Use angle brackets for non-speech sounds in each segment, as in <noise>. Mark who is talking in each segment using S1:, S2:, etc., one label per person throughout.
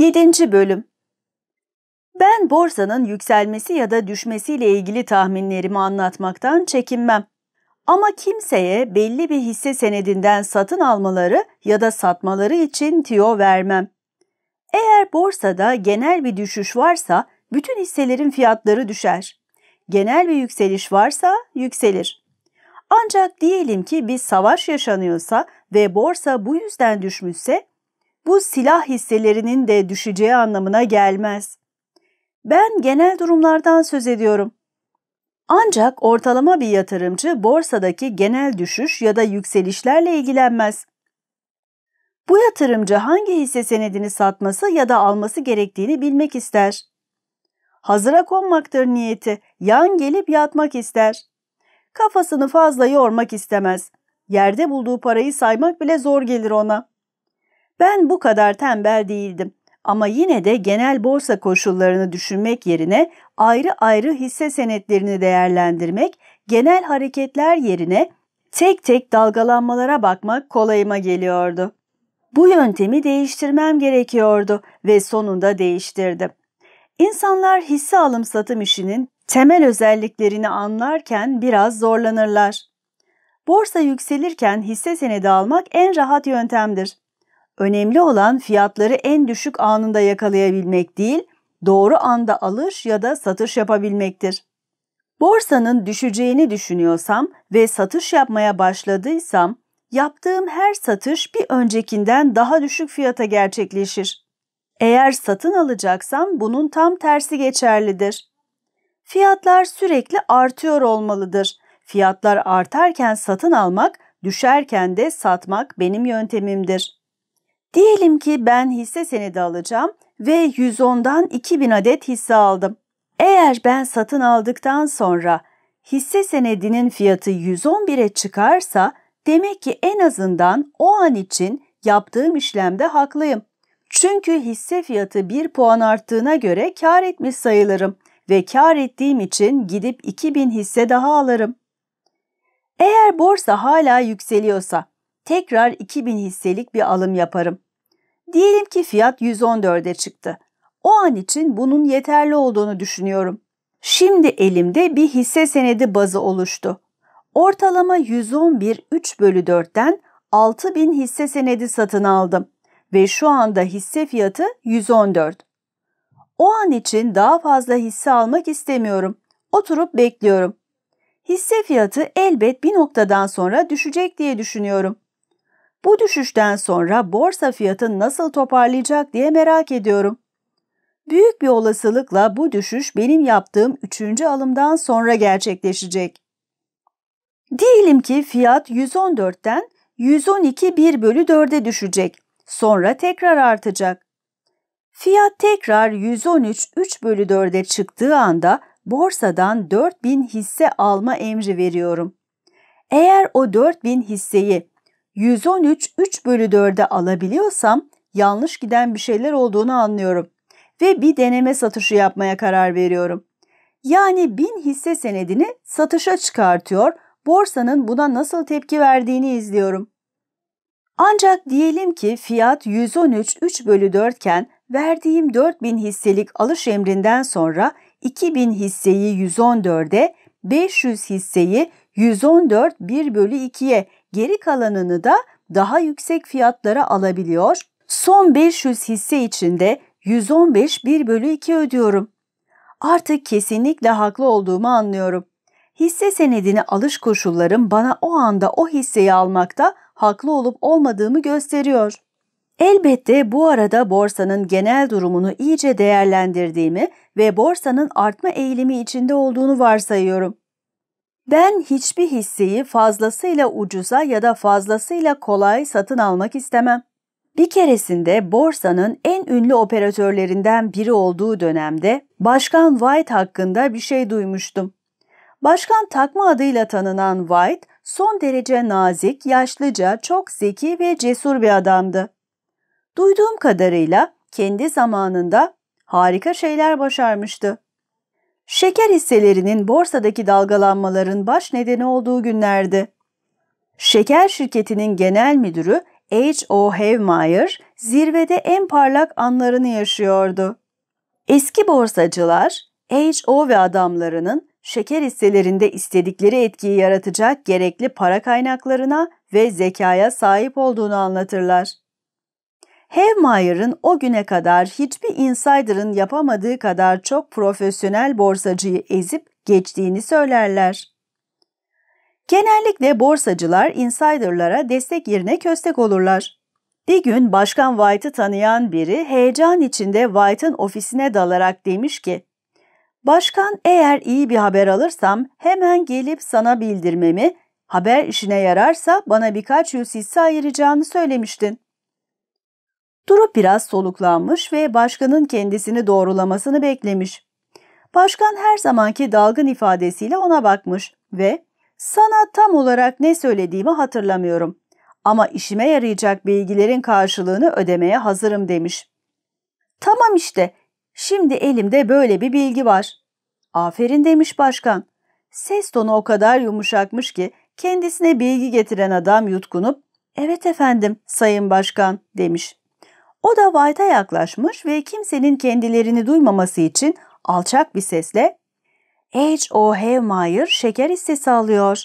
S1: 7. Bölüm Ben borsanın yükselmesi ya da düşmesiyle ilgili tahminlerimi anlatmaktan çekinmem. Ama kimseye belli bir hisse senedinden satın almaları ya da satmaları için tiyo vermem. Eğer borsada genel bir düşüş varsa bütün hisselerin fiyatları düşer. Genel bir yükseliş varsa yükselir. Ancak diyelim ki bir savaş yaşanıyorsa ve borsa bu yüzden düşmüşse bu silah hisselerinin de düşeceği anlamına gelmez. Ben genel durumlardan söz ediyorum. Ancak ortalama bir yatırımcı borsadaki genel düşüş ya da yükselişlerle ilgilenmez. Bu yatırımcı hangi hisse senedini satması ya da alması gerektiğini bilmek ister. Hazıra konmaktır niyeti, yan gelip yatmak ister. Kafasını fazla yormak istemez. Yerde bulduğu parayı saymak bile zor gelir ona. Ben bu kadar tembel değildim ama yine de genel borsa koşullarını düşünmek yerine ayrı ayrı hisse senetlerini değerlendirmek, genel hareketler yerine tek tek dalgalanmalara bakmak kolayıma geliyordu. Bu yöntemi değiştirmem gerekiyordu ve sonunda değiştirdim. İnsanlar hisse alım satım işinin temel özelliklerini anlarken biraz zorlanırlar. Borsa yükselirken hisse senedi almak en rahat yöntemdir. Önemli olan fiyatları en düşük anında yakalayabilmek değil, doğru anda alış ya da satış yapabilmektir. Borsanın düşeceğini düşünüyorsam ve satış yapmaya başladıysam, yaptığım her satış bir öncekinden daha düşük fiyata gerçekleşir. Eğer satın alacaksam bunun tam tersi geçerlidir. Fiyatlar sürekli artıyor olmalıdır. Fiyatlar artarken satın almak, düşerken de satmak benim yöntemimdir. Diyelim ki ben hisse senedi alacağım ve 110'dan 2000 adet hisse aldım. Eğer ben satın aldıktan sonra hisse senedinin fiyatı 111'e çıkarsa demek ki en azından o an için yaptığım işlemde haklıyım. Çünkü hisse fiyatı 1 puan arttığına göre kar etmiş sayılırım ve kar ettiğim için gidip 2000 hisse daha alırım. Eğer borsa hala yükseliyorsa tekrar 2000 hisselik bir alım yaparım. Diyelim ki fiyat 114'e çıktı. O an için bunun yeterli olduğunu düşünüyorum. Şimdi elimde bir hisse senedi bazı oluştu. Ortalama 111 3 bölü 4'ten 6000 hisse senedi satın aldım ve şu anda hisse fiyatı 114. O an için daha fazla hisse almak istemiyorum. Oturup bekliyorum. Hisse fiyatı elbet bir noktadan sonra düşecek diye düşünüyorum. Bu düşüşten sonra borsa fiyatı nasıl toparlayacak diye merak ediyorum. Büyük bir olasılıkla bu düşüş benim yaptığım üçüncü alımdan sonra gerçekleşecek. Diyelim ki fiyat 114'ten 112 1 bölü 4'e düşecek. Sonra tekrar artacak. Fiyat tekrar 113 3 bölü 4'e çıktığı anda borsadan 4000 hisse alma emri veriyorum. Eğer o 4000 hisseyi 113 3 bölü 4'e alabiliyorsam yanlış giden bir şeyler olduğunu anlıyorum ve bir deneme satışı yapmaya karar veriyorum. Yani 1000 hisse senedini satışa çıkartıyor, borsanın buna nasıl tepki verdiğini izliyorum. Ancak diyelim ki fiyat 113 3 bölü 4 iken verdiğim 4000 hisselik alış emrinden sonra 2000 hisseyi 114'e, 500 hisseyi 114 1 bölü 2'ye geri kalanını da daha yüksek fiyatlara alabiliyor. Son 500 hisse içinde 115 1 bölü 2 ödüyorum. Artık kesinlikle haklı olduğumu anlıyorum. Hisse senedini alış koşullarım bana o anda o hisseyi almakta haklı olup olmadığımı gösteriyor. Elbette bu arada borsanın genel durumunu iyice değerlendirdiğimi ve borsanın artma eğilimi içinde olduğunu varsayıyorum. Ben hiçbir hisseyi fazlasıyla ucuza ya da fazlasıyla kolay satın almak istemem. Bir keresinde borsanın en ünlü operatörlerinden biri olduğu dönemde Başkan White hakkında bir şey duymuştum. Başkan takma adıyla tanınan White son derece nazik, yaşlıca, çok zeki ve cesur bir adamdı. Duyduğum kadarıyla kendi zamanında harika şeyler başarmıştı. Şeker hisselerinin borsadaki dalgalanmaların baş nedeni olduğu günlerdi. Şeker şirketinin genel müdürü H.O. Hevmeyer zirvede en parlak anlarını yaşıyordu. Eski borsacılar H.O. ve adamlarının şeker hisselerinde istedikleri etkiyi yaratacak gerekli para kaynaklarına ve zekaya sahip olduğunu anlatırlar. Hevmeyer'ın o güne kadar hiçbir insider'ın yapamadığı kadar çok profesyonel borsacıyı ezip geçtiğini söylerler. Genellikle borsacılar insider'lara destek yerine köstek olurlar. Bir gün Başkan White'ı tanıyan biri heyecan içinde White'ın ofisine dalarak demiş ki, Başkan eğer iyi bir haber alırsam hemen gelip sana bildirmemi, haber işine yararsa bana birkaç yüz hisse ayıracağını söylemiştin. Durup biraz soluklanmış ve başkanın kendisini doğrulamasını beklemiş. Başkan her zamanki dalgın ifadesiyle ona bakmış ve ''Sana tam olarak ne söylediğimi hatırlamıyorum ama işime yarayacak bilgilerin karşılığını ödemeye hazırım.'' demiş. ''Tamam işte, şimdi elimde böyle bir bilgi var.'' ''Aferin.'' demiş başkan. Ses tonu o kadar yumuşakmış ki kendisine bilgi getiren adam yutkunup ''Evet efendim, sayın başkan.'' demiş. O da White'a yaklaşmış ve kimsenin kendilerini duymaması için alçak bir sesle H.O. Hevmeyer şeker hissesi alıyor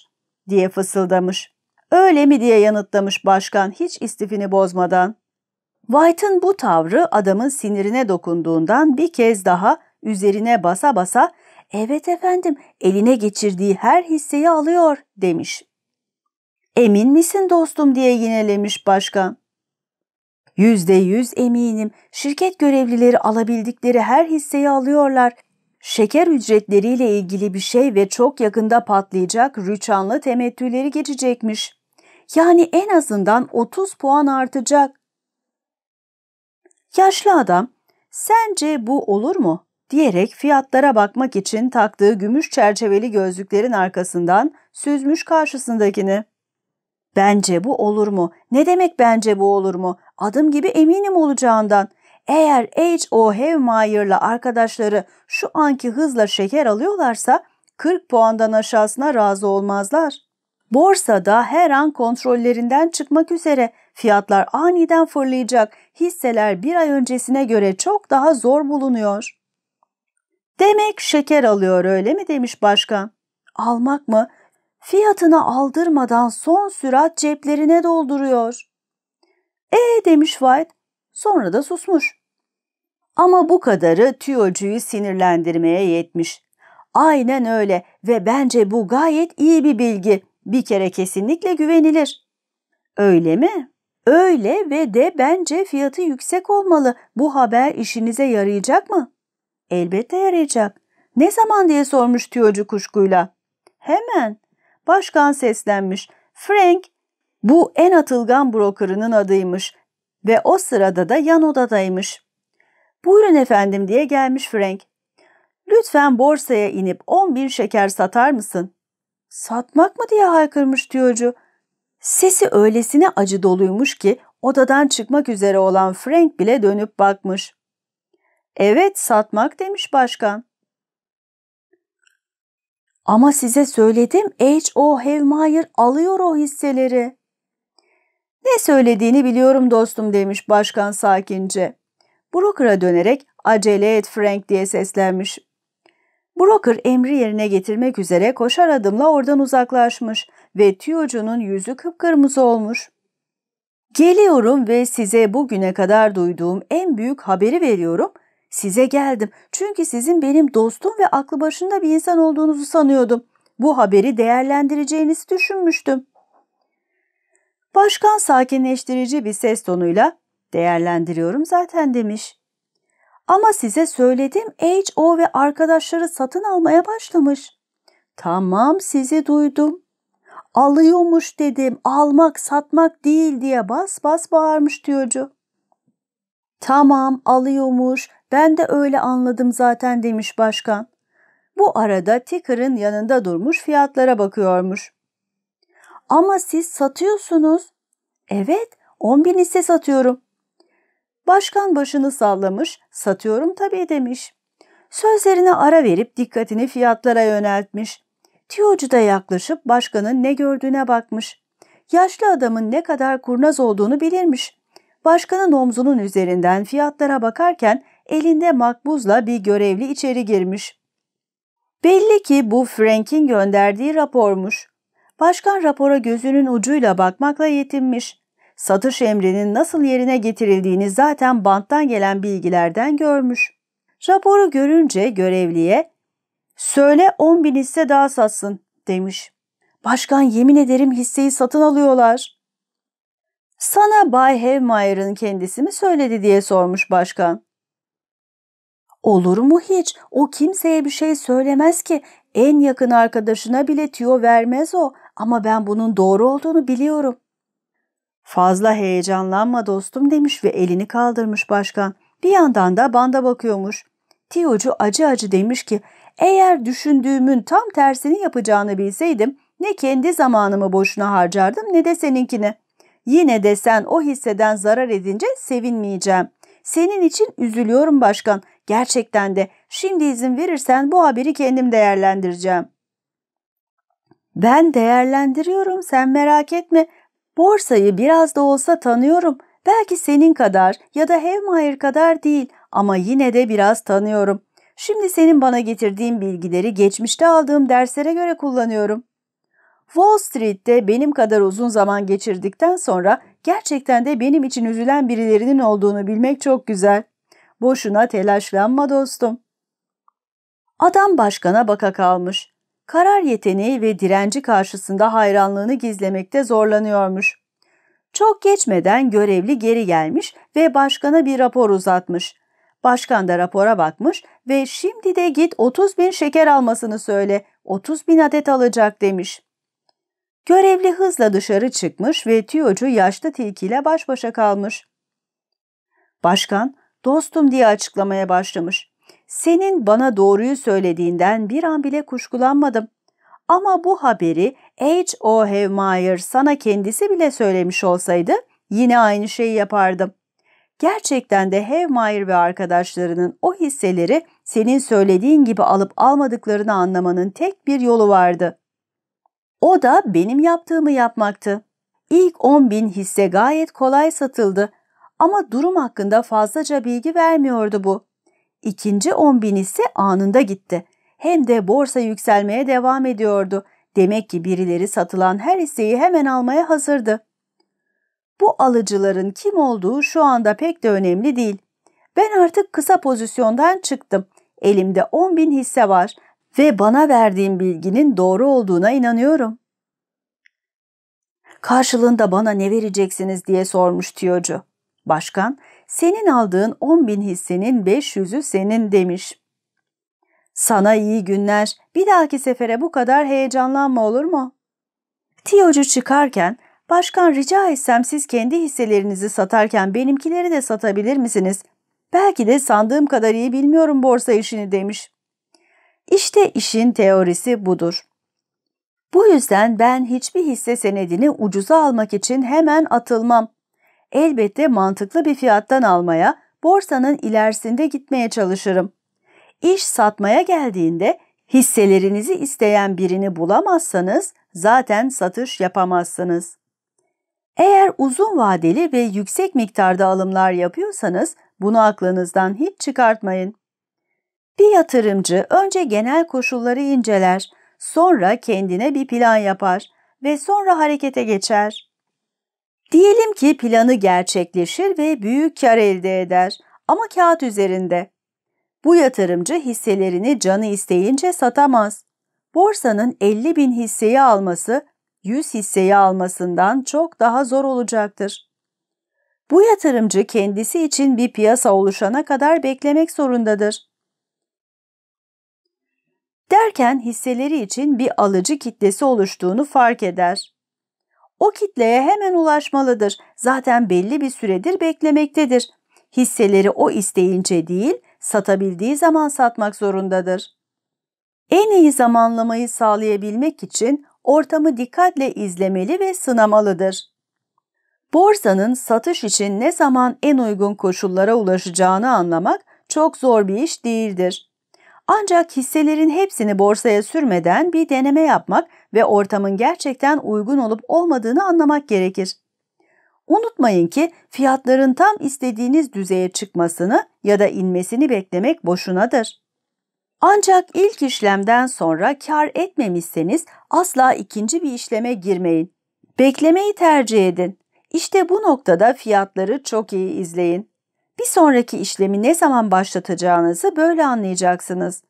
S1: diye fısıldamış. Öyle mi diye yanıtlamış başkan hiç istifini bozmadan. White'ın bu tavrı adamın sinirine dokunduğundan bir kez daha üzerine basa basa evet efendim eline geçirdiği her hisseyi alıyor demiş. Emin misin dostum diye yinelemiş başkan. Yüzde yüz eminim şirket görevlileri alabildikleri her hisseyi alıyorlar. Şeker ücretleriyle ilgili bir şey ve çok yakında patlayacak rüçhanlı temettüleri geçecekmiş. Yani en azından 30 puan artacak. Yaşlı adam, sence bu olur mu? diyerek fiyatlara bakmak için taktığı gümüş çerçeveli gözlüklerin arkasından süzmüş karşısındakini. Bence bu olur mu? Ne demek bence bu olur mu? Adım gibi eminim olacağından. Eğer H.O. Hevmeyer'la arkadaşları şu anki hızla şeker alıyorlarsa 40 puandan aşağısına razı olmazlar. Borsada her an kontrollerinden çıkmak üzere fiyatlar aniden fırlayacak, hisseler bir ay öncesine göre çok daha zor bulunuyor. Demek şeker alıyor öyle mi demiş başkan. Almak mı? Fiyatını aldırmadan son sürat ceplerine dolduruyor. E demiş White. Sonra da susmuş. Ama bu kadarı tüyocuyu sinirlendirmeye yetmiş. Aynen öyle ve bence bu gayet iyi bir bilgi. Bir kere kesinlikle güvenilir. Öyle mi? Öyle ve de bence fiyatı yüksek olmalı. Bu haber işinize yarayacak mı? Elbette yarayacak. Ne zaman diye sormuş tüyocu kuşkuyla. Hemen. Başkan seslenmiş. Frank, bu en atılgan brokerının adıymış ve o sırada da yan odadaymış. Buyurun efendim diye gelmiş Frank. Lütfen borsaya inip 10 bin şeker satar mısın? Satmak mı diye haykırmış tüyocu. Sesi öylesine acı doluymuş ki odadan çıkmak üzere olan Frank bile dönüp bakmış. Evet satmak demiş başkan. Ama size söyledim H.O. Hevmeyer alıyor o hisseleri. Ne söylediğini biliyorum dostum demiş başkan sakince. Broker'a dönerek acele et Frank diye seslenmiş. Broker emri yerine getirmek üzere koşar adımla oradan uzaklaşmış ve tüyocunun yüzü kıpkırmızı olmuş. Geliyorum ve size bugüne kadar duyduğum en büyük haberi veriyorum. Size geldim çünkü sizin benim dostum ve aklı başında bir insan olduğunuzu sanıyordum. Bu haberi değerlendireceğinizi düşünmüştüm. Başkan sakinleştirici bir ses tonuyla değerlendiriyorum zaten demiş. Ama size söyledim H.O. ve arkadaşları satın almaya başlamış. Tamam sizi duydum. Alıyormuş dedim almak satmak değil diye bas bas bağırmış diyorcu. Tamam alıyormuş ben de öyle anladım zaten demiş başkan. Bu arada Ticker'ın yanında durmuş fiyatlara bakıyormuş. Ama siz satıyorsunuz. Evet, 10 bin hisse satıyorum. Başkan başını sallamış, satıyorum tabii demiş. Sözlerine ara verip dikkatini fiyatlara yöneltmiş. Tiyocu da yaklaşıp başkanın ne gördüğüne bakmış. Yaşlı adamın ne kadar kurnaz olduğunu bilirmiş. Başkanın omzunun üzerinden fiyatlara bakarken elinde makbuzla bir görevli içeri girmiş. Belli ki bu Frank'in gönderdiği rapormuş. Başkan rapora gözünün ucuyla bakmakla yetinmiş. Satış emrinin nasıl yerine getirildiğini zaten banttan gelen bilgilerden görmüş. Raporu görünce görevliye ''Söyle 10 bin hisse daha satsın.'' demiş. Başkan yemin ederim hisseyi satın alıyorlar. Sana Bay Hevmeyer'ın kendisi mi söyledi diye sormuş başkan. Olur mu hiç? O kimseye bir şey söylemez ki. En yakın arkadaşına bile tüyo vermez o. Ama ben bunun doğru olduğunu biliyorum. Fazla heyecanlanma dostum demiş ve elini kaldırmış başkan. Bir yandan da banda bakıyormuş. Tiyocu acı acı demiş ki eğer düşündüğümün tam tersini yapacağını bilseydim ne kendi zamanımı boşuna harcardım ne de seninkini. Yine de sen o hisseden zarar edince sevinmeyeceğim. Senin için üzülüyorum başkan. Gerçekten de şimdi izin verirsen bu haberi kendim değerlendireceğim. Ben değerlendiriyorum sen merak etme. Borsayı biraz da olsa tanıyorum. Belki senin kadar ya da Hevmayer kadar değil ama yine de biraz tanıyorum. Şimdi senin bana getirdiğin bilgileri geçmişte aldığım derslere göre kullanıyorum. Wall Street'te benim kadar uzun zaman geçirdikten sonra gerçekten de benim için üzülen birilerinin olduğunu bilmek çok güzel. Boşuna telaşlanma dostum. Adam başkana baka kalmış. Karar yeteneği ve direnci karşısında hayranlığını gizlemekte zorlanıyormuş. Çok geçmeden görevli geri gelmiş ve başkana bir rapor uzatmış. Başkan da rapora bakmış ve şimdi de git 30 bin şeker almasını söyle, 30 bin adet alacak demiş. Görevli hızla dışarı çıkmış ve tüyocu yaşlı tilkiyle baş başa kalmış. Başkan, dostum diye açıklamaya başlamış. Senin bana doğruyu söylediğinden bir an bile kuşkulanmadım. Ama bu haberi H.O. Hevmeyer sana kendisi bile söylemiş olsaydı yine aynı şeyi yapardım. Gerçekten de Hevmeyer ve arkadaşlarının o hisseleri senin söylediğin gibi alıp almadıklarını anlamanın tek bir yolu vardı. O da benim yaptığımı yapmaktı. İlk 10 bin hisse gayet kolay satıldı ama durum hakkında fazlaca bilgi vermiyordu bu. İkinci 10 bin ise anında gitti. Hem de borsa yükselmeye devam ediyordu. Demek ki birileri satılan her hisseyi hemen almaya hazırdı. Bu alıcıların kim olduğu şu anda pek de önemli değil. Ben artık kısa pozisyondan çıktım. Elimde 10 bin hisse var ve bana verdiğim bilginin doğru olduğuna inanıyorum. Karşılığında bana ne vereceksiniz diye sormuş Tiyocu. Başkan, senin aldığın 10 bin hissenin 500'ü senin demiş. Sana iyi günler, bir dahaki sefere bu kadar heyecanlanma olur mu? Tiyocu çıkarken, başkan rica etsem siz kendi hisselerinizi satarken benimkileri de satabilir misiniz? Belki de sandığım kadar iyi bilmiyorum borsa işini demiş. İşte işin teorisi budur. Bu yüzden ben hiçbir hisse senedini ucuza almak için hemen atılmam. Elbette mantıklı bir fiyattan almaya, borsanın ilerisinde gitmeye çalışırım. İş satmaya geldiğinde hisselerinizi isteyen birini bulamazsanız zaten satış yapamazsınız. Eğer uzun vadeli ve yüksek miktarda alımlar yapıyorsanız bunu aklınızdan hiç çıkartmayın. Bir yatırımcı önce genel koşulları inceler, sonra kendine bir plan yapar ve sonra harekete geçer. Diyelim ki planı gerçekleşir ve büyük kar elde eder ama kağıt üzerinde. Bu yatırımcı hisselerini canı isteyince satamaz. Borsanın 50 bin hisseyi alması 100 hisseyi almasından çok daha zor olacaktır. Bu yatırımcı kendisi için bir piyasa oluşana kadar beklemek zorundadır. Derken hisseleri için bir alıcı kitlesi oluştuğunu fark eder. O kitleye hemen ulaşmalıdır. Zaten belli bir süredir beklemektedir. Hisseleri o isteyince değil, satabildiği zaman satmak zorundadır. En iyi zamanlamayı sağlayabilmek için ortamı dikkatle izlemeli ve sınamalıdır. Borsanın satış için ne zaman en uygun koşullara ulaşacağını anlamak çok zor bir iş değildir. Ancak hisselerin hepsini borsaya sürmeden bir deneme yapmak ve ortamın gerçekten uygun olup olmadığını anlamak gerekir. Unutmayın ki fiyatların tam istediğiniz düzeye çıkmasını ya da inmesini beklemek boşunadır. Ancak ilk işlemden sonra kar etmemişseniz asla ikinci bir işleme girmeyin. Beklemeyi tercih edin. İşte bu noktada fiyatları çok iyi izleyin. Bir sonraki işlemi ne zaman başlatacağınızı böyle anlayacaksınız.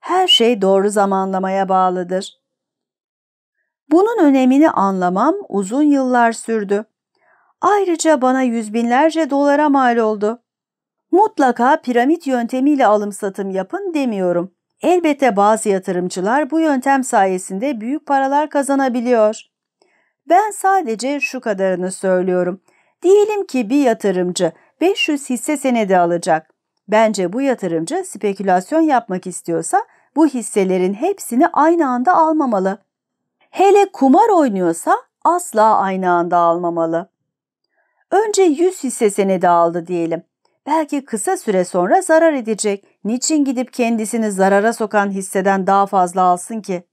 S1: Her şey doğru zamanlamaya bağlıdır. Bunun önemini anlamam uzun yıllar sürdü. Ayrıca bana yüz binlerce dolara mal oldu. Mutlaka piramit yöntemiyle alım satım yapın demiyorum. Elbette bazı yatırımcılar bu yöntem sayesinde büyük paralar kazanabiliyor. Ben sadece şu kadarını söylüyorum. Diyelim ki bir yatırımcı 500 hisse senedi alacak. Bence bu yatırımcı spekülasyon yapmak istiyorsa bu hisselerin hepsini aynı anda almamalı. Hele kumar oynuyorsa asla aynı anda almamalı. Önce 100 hisse senedi aldı diyelim. Belki kısa süre sonra zarar edecek. Niçin gidip kendisini zarara sokan hisseden daha fazla alsın ki?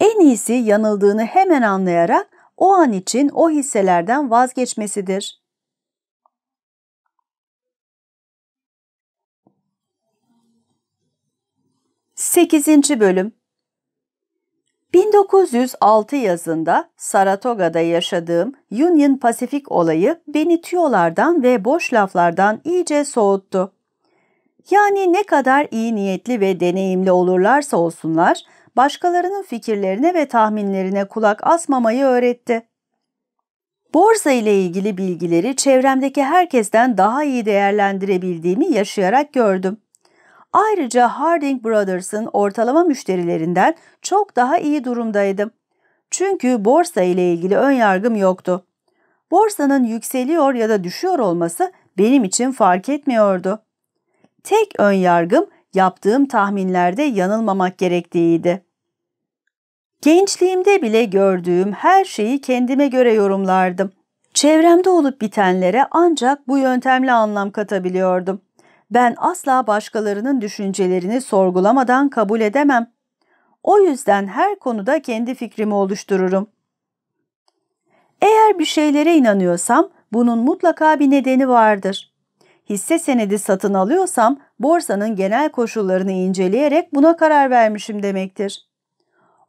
S1: En iyisi yanıldığını hemen anlayarak o an için o hisselerden vazgeçmesidir. 8. Bölüm 1906 yazında Saratoga'da yaşadığım Union Pacific olayı beni tüyolardan ve boş laflardan iyice soğuttu. Yani ne kadar iyi niyetli ve deneyimli olurlarsa olsunlar, başkalarının fikirlerine ve tahminlerine kulak asmamayı öğretti. Borsa ile ilgili bilgileri çevremdeki herkesten daha iyi değerlendirebildiğimi yaşayarak gördüm. Ayrıca Harding Brothers'ın ortalama müşterilerinden çok daha iyi durumdaydım. Çünkü borsa ile ilgili ön yargım yoktu. Borsanın yükseliyor ya da düşüyor olması benim için fark etmiyordu. Tek ön yargım yaptığım tahminlerde yanılmamak gerektiğiydi. Gençliğimde bile gördüğüm her şeyi kendime göre yorumlardım. Çevremde olup bitenlere ancak bu yöntemle anlam katabiliyordum. Ben asla başkalarının düşüncelerini sorgulamadan kabul edemem. O yüzden her konuda kendi fikrimi oluştururum. Eğer bir şeylere inanıyorsam bunun mutlaka bir nedeni vardır. Hisse senedi satın alıyorsam borsanın genel koşullarını inceleyerek buna karar vermişim demektir.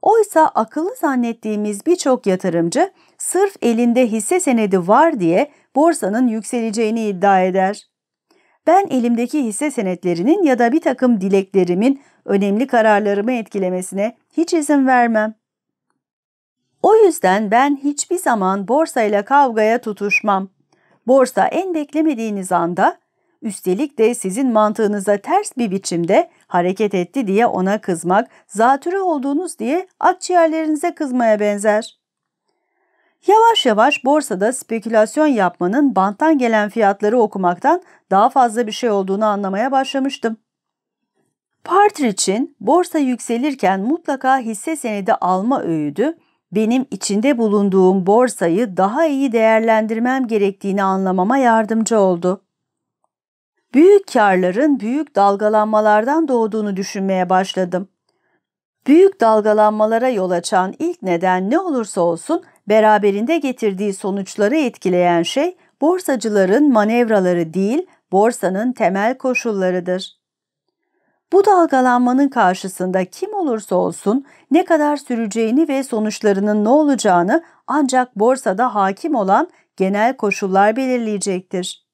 S1: Oysa akıllı zannettiğimiz birçok yatırımcı sırf elinde hisse senedi var diye borsanın yükseleceğini iddia eder. Ben elimdeki hisse senetlerinin ya da bir takım dileklerimin önemli kararlarımı etkilemesine hiç izin vermem. O yüzden ben hiçbir zaman borsayla kavgaya tutuşmam. Borsa en beklemediğiniz anda, üstelik de sizin mantığınıza ters bir biçimde hareket etti diye ona kızmak, zatürre olduğunuz diye akciğerlerinize kızmaya benzer. Yavaş yavaş borsada spekülasyon yapmanın banttan gelen fiyatları okumaktan daha fazla bir şey olduğunu anlamaya başlamıştım. Partridge'in borsa yükselirken mutlaka hisse senedi alma öğüdü, benim içinde bulunduğum borsayı daha iyi değerlendirmem gerektiğini anlamama yardımcı oldu. Büyük karların büyük dalgalanmalardan doğduğunu düşünmeye başladım. Büyük dalgalanmalara yol açan ilk neden ne olursa olsun beraberinde getirdiği sonuçları etkileyen şey borsacıların manevraları değil, borsanın temel koşullarıdır. Bu dalgalanmanın karşısında kim olursa olsun ne kadar süreceğini ve sonuçlarının ne olacağını ancak borsada hakim olan genel koşullar belirleyecektir.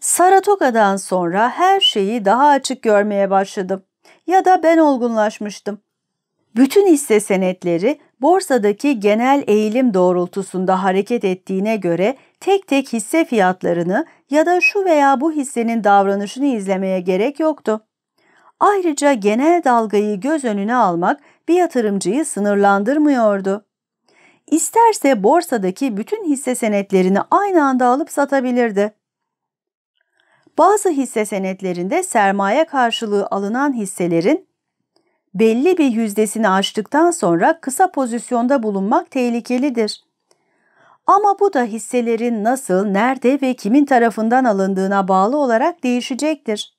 S1: Saratoga'dan sonra her şeyi daha açık görmeye başladım ya da ben olgunlaşmıştım. Bütün hisse senetleri borsadaki genel eğilim doğrultusunda hareket ettiğine göre tek tek hisse fiyatlarını ya da şu veya bu hissenin davranışını izlemeye gerek yoktu. Ayrıca genel dalgayı göz önüne almak bir yatırımcıyı sınırlandırmıyordu. İsterse borsadaki bütün hisse senetlerini aynı anda alıp satabilirdi. Bazı hisse senetlerinde sermaye karşılığı alınan hisselerin belli bir yüzdesini aştıktan sonra kısa pozisyonda bulunmak tehlikelidir. Ama bu da hisselerin nasıl, nerede ve kimin tarafından alındığına bağlı olarak değişecektir.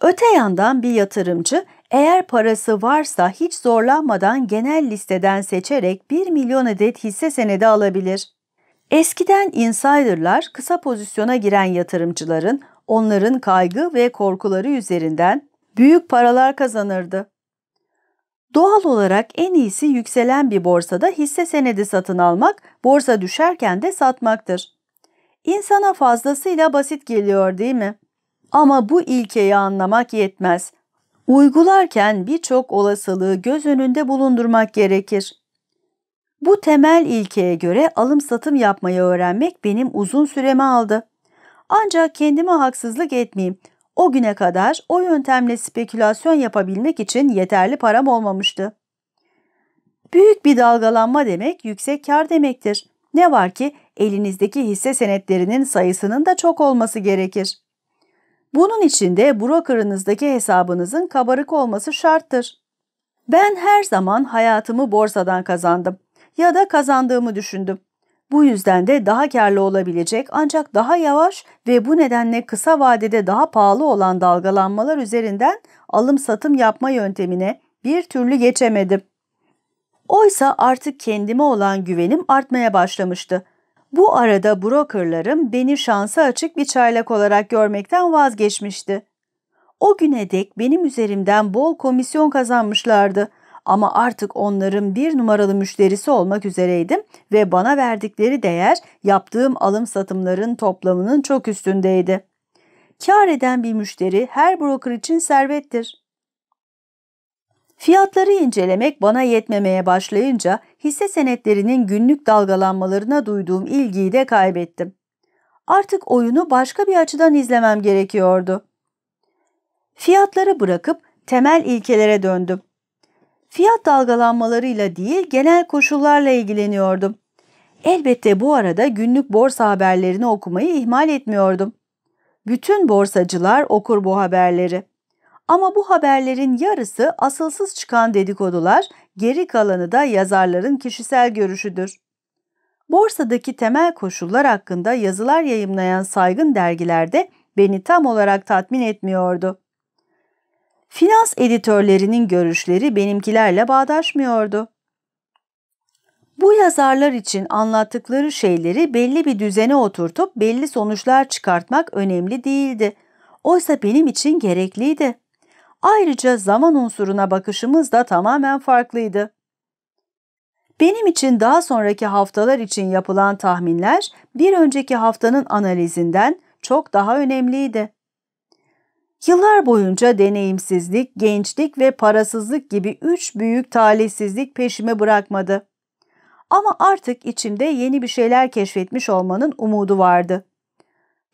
S1: Öte yandan bir yatırımcı Eğer parası varsa hiç zorlanmadan genel listeden seçerek 1 milyon adet hisse senedi alabilir. Eskiden insiderlar kısa pozisyona giren yatırımcıların onların kaygı ve korkuları üzerinden büyük paralar kazanırdı. Doğal olarak en iyisi yükselen bir borsada hisse senedi satın almak, borsa düşerken de satmaktır. İnsana fazlasıyla basit geliyor değil mi? Ama bu ilkeyi anlamak yetmez. Uygularken birçok olasılığı göz önünde bulundurmak gerekir. Bu temel ilkeye göre alım satım yapmayı öğrenmek benim uzun süremi aldı. Ancak kendime haksızlık etmeyeyim. O güne kadar o yöntemle spekülasyon yapabilmek için yeterli param olmamıştı. Büyük bir dalgalanma demek yüksek kar demektir. Ne var ki elinizdeki hisse senetlerinin sayısının da çok olması gerekir. Bunun için de brokerınızdaki hesabınızın kabarık olması şarttır. Ben her zaman hayatımı borsadan kazandım ya da kazandığımı düşündüm. Bu yüzden de daha karlı olabilecek ancak daha yavaş ve bu nedenle kısa vadede daha pahalı olan dalgalanmalar üzerinden alım satım yapma yöntemine bir türlü geçemedim. Oysa artık kendime olan güvenim artmaya başlamıştı. Bu arada brokerlarım beni şansa açık bir çaylak olarak görmekten vazgeçmişti. O güne dek benim üzerimden bol komisyon kazanmışlardı ama artık onların bir numaralı müşterisi olmak üzereydim ve bana verdikleri değer yaptığım alım satımların toplamının çok üstündeydi. Kar eden bir müşteri her broker için servettir. Fiyatları incelemek bana yetmemeye başlayınca hisse senetlerinin günlük dalgalanmalarına duyduğum ilgiyi de kaybettim. Artık oyunu başka bir açıdan izlemem gerekiyordu. Fiyatları bırakıp temel ilkelere döndüm. Fiyat dalgalanmalarıyla değil genel koşullarla ilgileniyordum. Elbette bu arada günlük borsa haberlerini okumayı ihmal etmiyordum. Bütün borsacılar okur bu haberleri. Ama bu haberlerin yarısı asılsız çıkan dedikodular, geri kalanı da yazarların kişisel görüşüdür. Borsadaki temel koşullar hakkında yazılar yayımlayan saygın dergilerde beni tam olarak tatmin etmiyordu. Finans editörlerinin görüşleri benimkilerle bağdaşmıyordu. Bu yazarlar için anlattıkları şeyleri belli bir düzene oturtup belli sonuçlar çıkartmak önemli değildi. Oysa benim için gerekliydi. Ayrıca zaman unsuruna bakışımız da tamamen farklıydı. Benim için daha sonraki haftalar için yapılan tahminler bir önceki haftanın analizinden çok daha önemliydi. Yıllar boyunca deneyimsizlik, gençlik ve parasızlık gibi üç büyük talihsizlik peşimi bırakmadı. Ama artık içimde yeni bir şeyler keşfetmiş olmanın umudu vardı.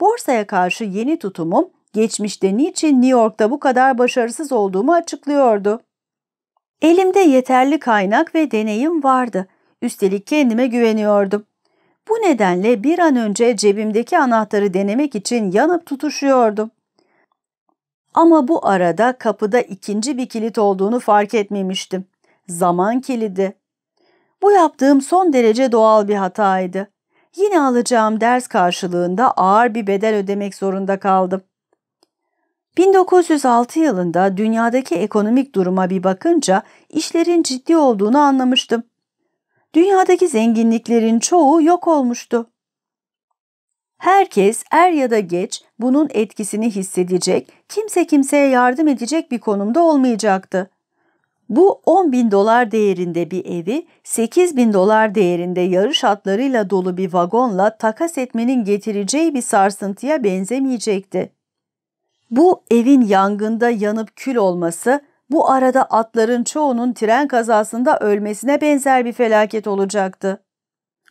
S1: Borsaya karşı yeni tutumum geçmişte niçin New York'ta bu kadar başarısız olduğumu açıklıyordu. Elimde yeterli kaynak ve deneyim vardı. Üstelik kendime güveniyordum. Bu nedenle bir an önce cebimdeki anahtarı denemek için yanıp tutuşuyordum. Ama bu arada kapıda ikinci bir kilit olduğunu fark etmemiştim. Zaman kilidi. Bu yaptığım son derece doğal bir hataydı. Yine alacağım ders karşılığında ağır bir bedel ödemek zorunda kaldım. 1906 yılında dünyadaki ekonomik duruma bir bakınca işlerin ciddi olduğunu anlamıştım. Dünyadaki zenginliklerin çoğu yok olmuştu. Herkes er ya da geç bunun etkisini hissedecek, kimse kimseye yardım edecek bir konumda olmayacaktı. Bu 10 bin dolar değerinde bir evi 8 bin dolar değerinde yarış atlarıyla dolu bir vagonla takas etmenin getireceği bir sarsıntıya benzemeyecekti. Bu evin yangında yanıp kül olması, bu arada atların çoğunun tren kazasında ölmesine benzer bir felaket olacaktı.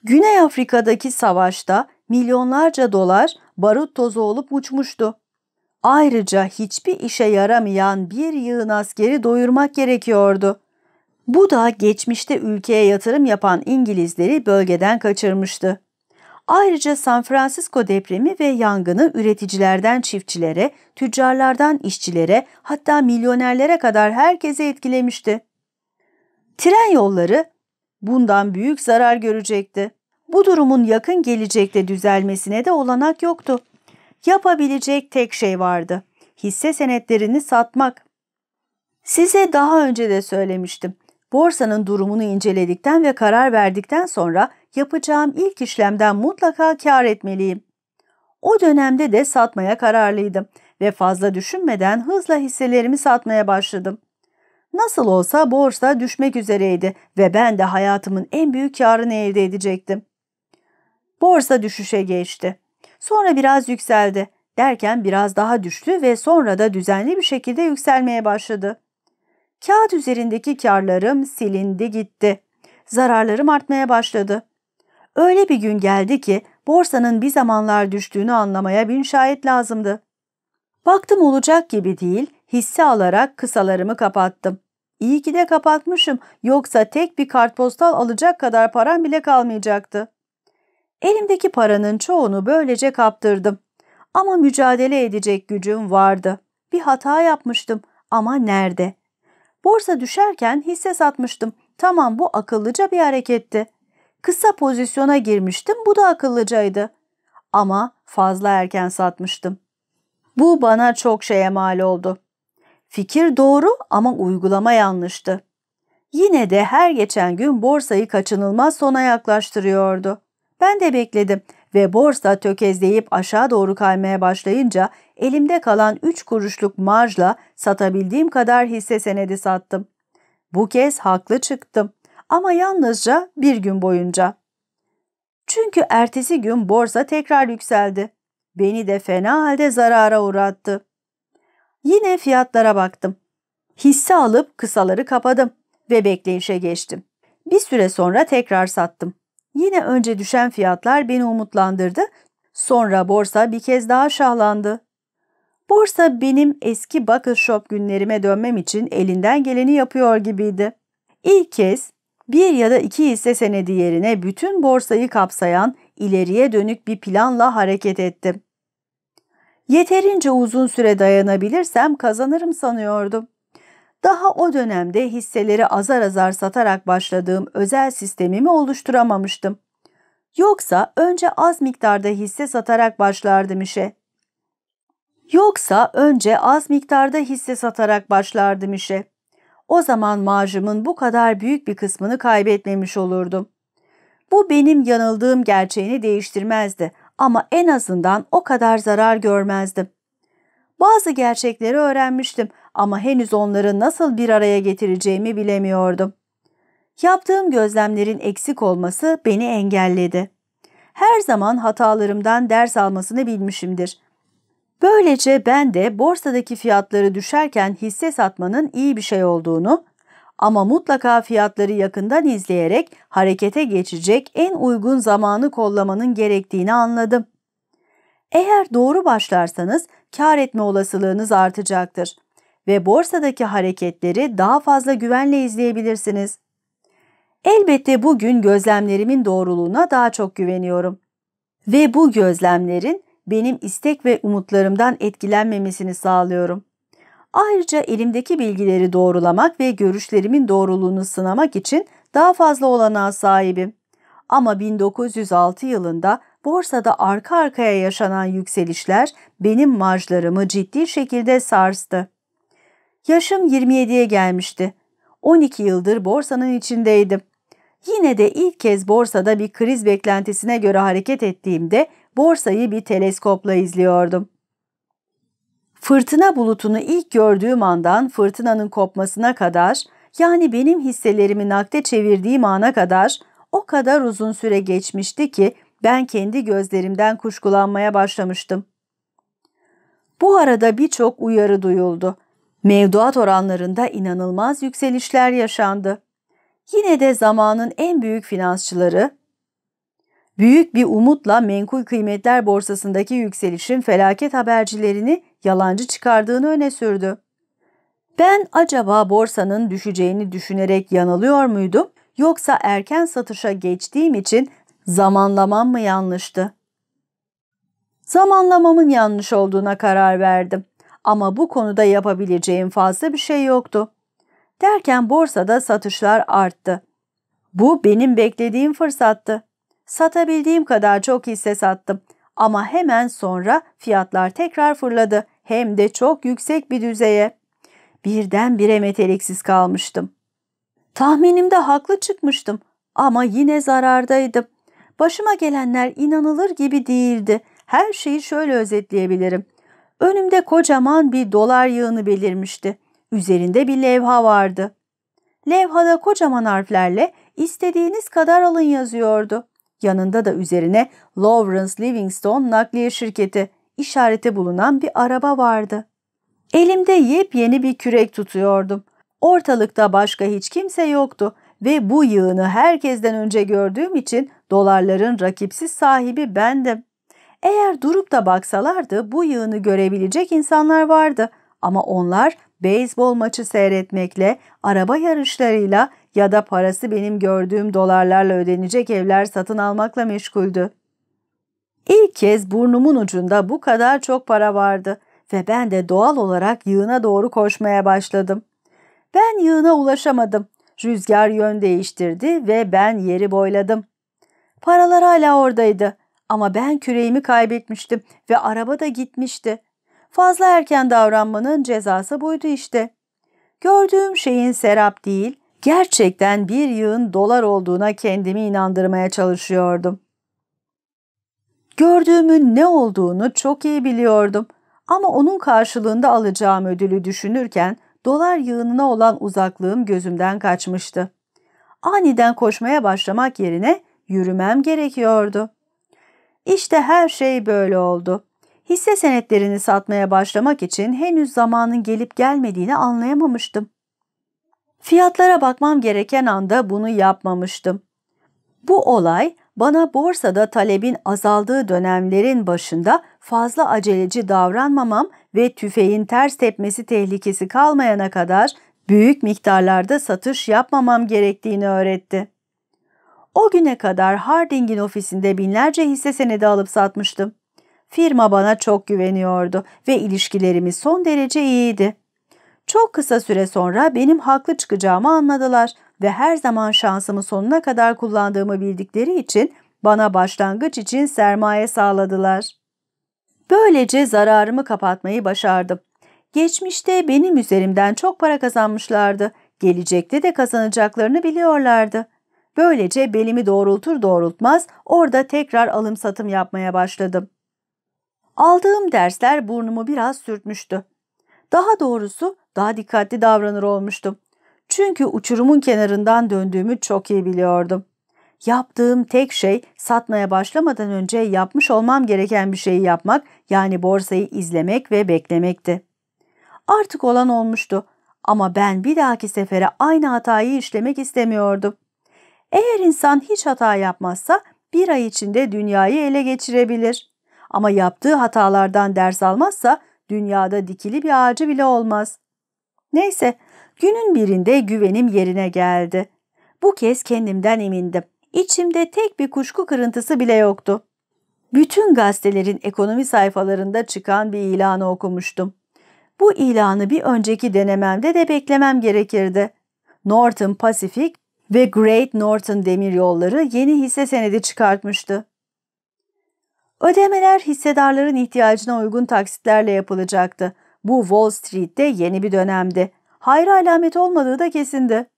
S1: Güney Afrika'daki savaşta milyonlarca dolar barut tozu olup uçmuştu. Ayrıca hiçbir işe yaramayan bir yığın askeri doyurmak gerekiyordu. Bu da geçmişte ülkeye yatırım yapan İngilizleri bölgeden kaçırmıştı. Ayrıca San Francisco depremi ve yangını üreticilerden çiftçilere, tüccarlardan işçilere hatta milyonerlere kadar herkese etkilemişti. Tren yolları bundan büyük zarar görecekti. Bu durumun yakın gelecekte düzelmesine de olanak yoktu. Yapabilecek tek şey vardı. Hisse senetlerini satmak. Size daha önce de söylemiştim. Borsanın durumunu inceledikten ve karar verdikten sonra yapacağım ilk işlemden mutlaka kar etmeliyim. O dönemde de satmaya kararlıydım ve fazla düşünmeden hızla hisselerimi satmaya başladım. Nasıl olsa borsa düşmek üzereydi ve ben de hayatımın en büyük karını elde edecektim. Borsa düşüşe geçti. Sonra biraz yükseldi. Derken biraz daha düştü ve sonra da düzenli bir şekilde yükselmeye başladı. Kağıt üzerindeki karlarım silindi gitti. Zararlarım artmaya başladı. Öyle bir gün geldi ki borsanın bir zamanlar düştüğünü anlamaya bin şahit lazımdı. Baktım olacak gibi değil, hisse alarak kısalarımı kapattım. İyi ki de kapatmışım, yoksa tek bir kartpostal alacak kadar param bile kalmayacaktı. Elimdeki paranın çoğunu böylece kaptırdım. Ama mücadele edecek gücüm vardı. Bir hata yapmıştım ama nerede? Borsa düşerken hisse satmıştım. Tamam bu akıllıca bir hareketti. Kısa pozisyona girmiştim bu da akıllıcaydı. Ama fazla erken satmıştım. Bu bana çok şeye mal oldu. Fikir doğru ama uygulama yanlıştı. Yine de her geçen gün borsayı kaçınılmaz sona yaklaştırıyordu. Ben de bekledim ve borsa tökezleyip aşağı doğru kaymaya başlayınca elimde kalan 3 kuruşluk marjla satabildiğim kadar hisse senedi sattım. Bu kez haklı çıktım ama yalnızca bir gün boyunca. Çünkü ertesi gün borsa tekrar yükseldi. Beni de fena halde zarara uğrattı. Yine fiyatlara baktım. Hisse alıp kısaları kapadım ve bekleyişe geçtim. Bir süre sonra tekrar sattım. Yine önce düşen fiyatlar beni umutlandırdı. Sonra borsa bir kez daha şahlandı. Borsa benim eski Buckle Shop günlerime dönmem için elinden geleni yapıyor gibiydi. İlk kez bir ya da iki hisse senedi yerine bütün borsayı kapsayan ileriye dönük bir planla hareket ettim. Yeterince uzun süre dayanabilirsem kazanırım sanıyordum. Daha o dönemde hisseleri azar azar satarak başladığım özel sistemimi oluşturamamıştım. Yoksa önce az miktarda hisse satarak başlardım işe. Yoksa önce az miktarda hisse satarak başlardım işe. O zaman marjımın bu kadar büyük bir kısmını kaybetmemiş olurdum. Bu benim yanıldığım gerçeğini değiştirmezdi ama en azından o kadar zarar görmezdim. Bazı gerçekleri öğrenmiştim ama henüz onları nasıl bir araya getireceğimi bilemiyordum. Yaptığım gözlemlerin eksik olması beni engelledi. Her zaman hatalarımdan ders almasını bilmişimdir. Böylece ben de borsadaki fiyatları düşerken hisse satmanın iyi bir şey olduğunu ama mutlaka fiyatları yakından izleyerek harekete geçecek en uygun zamanı kollamanın gerektiğini anladım. Eğer doğru başlarsanız kar etme olasılığınız artacaktır ve borsadaki hareketleri daha fazla güvenle izleyebilirsiniz. Elbette bugün gözlemlerimin doğruluğuna daha çok güveniyorum. Ve bu gözlemlerin benim istek ve umutlarımdan etkilenmemesini sağlıyorum. Ayrıca elimdeki bilgileri doğrulamak ve görüşlerimin doğruluğunu sınamak için daha fazla olanağa sahibim. Ama 1906 yılında borsada arka arkaya yaşanan yükselişler benim marjlarımı ciddi şekilde sarstı. Yaşım 27'ye gelmişti. 12 yıldır borsanın içindeydim. Yine de ilk kez borsada bir kriz beklentisine göre hareket ettiğimde borsayı bir teleskopla izliyordum. Fırtına bulutunu ilk gördüğüm andan fırtınanın kopmasına kadar yani benim hisselerimi nakde çevirdiğim ana kadar o kadar uzun süre geçmişti ki ben kendi gözlerimden kuşkulanmaya başlamıştım. Bu arada birçok uyarı duyuldu. Mevduat oranlarında inanılmaz yükselişler yaşandı. Yine de zamanın en büyük finansçıları büyük bir umutla menkul kıymetler borsasındaki yükselişin felaket habercilerini yalancı çıkardığını öne sürdü. Ben acaba borsanın düşeceğini düşünerek yanılıyor muydum yoksa erken satışa geçtiğim için zamanlamam mı yanlıştı? Zamanlamamın yanlış olduğuna karar verdim ama bu konuda yapabileceğim fazla bir şey yoktu. Derken borsada satışlar arttı. Bu benim beklediğim fırsattı. Satabildiğim kadar çok hisse sattım ama hemen sonra fiyatlar tekrar fırladı hem de çok yüksek bir düzeye. birdenbire meteliksiz kalmıştım. Tahminimde haklı çıkmıştım ama yine zarardaydım. Başıma gelenler inanılır gibi değildi. Her şeyi şöyle özetleyebilirim. Önümde kocaman bir dolar yığını belirmişti. Üzerinde bir levha vardı. Levhada kocaman harflerle istediğiniz kadar alın yazıyordu. Yanında da üzerine Lawrence Livingstone nakliye şirketi işareti bulunan bir araba vardı. Elimde yepyeni bir kürek tutuyordum. Ortalıkta başka hiç kimse yoktu ve bu yığını herkesten önce gördüğüm için dolarların rakipsiz sahibi bendim. Eğer durup da baksalardı bu yığını görebilecek insanlar vardı ama onlar beyzbol maçı seyretmekle, araba yarışlarıyla ya da parası benim gördüğüm dolarlarla ödenecek evler satın almakla meşguldü. İlk kez burnumun ucunda bu kadar çok para vardı ve ben de doğal olarak yığına doğru koşmaya başladım. Ben yığına ulaşamadım. Rüzgar yön değiştirdi ve ben yeri boyladım. Paralar hala oradaydı ama ben küreğimi kaybetmiştim ve araba da gitmişti. Fazla erken davranmanın cezası buydu işte. Gördüğüm şeyin serap değil, gerçekten bir yığın dolar olduğuna kendimi inandırmaya çalışıyordum. Gördüğümün ne olduğunu çok iyi biliyordum ama onun karşılığında alacağım ödülü düşünürken dolar yığınına olan uzaklığım gözümden kaçmıştı. Aniden koşmaya başlamak yerine yürümem gerekiyordu. İşte her şey böyle oldu. Hisse senetlerini satmaya başlamak için henüz zamanın gelip gelmediğini anlayamamıştım. Fiyatlara bakmam gereken anda bunu yapmamıştım. Bu olay bana borsada talebin azaldığı dönemlerin başında fazla aceleci davranmamam ve tüfeğin ters tepmesi tehlikesi kalmayana kadar büyük miktarlarda satış yapmamam gerektiğini öğretti. O güne kadar Harding'in ofisinde binlerce hisse senedi alıp satmıştım. Firma bana çok güveniyordu ve ilişkilerimiz son derece iyiydi. Çok kısa süre sonra benim haklı çıkacağımı anladılar ve her zaman şansımı sonuna kadar kullandığımı bildikleri için bana başlangıç için sermaye sağladılar. Böylece zararımı kapatmayı başardım. Geçmişte benim üzerimden çok para kazanmışlardı. Gelecekte de kazanacaklarını biliyorlardı. Böylece belimi doğrultur doğrultmaz orada tekrar alım satım yapmaya başladım. Aldığım dersler burnumu biraz sürtmüştü. Daha doğrusu daha dikkatli davranır olmuştum. Çünkü uçurumun kenarından döndüğümü çok iyi biliyordum. Yaptığım tek şey satmaya başlamadan önce yapmış olmam gereken bir şeyi yapmak yani borsayı izlemek ve beklemekti. Artık olan olmuştu ama ben bir dahaki sefere aynı hatayı işlemek istemiyordum. Eğer insan hiç hata yapmazsa bir ay içinde dünyayı ele geçirebilir. Ama yaptığı hatalardan ders almazsa dünyada dikili bir ağacı bile olmaz. Neyse, günün birinde güvenim yerine geldi. Bu kez kendimden emindim. İçimde tek bir kuşku kırıntısı bile yoktu. Bütün gazetelerin ekonomi sayfalarında çıkan bir ilanı okumuştum. Bu ilanı bir önceki denememde de beklemem gerekirdi. Northern Pacific ve Great Northern Demiryolları yeni hisse senedi çıkartmıştı. Ödemeler hissedarların ihtiyacına uygun taksitlerle yapılacaktı. Bu Wall Street'te yeni bir dönemdi. Hayra alamet olmadığı da kesindi.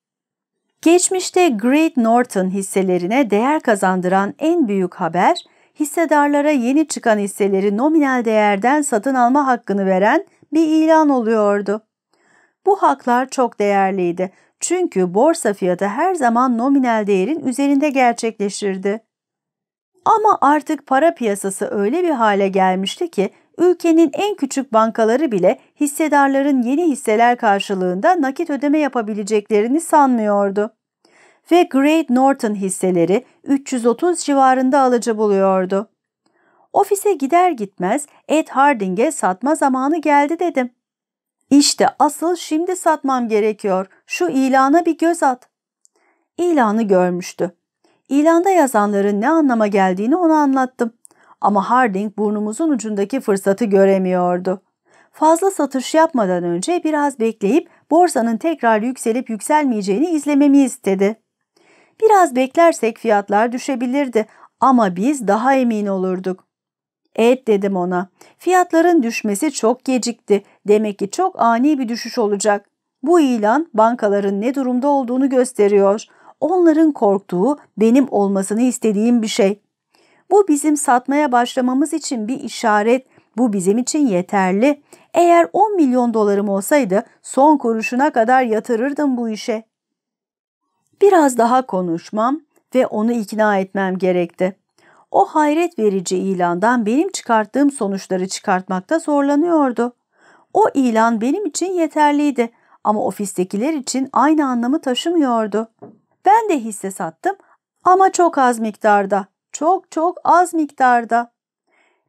S1: Geçmişte Great Northern hisselerine değer kazandıran en büyük haber, hissedarlara yeni çıkan hisseleri nominal değerden satın alma hakkını veren bir ilan oluyordu. Bu haklar çok değerliydi çünkü borsa fiyatı her zaman nominal değerin üzerinde gerçekleşirdi. Ama artık para piyasası öyle bir hale gelmişti ki ülkenin en küçük bankaları bile hissedarların yeni hisseler karşılığında nakit ödeme yapabileceklerini sanmıyordu. Ve Great Northern hisseleri 330 civarında alıcı buluyordu. Ofise gider gitmez Ed Harding'e satma zamanı geldi dedim. İşte asıl şimdi satmam gerekiyor. Şu ilana bir göz at. İlanı görmüştü. İlanda yazanların ne anlama geldiğini ona anlattım. Ama Harding burnumuzun ucundaki fırsatı göremiyordu. Fazla satış yapmadan önce biraz bekleyip borsanın tekrar yükselip yükselmeyeceğini izlememi istedi. Biraz beklersek fiyatlar düşebilirdi ama biz daha emin olurduk. Evet dedim ona. Fiyatların düşmesi çok gecikti. Demek ki çok ani bir düşüş olacak. Bu ilan bankaların ne durumda olduğunu gösteriyor. Onların korktuğu benim olmasını istediğim bir şey. Bu bizim satmaya başlamamız için bir işaret. Bu bizim için yeterli. Eğer 10 milyon dolarım olsaydı son kuruşuna kadar yatırırdım bu işe. Biraz daha konuşmam ve onu ikna etmem gerekti. O hayret verici ilandan benim çıkarttığım sonuçları çıkartmakta zorlanıyordu. O ilan benim için yeterliydi ama ofistekiler için aynı anlamı taşımıyordu. Ben de hisse sattım ama çok az miktarda, çok çok az miktarda.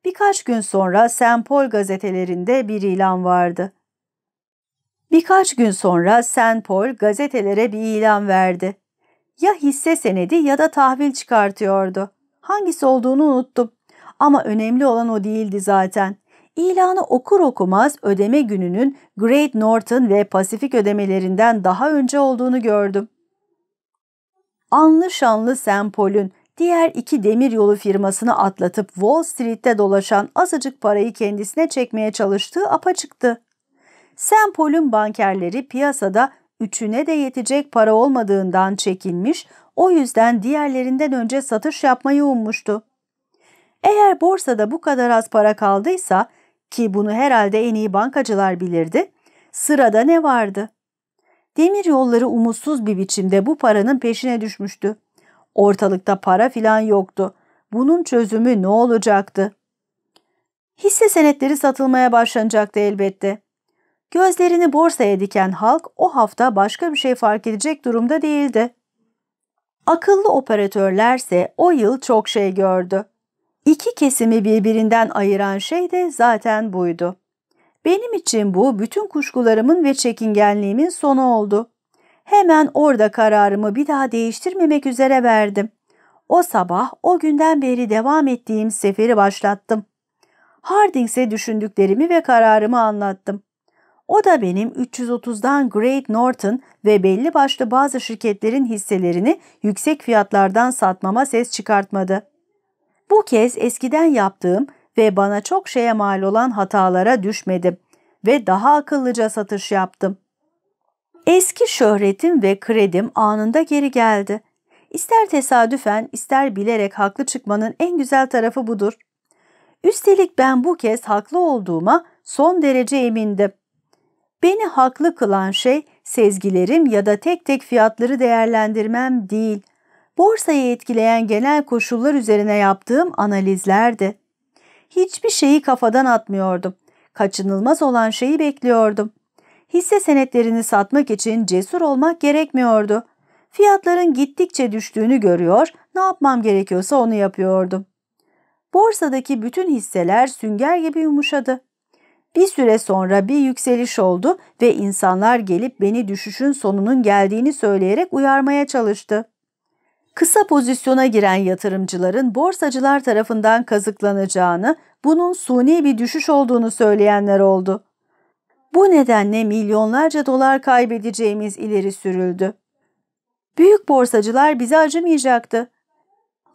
S1: Birkaç gün sonra St. Paul gazetelerinde bir ilan vardı. Birkaç gün sonra St. Paul gazetelere bir ilan verdi. Ya hisse senedi ya da tahvil çıkartıyordu. Hangisi olduğunu unuttum. Ama önemli olan o değildi zaten. İlanı okur okumaz ödeme gününün Great Northern ve Pasifik ödemelerinden daha önce olduğunu gördüm. Anlı şanlı St. Paul'ün diğer iki demiryolu firmasını atlatıp Wall Street'te dolaşan azıcık parayı kendisine çekmeye çalıştığı apaçıktı. St. Paul'ün bankerleri piyasada üçüne de yetecek para olmadığından çekinmiş, o yüzden diğerlerinden önce satış yapmayı ummuştu. Eğer borsada bu kadar az para kaldıysa ki bunu herhalde en iyi bankacılar bilirdi, sırada ne vardı? Demir yolları umutsuz bir biçimde bu paranın peşine düşmüştü. Ortalıkta para filan yoktu. Bunun çözümü ne olacaktı? Hisse senetleri satılmaya başlanacaktı elbette. Gözlerini borsaya diken halk o hafta başka bir şey fark edecek durumda değildi. Akıllı operatörlerse o yıl çok şey gördü. İki kesimi birbirinden ayıran şey de zaten buydu. Benim için bu bütün kuşkularımın ve çekingenliğimin sonu oldu. Hemen orada kararımı bir daha değiştirmemek üzere verdim. O sabah o günden beri devam ettiğim seferi başlattım. Hardings'e düşündüklerimi ve kararımı anlattım. O da benim 330'dan Great Northern ve belli başlı bazı şirketlerin hisselerini yüksek fiyatlardan satmama ses çıkartmadı. Bu kez eskiden yaptığım ve bana çok şeye mal olan hatalara düşmedim ve daha akıllıca satış yaptım. Eski şöhretim ve kredim anında geri geldi. İster tesadüfen ister bilerek haklı çıkmanın en güzel tarafı budur. Üstelik ben bu kez haklı olduğuma son derece emindim. Beni haklı kılan şey sezgilerim ya da tek tek fiyatları değerlendirmem değil, borsayı etkileyen genel koşullar üzerine yaptığım analizlerdi. Hiçbir şeyi kafadan atmıyordum. Kaçınılmaz olan şeyi bekliyordum. Hisse senetlerini satmak için cesur olmak gerekmiyordu. Fiyatların gittikçe düştüğünü görüyor, ne yapmam gerekiyorsa onu yapıyordum. Borsadaki bütün hisseler sünger gibi yumuşadı. Bir süre sonra bir yükseliş oldu ve insanlar gelip beni düşüşün sonunun geldiğini söyleyerek uyarmaya çalıştı. Kısa pozisyona giren yatırımcıların borsacılar tarafından kazıklanacağını, bunun suni bir düşüş olduğunu söyleyenler oldu. Bu nedenle milyonlarca dolar kaybedeceğimiz ileri sürüldü. Büyük borsacılar bize acımayacaktı.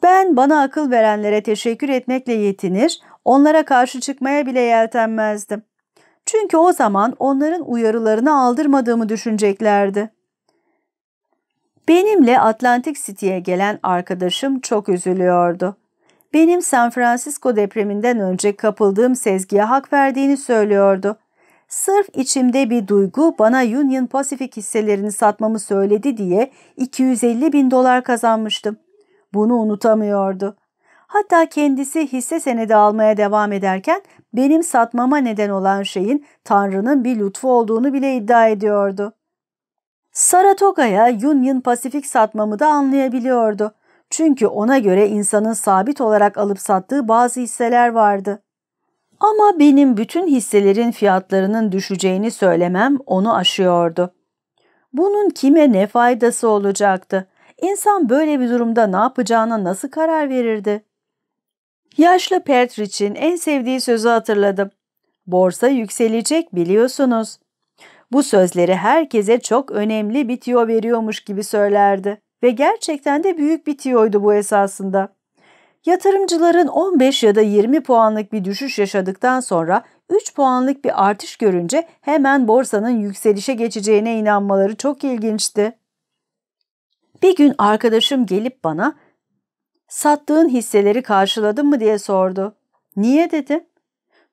S1: Ben bana akıl verenlere teşekkür etmekle yetinir, onlara karşı çıkmaya bile yeltenmezdim. Çünkü o zaman onların uyarılarını aldırmadığımı düşüneceklerdi. Benimle Atlantic City'ye gelen arkadaşım çok üzülüyordu. Benim San Francisco depreminden önce kapıldığım sezgiye hak verdiğini söylüyordu. Sırf içimde bir duygu bana Union Pacific hisselerini satmamı söyledi diye 250 bin dolar kazanmıştım. Bunu unutamıyordu. Hatta kendisi hisse senedi almaya devam ederken benim satmama neden olan şeyin Tanrı'nın bir lütfu olduğunu bile iddia ediyordu. Saratoga'ya Union Pacific satmamı da anlayabiliyordu. Çünkü ona göre insanın sabit olarak alıp sattığı bazı hisseler vardı. Ama benim bütün hisselerin fiyatlarının düşeceğini söylemem onu aşıyordu. Bunun kime ne faydası olacaktı? İnsan böyle bir durumda ne yapacağına nasıl karar verirdi? Yaşlı Petrich'in en sevdiği sözü hatırladım. Borsa yükselecek biliyorsunuz. Bu sözleri herkese çok önemli bir tiyo veriyormuş gibi söylerdi ve gerçekten de büyük bir tiyoydu bu esasında. Yatırımcıların 15 ya da 20 puanlık bir düşüş yaşadıktan sonra 3 puanlık bir artış görünce hemen borsanın yükselişe geçeceğine inanmaları çok ilginçti. Bir gün arkadaşım gelip bana sattığın hisseleri karşıladın mı diye sordu. Niye dedim.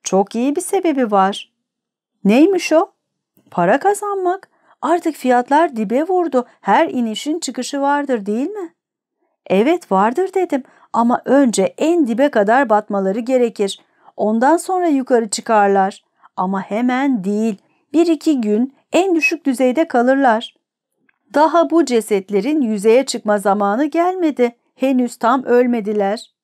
S1: Çok iyi bir sebebi var. Neymiş o? Para kazanmak. Artık fiyatlar dibe vurdu. Her inişin çıkışı vardır değil mi? Evet vardır dedim ama önce en dibe kadar batmaları gerekir. Ondan sonra yukarı çıkarlar. Ama hemen değil. Bir iki gün en düşük düzeyde kalırlar. Daha bu cesetlerin yüzeye çıkma zamanı gelmedi. Henüz tam ölmediler.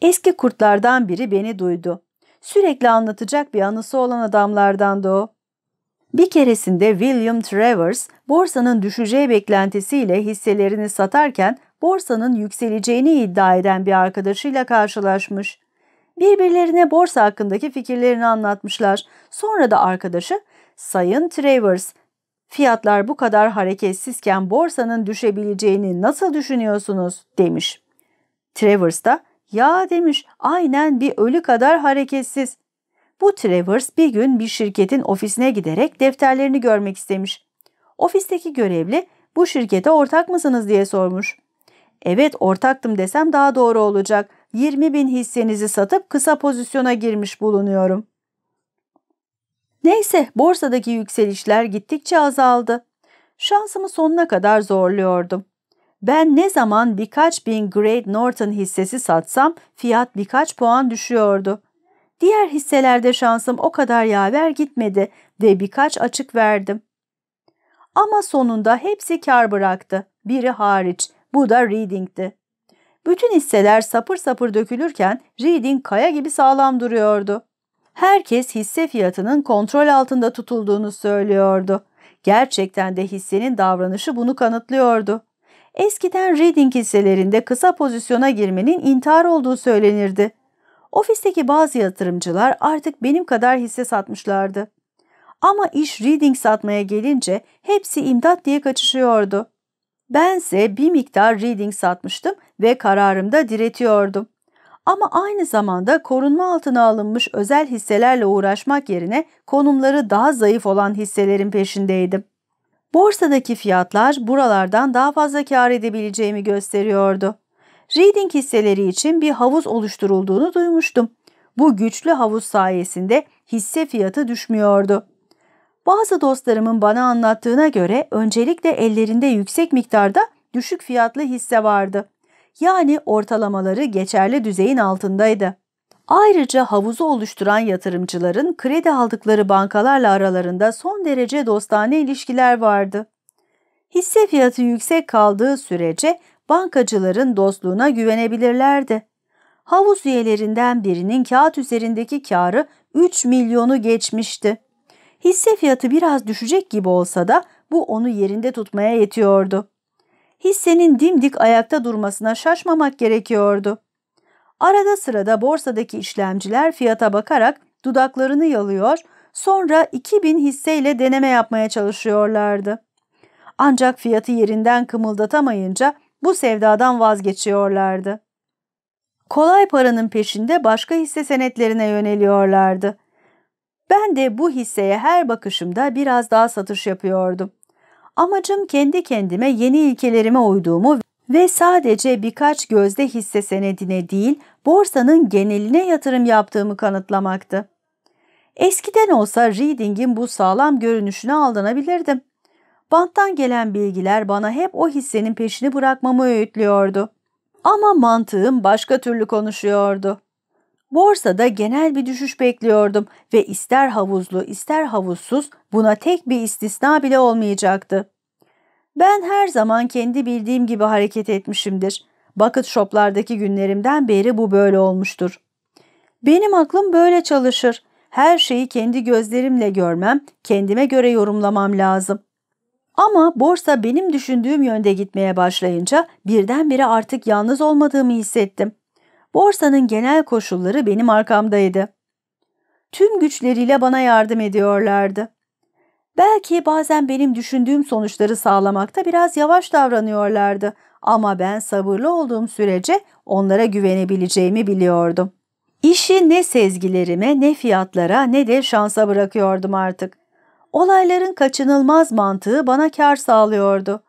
S1: Eski kurtlardan biri beni duydu. Sürekli anlatacak bir anısı olan adamlardandı o. Bir keresinde William Travers borsanın düşeceği beklentisiyle hisselerini satarken borsanın yükseleceğini iddia eden bir arkadaşıyla karşılaşmış. Birbirlerine borsa hakkındaki fikirlerini anlatmışlar. Sonra da arkadaşı, Sayın Travers, fiyatlar bu kadar hareketsizken borsanın düşebileceğini nasıl düşünüyorsunuz demiş. Travers da ya demiş aynen bir ölü kadar hareketsiz. Bu Travers bir gün bir şirketin ofisine giderek defterlerini görmek istemiş. Ofisteki görevli bu şirkete ortak mısınız diye sormuş. Evet ortaktım desem daha doğru olacak. 20 bin hissenizi satıp kısa pozisyona girmiş bulunuyorum. Neyse borsadaki yükselişler gittikçe azaldı. Şansımı sonuna kadar zorluyordum. Ben ne zaman birkaç bin Great Northern hissesi satsam fiyat birkaç puan düşüyordu. Diğer hisselerde şansım o kadar yaver gitmedi ve birkaç açık verdim. Ama sonunda hepsi kar bıraktı. Biri hariç. Bu da Reading'ti. Bütün hisseler sapır sapır dökülürken Reading kaya gibi sağlam duruyordu. Herkes hisse fiyatının kontrol altında tutulduğunu söylüyordu. Gerçekten de hissenin davranışı bunu kanıtlıyordu. Eskiden Reading hisselerinde kısa pozisyona girmenin intihar olduğu söylenirdi. Ofisteki bazı yatırımcılar artık benim kadar hisse satmışlardı. Ama iş Reading satmaya gelince hepsi imdat diye kaçışıyordu. Bense bir miktar Reading satmıştım ve kararımda diretiyordum. Ama aynı zamanda korunma altına alınmış özel hisselerle uğraşmak yerine konumları daha zayıf olan hisselerin peşindeydim. Borsadaki fiyatlar buralardan daha fazla kar edebileceğimi gösteriyordu. Reading hisseleri için bir havuz oluşturulduğunu duymuştum. Bu güçlü havuz sayesinde hisse fiyatı düşmüyordu. Bazı dostlarımın bana anlattığına göre öncelikle ellerinde yüksek miktarda düşük fiyatlı hisse vardı. Yani ortalamaları geçerli düzeyin altındaydı. Ayrıca havuzu oluşturan yatırımcıların kredi aldıkları bankalarla aralarında son derece dostane ilişkiler vardı. Hisse fiyatı yüksek kaldığı sürece bankacıların dostluğuna güvenebilirlerdi. Havuz üyelerinden birinin kağıt üzerindeki karı 3 milyonu geçmişti. Hisse fiyatı biraz düşecek gibi olsa da bu onu yerinde tutmaya yetiyordu. Hissenin dimdik ayakta durmasına şaşmamak gerekiyordu. Arada sırada borsadaki işlemciler fiyata bakarak dudaklarını yalıyor, sonra 2000 hisseyle deneme yapmaya çalışıyorlardı. Ancak fiyatı yerinden kımıldatamayınca bu sevdadan vazgeçiyorlardı. Kolay paranın peşinde başka hisse senetlerine yöneliyorlardı. Ben de bu hisseye her bakışımda biraz daha satış yapıyordum. Amacım kendi kendime yeni ilkelerime uyduğumu ve sadece birkaç gözde hisse senedine değil, borsanın geneline yatırım yaptığımı kanıtlamaktı. Eskiden olsa Reading'in bu sağlam görünüşüne aldanabilirdim. Banttan gelen bilgiler bana hep o hissenin peşini bırakmamı öğütlüyordu. Ama mantığım başka türlü konuşuyordu. Borsada genel bir düşüş bekliyordum ve ister havuzlu ister havuzsuz buna tek bir istisna bile olmayacaktı. Ben her zaman kendi bildiğim gibi hareket etmişimdir. Bucket shoplardaki günlerimden beri bu böyle olmuştur. Benim aklım böyle çalışır. Her şeyi kendi gözlerimle görmem, kendime göre yorumlamam lazım. Ama borsa benim düşündüğüm yönde gitmeye başlayınca birdenbire artık yalnız olmadığımı hissettim. Borsanın genel koşulları benim arkamdaydı. Tüm güçleriyle bana yardım ediyorlardı. Belki bazen benim düşündüğüm sonuçları sağlamakta biraz yavaş davranıyorlardı Ama ben sabırlı olduğum sürece onlara güvenebileceğimi biliyordum. İşi ne sezgilerime, ne fiyatlara, ne de şansa bırakıyordum artık. Olayların kaçınılmaz mantığı bana kar sağlıyordu.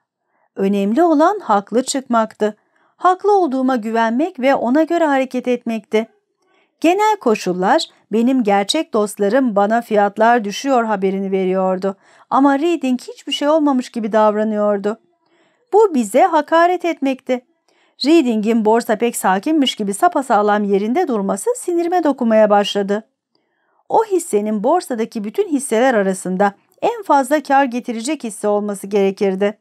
S1: Önemli olan haklı çıkmaktı. Haklı olduğuma güvenmek ve ona göre hareket etmekti. Genel koşullar benim gerçek dostlarım bana fiyatlar düşüyor haberini veriyordu. Ama Reading hiçbir şey olmamış gibi davranıyordu. Bu bize hakaret etmekti. Reading'in borsa pek sakinmiş gibi sapasağlam yerinde durması sinirime dokunmaya başladı. O hissenin borsadaki bütün hisseler arasında en fazla kar getirecek hisse olması gerekirdi.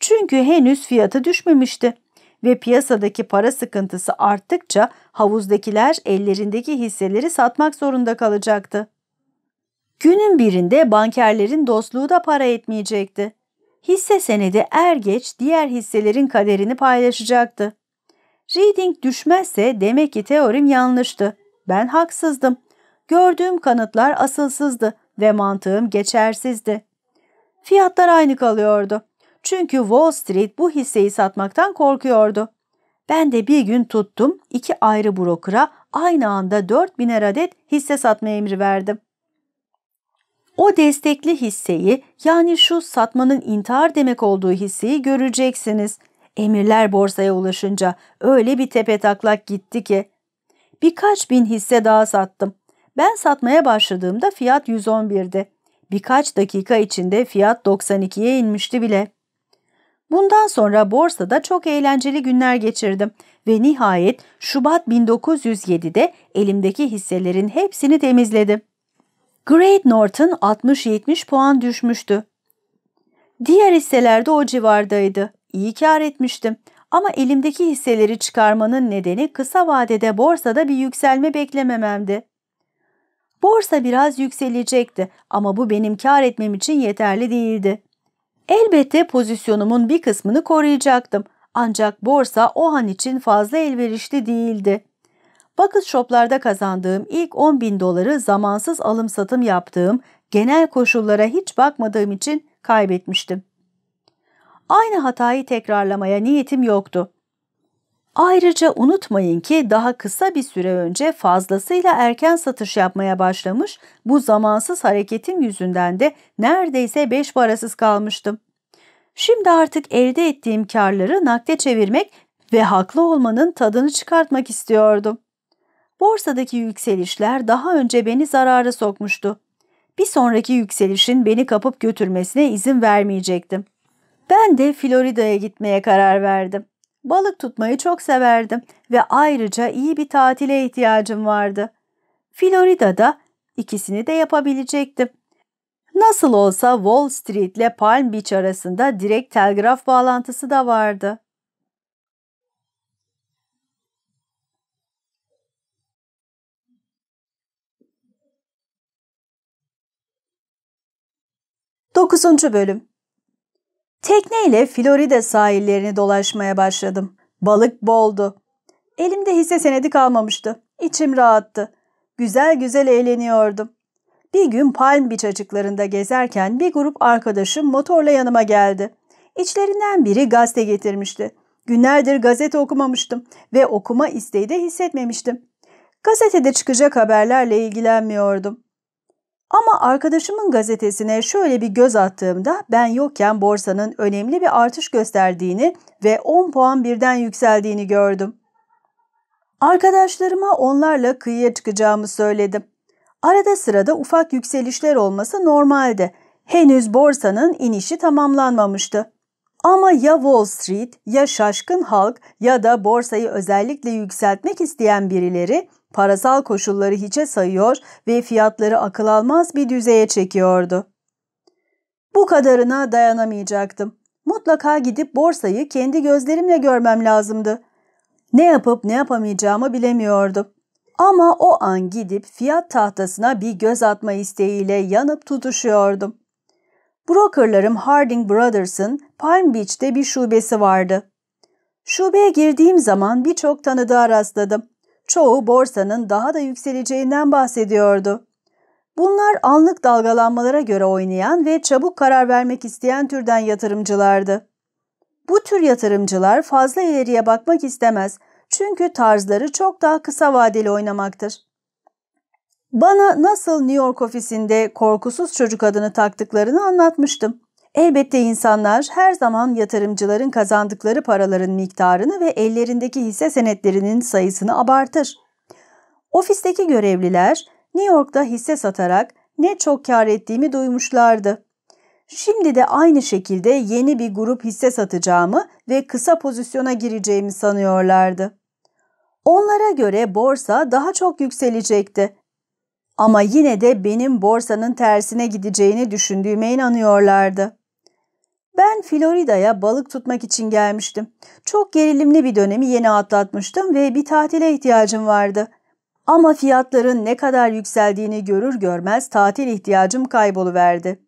S1: Çünkü henüz fiyatı düşmemişti ve piyasadaki para sıkıntısı arttıkça havuzdakiler ellerindeki hisseleri satmak zorunda kalacaktı. Günün birinde bankerlerin dostluğu da para etmeyecekti. Hisse senedi er geç diğer hisselerin kaderini paylaşacaktı. Reading düşmezse demek ki teorim yanlıştı. Ben haksızdım. Gördüğüm kanıtlar asılsızdı ve mantığım geçersizdi. Fiyatlar aynı kalıyordu. Çünkü Wall Street bu hisseyi satmaktan korkuyordu. Ben de bir gün tuttum iki ayrı brokera aynı anda 4000 adet hisse satma emri verdim. O destekli hisseyi yani şu satmanın intihar demek olduğu hisseyi göreceksiniz. Emirler borsaya ulaşınca öyle bir tepe taklak gitti ki. Birkaç bin hisse daha sattım. Ben satmaya başladığımda fiyat 111'di. Birkaç dakika içinde fiyat 92'ye inmişti bile. Bundan sonra borsada çok eğlenceli günler geçirdim ve nihayet Şubat 1907'de elimdeki hisselerin hepsini temizledim. Great Northern 60-70 puan düşmüştü. Diğer hisseler de o civardaydı. İyi kar etmiştim. Ama elimdeki hisseleri çıkarmanın nedeni kısa vadede borsada bir yükselme beklemememdi. Borsa biraz yükselecekti ama bu benim kar etmem için yeterli değildi. Elbette pozisyonumun bir kısmını koruyacaktım ancak borsa o an için fazla elverişli değildi. Bucket Shop'larda kazandığım ilk 10 bin doları zamansız alım satım yaptığım, genel koşullara hiç bakmadığım için kaybetmiştim. Aynı hatayı tekrarlamaya niyetim yoktu. Ayrıca unutmayın ki daha kısa bir süre önce fazlasıyla erken satış yapmaya başlamış, bu zamansız hareketim yüzünden de neredeyse beş parasız kalmıştım. Şimdi artık elde ettiğim karları nakde çevirmek ve haklı olmanın tadını çıkartmak istiyordum. Borsadaki yükselişler daha önce beni zarara sokmuştu. Bir sonraki yükselişin beni kapıp götürmesine izin vermeyecektim. Ben de Florida'ya gitmeye karar verdim. Balık tutmayı çok severdim ve ayrıca iyi bir tatile ihtiyacım vardı. Florida'da ikisini de yapabilecektim. Nasıl olsa Wall Street ile Palm Beach arasında direkt telgraf bağlantısı da vardı. Dokuzuncu Bölüm Tekneyle Florida sahillerini dolaşmaya başladım. Balık boldu. Elimde hisse senedi kalmamıştı. İçim rahattı. Güzel güzel eğleniyordum. Bir gün Palm Beach açıklarında gezerken bir grup arkadaşım motorla yanıma geldi. İçlerinden biri gazete getirmişti. Günlerdir gazete okumamıştım ve okuma isteği de hissetmemiştim. Gazetede çıkacak haberlerle ilgilenmiyordum. Ama arkadaşımın gazetesine şöyle bir göz attığımda ben yokken borsanın önemli bir artış gösterdiğini ve 10 puan birden yükseldiğini gördüm. Arkadaşlarıma onlarla kıyıya çıkacağımı söyledim. Arada sırada ufak yükselişler olması normaldi. Henüz borsanın inişi tamamlanmamıştı. Ama ya Wall Street ya şaşkın halk ya da borsayı özellikle yükseltmek isteyen birileri parasal koşulları hiçe sayıyor ve fiyatları akıl almaz bir düzeye çekiyordu. Bu kadarına dayanamayacaktım. Mutlaka gidip borsayı kendi gözlerimle görmem lazımdı. Ne yapıp ne yapamayacağımı bilemiyordum. Ama o an gidip fiyat tahtasına bir göz atma isteğiyle yanıp tutuşuyordum. Brokerlarım Harding Brothers'ın Palm Beach'te bir şubesi vardı. Şubeye girdiğim zaman birçok tanıdığa rastladım. Çoğu borsanın daha da yükseleceğinden bahsediyordu. Bunlar anlık dalgalanmalara göre oynayan ve çabuk karar vermek isteyen türden yatırımcılardı. Bu tür yatırımcılar fazla ileriye bakmak istemez çünkü tarzları çok daha kısa vadeli oynamaktır. Bana nasıl New York ofisinde korkusuz çocuk adını taktıklarını anlatmıştım. Elbette insanlar her zaman yatırımcıların kazandıkları paraların miktarını ve ellerindeki hisse senetlerinin sayısını abartır. Ofisteki görevliler New York'ta hisse satarak ne çok kar ettiğimi duymuşlardı. Şimdi de aynı şekilde yeni bir grup hisse satacağımı ve kısa pozisyona gireceğimi sanıyorlardı. Onlara göre borsa daha çok yükselecekti. Ama yine de benim borsanın tersine gideceğini düşündüğüme inanıyorlardı. Ben Florida'ya balık tutmak için gelmiştim. Çok gerilimli bir dönemi yeni atlatmıştım ve bir tatile ihtiyacım vardı. Ama fiyatların ne kadar yükseldiğini görür görmez tatil ihtiyacım kayboluverdi.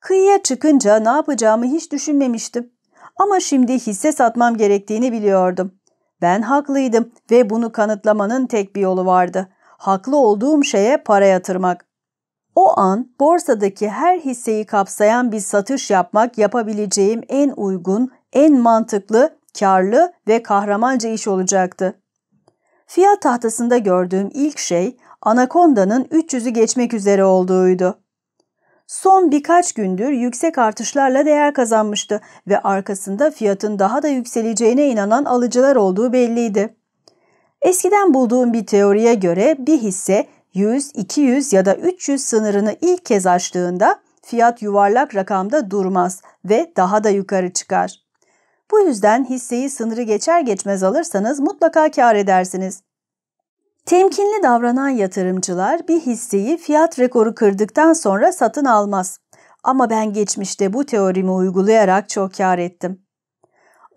S1: Kıyıya çıkınca ne yapacağımı hiç düşünmemiştim. Ama şimdi hisse satmam gerektiğini biliyordum. Ben haklıydım ve bunu kanıtlamanın tek bir yolu vardı. Haklı olduğum şeye para yatırmak. O an borsadaki her hisseyi kapsayan bir satış yapmak yapabileceğim en uygun, en mantıklı, karlı ve kahramanca iş olacaktı. Fiyat tahtasında gördüğüm ilk şey Anaconda'nın 300'ü geçmek üzere olduğuydu. Son birkaç gündür yüksek artışlarla değer kazanmıştı ve arkasında fiyatın daha da yükseleceğine inanan alıcılar olduğu belliydi. Eskiden bulduğum bir teoriye göre bir hisse 100, 200 ya da 300 sınırını ilk kez aştığında fiyat yuvarlak rakamda durmaz ve daha da yukarı çıkar. Bu yüzden hisseyi sınırı geçer geçmez alırsanız mutlaka kar edersiniz. Temkinli davranan yatırımcılar bir hisseyi fiyat rekoru kırdıktan sonra satın almaz. Ama ben geçmişte bu teorimi uygulayarak çok kar ettim.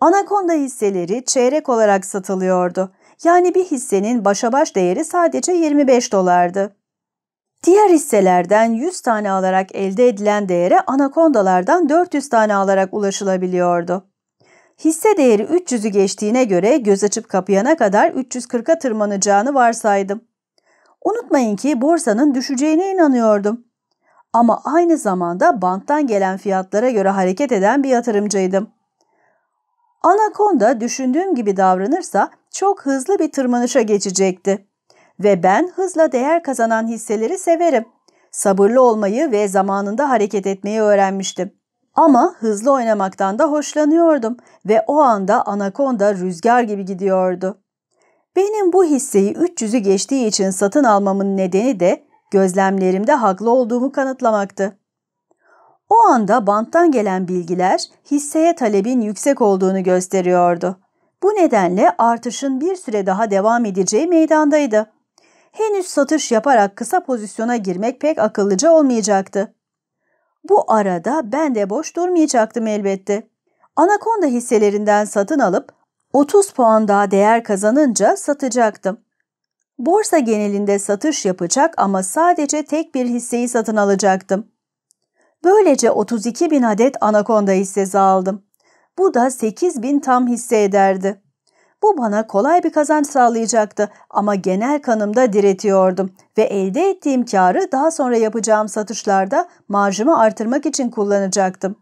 S1: Anakonda hisseleri çeyrek olarak satılıyordu. Yani bir hissenin başa baş değeri sadece 25 dolardı. Diğer hisselerden 100 tane alarak elde edilen değere anakondalardan 400 tane alarak ulaşılabiliyordu. Hisse değeri 300'ü geçtiğine göre göz açıp kapayana kadar 340'a tırmanacağını varsaydım. Unutmayın ki borsanın düşeceğine inanıyordum. Ama aynı zamanda banktan gelen fiyatlara göre hareket eden bir yatırımcıydım. Anaconda düşündüğüm gibi davranırsa çok hızlı bir tırmanışa geçecekti. Ve ben hızla değer kazanan hisseleri severim. Sabırlı olmayı ve zamanında hareket etmeyi öğrenmiştim. Ama hızlı oynamaktan da hoşlanıyordum ve o anda anakonda rüzgar gibi gidiyordu. Benim bu hisseyi 300'ü geçtiği için satın almamın nedeni de gözlemlerimde haklı olduğumu kanıtlamaktı. O anda banttan gelen bilgiler hisseye talebin yüksek olduğunu gösteriyordu. Bu nedenle artışın bir süre daha devam edeceği meydandaydı. Henüz satış yaparak kısa pozisyona girmek pek akıllıca olmayacaktı. Bu arada ben de boş durmayacaktım elbette. Anakonda hisselerinden satın alıp 30 puan daha değer kazanınca satacaktım. Borsa genelinde satış yapacak ama sadece tek bir hisseyi satın alacaktım. Böylece 32 bin adet Anakonda hissesi aldım. Bu da 8 bin tam hisse ederdi. Bu bana kolay bir kazanç sağlayacaktı ama genel kanımda diretiyordum ve elde ettiğim karı daha sonra yapacağım satışlarda marjımı artırmak için kullanacaktım.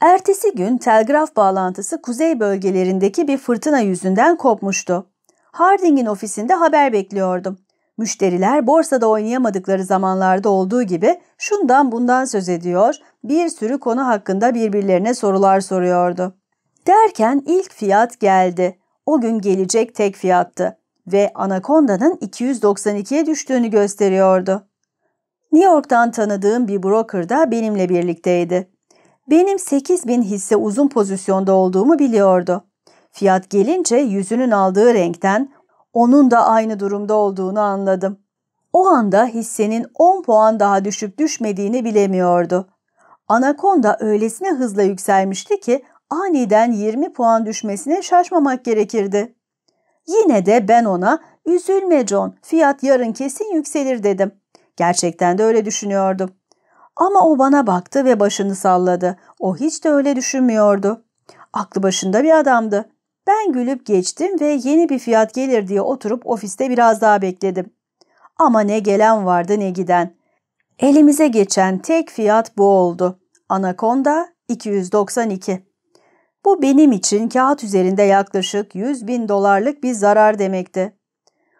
S1: Ertesi gün telgraf bağlantısı kuzey bölgelerindeki bir fırtına yüzünden kopmuştu. Harding'in ofisinde haber bekliyordum. Müşteriler borsada oynayamadıkları zamanlarda olduğu gibi şundan bundan söz ediyor, bir sürü konu hakkında birbirlerine sorular soruyordu. Derken ilk fiyat geldi. O gün gelecek tek fiyattı ve Anaconda'nın 292'ye düştüğünü gösteriyordu. New York'tan tanıdığım bir broker da benimle birlikteydi. Benim 8 bin hisse uzun pozisyonda olduğumu biliyordu. Fiyat gelince yüzünün aldığı renkten onun da aynı durumda olduğunu anladım. O anda hissenin 10 puan daha düşüp düşmediğini bilemiyordu. Anaconda öylesine hızla yükselmişti ki aniden 20 puan düşmesine şaşmamak gerekirdi. Yine de ben ona üzülme John fiyat yarın kesin yükselir dedim. Gerçekten de öyle düşünüyordum. Ama o bana baktı ve başını salladı. O hiç de öyle düşünmüyordu. Aklı başında bir adamdı. Ben gülüp geçtim ve yeni bir fiyat gelir diye oturup ofiste biraz daha bekledim. Ama ne gelen vardı ne giden. Elimize geçen tek fiyat bu oldu. Anaconda 292. Bu benim için kağıt üzerinde yaklaşık 100 bin dolarlık bir zarar demekti.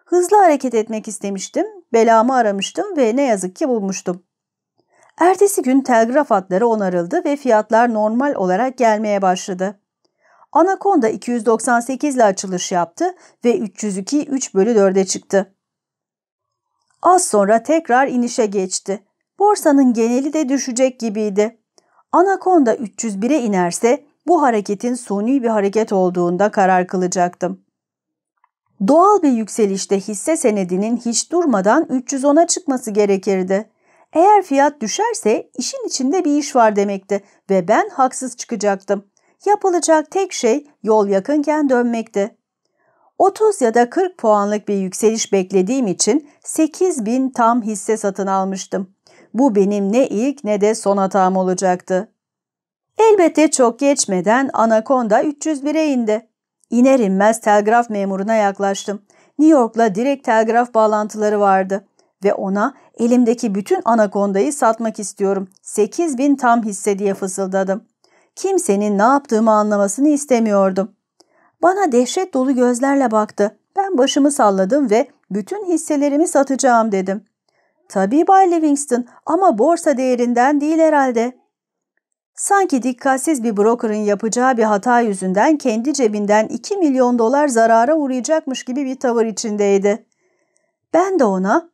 S1: Hızlı hareket etmek istemiştim, belamı aramıştım ve ne yazık ki bulmuştum. Ertesi gün telgraf hatları onarıldı ve fiyatlar normal olarak gelmeye başladı. Anaconda 298 ile açılış yaptı ve 302 3 bölü 4'e çıktı. Az sonra tekrar inişe geçti. Borsanın geneli de düşecek gibiydi. Anaconda 301'e inerse bu hareketin suni bir hareket olduğunda karar kılacaktım. Doğal bir yükselişte hisse senedinin hiç durmadan 310'a çıkması gerekirdi. Eğer fiyat düşerse işin içinde bir iş var demekti ve ben haksız çıkacaktım. Yapılacak tek şey yol yakınken dönmekti. 30 ya da 40 puanlık bir yükseliş beklediğim için 8 bin tam hisse satın almıştım. Bu benim ne ilk ne de son hatam olacaktı. Elbette çok geçmeden Anaconda 301'e indi. İner inmez telgraf memuruna yaklaştım. New York'la direkt telgraf bağlantıları vardı ve ona elimdeki bütün Anaconda'yı satmak istiyorum. 8 bin tam hisse diye fısıldadım. Kimsenin ne yaptığımı anlamasını istemiyordum. Bana dehşet dolu gözlerle baktı. Ben başımı salladım ve bütün hisselerimi satacağım dedim. Tabii Bay Livingston ama borsa değerinden değil herhalde. Sanki dikkatsiz bir brokerın yapacağı bir hata yüzünden kendi cebinden 2 milyon dolar zarara uğrayacakmış gibi bir tavır içindeydi. Ben de ona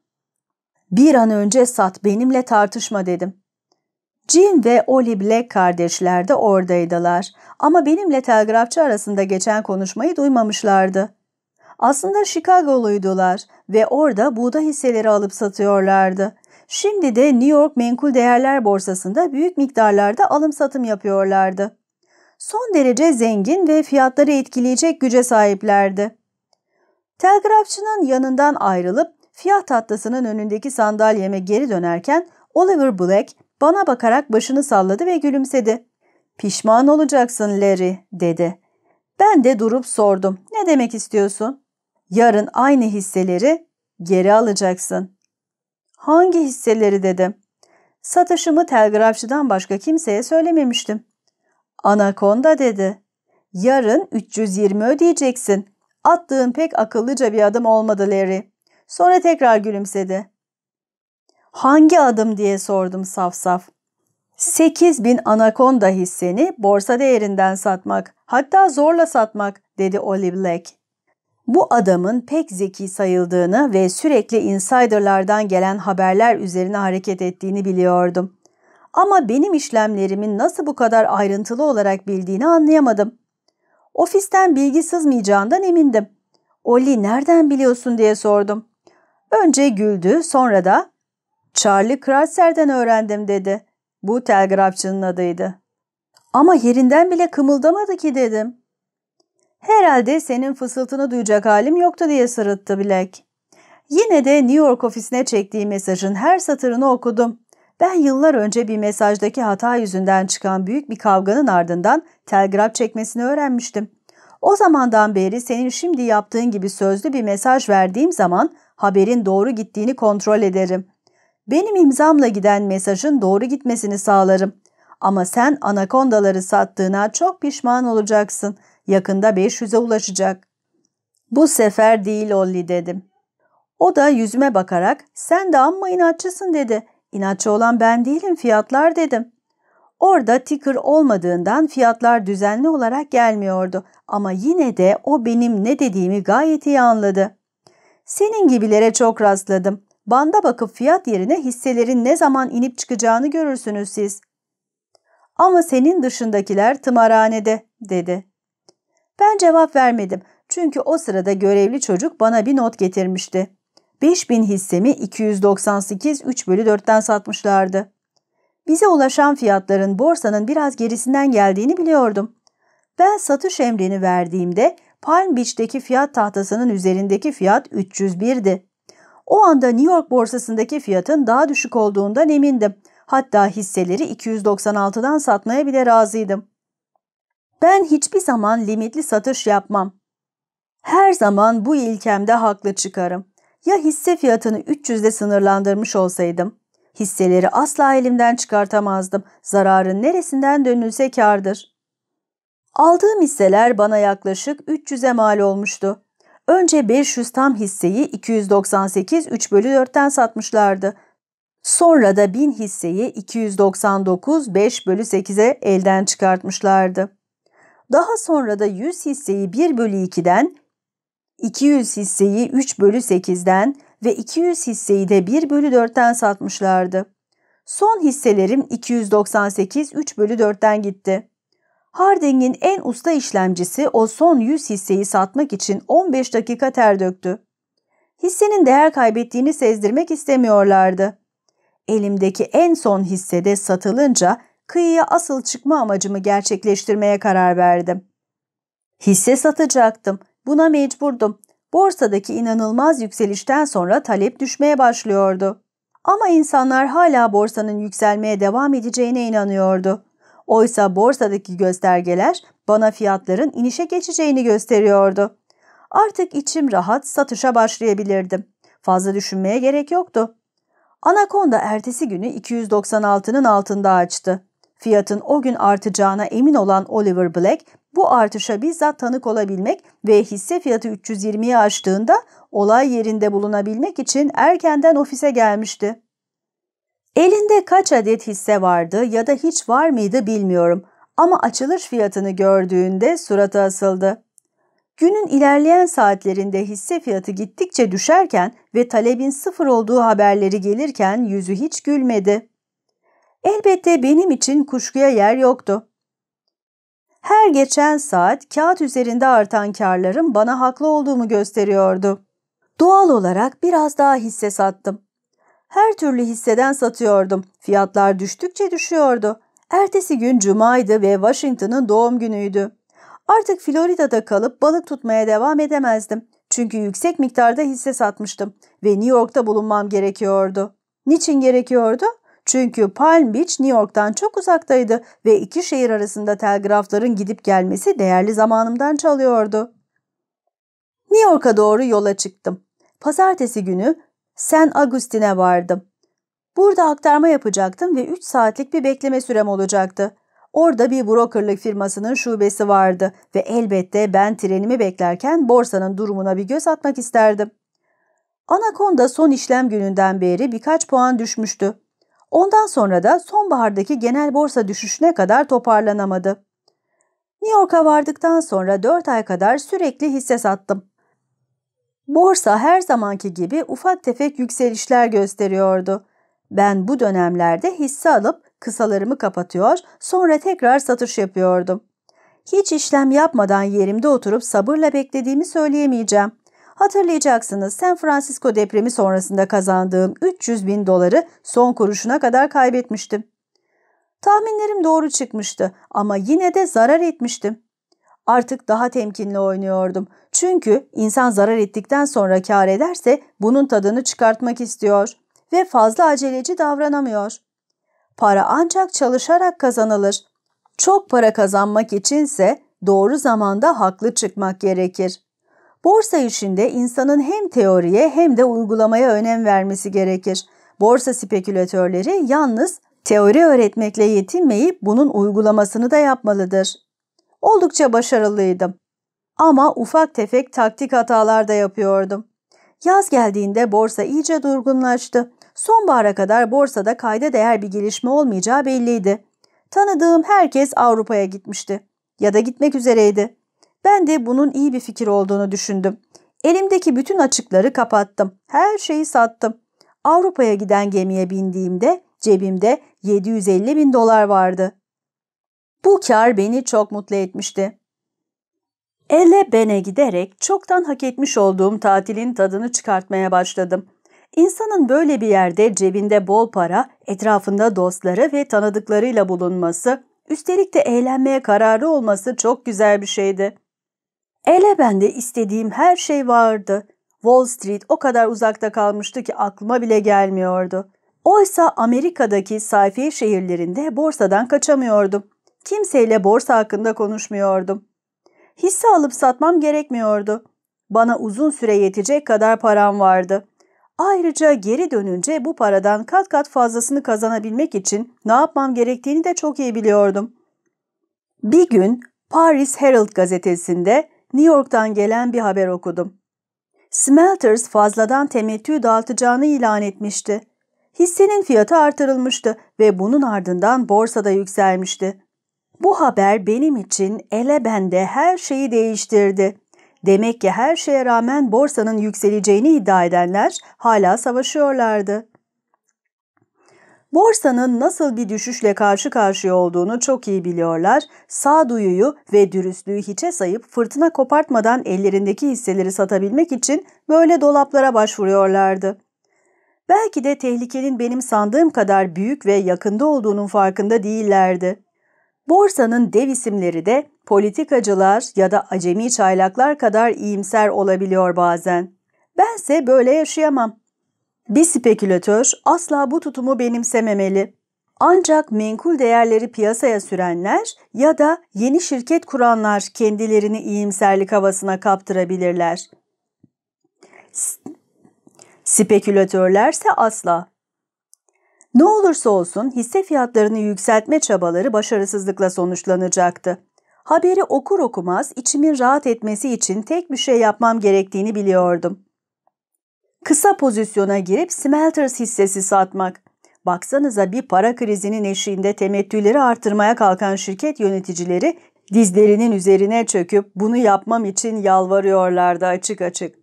S1: bir an önce sat benimle tartışma dedim. Jean ve Ollie Black kardeşler de oradaydılar ama benimle telgrafçı arasında geçen konuşmayı duymamışlardı. Aslında Chicago'luydular ve orada buğday hisseleri alıp satıyorlardı. Şimdi de New York Menkul Değerler Borsası'nda büyük miktarlarda alım satım yapıyorlardı. Son derece zengin ve fiyatları etkileyecek güce sahiplerdi. Telgrafçının yanından ayrılıp fiyat tahtasının önündeki sandalyeme geri dönerken Oliver Black bana bakarak başını salladı ve gülümsedi. Pişman olacaksın Larry dedi. Ben de durup sordum. Ne demek istiyorsun? Yarın aynı hisseleri geri alacaksın. Hangi hisseleri dedim. Satışımı telgrafçıdan başka kimseye söylememiştim. Anakonda dedi. Yarın 320 ödeyeceksin. Attığın pek akıllıca bir adım olmadı Larry. Sonra tekrar gülümsedi. Hangi adım diye sordum saf saf. 8 bin anakonda hisseni borsa değerinden satmak, hatta zorla satmak dedi Olive Black. Bu adamın pek zeki sayıldığını ve sürekli insiderlardan gelen haberler üzerine hareket ettiğini biliyordum. Ama benim işlemlerimin nasıl bu kadar ayrıntılı olarak bildiğini anlayamadım. Ofisten bilgi sızmayacağından emindim. Oli nereden biliyorsun diye sordum. Önce güldü sonra da Charlie Kreuzer'den öğrendim dedi. Bu telgrafçının adıydı. Ama yerinden bile kımıldamadı ki dedim. Herhalde senin fısıltını duyacak halim yoktu diye sırıttı Black. Yine de New York ofisine çektiği mesajın her satırını okudum. Ben yıllar önce bir mesajdaki hata yüzünden çıkan büyük bir kavganın ardından telgraf çekmesini öğrenmiştim. O zamandan beri senin şimdi yaptığın gibi sözlü bir mesaj verdiğim zaman haberin doğru gittiğini kontrol ederim. Benim imzamla giden mesajın doğru gitmesini sağlarım. Ama sen anakondaları sattığına çok pişman olacaksın. Yakında 500'e ulaşacak. Bu sefer değil Olli dedim. O da yüzüme bakarak sen de amma inatçısın dedi. İnatçı olan ben değilim fiyatlar dedim. Orada ticker olmadığından fiyatlar düzenli olarak gelmiyordu ama yine de o benim ne dediğimi gayet iyi anladı. Senin gibilere çok rastladım. Banda bakıp fiyat yerine hisselerin ne zaman inip çıkacağını görürsünüz siz. Ama senin dışındakiler tımarhanede, dedi. Ben cevap vermedim çünkü o sırada görevli çocuk bana bir not getirmişti. 5000 hissemi 298 3 bölü 4'ten satmışlardı. Bize ulaşan fiyatların borsanın biraz gerisinden geldiğini biliyordum. Ben satış emrini verdiğimde Palm Beach'teki fiyat tahtasının üzerindeki fiyat 301'di. O anda New York borsasındaki fiyatın daha düşük olduğundan emindim. Hatta hisseleri 296'dan satmaya bile razıydım. Ben hiçbir zaman limitli satış yapmam. Her zaman bu ilkemde haklı çıkarım. Ya hisse fiyatını 300'de sınırlandırmış olsaydım? Hisseleri asla elimden çıkartamazdım. Zararın neresinden dönülse kardır. Aldığım hisseler bana yaklaşık 300'e mal olmuştu. Önce 500 tam hisseyi 298 3 bölü 4'ten satmışlardı. Sonra da 1000 hisseyi 299 5 bölü 8'e elden çıkartmışlardı. Daha sonra da 100 hisseyi 1 bölü 2'den, 200 hisseyi 3 bölü 8'den ve 200 hisseyi de 1 bölü 4'ten satmışlardı. Son hisselerim 298 3 bölü 4'ten gitti. Harding'in en usta işlemcisi o son 100 hisseyi satmak için 15 dakika ter döktü. Hissenin değer kaybettiğini sezdirmek istemiyorlardı. Elimdeki en son hissede satılınca kıyıya asıl çıkma amacımı gerçekleştirmeye karar verdim. Hisse satacaktım. Buna mecburdum. Borsadaki inanılmaz yükselişten sonra talep düşmeye başlıyordu. Ama insanlar hala borsanın yükselmeye devam edeceğine inanıyordu. Oysa borsadaki göstergeler bana fiyatların inişe geçeceğini gösteriyordu. Artık içim rahat satışa başlayabilirdim. Fazla düşünmeye gerek yoktu. Anaconda ertesi günü 296'nın altında açtı. Fiyatın o gün artacağına emin olan Oliver Black, bu artışa bizzat tanık olabilmek ve hisse fiyatı 320'yi aştığında olay yerinde bulunabilmek için erkenden ofise gelmişti. Elinde kaç adet hisse vardı ya da hiç var mıydı bilmiyorum ama açılış fiyatını gördüğünde suratı asıldı. Günün ilerleyen saatlerinde hisse fiyatı gittikçe düşerken ve talebin sıfır olduğu haberleri gelirken yüzü hiç gülmedi. Elbette benim için kuşkuya yer yoktu. Her geçen saat kağıt üzerinde artan karlarım bana haklı olduğumu gösteriyordu. Doğal olarak biraz daha hisse sattım. Her türlü hisseden satıyordum. Fiyatlar düştükçe düşüyordu. Ertesi gün cumaydı ve Washington'ın doğum günüydü. Artık Florida'da kalıp balık tutmaya devam edemezdim. Çünkü yüksek miktarda hisse satmıştım ve New York'ta bulunmam gerekiyordu. Niçin gerekiyordu? Çünkü Palm Beach New York'tan çok uzaktaydı ve iki şehir arasında telgrafların gidip gelmesi değerli zamanımdan çalıyordu. New York'a doğru yola çıktım. Pazartesi günü San Agustin'e vardım. Burada aktarma yapacaktım ve 3 saatlik bir bekleme sürem olacaktı. Orada bir brokerlık firmasının şubesi vardı ve elbette ben trenimi beklerken borsanın durumuna bir göz atmak isterdim. Anaconda son işlem gününden beri birkaç puan düşmüştü. Ondan sonra da sonbahardaki genel borsa düşüşüne kadar toparlanamadı. New York'a vardıktan sonra 4 ay kadar sürekli hisse sattım. Borsa her zamanki gibi ufak tefek yükselişler gösteriyordu. Ben bu dönemlerde hisse alıp kısalarımı kapatıyor, sonra tekrar satış yapıyordum. Hiç işlem yapmadan yerimde oturup sabırla beklediğimi söyleyemeyeceğim. Hatırlayacaksınız San Francisco depremi sonrasında kazandığım 300 bin doları son kuruşuna kadar kaybetmiştim. Tahminlerim doğru çıkmıştı ama yine de zarar etmiştim. Artık daha temkinli oynuyordum. Çünkü insan zarar ettikten sonra kar ederse bunun tadını çıkartmak istiyor ve fazla aceleci davranamıyor. Para ancak çalışarak kazanılır. Çok para kazanmak içinse doğru zamanda haklı çıkmak gerekir. Borsa işinde insanın hem teoriye hem de uygulamaya önem vermesi gerekir. Borsa spekülatörleri yalnız teori öğretmekle yetinmeyip bunun uygulamasını da yapmalıdır. Oldukça başarılıydım. Ama ufak tefek taktik hatalar da yapıyordum. Yaz geldiğinde borsa iyice durgunlaştı. Sonbahara kadar borsada kayda değer bir gelişme olmayacağı belliydi. Tanıdığım herkes Avrupa'ya gitmişti. Ya da gitmek üzereydi. Ben de bunun iyi bir fikir olduğunu düşündüm. Elimdeki bütün açıkları kapattım. Her şeyi sattım. Avrupa'ya giden gemiye bindiğimde cebimde 750 bin dolar vardı. Bu kar beni çok mutlu etmişti. Elle bene giderek çoktan hak etmiş olduğum tatilin tadını çıkartmaya başladım. İnsanın böyle bir yerde cebinde bol para, etrafında dostları ve tanıdıklarıyla bulunması, üstelik de eğlenmeye kararı olması çok güzel bir şeydi. Ele bende istediğim her şey vardı. Wall Street o kadar uzakta kalmıştı ki aklıma bile gelmiyordu. Oysa Amerika'daki sayfiye şehirlerinde borsadan kaçamıyordum. Kimseyle borsa hakkında konuşmuyordum. Hisse alıp satmam gerekmiyordu. Bana uzun süre yetecek kadar param vardı. Ayrıca geri dönünce bu paradan kat kat fazlasını kazanabilmek için ne yapmam gerektiğini de çok iyi biliyordum. Bir gün Paris Herald gazetesinde New York'tan gelen bir haber okudum. Smelters fazladan temettü dağıtacağını ilan etmişti. Hissenin fiyatı artırılmıştı ve bunun ardından borsada yükselmişti. Bu haber benim için ele bende her şeyi değiştirdi. Demek ki her şeye rağmen borsanın yükseleceğini iddia edenler hala savaşıyorlardı. Borsanın nasıl bir düşüşle karşı karşıya olduğunu çok iyi biliyorlar, sağduyuyu ve dürüstlüğü hiçe sayıp fırtına kopartmadan ellerindeki hisseleri satabilmek için böyle dolaplara başvuruyorlardı. Belki de tehlikenin benim sandığım kadar büyük ve yakında olduğunun farkında değillerdi. Borsanın dev isimleri de politikacılar ya da acemi çaylaklar kadar iyimser olabiliyor bazen. Bense böyle yaşayamam. Bir spekülatör asla bu tutumu benimsememeli. Ancak menkul değerleri piyasaya sürenler ya da yeni şirket kuranlar kendilerini iyimserlik havasına kaptırabilirler. Spekülatörlerse asla. Ne olursa olsun hisse fiyatlarını yükseltme çabaları başarısızlıkla sonuçlanacaktı. Haberi okur okumaz içimin rahat etmesi için tek bir şey yapmam gerektiğini biliyordum. Kısa pozisyona girip Smelters hissesi satmak. Baksanıza bir para krizinin eşiğinde temettüleri artırmaya kalkan şirket yöneticileri dizlerinin üzerine çöküp bunu yapmam için yalvarıyorlardı açık açık.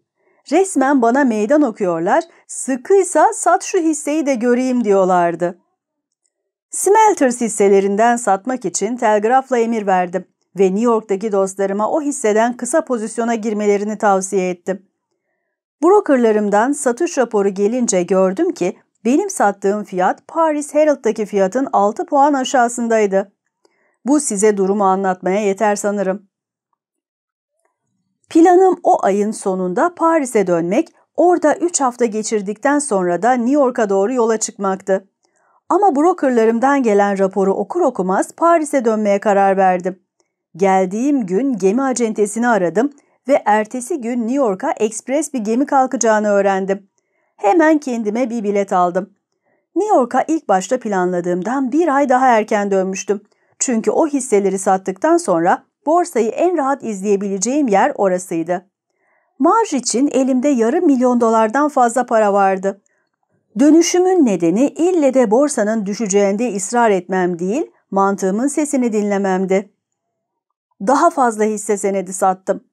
S1: Resmen bana meydan okuyorlar, sıkıysa sat şu hisseyi de göreyim diyorlardı. Smelters hisselerinden satmak için telgrafla emir verdim ve New York'taki dostlarıma o hisseden kısa pozisyona girmelerini tavsiye ettim. Brokerlarımdan satış raporu gelince gördüm ki benim sattığım fiyat Paris Herald'daki fiyatın 6 puan aşağısındaydı. Bu size durumu anlatmaya yeter sanırım. Planım o ayın sonunda Paris'e dönmek, orada 3 hafta geçirdikten sonra da New York'a doğru yola çıkmaktı. Ama brokerlarımdan gelen raporu okur okumaz Paris'e dönmeye karar verdim. Geldiğim gün gemi acentesini aradım ve ertesi gün New York'a ekspres bir gemi kalkacağını öğrendim. Hemen kendime bir bilet aldım. New York'a ilk başta planladığımdan bir ay daha erken dönmüştüm. Çünkü o hisseleri sattıktan sonra borsayı en rahat izleyebileceğim yer orasıydı. Marj için elimde yarım milyon dolardan fazla para vardı. Dönüşümün nedeni ille de borsanın düşeceğinde ısrar etmem değil, mantığımın sesini dinlememdi. Daha fazla hisse senedi sattım.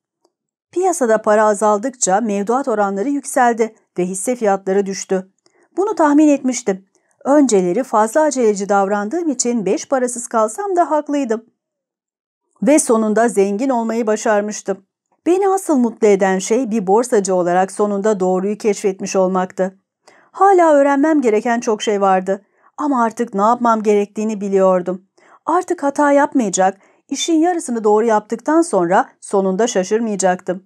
S1: Piyasada para azaldıkça mevduat oranları yükseldi ve hisse fiyatları düştü. Bunu tahmin etmiştim. Önceleri fazla aceleci davrandığım için beş parasız kalsam da haklıydım. Ve sonunda zengin olmayı başarmıştım. Beni asıl mutlu eden şey bir borsacı olarak sonunda doğruyu keşfetmiş olmaktı. Hala öğrenmem gereken çok şey vardı ama artık ne yapmam gerektiğini biliyordum. Artık hata yapmayacak, işin yarısını doğru yaptıktan sonra sonunda şaşırmayacaktım.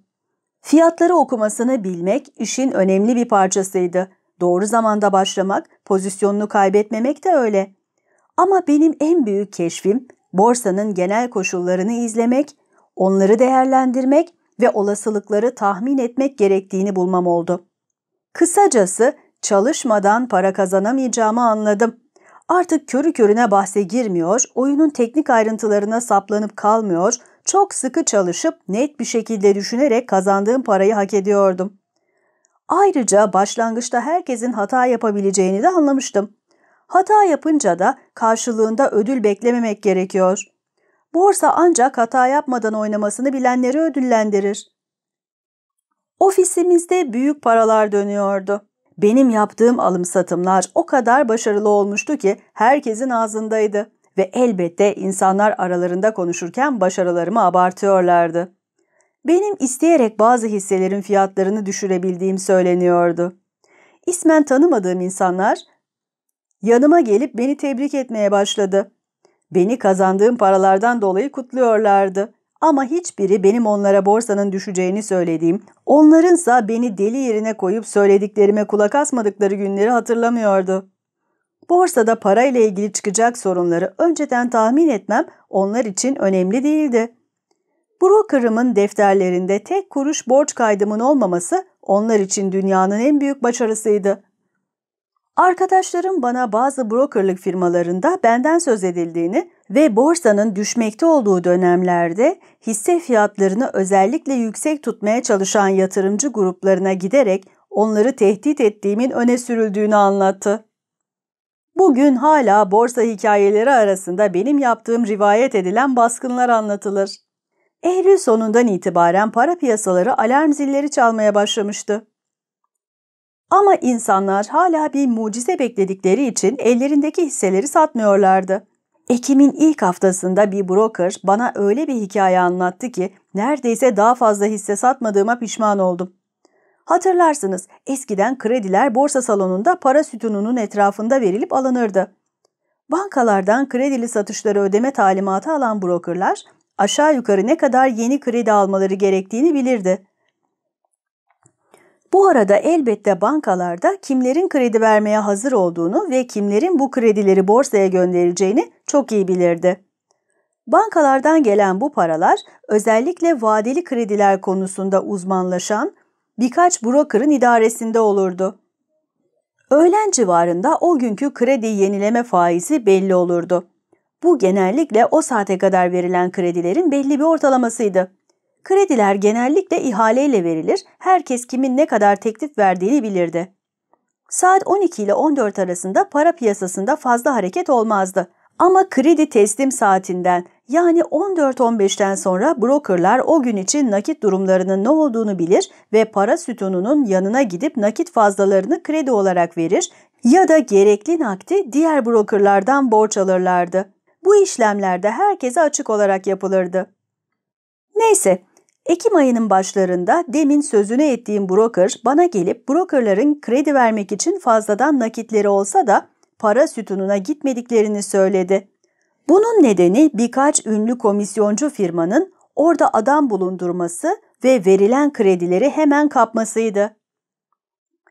S1: Fiyatları okumasını bilmek işin önemli bir parçasıydı. Doğru zamanda başlamak, pozisyonunu kaybetmemek de öyle. Ama benim en büyük keşfim borsanın genel koşullarını izlemek, onları değerlendirmek ve olasılıkları tahmin etmek gerektiğini bulmam oldu. Kısacası çalışmadan para kazanamayacağımı anladım. Artık körü körüne bahse girmiyor, oyunun teknik ayrıntılarına saplanıp kalmıyor, çok sıkı çalışıp net bir şekilde düşünerek kazandığım parayı hak ediyordum. Ayrıca başlangıçta herkesin hata yapabileceğini de anlamıştım. Hata yapınca da karşılığında ödül beklememek gerekiyor. Borsa ancak hata yapmadan oynamasını bilenleri ödüllendirir. Ofisimizde büyük paralar dönüyordu. Benim yaptığım alım satımlar o kadar başarılı olmuştu ki herkesin ağzındaydı ve elbette insanlar aralarında konuşurken başarılarımı abartıyorlardı. Benim isteyerek bazı hisselerin fiyatlarını düşürebildiğim söyleniyordu. İsmen tanımadığım insanlar yanıma gelip beni tebrik etmeye başladı. Beni kazandığım paralardan dolayı kutluyorlardı. Ama hiçbiri benim onlara borsanın düşeceğini söylediğim, onlarınsa beni deli yerine koyup söylediklerime kulak asmadıkları günleri hatırlamıyordu. Borsada parayla ilgili çıkacak sorunları önceden tahmin etmem onlar için önemli değildi. Broker'ımın defterlerinde tek kuruş borç kaydımın olmaması onlar için dünyanın en büyük başarısıydı. Arkadaşlarım bana bazı brokerlık firmalarında benden söz edildiğini, ve borsanın düşmekte olduğu dönemlerde hisse fiyatlarını özellikle yüksek tutmaya çalışan yatırımcı gruplarına giderek onları tehdit ettiğimin öne sürüldüğünü anlattı. Bugün hala borsa hikayeleri arasında benim yaptığım rivayet edilen baskınlar anlatılır. Eylül sonundan itibaren para piyasaları alarm zilleri çalmaya başlamıştı. Ama insanlar hala bir mucize bekledikleri için ellerindeki hisseleri satmıyorlardı. Ekim'in ilk haftasında bir broker bana öyle bir hikaye anlattı ki neredeyse daha fazla hisse satmadığıma pişman oldum. Hatırlarsınız eskiden krediler borsa salonunda para sütununun etrafında verilip alınırdı. Bankalardan kredili satışları ödeme talimatı alan brokerlar aşağı yukarı ne kadar yeni kredi almaları gerektiğini bilirdi. Bu arada elbette bankalarda kimlerin kredi vermeye hazır olduğunu ve kimlerin bu kredileri borsaya göndereceğini çok iyi bilirdi. Bankalardan gelen bu paralar özellikle vadeli krediler konusunda uzmanlaşan birkaç broker'ın idaresinde olurdu. Öğlen civarında o günkü kredi yenileme faizi belli olurdu. Bu genellikle o saate kadar verilen kredilerin belli bir ortalamasıydı. Krediler genellikle ihaleyle verilir, herkes kimin ne kadar teklif verdiğini bilirdi. Saat 12 ile 14 arasında para piyasasında fazla hareket olmazdı. Ama kredi teslim saatinden yani 14-15'ten sonra brokerlar o gün için nakit durumlarının ne olduğunu bilir ve para sütununun yanına gidip nakit fazlalarını kredi olarak verir ya da gerekli nakdi diğer brokerlardan borç alırlardı. Bu işlemlerde herkese açık olarak yapılırdı. Neyse, Ekim ayının başlarında demin sözünü ettiğim broker bana gelip brokerların kredi vermek için fazladan nakitleri olsa da para sütununa gitmediklerini söyledi. Bunun nedeni birkaç ünlü komisyoncu firmanın orada adam bulundurması ve verilen kredileri hemen kapmasıydı.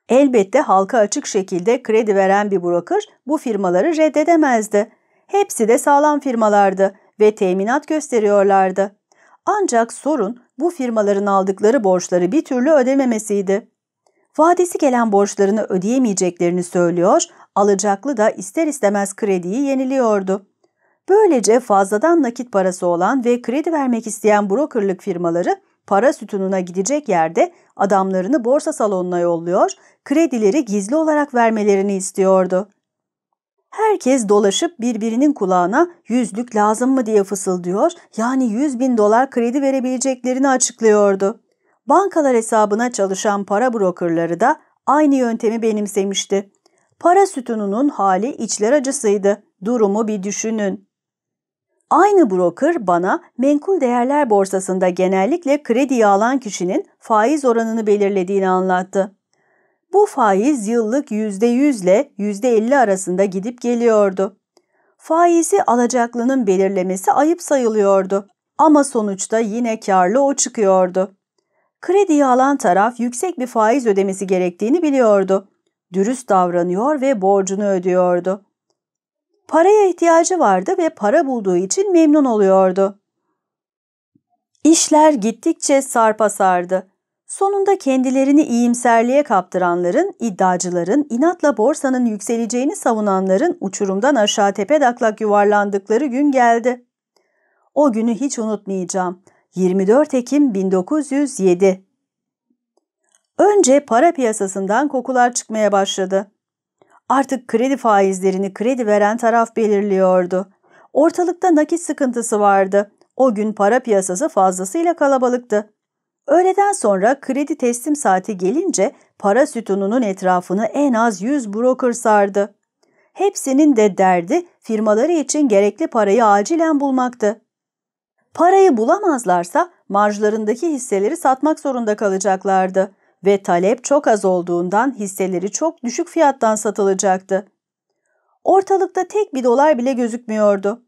S1: Elbette halka açık şekilde kredi veren bir broker bu firmaları reddedemezdi. Hepsi de sağlam firmalardı ve teminat gösteriyorlardı. Ancak sorun bu firmaların aldıkları borçları bir türlü ödememesiydi. Vadesi gelen borçlarını ödeyemeyeceklerini söylüyor, alacaklı da ister istemez krediyi yeniliyordu. Böylece fazladan nakit parası olan ve kredi vermek isteyen brokerlık firmaları para sütununa gidecek yerde adamlarını borsa salonuna yolluyor, kredileri gizli olarak vermelerini istiyordu. Herkes dolaşıp birbirinin kulağına yüzlük lazım mı diye fısıldıyor, yani 100 bin dolar kredi verebileceklerini açıklıyordu. Bankalar hesabına çalışan para brokerları da aynı yöntemi benimsemişti. Para sütununun hali içler acısıydı. Durumu bir düşünün. Aynı broker bana menkul değerler borsasında genellikle krediyi alan kişinin faiz oranını belirlediğini anlattı. Bu faiz yıllık %100 ile %50 arasında gidip geliyordu. Faizi alacaklının belirlemesi ayıp sayılıyordu ama sonuçta yine karlı o çıkıyordu. Krediyi alan taraf yüksek bir faiz ödemesi gerektiğini biliyordu. Dürüst davranıyor ve borcunu ödüyordu. Paraya ihtiyacı vardı ve para bulduğu için memnun oluyordu. İşler gittikçe sarpa sardı. Sonunda kendilerini iyimserliğe kaptıranların, iddiacıların, inatla borsanın yükseleceğini savunanların uçurumdan aşağı tepe daklak yuvarlandıkları gün geldi. O günü hiç unutmayacağım. 24 Ekim 1907 Önce para piyasasından kokular çıkmaya başladı. Artık kredi faizlerini kredi veren taraf belirliyordu. Ortalıkta nakit sıkıntısı vardı. O gün para piyasası fazlasıyla kalabalıktı. Öğleden sonra kredi teslim saati gelince para sütununun etrafını en az 100 broker sardı. Hepsinin de derdi firmaları için gerekli parayı acilen bulmaktı. Parayı bulamazlarsa marjlarındaki hisseleri satmak zorunda kalacaklardı ve talep çok az olduğundan hisseleri çok düşük fiyattan satılacaktı. Ortalıkta tek bir dolar bile gözükmüyordu.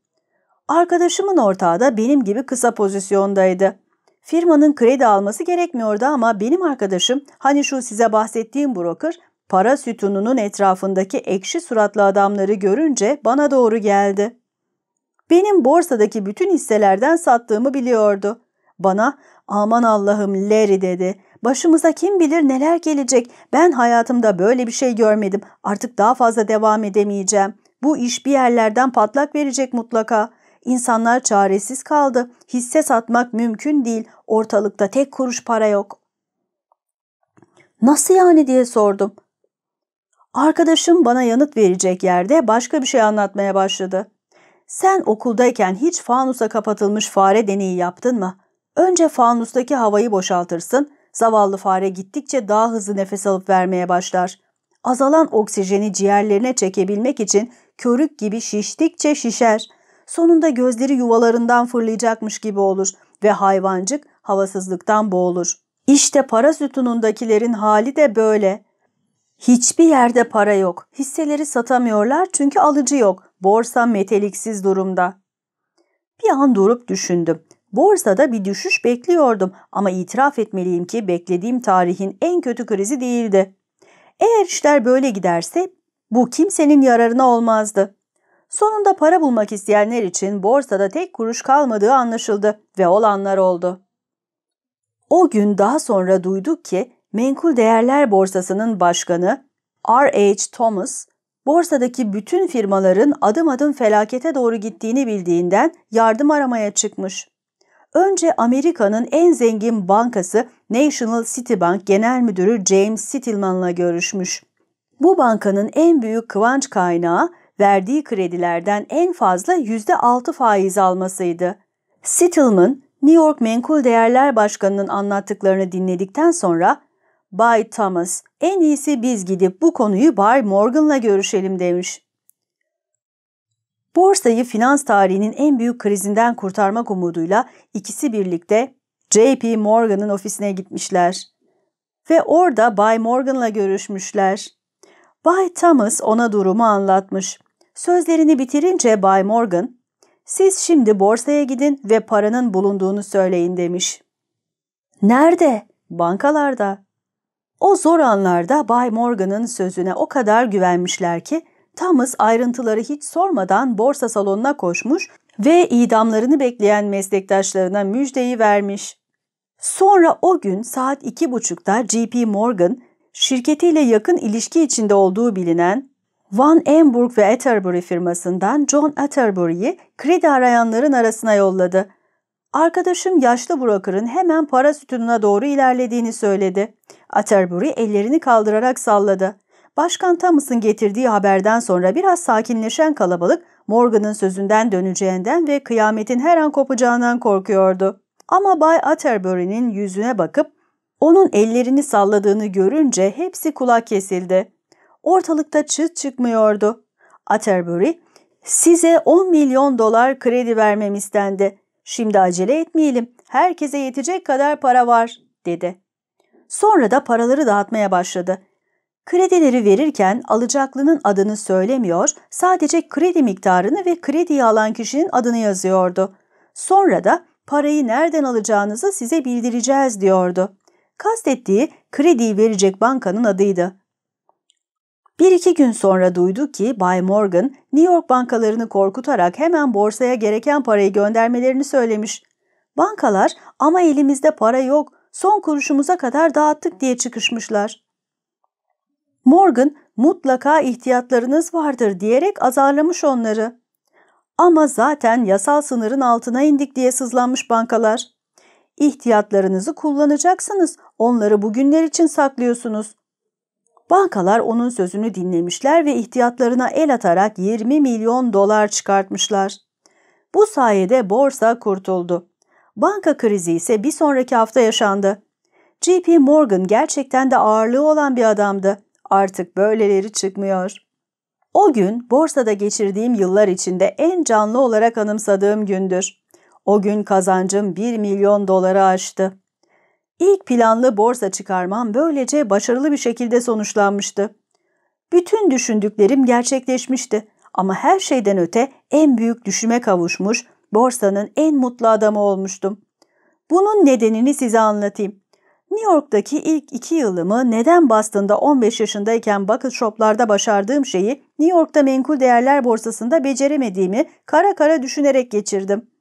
S1: Arkadaşımın ortağı da benim gibi kısa pozisyondaydı. Firmanın kredi alması gerekmiyordu ama benim arkadaşım hani şu size bahsettiğim broker para sütununun etrafındaki ekşi suratlı adamları görünce bana doğru geldi. Benim borsadaki bütün hisselerden sattığımı biliyordu. Bana aman Allah'ım Larry dedi. Başımıza kim bilir neler gelecek. Ben hayatımda böyle bir şey görmedim. Artık daha fazla devam edemeyeceğim. Bu iş bir yerlerden patlak verecek mutlaka. İnsanlar çaresiz kaldı. Hisse satmak mümkün değil. Ortalıkta tek kuruş para yok. Nasıl yani diye sordum. Arkadaşım bana yanıt verecek yerde başka bir şey anlatmaya başladı. Sen okuldayken hiç fanusa kapatılmış fare deneyi yaptın mı? Önce fanustaki havayı boşaltırsın, zavallı fare gittikçe daha hızlı nefes alıp vermeye başlar. Azalan oksijeni ciğerlerine çekebilmek için körük gibi şiştikçe şişer. Sonunda gözleri yuvalarından fırlayacakmış gibi olur ve hayvancık havasızlıktan boğulur. İşte para sütunundakilerin hali de böyle. Hiçbir yerde para yok. Hisseleri satamıyorlar çünkü alıcı yok. Borsa meteliksiz durumda. Bir an durup düşündüm. Borsada bir düşüş bekliyordum ama itiraf etmeliyim ki beklediğim tarihin en kötü krizi değildi. Eğer işler böyle giderse bu kimsenin yararına olmazdı. Sonunda para bulmak isteyenler için borsada tek kuruş kalmadığı anlaşıldı ve olanlar oldu. O gün daha sonra duyduk ki Menkul Değerler Borsası'nın başkanı R.H. Thomas, borsadaki bütün firmaların adım adım felakete doğru gittiğini bildiğinden yardım aramaya çıkmış. Önce Amerika'nın en zengin bankası National City Bank Genel Müdürü James Stillman'la görüşmüş. Bu bankanın en büyük kıvanç kaynağı verdiği kredilerden en fazla %6 faiz almasıydı. Stillman, New York Menkul Değerler Başkanı'nın anlattıklarını dinledikten sonra Bay Thomas, en iyisi biz gidip bu konuyu Bay Morgan'la görüşelim demiş. Borsayı finans tarihinin en büyük krizinden kurtarmak umuduyla ikisi birlikte J.P. Morgan'ın ofisine gitmişler. Ve orada Bay Morgan'la görüşmüşler. Bay Thomas ona durumu anlatmış. Sözlerini bitirince Bay Morgan, siz şimdi borsaya gidin ve paranın bulunduğunu söyleyin demiş. Nerede? Bankalarda. O zor anlarda Bay Morgan'ın sözüne o kadar güvenmişler ki Thomas ayrıntıları hiç sormadan borsa salonuna koşmuş ve idamlarını bekleyen meslektaşlarına müjdeyi vermiş. Sonra o gün saat iki buçukta J.P. Morgan, şirketiyle yakın ilişki içinde olduğu bilinen Van Emburg ve Atterbury firmasından John Atterbury'yi kredi arayanların arasına yolladı. Arkadaşım yaşlı broker'ın hemen para sütununa doğru ilerlediğini söyledi. Atterbury ellerini kaldırarak salladı. Başkan Thomas'ın getirdiği haberden sonra biraz sakinleşen kalabalık Morgan'ın sözünden döneceğinden ve kıyametin her an kopacağından korkuyordu. Ama Bay Atterbury'nin yüzüne bakıp onun ellerini salladığını görünce hepsi kulak kesildi. Ortalıkta çıt çıkmıyordu. Atterbury, size 10 milyon dolar kredi vermem istendi. Şimdi acele etmeyelim. Herkese yetecek kadar para var, dedi. Sonra da paraları dağıtmaya başladı. Kredileri verirken alacaklının adını söylemiyor, sadece kredi miktarını ve krediyi alan kişinin adını yazıyordu. Sonra da parayı nereden alacağınızı size bildireceğiz diyordu. Kastettiği krediyi verecek bankanın adıydı. Bir iki gün sonra duydu ki Bay Morgan, New York bankalarını korkutarak hemen borsaya gereken parayı göndermelerini söylemiş. Bankalar ama elimizde para yok, son kuruşumuza kadar dağıttık diye çıkışmışlar. Morgan mutlaka ihtiyatlarınız vardır diyerek azarlamış onları. Ama zaten yasal sınırın altına indik diye sızlanmış bankalar. İhtiyatlarınızı kullanacaksınız, onları bugünler için saklıyorsunuz. Bankalar onun sözünü dinlemişler ve ihtiyatlarına el atarak 20 milyon dolar çıkartmışlar. Bu sayede borsa kurtuldu. Banka krizi ise bir sonraki hafta yaşandı. JP Morgan gerçekten de ağırlığı olan bir adamdı. Artık böyleleri çıkmıyor. O gün borsada geçirdiğim yıllar içinde en canlı olarak anımsadığım gündür. O gün kazancım 1 milyon doları aştı. İlk planlı borsa çıkarmam böylece başarılı bir şekilde sonuçlanmıştı. Bütün düşündüklerim gerçekleşmişti ama her şeyden öte en büyük düşüme kavuşmuş, borsanın en mutlu adamı olmuştum. Bunun nedenini size anlatayım. New York'taki ilk iki yılımı neden Boston'da 15 yaşındayken bucket shoplarda başardığım şeyi New York'ta menkul değerler borsasında beceremediğimi kara kara düşünerek geçirdim.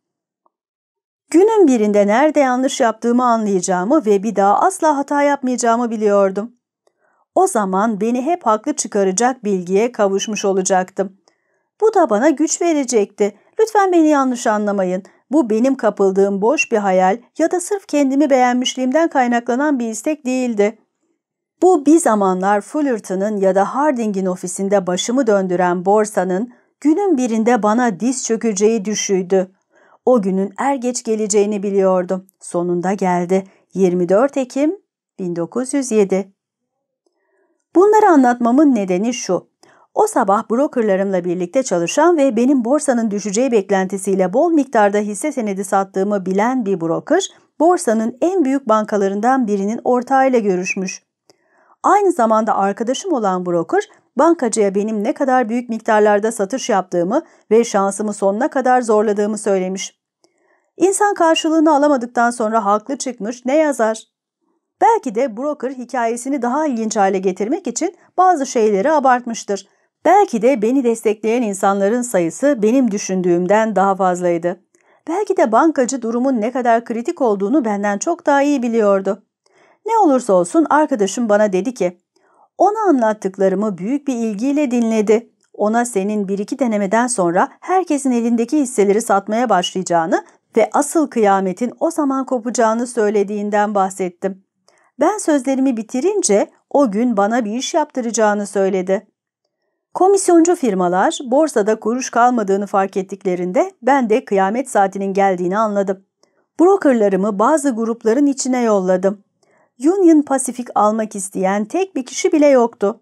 S1: Günün birinde nerede yanlış yaptığımı anlayacağımı ve bir daha asla hata yapmayacağımı biliyordum. O zaman beni hep haklı çıkaracak bilgiye kavuşmuş olacaktım. Bu da bana güç verecekti. Lütfen beni yanlış anlamayın. Bu benim kapıldığım boş bir hayal ya da sırf kendimi beğenmişliğimden kaynaklanan bir istek değildi. Bu bir zamanlar Fullerton'ın ya da Harding'in ofisinde başımı döndüren borsanın günün birinde bana diz çökeceği düşüydü. O günün er geç geleceğini biliyordum. Sonunda geldi. 24 Ekim 1907 Bunları anlatmamın nedeni şu. O sabah brokerlarımla birlikte çalışan ve benim borsanın düşeceği beklentisiyle bol miktarda hisse senedi sattığımı bilen bir broker, borsanın en büyük bankalarından birinin ortağıyla görüşmüş. Aynı zamanda arkadaşım olan broker, bankacıya benim ne kadar büyük miktarlarda satış yaptığımı ve şansımı sonuna kadar zorladığımı söylemiş. İnsan karşılığını alamadıktan sonra haklı çıkmış ne yazar? Belki de broker hikayesini daha ilginç hale getirmek için bazı şeyleri abartmıştır. Belki de beni destekleyen insanların sayısı benim düşündüğümden daha fazlaydı. Belki de bankacı durumun ne kadar kritik olduğunu benden çok daha iyi biliyordu. Ne olursa olsun arkadaşım bana dedi ki, ona anlattıklarımı büyük bir ilgiyle dinledi. Ona senin bir iki denemeden sonra herkesin elindeki hisseleri satmaya başlayacağını ve asıl kıyametin o zaman kopacağını söylediğinden bahsettim. Ben sözlerimi bitirince o gün bana bir iş yaptıracağını söyledi. Komisyoncu firmalar borsada kuruş kalmadığını fark ettiklerinde ben de kıyamet saatinin geldiğini anladım. Brokerlarımı bazı grupların içine yolladım. Union Pacific almak isteyen tek bir kişi bile yoktu.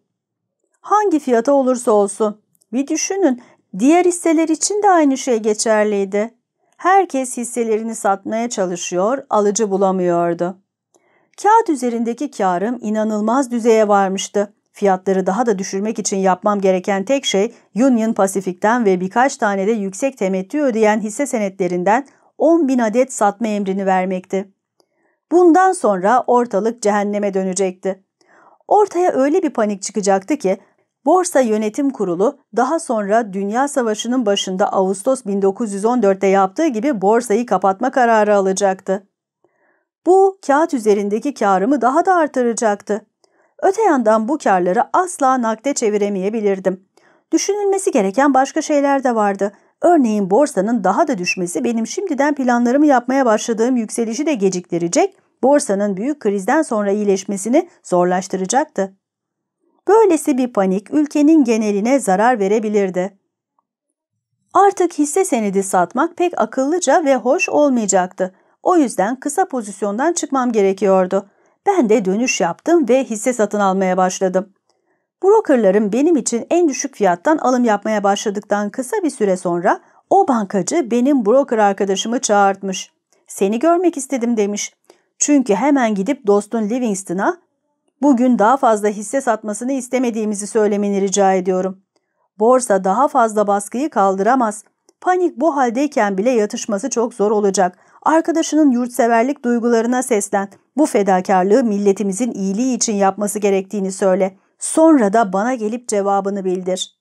S1: Hangi fiyata olursa olsun. Bir düşünün, diğer hisseler için de aynı şey geçerliydi. Herkes hisselerini satmaya çalışıyor, alıcı bulamıyordu. Kağıt üzerindeki karım inanılmaz düzeye varmıştı. Fiyatları daha da düşürmek için yapmam gereken tek şey Union Pacific'ten ve birkaç tane de yüksek temettü ödeyen hisse senetlerinden 10 bin adet satma emrini vermekti. Bundan sonra ortalık cehenneme dönecekti. Ortaya öyle bir panik çıkacaktı ki Borsa Yönetim Kurulu daha sonra Dünya Savaşı'nın başında Ağustos 1914'te yaptığı gibi borsayı kapatma kararı alacaktı. Bu kağıt üzerindeki karımı daha da artıracaktı. Öte yandan bu karları asla nakde çeviremeyebilirdim. Düşünülmesi gereken başka şeyler de vardı. Örneğin borsanın daha da düşmesi benim şimdiden planlarımı yapmaya başladığım yükselişi de geciktirecek, borsanın büyük krizden sonra iyileşmesini zorlaştıracaktı. Böylesi bir panik ülkenin geneline zarar verebilirdi. Artık hisse senedi satmak pek akıllıca ve hoş olmayacaktı. O yüzden kısa pozisyondan çıkmam gerekiyordu. Ben de dönüş yaptım ve hisse satın almaya başladım. Brokerlarım benim için en düşük fiyattan alım yapmaya başladıktan kısa bir süre sonra o bankacı benim broker arkadaşımı çağırtmış. Seni görmek istedim demiş. Çünkü hemen gidip dostun Livingston'a bugün daha fazla hisse satmasını istemediğimizi söylemeni rica ediyorum. Borsa daha fazla baskıyı kaldıramaz. Panik bu haldeyken bile yatışması çok zor olacak. Arkadaşının yurtseverlik duygularına seslen. Bu fedakarlığı milletimizin iyiliği için yapması gerektiğini söyle. Sonra da bana gelip cevabını bildir.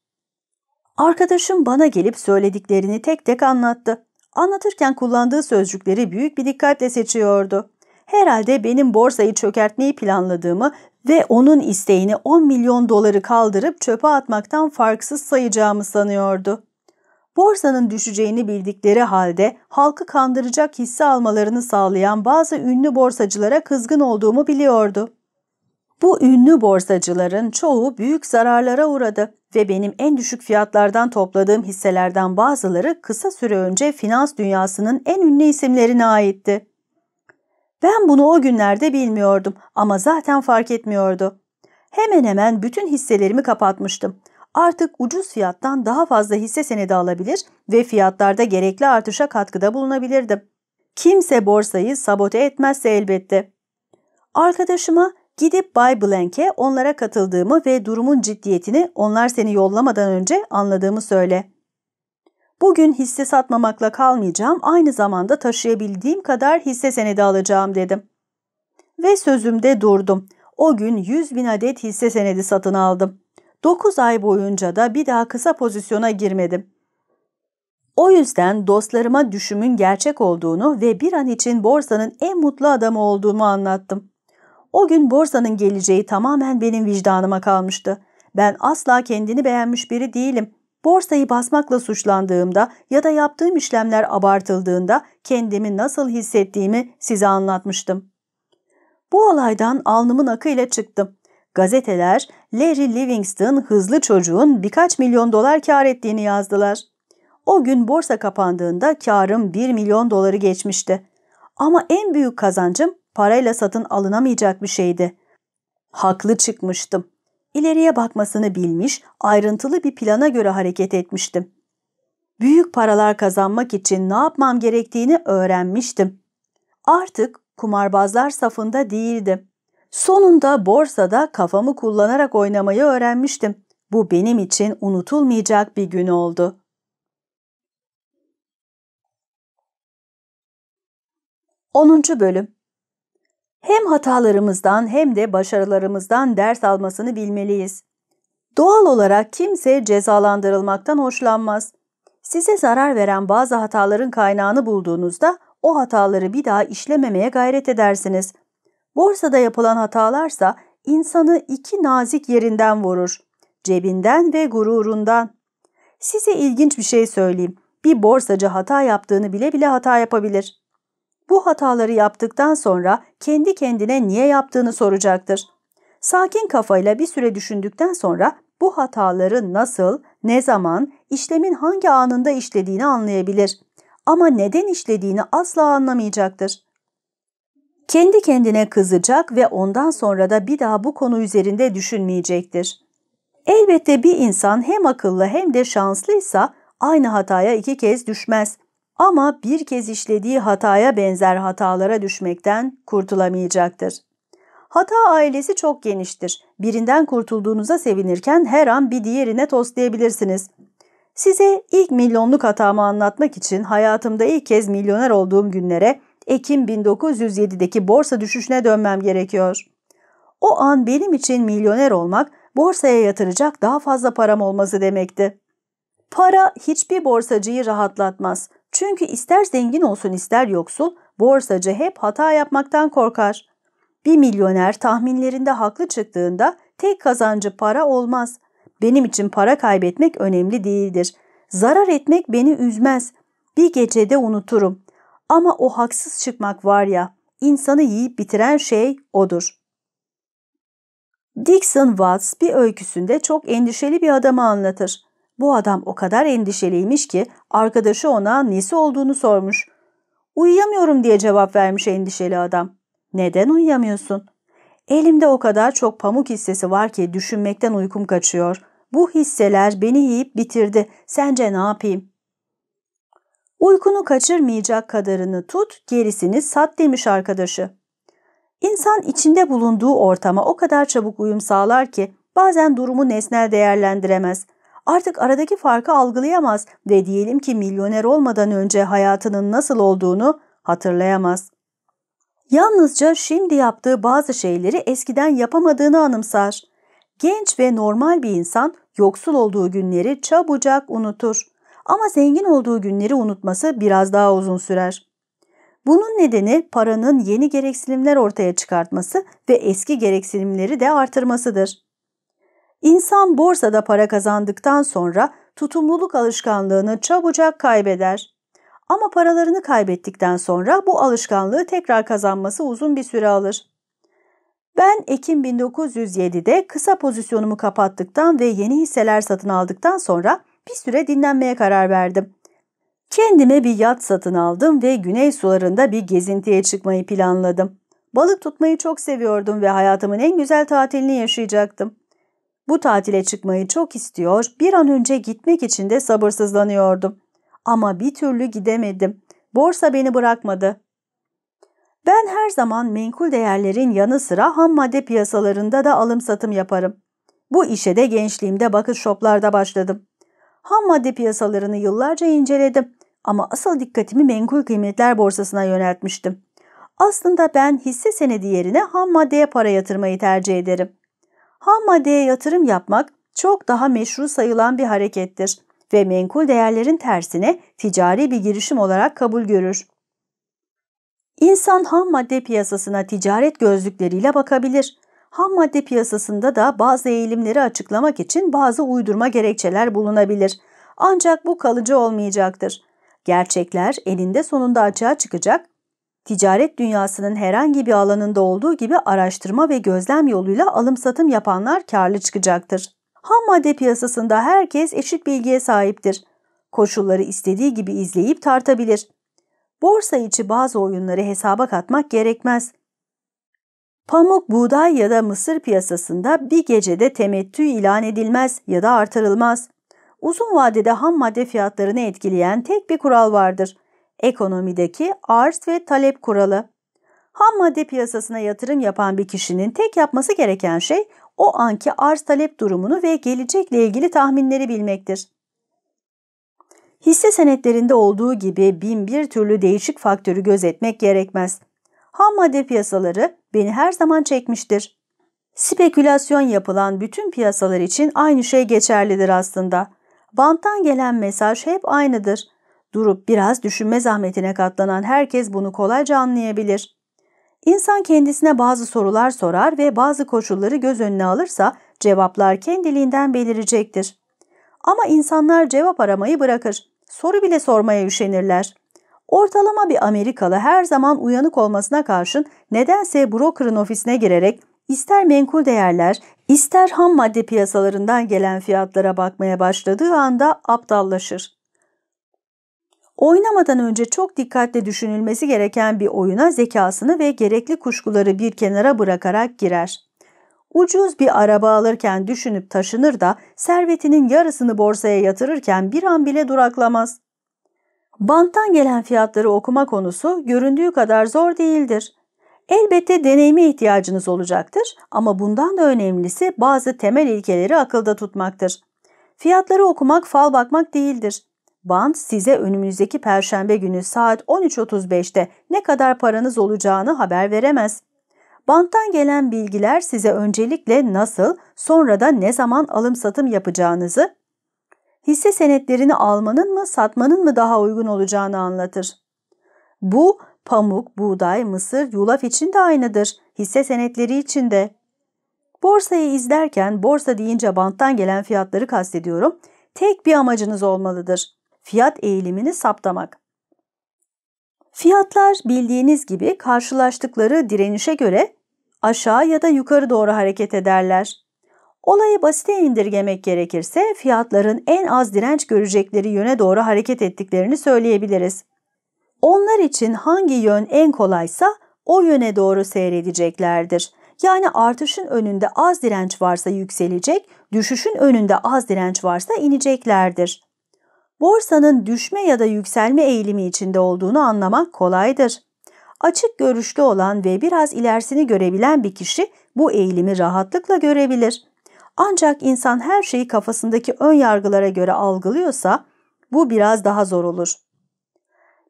S1: Arkadaşım bana gelip söylediklerini tek tek anlattı. Anlatırken kullandığı sözcükleri büyük bir dikkatle seçiyordu. Herhalde benim borsayı çökertmeyi planladığımı ve onun isteğini 10 milyon doları kaldırıp çöpe atmaktan farksız sayacağımı sanıyordu. Borsanın düşeceğini bildikleri halde halkı kandıracak hisse almalarını sağlayan bazı ünlü borsacılara kızgın olduğumu biliyordu. Bu ünlü borsacıların çoğu büyük zararlara uğradı ve benim en düşük fiyatlardan topladığım hisselerden bazıları kısa süre önce finans dünyasının en ünlü isimlerine aitti. Ben bunu o günlerde bilmiyordum ama zaten fark etmiyordu. Hemen hemen bütün hisselerimi kapatmıştım. Artık ucuz fiyattan daha fazla hisse senedi alabilir ve fiyatlarda gerekli artışa katkıda bulunabilirdim. Kimse borsayı sabote etmezse elbette. Arkadaşıma gidip Bay Blank'e onlara katıldığımı ve durumun ciddiyetini onlar seni yollamadan önce anladığımı söyle. Bugün hisse satmamakla kalmayacağım, aynı zamanda taşıyabildiğim kadar hisse senedi alacağım dedim. Ve sözümde durdum. O gün 100 bin adet hisse senedi satın aldım. 9 ay boyunca da bir daha kısa pozisyona girmedim. O yüzden dostlarıma düşümün gerçek olduğunu ve bir an için borsanın en mutlu adamı olduğumu anlattım. O gün borsanın geleceği tamamen benim vicdanıma kalmıştı. Ben asla kendini beğenmiş biri değilim. Borsayı basmakla suçlandığımda ya da yaptığım işlemler abartıldığında kendimi nasıl hissettiğimi size anlatmıştım. Bu olaydan alnımın akıyla çıktım. Gazeteler Larry Livingston hızlı çocuğun birkaç milyon dolar kar ettiğini yazdılar. O gün borsa kapandığında karım 1 milyon doları geçmişti. Ama en büyük kazancım parayla satın alınamayacak bir şeydi. Haklı çıkmıştım. İleriye bakmasını bilmiş, ayrıntılı bir plana göre hareket etmiştim. Büyük paralar kazanmak için ne yapmam gerektiğini öğrenmiştim. Artık kumarbazlar safında değildim. Sonunda borsada kafamı kullanarak oynamayı öğrenmiştim. Bu benim için unutulmayacak bir gün oldu. 10. Bölüm Hem hatalarımızdan hem de başarılarımızdan ders almasını bilmeliyiz. Doğal olarak kimse cezalandırılmaktan hoşlanmaz. Size zarar veren bazı hataların kaynağını bulduğunuzda o hataları bir daha işlememeye gayret edersiniz. Borsada yapılan hatalarsa insanı iki nazik yerinden vurur. Cebinden ve gururundan. Size ilginç bir şey söyleyeyim. Bir borsacı hata yaptığını bile bile hata yapabilir. Bu hataları yaptıktan sonra kendi kendine niye yaptığını soracaktır. Sakin kafayla bir süre düşündükten sonra bu hataları nasıl, ne zaman, işlemin hangi anında işlediğini anlayabilir. Ama neden işlediğini asla anlamayacaktır. Kendi kendine kızacak ve ondan sonra da bir daha bu konu üzerinde düşünmeyecektir. Elbette bir insan hem akıllı hem de şanslıysa aynı hataya iki kez düşmez. Ama bir kez işlediği hataya benzer hatalara düşmekten kurtulamayacaktır. Hata ailesi çok geniştir. Birinden kurtulduğunuza sevinirken her an bir diğerine toslayabilirsiniz. Size ilk milyonluk hatamı anlatmak için hayatımda ilk kez milyoner olduğum günlere Ekim 1907'deki borsa düşüşüne dönmem gerekiyor. O an benim için milyoner olmak borsaya yatıracak daha fazla param olması demekti. Para hiçbir borsacıyı rahatlatmaz. Çünkü ister zengin olsun ister yoksul, borsacı hep hata yapmaktan korkar. Bir milyoner tahminlerinde haklı çıktığında tek kazancı para olmaz. Benim için para kaybetmek önemli değildir. Zarar etmek beni üzmez. Bir gecede unuturum. Ama o haksız çıkmak var ya, insanı yiyip bitiren şey odur. Dixon Watts bir öyküsünde çok endişeli bir adamı anlatır. Bu adam o kadar endişeliymiş ki arkadaşı ona nesi olduğunu sormuş. Uyuyamıyorum diye cevap vermiş endişeli adam. Neden uyuyamıyorsun? Elimde o kadar çok pamuk hissesi var ki düşünmekten uykum kaçıyor. Bu hisseler beni yiyip bitirdi. Sence ne yapayım? Uykunu kaçırmayacak kadarını tut, gerisini sat demiş arkadaşı. İnsan içinde bulunduğu ortama o kadar çabuk uyum sağlar ki bazen durumu nesnel değerlendiremez. Artık aradaki farkı algılayamaz ve diyelim ki milyoner olmadan önce hayatının nasıl olduğunu hatırlayamaz. Yalnızca şimdi yaptığı bazı şeyleri eskiden yapamadığını anımsar. Genç ve normal bir insan yoksul olduğu günleri çabucak unutur. Ama zengin olduğu günleri unutması biraz daha uzun sürer. Bunun nedeni paranın yeni gereksinimler ortaya çıkartması ve eski gereksinimleri de artırmasıdır. İnsan borsada para kazandıktan sonra tutumluluk alışkanlığını çabucak kaybeder. Ama paralarını kaybettikten sonra bu alışkanlığı tekrar kazanması uzun bir süre alır. Ben Ekim 1907'de kısa pozisyonumu kapattıktan ve yeni hisseler satın aldıktan sonra bir süre dinlenmeye karar verdim. Kendime bir yat satın aldım ve güney sularında bir gezintiye çıkmayı planladım. Balık tutmayı çok seviyordum ve hayatımın en güzel tatilini yaşayacaktım. Bu tatile çıkmayı çok istiyor, bir an önce gitmek için de sabırsızlanıyordum. Ama bir türlü gidemedim. Borsa beni bırakmadı. Ben her zaman menkul değerlerin yanı sıra ham madde piyasalarında da alım satım yaparım. Bu işe de gençliğimde bakış şoplarda başladım. Ham madde piyasalarını yıllarca inceledim ama asıl dikkatimi menkul kıymetler borsasına yöneltmiştim. Aslında ben hisse senedi yerine ham maddeye para yatırmayı tercih ederim. Ham maddeye yatırım yapmak çok daha meşru sayılan bir harekettir ve menkul değerlerin tersine ticari bir girişim olarak kabul görür. İnsan ham madde piyasasına ticaret gözlükleriyle bakabilir. Ham madde piyasasında da bazı eğilimleri açıklamak için bazı uydurma gerekçeler bulunabilir. Ancak bu kalıcı olmayacaktır. Gerçekler eninde sonunda açığa çıkacak. Ticaret dünyasının herhangi bir alanında olduğu gibi araştırma ve gözlem yoluyla alım satım yapanlar karlı çıkacaktır. Ham madde piyasasında herkes eşit bilgiye sahiptir. Koşulları istediği gibi izleyip tartabilir. Borsa içi bazı oyunları hesaba katmak gerekmez. Pamuk, buğday ya da mısır piyasasında bir gecede temettü ilan edilmez ya da artırılmaz. Uzun vadede ham madde fiyatlarını etkileyen tek bir kural vardır. Ekonomideki arz ve talep kuralı. Ham madde piyasasına yatırım yapan bir kişinin tek yapması gereken şey o anki arz talep durumunu ve gelecekle ilgili tahminleri bilmektir. Hisse senetlerinde olduğu gibi bin bir türlü değişik faktörü gözetmek gerekmez. Ham madde piyasaları beni her zaman çekmiştir. Spekülasyon yapılan bütün piyasalar için aynı şey geçerlidir aslında. Banttan gelen mesaj hep aynıdır. Durup biraz düşünme zahmetine katlanan herkes bunu kolayca anlayabilir. İnsan kendisine bazı sorular sorar ve bazı koşulları göz önüne alırsa cevaplar kendiliğinden belirecektir. Ama insanlar cevap aramayı bırakır. Soru bile sormaya üşenirler. Ortalama bir Amerikalı her zaman uyanık olmasına karşın nedense broker'ın ofisine girerek ister menkul değerler, ister ham madde piyasalarından gelen fiyatlara bakmaya başladığı anda aptallaşır. Oynamadan önce çok dikkatle düşünülmesi gereken bir oyuna zekasını ve gerekli kuşkuları bir kenara bırakarak girer. Ucuz bir araba alırken düşünüp taşınır da servetinin yarısını borsaya yatırırken bir an bile duraklamaz. Banttan gelen fiyatları okuma konusu göründüğü kadar zor değildir. Elbette deneyime ihtiyacınız olacaktır ama bundan da önemlisi bazı temel ilkeleri akılda tutmaktır. Fiyatları okumak fal bakmak değildir. Bant size önümüzdeki perşembe günü saat 13.35'te ne kadar paranız olacağını haber veremez. Banttan gelen bilgiler size öncelikle nasıl, sonra da ne zaman alım satım yapacağınızı, hisse senetlerini almanın mı satmanın mı daha uygun olacağını anlatır. Bu pamuk, buğday, mısır, yulaf için de aynıdır. Hisse senetleri için de. Borsayı izlerken borsa deyince banttan gelen fiyatları kastediyorum. Tek bir amacınız olmalıdır. Fiyat eğilimini saptamak. Fiyatlar bildiğiniz gibi karşılaştıkları direnişe göre aşağı ya da yukarı doğru hareket ederler. Olayı basite indirgemek gerekirse fiyatların en az direnç görecekleri yöne doğru hareket ettiklerini söyleyebiliriz. Onlar için hangi yön en kolaysa o yöne doğru seyredeceklerdir. Yani artışın önünde az direnç varsa yükselecek, düşüşün önünde az direnç varsa ineceklerdir. Borsanın düşme ya da yükselme eğilimi içinde olduğunu anlamak kolaydır. Açık görüşlü olan ve biraz ilerisini görebilen bir kişi bu eğilimi rahatlıkla görebilir. Ancak insan her şeyi kafasındaki ön yargılara göre algılıyorsa bu biraz daha zor olur.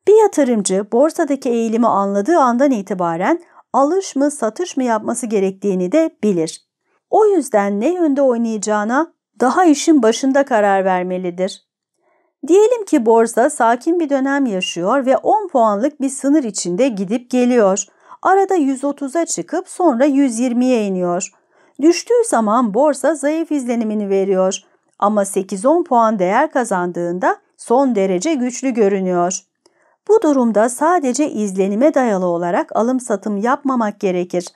S1: Bir yatırımcı borsadaki eğilimi anladığı andan itibaren alış mı satış mı yapması gerektiğini de bilir. O yüzden ne yönde oynayacağına daha işin başında karar vermelidir. Diyelim ki borsa sakin bir dönem yaşıyor ve 10 puanlık bir sınır içinde gidip geliyor. Arada 130'a çıkıp sonra 120'ye iniyor. Düştüğü zaman borsa zayıf izlenimini veriyor ama 8-10 puan değer kazandığında son derece güçlü görünüyor. Bu durumda sadece izlenime dayalı olarak alım satım yapmamak gerekir.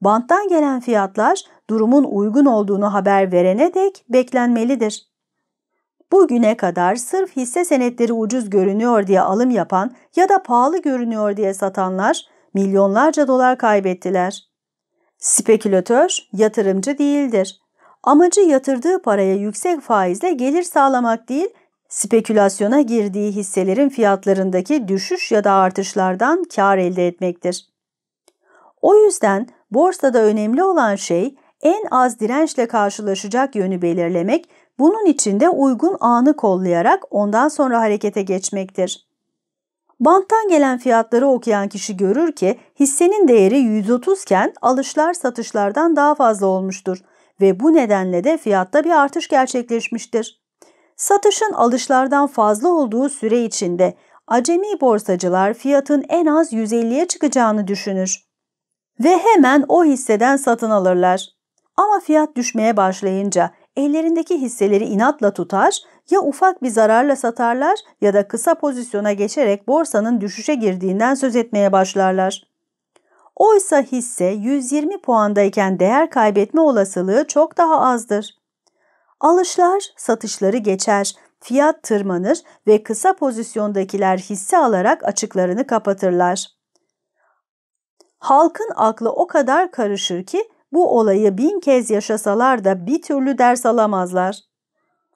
S1: Banttan gelen fiyatlar durumun uygun olduğunu haber verene dek beklenmelidir. Bugüne kadar sırf hisse senetleri ucuz görünüyor diye alım yapan ya da pahalı görünüyor diye satanlar milyonlarca dolar kaybettiler. Spekülatör yatırımcı değildir. Amacı yatırdığı paraya yüksek faizle gelir sağlamak değil, spekülasyona girdiği hisselerin fiyatlarındaki düşüş ya da artışlardan kar elde etmektir. O yüzden borsada önemli olan şey en az dirençle karşılaşacak yönü belirlemek, bunun için de uygun anı kollayarak ondan sonra harekete geçmektir. Banttan gelen fiyatları okuyan kişi görür ki hissenin değeri 130 iken alışlar satışlardan daha fazla olmuştur ve bu nedenle de fiyatta bir artış gerçekleşmiştir. Satışın alışlardan fazla olduğu süre içinde acemi borsacılar fiyatın en az 150'ye çıkacağını düşünür ve hemen o hisseden satın alırlar. Ama fiyat düşmeye başlayınca ellerindeki hisseleri inatla tutar, ya ufak bir zararla satarlar ya da kısa pozisyona geçerek borsanın düşüşe girdiğinden söz etmeye başlarlar. Oysa hisse 120 puandayken değer kaybetme olasılığı çok daha azdır. Alışlar satışları geçer, fiyat tırmanır ve kısa pozisyondakiler hisse alarak açıklarını kapatırlar. Halkın aklı o kadar karışır ki bu olayı bin kez yaşasalar da bir türlü ders alamazlar.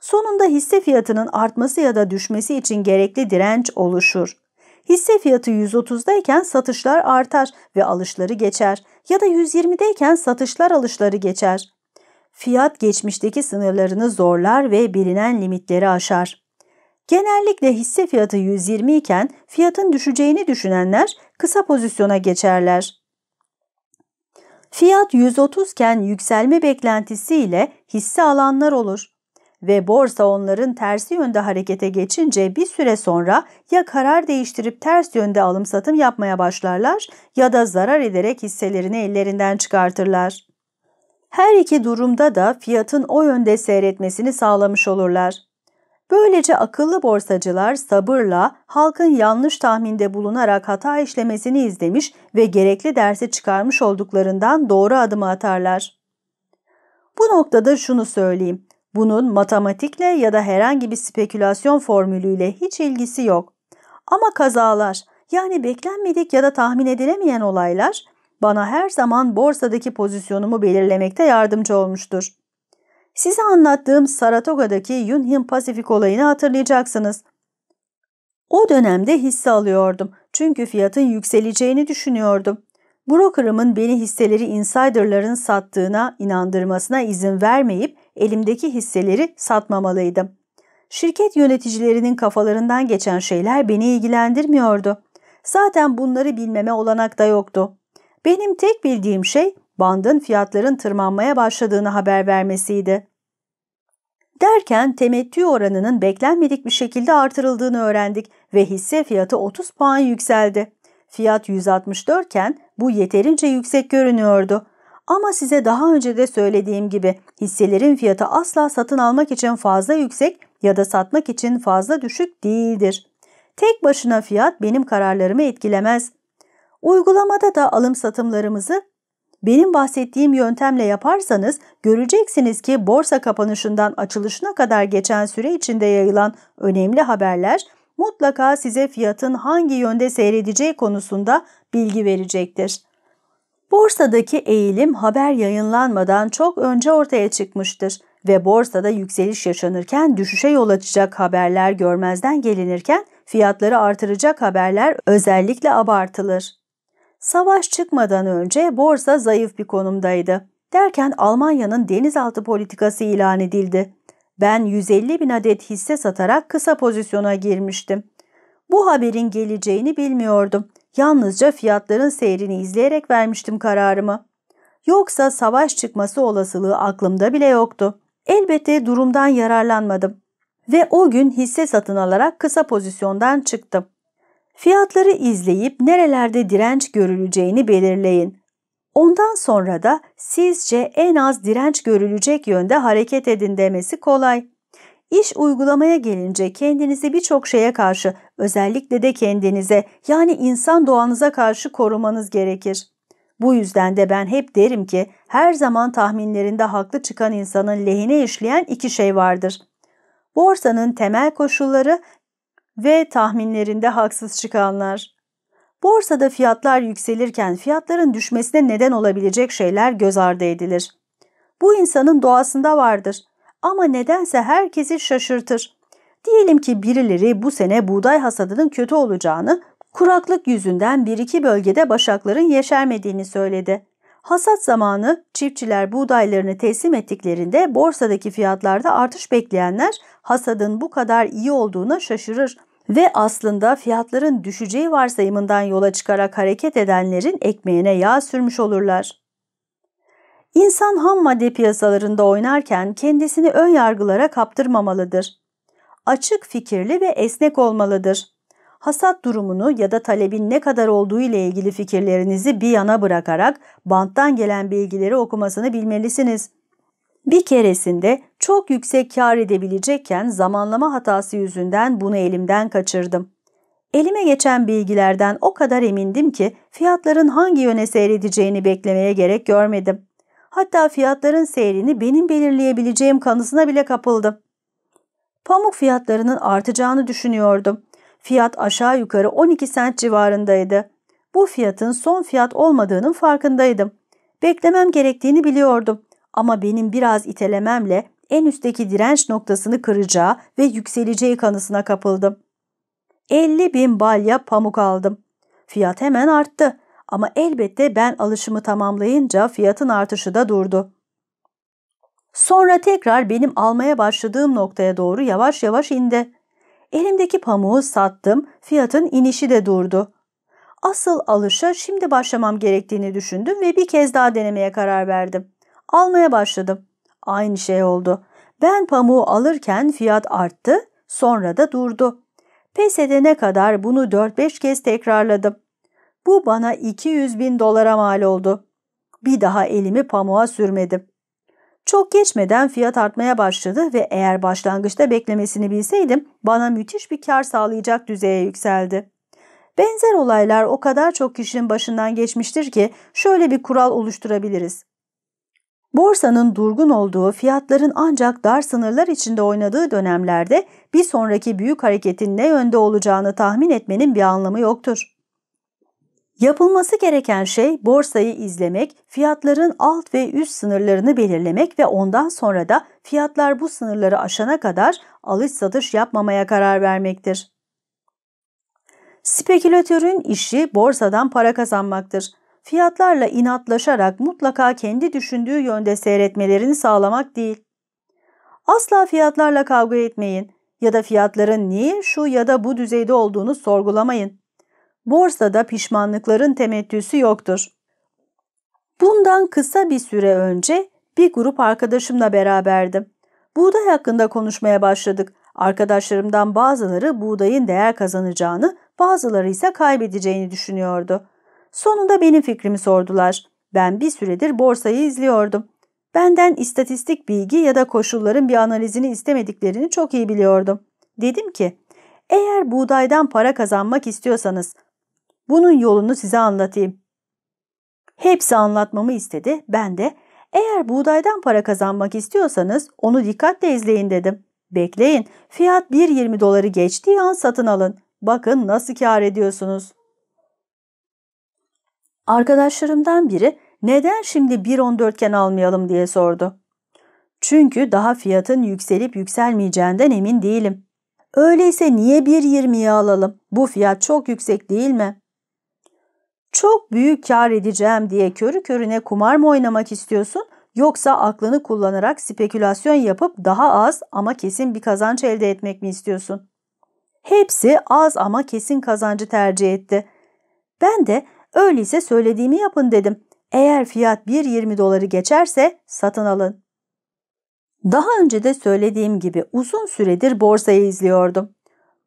S1: Sonunda hisse fiyatının artması ya da düşmesi için gerekli direnç oluşur. Hisse fiyatı 130'dayken satışlar artar ve alışları geçer ya da 120'deyken satışlar alışları geçer. Fiyat geçmişteki sınırlarını zorlar ve bilinen limitleri aşar. Genellikle hisse fiyatı 120 iken fiyatın düşeceğini düşünenler kısa pozisyona geçerler. Fiyat 130 iken yükselme beklentisiyle hisse alanlar olur ve borsa onların tersi yönde harekete geçince bir süre sonra ya karar değiştirip ters yönde alım satım yapmaya başlarlar ya da zarar ederek hisselerini ellerinden çıkartırlar. Her iki durumda da fiyatın o yönde seyretmesini sağlamış olurlar. Böylece akıllı borsacılar sabırla halkın yanlış tahminde bulunarak hata işlemesini izlemiş ve gerekli dersi çıkarmış olduklarından doğru adımı atarlar. Bu noktada şunu söyleyeyim. Bunun matematikle ya da herhangi bir spekülasyon formülüyle hiç ilgisi yok. Ama kazalar yani beklenmedik ya da tahmin edilemeyen olaylar bana her zaman borsadaki pozisyonumu belirlemekte yardımcı olmuştur. Size anlattığım Saratoga'daki Union Pacific olayını hatırlayacaksınız. O dönemde hisse alıyordum çünkü fiyatın yükseleceğini düşünüyordum. Broker'ımın beni hisseleri insiderların sattığına inandırmasına izin vermeyip elimdeki hisseleri satmamalıydım. Şirket yöneticilerinin kafalarından geçen şeyler beni ilgilendirmiyordu. Zaten bunları bilmeme olanak da yoktu. Benim tek bildiğim şey bandın fiyatların tırmanmaya başladığını haber vermesiydi. Derken temettü oranının beklenmedik bir şekilde artırıldığını öğrendik ve hisse fiyatı 30 puan yükseldi. Fiyat 164 iken bu yeterince yüksek görünüyordu. Ama size daha önce de söylediğim gibi hisselerin fiyatı asla satın almak için fazla yüksek ya da satmak için fazla düşük değildir. Tek başına fiyat benim kararlarımı etkilemez. Uygulamada da alım satımlarımızı benim bahsettiğim yöntemle yaparsanız göreceksiniz ki borsa kapanışından açılışına kadar geçen süre içinde yayılan önemli haberler mutlaka size fiyatın hangi yönde seyredeceği konusunda bilgi verecektir. Borsadaki eğilim haber yayınlanmadan çok önce ortaya çıkmıştır ve borsada yükseliş yaşanırken düşüşe yol açacak haberler görmezden gelinirken fiyatları artıracak haberler özellikle abartılır. Savaş çıkmadan önce borsa zayıf bir konumdaydı. Derken Almanya'nın denizaltı politikası ilan edildi. Ben 150 bin adet hisse satarak kısa pozisyona girmiştim. Bu haberin geleceğini bilmiyordum. Yalnızca fiyatların seyrini izleyerek vermiştim kararımı. Yoksa savaş çıkması olasılığı aklımda bile yoktu. Elbette durumdan yararlanmadım. Ve o gün hisse satın alarak kısa pozisyondan çıktım. Fiyatları izleyip nerelerde direnç görüleceğini belirleyin. Ondan sonra da sizce en az direnç görülecek yönde hareket edin demesi kolay. İş uygulamaya gelince kendinizi birçok şeye karşı, özellikle de kendinize yani insan doğanıza karşı korumanız gerekir. Bu yüzden de ben hep derim ki her zaman tahminlerinde haklı çıkan insanın lehine işleyen iki şey vardır. Borsanın temel koşulları ve tahminlerinde haksız çıkanlar. Borsada fiyatlar yükselirken fiyatların düşmesine neden olabilecek şeyler göz ardı edilir. Bu insanın doğasında vardır ama nedense herkesi şaşırtır. Diyelim ki birileri bu sene buğday hasadının kötü olacağını, kuraklık yüzünden bir iki bölgede başakların yeşermediğini söyledi. Hasat zamanı çiftçiler buğdaylarını teslim ettiklerinde borsadaki fiyatlarda artış bekleyenler hasadın bu kadar iyi olduğuna şaşırır ve aslında fiyatların düşeceği varsayımından yola çıkarak hareket edenlerin ekmeğine yağ sürmüş olurlar. İnsan ham madde piyasalarında oynarken kendisini ön yargılara kaptırmamalıdır. Açık fikirli ve esnek olmalıdır. Hasat durumunu ya da talebin ne kadar olduğu ile ilgili fikirlerinizi bir yana bırakarak banttan gelen bilgileri okumasını bilmelisiniz. Bir keresinde Çok yüksek kar edebilecekken zamanlama hatası yüzünden bunu elimden kaçırdım. Elime geçen bilgilerden o kadar emindim ki fiyatların hangi yöne seyredeceğini beklemeye gerek görmedim. Hatta fiyatların seyrini benim belirleyebileceğim kanısına bile kapıldım. Pamuk fiyatlarının artacağını düşünüyordum. Fiyat aşağı yukarı 12 sent civarındaydı. Bu fiyatın son fiyat olmadığının farkındaydım. Beklemem gerektiğini biliyordum ama benim biraz itelememle en üstteki direnç noktasını kıracağı ve yükseleceği kanısına kapıldım. 50 bin balya pamuk aldım. Fiyat hemen arttı ama elbette ben alışımı tamamlayınca fiyatın artışı da durdu. Sonra tekrar benim almaya başladığım noktaya doğru yavaş yavaş indi. Elimdeki pamuğu sattım, fiyatın inişi de durdu. Asıl alışa şimdi başlamam gerektiğini düşündüm ve bir kez daha denemeye karar verdim. Almaya başladım. Aynı şey oldu. Ben pamuğu alırken fiyat arttı, sonra da durdu. Pes edene kadar bunu 4-5 kez tekrarladım. Bu bana 200 bin dolara mal oldu. Bir daha elimi pamuğa sürmedim. Çok geçmeden fiyat artmaya başladı ve eğer başlangıçta beklemesini bilseydim bana müthiş bir kar sağlayacak düzeye yükseldi. Benzer olaylar o kadar çok kişinin başından geçmiştir ki şöyle bir kural oluşturabiliriz. Borsanın durgun olduğu, fiyatların ancak dar sınırlar içinde oynadığı dönemlerde bir sonraki büyük hareketin ne yönde olacağını tahmin etmenin bir anlamı yoktur. Yapılması gereken şey borsayı izlemek, fiyatların alt ve üst sınırlarını belirlemek ve ondan sonra da fiyatlar bu sınırları aşana kadar alış satış yapmamaya karar vermektir. Spekülatörün işi borsadan para kazanmaktır. Fiyatlarla inatlaşarak mutlaka kendi düşündüğü yönde seyretmelerini sağlamak değil. Asla fiyatlarla kavga etmeyin ya da fiyatların niye şu ya da bu düzeyde olduğunu sorgulamayın. Borsada pişmanlıkların temettüsü yoktur. Bundan kısa bir süre önce bir grup arkadaşımla beraberdim. Buğday hakkında konuşmaya başladık. Arkadaşlarımdan bazıları buğdayın değer kazanacağını, bazıları ise kaybedeceğini düşünüyordu. Sonunda benim fikrimi sordular. Ben bir süredir borsayı izliyordum. Benden istatistik bilgi ya da koşulların bir analizini istemediklerini çok iyi biliyordum. Dedim ki, eğer buğdaydan para kazanmak istiyorsanız bunun yolunu size anlatayım. Hepsi anlatmamı istedi. Ben de eğer buğdaydan para kazanmak istiyorsanız onu dikkatle izleyin dedim. Bekleyin, fiyat 1.20 doları geçtiği an satın alın. Bakın nasıl kar ediyorsunuz. Arkadaşlarımdan biri neden şimdi 1.14 iken almayalım diye sordu. Çünkü daha fiyatın yükselip yükselmeyeceğinden emin değilim. Öyleyse niye 1.20'ye alalım? Bu fiyat çok yüksek değil mi? Çok büyük kar edeceğim diye körü körüne kumar mı oynamak istiyorsun yoksa aklını kullanarak spekülasyon yapıp daha az ama kesin bir kazanç elde etmek mi istiyorsun? Hepsi az ama kesin kazancı tercih etti. Ben de öyleyse söylediğimi yapın dedim. Eğer fiyat 1.20 doları geçerse satın alın. Daha önce de söylediğim gibi uzun süredir borsayı izliyordum.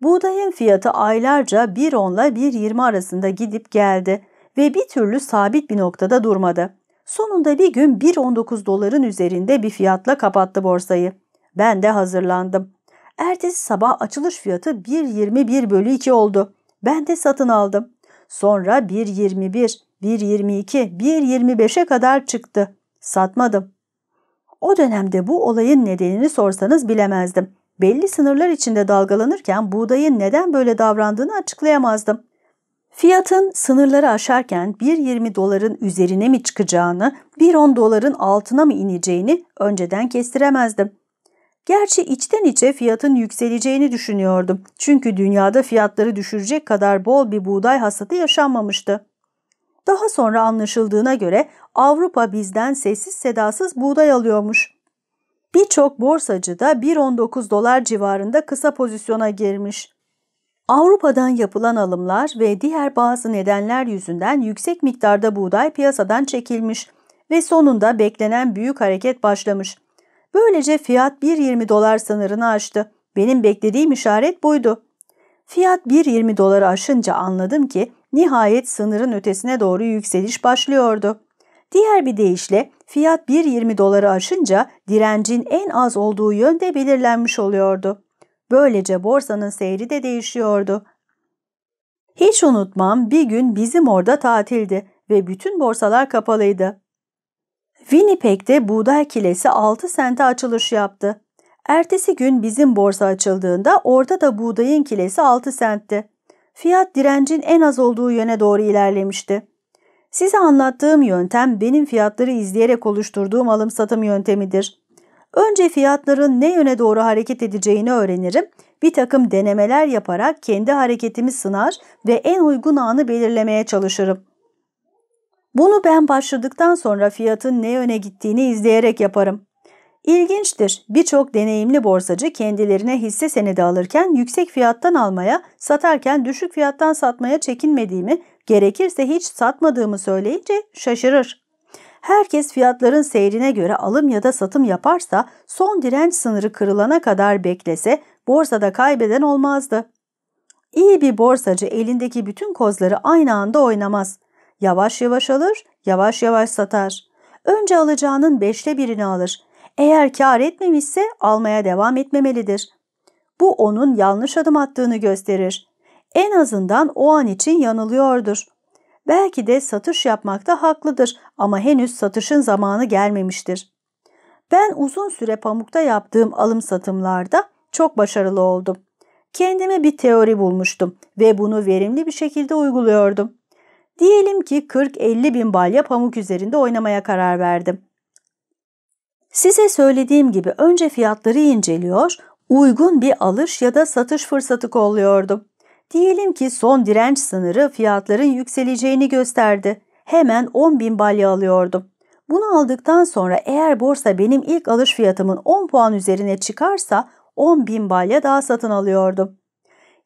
S1: Buğdayın fiyatı aylarca 1.10 ile 1.20 arasında gidip geldi ve bir türlü sabit bir noktada durmadı. Sonunda bir gün 1.19 doların üzerinde bir fiyatla kapattı borsayı. Ben de hazırlandım. Ertesi sabah açılış fiyatı 1.21 bölü 2 oldu. Ben de satın aldım. Sonra 1.21, 1.22, 1.25'e kadar çıktı. Satmadım. O dönemde bu olayın nedenini sorsanız bilemezdim. Belli sınırlar içinde dalgalanırken buğdayın neden böyle davrandığını açıklayamazdım. Fiyatın sınırları aşarken 1.20 doların üzerine mi çıkacağını, 1.10 doların altına mı ineceğini önceden kestiremezdim. Gerçi içten içe fiyatın yükseleceğini düşünüyordum. Çünkü dünyada fiyatları düşürecek kadar bol bir buğday hasadı yaşanmamıştı. Daha sonra anlaşıldığına göre Avrupa bizden sessiz sedasız buğday alıyormuş. Birçok borsacı da 1.19 dolar civarında kısa pozisyona girmiş. Avrupa'dan yapılan alımlar ve diğer bazı nedenler yüzünden yüksek miktarda buğday piyasadan çekilmiş ve sonunda beklenen büyük hareket başlamış. Böylece fiyat 1.20 dolar sınırını aştı. Benim beklediğim işaret buydu. Fiyat 1.20 doları aşınca anladım ki nihayet sınırın ötesine doğru yükseliş başlıyordu. Diğer bir deyişle fiyat 1.20 doları aşınca direncin en az olduğu yönde belirlenmiş oluyordu. Böylece borsanın seyri de değişiyordu. Hiç unutmam bir gün bizim orada tatildi ve bütün borsalar kapalıydı. Winnipeg'de buğday kilesi 6 sente açılış yaptı. Ertesi gün bizim borsa açıldığında orada da buğdayın kilesi 6 sentti. Fiyat direncin en az olduğu yöne doğru ilerlemişti. Size anlattığım yöntem benim fiyatları izleyerek oluşturduğum alım satım yöntemidir. Önce fiyatların ne yöne doğru hareket edeceğini öğrenirim, bir takım denemeler yaparak kendi hareketimi sınar ve en uygun anı belirlemeye çalışırım. Bunu ben başladıktan sonra fiyatın ne yöne gittiğini izleyerek yaparım. İlginçtir. Birçok deneyimli borsacı kendilerine hisse senedi alırken yüksek fiyattan almaya, satarken düşük fiyattan satmaya çekinmediğimi, gerekirse hiç satmadığımı söyleyince şaşırır. Herkes fiyatların seyrine göre alım ya da satım yaparsa son direnç sınırı kırılana kadar beklese borsada kaybeden olmazdı. İyi bir borsacı elindeki bütün kozları aynı anda oynamaz. Yavaş yavaş alır, yavaş yavaş satar. Önce alacağının beşte birini alır. Eğer kar etmemişse almaya devam etmemelidir. Bu onun yanlış adım attığını gösterir. En azından o an için yanılıyordur. Belki de satış yapmakta haklıdır ama henüz satışın zamanı gelmemiştir. Ben uzun süre pamukta yaptığım alım satımlarda çok başarılı oldum. Kendime bir teori bulmuştum ve bunu verimli bir şekilde uyguluyordum. Diyelim ki 40-50 bin balya pamuk üzerinde oynamaya karar verdim. Size söylediğim gibi önce fiyatları inceliyor, uygun bir alış ya da satış fırsatı kolluyordum. Diyelim ki son direnç sınırı fiyatların yükseleceğini gösterdi. Hemen 10 bin balya alıyordum. Bunu aldıktan sonra eğer borsa benim ilk alış fiyatımın 10 puan üzerine çıkarsa 10 bin balya daha satın alıyordum.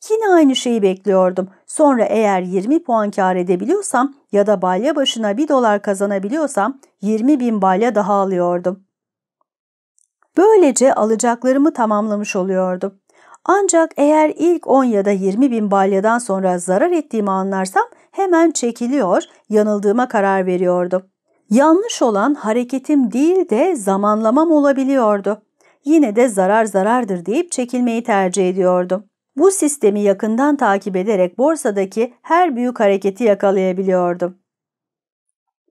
S1: Yine aynı şeyi bekliyordum. Sonra eğer 20 puan kar edebiliyorsam ya da balya başına 1 dolar kazanabiliyorsam 20 bin balya daha alıyordum. Böylece alacaklarımı tamamlamış oluyordum. Ancak eğer ilk 10 ya da 20 bin balyadan sonra zarar ettiğimi anlarsam hemen çekiliyor, yanıldığıma karar veriyordum. Yanlış olan hareketim değil de zamanlamam olabiliyordu. Yine de zarar zarardır deyip çekilmeyi tercih ediyordum. Bu sistemi yakından takip ederek borsadaki her büyük hareketi yakalayabiliyordum.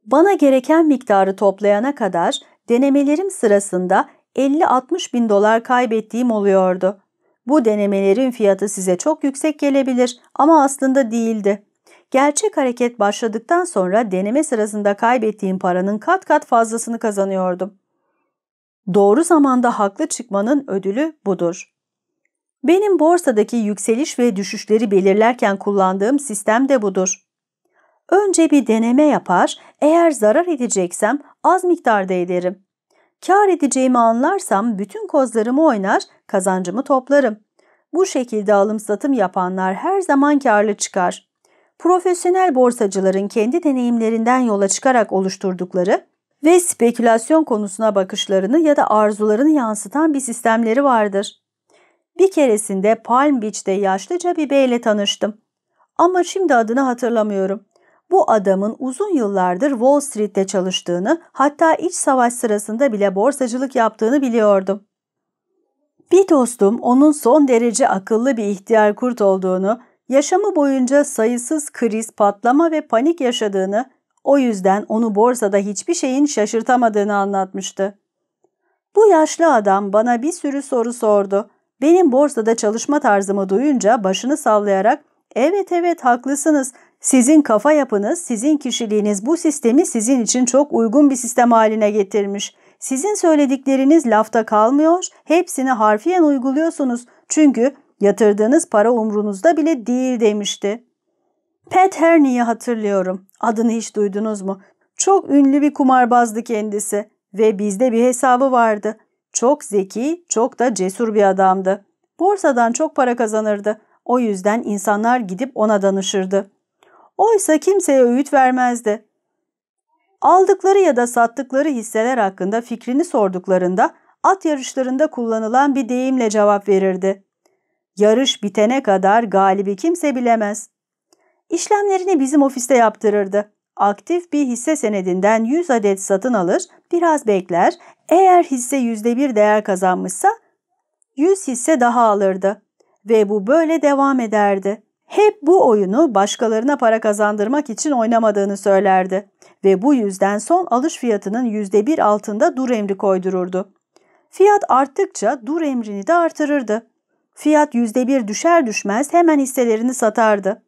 S1: Bana gereken miktarı toplayana kadar denemelerim sırasında 50-60 bin dolar kaybettiğim oluyordu. Bu denemelerin fiyatı size çok yüksek gelebilir ama aslında değildi. Gerçek hareket başladıktan sonra deneme sırasında kaybettiğim paranın kat kat fazlasını kazanıyordum. Doğru zamanda haklı çıkmanın ödülü budur. Benim borsadaki yükseliş ve düşüşleri belirlerken kullandığım sistem de budur. Önce bir deneme yapar, eğer zarar edeceksem az miktarda ederim. Kar edeceğimi anlarsam bütün kozlarımı oynar, kazancımı toplarım. Bu şekilde alım satım yapanlar her zaman karlı çıkar. Profesyonel borsacıların kendi deneyimlerinden yola çıkarak oluşturdukları ve spekülasyon konusuna bakışlarını ya da arzularını yansıtan bir sistemleri vardır. Bir keresinde Palm Beach'te yaşlıca bir beyle tanıştım. Ama şimdi adını hatırlamıyorum. Bu adamın uzun yıllardır Wall Street'te çalıştığını, hatta iç savaş sırasında bile borsacılık yaptığını biliyordum. Bir dostum onun son derece akıllı bir ihtiyar kurt olduğunu, yaşamı boyunca sayısız kriz, patlama ve panik yaşadığını, o yüzden onu borsada hiçbir şeyin şaşırtamadığını anlatmıştı. Bu yaşlı adam bana bir sürü soru sordu. Benim borsada çalışma tarzımı duyunca başını sallayarak ''Evet evet haklısınız. Sizin kafa yapınız, sizin kişiliğiniz bu sistemi sizin için çok uygun bir sistem haline getirmiş. Sizin söyledikleriniz lafta kalmıyor, hepsini harfiyen uyguluyorsunuz. Çünkü yatırdığınız para umrunuzda bile değil demişti. Pat Herney'i hatırlıyorum. Adını hiç duydunuz mu? Çok ünlü bir kumarbazdı kendisi ve bizde bir hesabı vardı. Çok zeki, çok da cesur bir adamdı. Borsadan çok para kazanırdı. O yüzden insanlar gidip ona danışırdı. Oysa kimseye öğüt vermezdi. Aldıkları ya da sattıkları hisseler hakkında fikrini sorduklarında at yarışlarında kullanılan bir deyimle cevap verirdi. Yarış bitene kadar galibi kimse bilemez. İşlemlerini bizim ofiste yaptırırdı. aktif bir hisse senedinden 100 adet satın alır, biraz bekler, eğer hisse %1 değer kazanmışsa 100 hisse daha alırdı ve bu böyle devam ederdi. Hep bu oyunu başkalarına para kazandırmak için oynamadığını söylerdi ve bu yüzden son alış fiyatının %1 altında dur emri koydururdu. Fiyat arttıkça dur emrini de artırırdı. Fiyat %1 düşer düşmez hemen hisselerini satardı.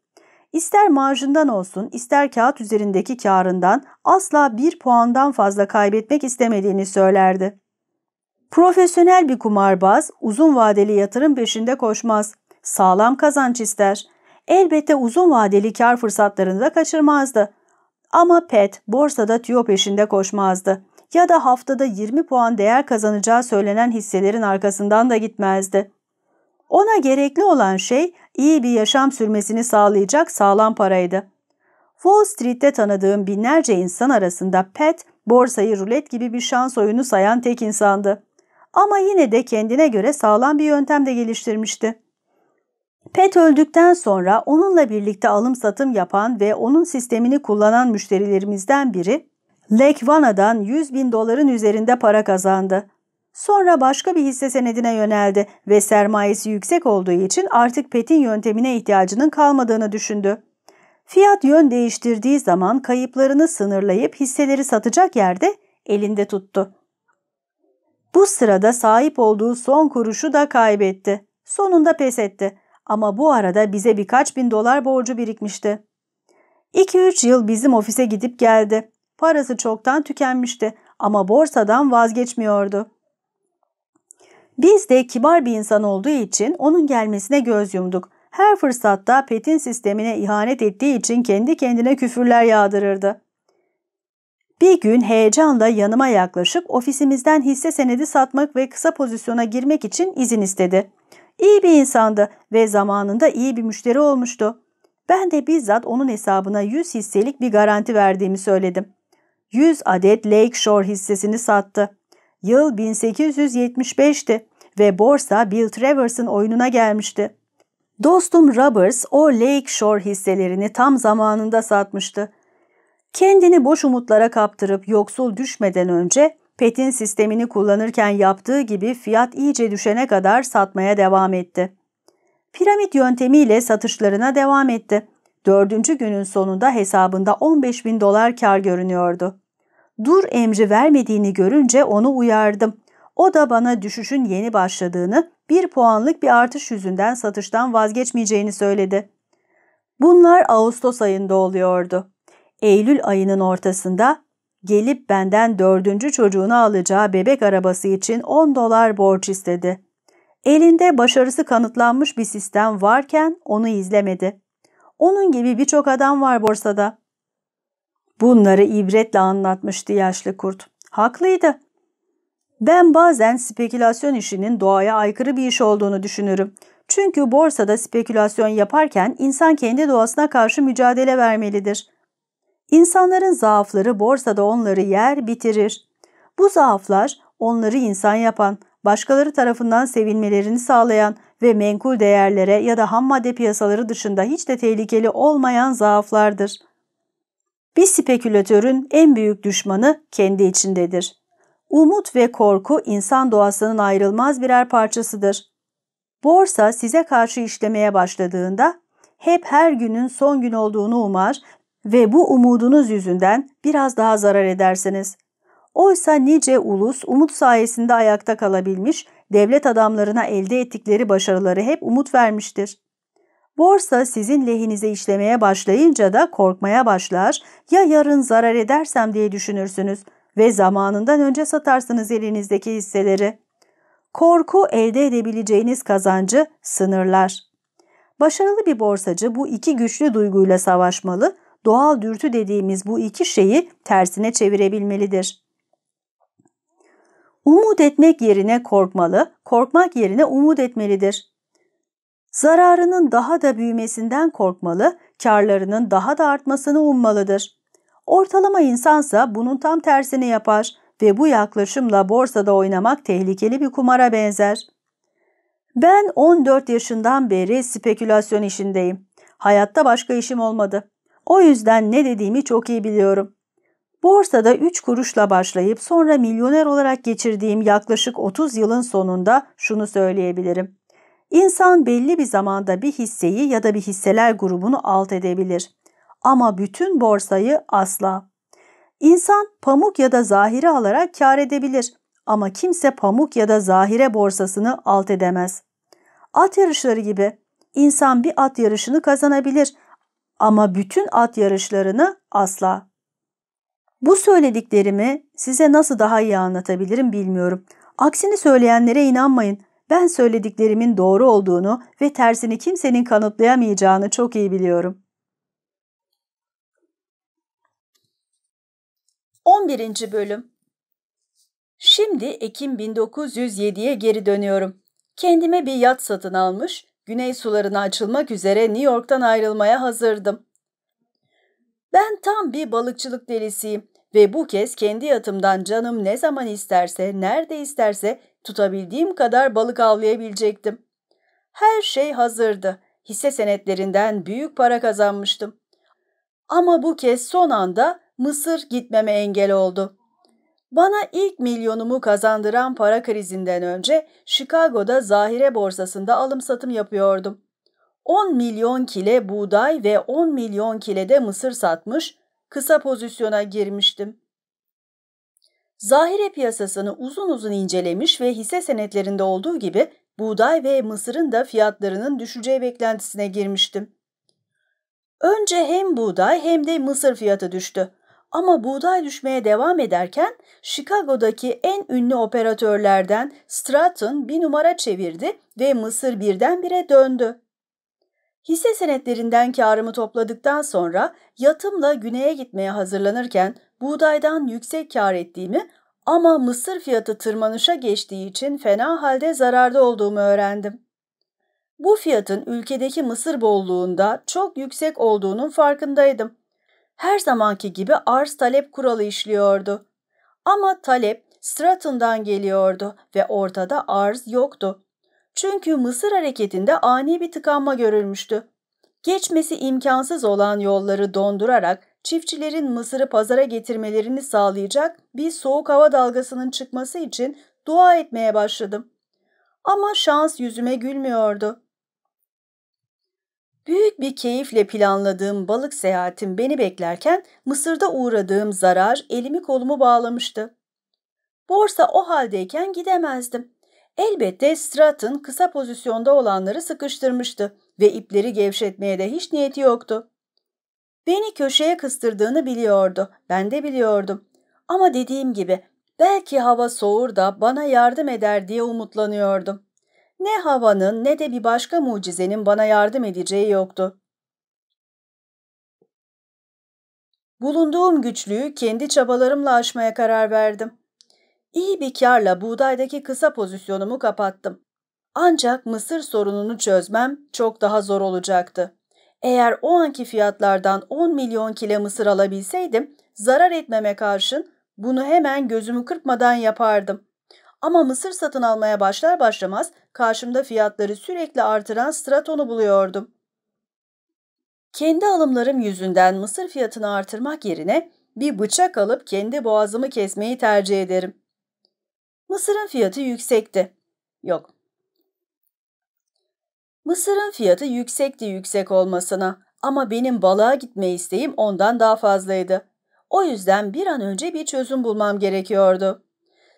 S1: İster marjından olsun, ister kağıt üzerindeki karından asla bir puandan fazla kaybetmek istemediğini söylerdi. Profesyonel bir kumarbaz uzun vadeli yatırım peşinde koşmaz. Sağlam kazanç ister. Elbette uzun vadeli kar fırsatlarını da kaçırmazdı. Ama Pet borsada tüyo peşinde koşmazdı. Ya da haftada 20 puan değer kazanacağı söylenen hisselerin arkasından da gitmezdi. Ona gerekli olan şey iyi bir yaşam sürmesini sağlayacak sağlam paraydı. Wall Street'te tanıdığım binlerce insan arasında Pat, borsayı rulet gibi bir şans oyunu sayan tek insandı. Ama yine de kendine göre sağlam bir yöntem de geliştirmişti. Pat öldükten sonra onunla birlikte alım satım yapan ve onun sistemini kullanan müşterilerimizden biri, Lake Vana'dan 100 bin doların üzerinde para kazandı. Sonra başka bir hisse senedine yöneldi ve sermayesi yüksek olduğu için artık PET'in yöntemine ihtiyacının kalmadığını düşündü. Fiyat yön değiştirdiği zaman kayıplarını sınırlayıp hisseleri satacak yerde elinde tuttu. Bu sırada sahip olduğu son kuruşu da kaybetti. Sonunda pes etti ama bu arada bize birkaç bin dolar borcu birikmişti. 2-3 yıl bizim ofise gidip geldi. Parası çoktan tükenmişti ama borsadan vazgeçmiyordu. Biz de kibar bir insan olduğu için onun gelmesine göz yumduk. Her fırsatta Pet'in sistemine ihanet ettiği için kendi kendine küfürler yağdırırdı. Bir gün heyecanla yanıma yaklaşıp ofisimizden hisse senedi satmak ve kısa pozisyona girmek için izin istedi. İyi bir insandı ve zamanında iyi bir müşteri olmuştu. Ben de bizzat onun hesabına 100 hisselik bir garanti verdiğimi söyledim. 100 adet Lake Shore hissesini sattı. Yıl 1875'ti ve borsa Bill Travers'ın oyununa gelmişti. Dostum Roberts o Lake Shore hisselerini tam zamanında satmıştı. Kendini boş umutlara kaptırıp yoksul düşmeden önce PET'in sistemini kullanırken yaptığı gibi fiyat iyice düşene kadar satmaya devam etti. Piramit yöntemiyle satışlarına devam etti. Dördüncü günün sonunda hesabında 15 bin dolar kar görünüyordu. Dur emri vermediğini görünce onu uyardım. O da bana düşüşün yeni başladığını, bir puanlık bir artış yüzünden satıştan vazgeçmeyeceğini söyledi. Bunlar Ağustos ayında oluyordu. Eylül ayının ortasında gelip benden dördüncü çocuğunu alacağı bebek arabası için 10 dolar borç istedi. Elinde başarısı kanıtlanmış bir sistem varken onu izlemedi. Onun gibi birçok adam var borsada. Bunları ibretle anlatmıştı yaşlı kurt. Haklıydı. Ben bazen spekülasyon işinin doğaya aykırı bir iş olduğunu düşünürüm. Çünkü borsada spekülasyon yaparken insan kendi doğasına karşı mücadele vermelidir. İnsanların zaafları borsada onları yer, bitirir. Bu zaaflar onları insan yapan, başkaları tarafından sevilmelerini sağlayan ve menkul değerlere ya da ham madde piyasaları dışında hiç de tehlikeli olmayan zaaflardır. Bir spekülatörün en büyük düşmanı kendi içindedir. Umut ve korku insan doğasının ayrılmaz birer parçasıdır. Borsa size karşı işlemeye başladığında hep her günün son gün olduğunu umar ve bu umudunuz yüzünden biraz daha zarar edersiniz. Oysa nice ulus umut sayesinde ayakta kalabilmiş, devlet adamlarına elde ettikleri başarıları hep umut vermiştir. Borsa sizin lehinize işlemeye başlayınca da korkmaya başlar, ya yarın zarar edersem diye düşünürsünüz ve zamanından önce satarsınız elinizdeki hisseleri. Korku elde edebileceğiniz kazancı sınırlar. Başarılı bir borsacı bu iki güçlü duyguyla savaşmalı, doğal dürtü dediğimiz bu iki şeyi tersine çevirebilmelidir. Umut etmek yerine korkmalı, korkmak yerine umut etmelidir. Zararının daha da büyümesinden korkmalı, karlarının daha da artmasını ummalıdır. Ortalama insansa bunun tam tersini yapar ve bu yaklaşımla borsada oynamak tehlikeli bir kumara benzer. Ben 14 yaşından beri spekülasyon işindeyim. Hayatta başka işim olmadı. O yüzden ne dediğimi çok iyi biliyorum. Borsada 3 kuruşla başlayıp sonra milyoner olarak geçirdiğim yaklaşık 30 yılın sonunda şunu söyleyebilirim. İnsan belli bir zamanda bir hisseyi ya da bir hisseler grubunu alt edebilir. Ama bütün borsayı asla. İnsan pamuk ya da zahire alarak kar edebilir ama kimse pamuk ya da zahire borsasını alt edemez. At yarışları gibi insan bir at yarışını kazanabilir ama bütün at yarışlarını asla. Bu söylediklerimi size nasıl daha iyi anlatabilirim bilmiyorum. Aksini söyleyenlere inanmayın. Ben söylediklerimin doğru olduğunu ve tersini kimsenin kanıtlayamayacağını çok iyi biliyorum. 11. Bölüm Şimdi Ekim 1907'ye geri dönüyorum. Kendime bir yat satın almış, güney sularına açılmak üzere New York'tan ayrılmaya hazırdım. Ben tam bir balıkçılık delisiyim ve bu kez kendi yatımdan canım ne zaman isterse, nerede isterse tutabildiğim kadar balık avlayabilecektim. Her şey hazırdı. Hisse senetlerinden büyük para kazanmıştım. Ama bu kez son anda Mısır gitmeme engel oldu. Bana ilk milyonumu kazandıran para krizinden önce Chicago'da zahire borsasında alım satım yapıyordum. 10 milyon kile buğday ve 10 milyon kile de mısır satmış, kısa pozisyona girmiştim. Zahire piyasasını uzun uzun incelemiş ve hisse senetlerinde olduğu gibi buğday ve mısırın da fiyatlarının düşeceği beklentisine girmiştim. Önce hem buğday hem de mısır fiyatı düştü. Ama buğday düşmeye devam ederken Chicago'daki en ünlü operatörlerden Stratton bir numara çevirdi ve Mısır birdenbire döndü. Hisse senetlerinden karımı topladıktan sonra yatımla güneye gitmeye hazırlanırken buğdaydan yüksek kar ettiğimi ama mısır fiyatı tırmanışa geçtiği için fena halde zararda olduğumu öğrendim. Bu fiyatın ülkedeki mısır bolluğunda çok yüksek olduğunun farkındaydım. Her zamanki gibi arz talep kuralı işliyordu. Ama talep Stratton'dan geliyordu ve ortada arz yoktu. Çünkü Mısır hareketinde ani bir tıkanma görülmüştü. Geçmesi imkansız olan yolları dondurarak çiftçilerin Mısır'ı pazara getirmelerini sağlayacak bir soğuk hava dalgasının çıkması için dua etmeye başladım. Ama şans yüzüme gülmüyordu. Büyük bir keyifle planladığım balık seyahatim beni beklerken Mısır'da uğradığım zarar elimi kolumu bağlamıştı. Borsa o haldeyken gidemezdim. Elbette Stratton kısa pozisyonda olanları sıkıştırmıştı ve ipleri gevşetmeye de hiç niyeti yoktu. Beni köşeye kıstırdığını biliyordu, ben de biliyordum. Ama dediğim gibi belki hava soğur da bana yardım eder diye umutlanıyordum. Ne havanın ne de bir başka mucizenin bana yardım edeceği yoktu. Bulunduğum güçlüğü kendi çabalarımla aşmaya karar verdim. İyi bir karla buğdaydaki kısa pozisyonumu kapattım. Ancak mısır sorununu çözmem çok daha zor olacaktı. Eğer o anki fiyatlardan 10 milyon kilo mısır alabilseydim, zarar etmeme karşın bunu hemen gözümü kırpmadan yapardım. Ama mısır satın almaya başlar başlamaz karşımda fiyatları sürekli artıran Straton'u buluyordum. Kendi alımlarım yüzünden mısır fiyatını artırmak yerine bir bıçak alıp kendi boğazımı kesmeyi tercih ederim. Mısırın fiyatı yüksekti. Yok. Mısırın fiyatı yüksekti yüksek olmasına ama benim balığa gitme isteğim ondan daha fazlaydı. O yüzden bir an önce bir çözüm bulmam gerekiyordu.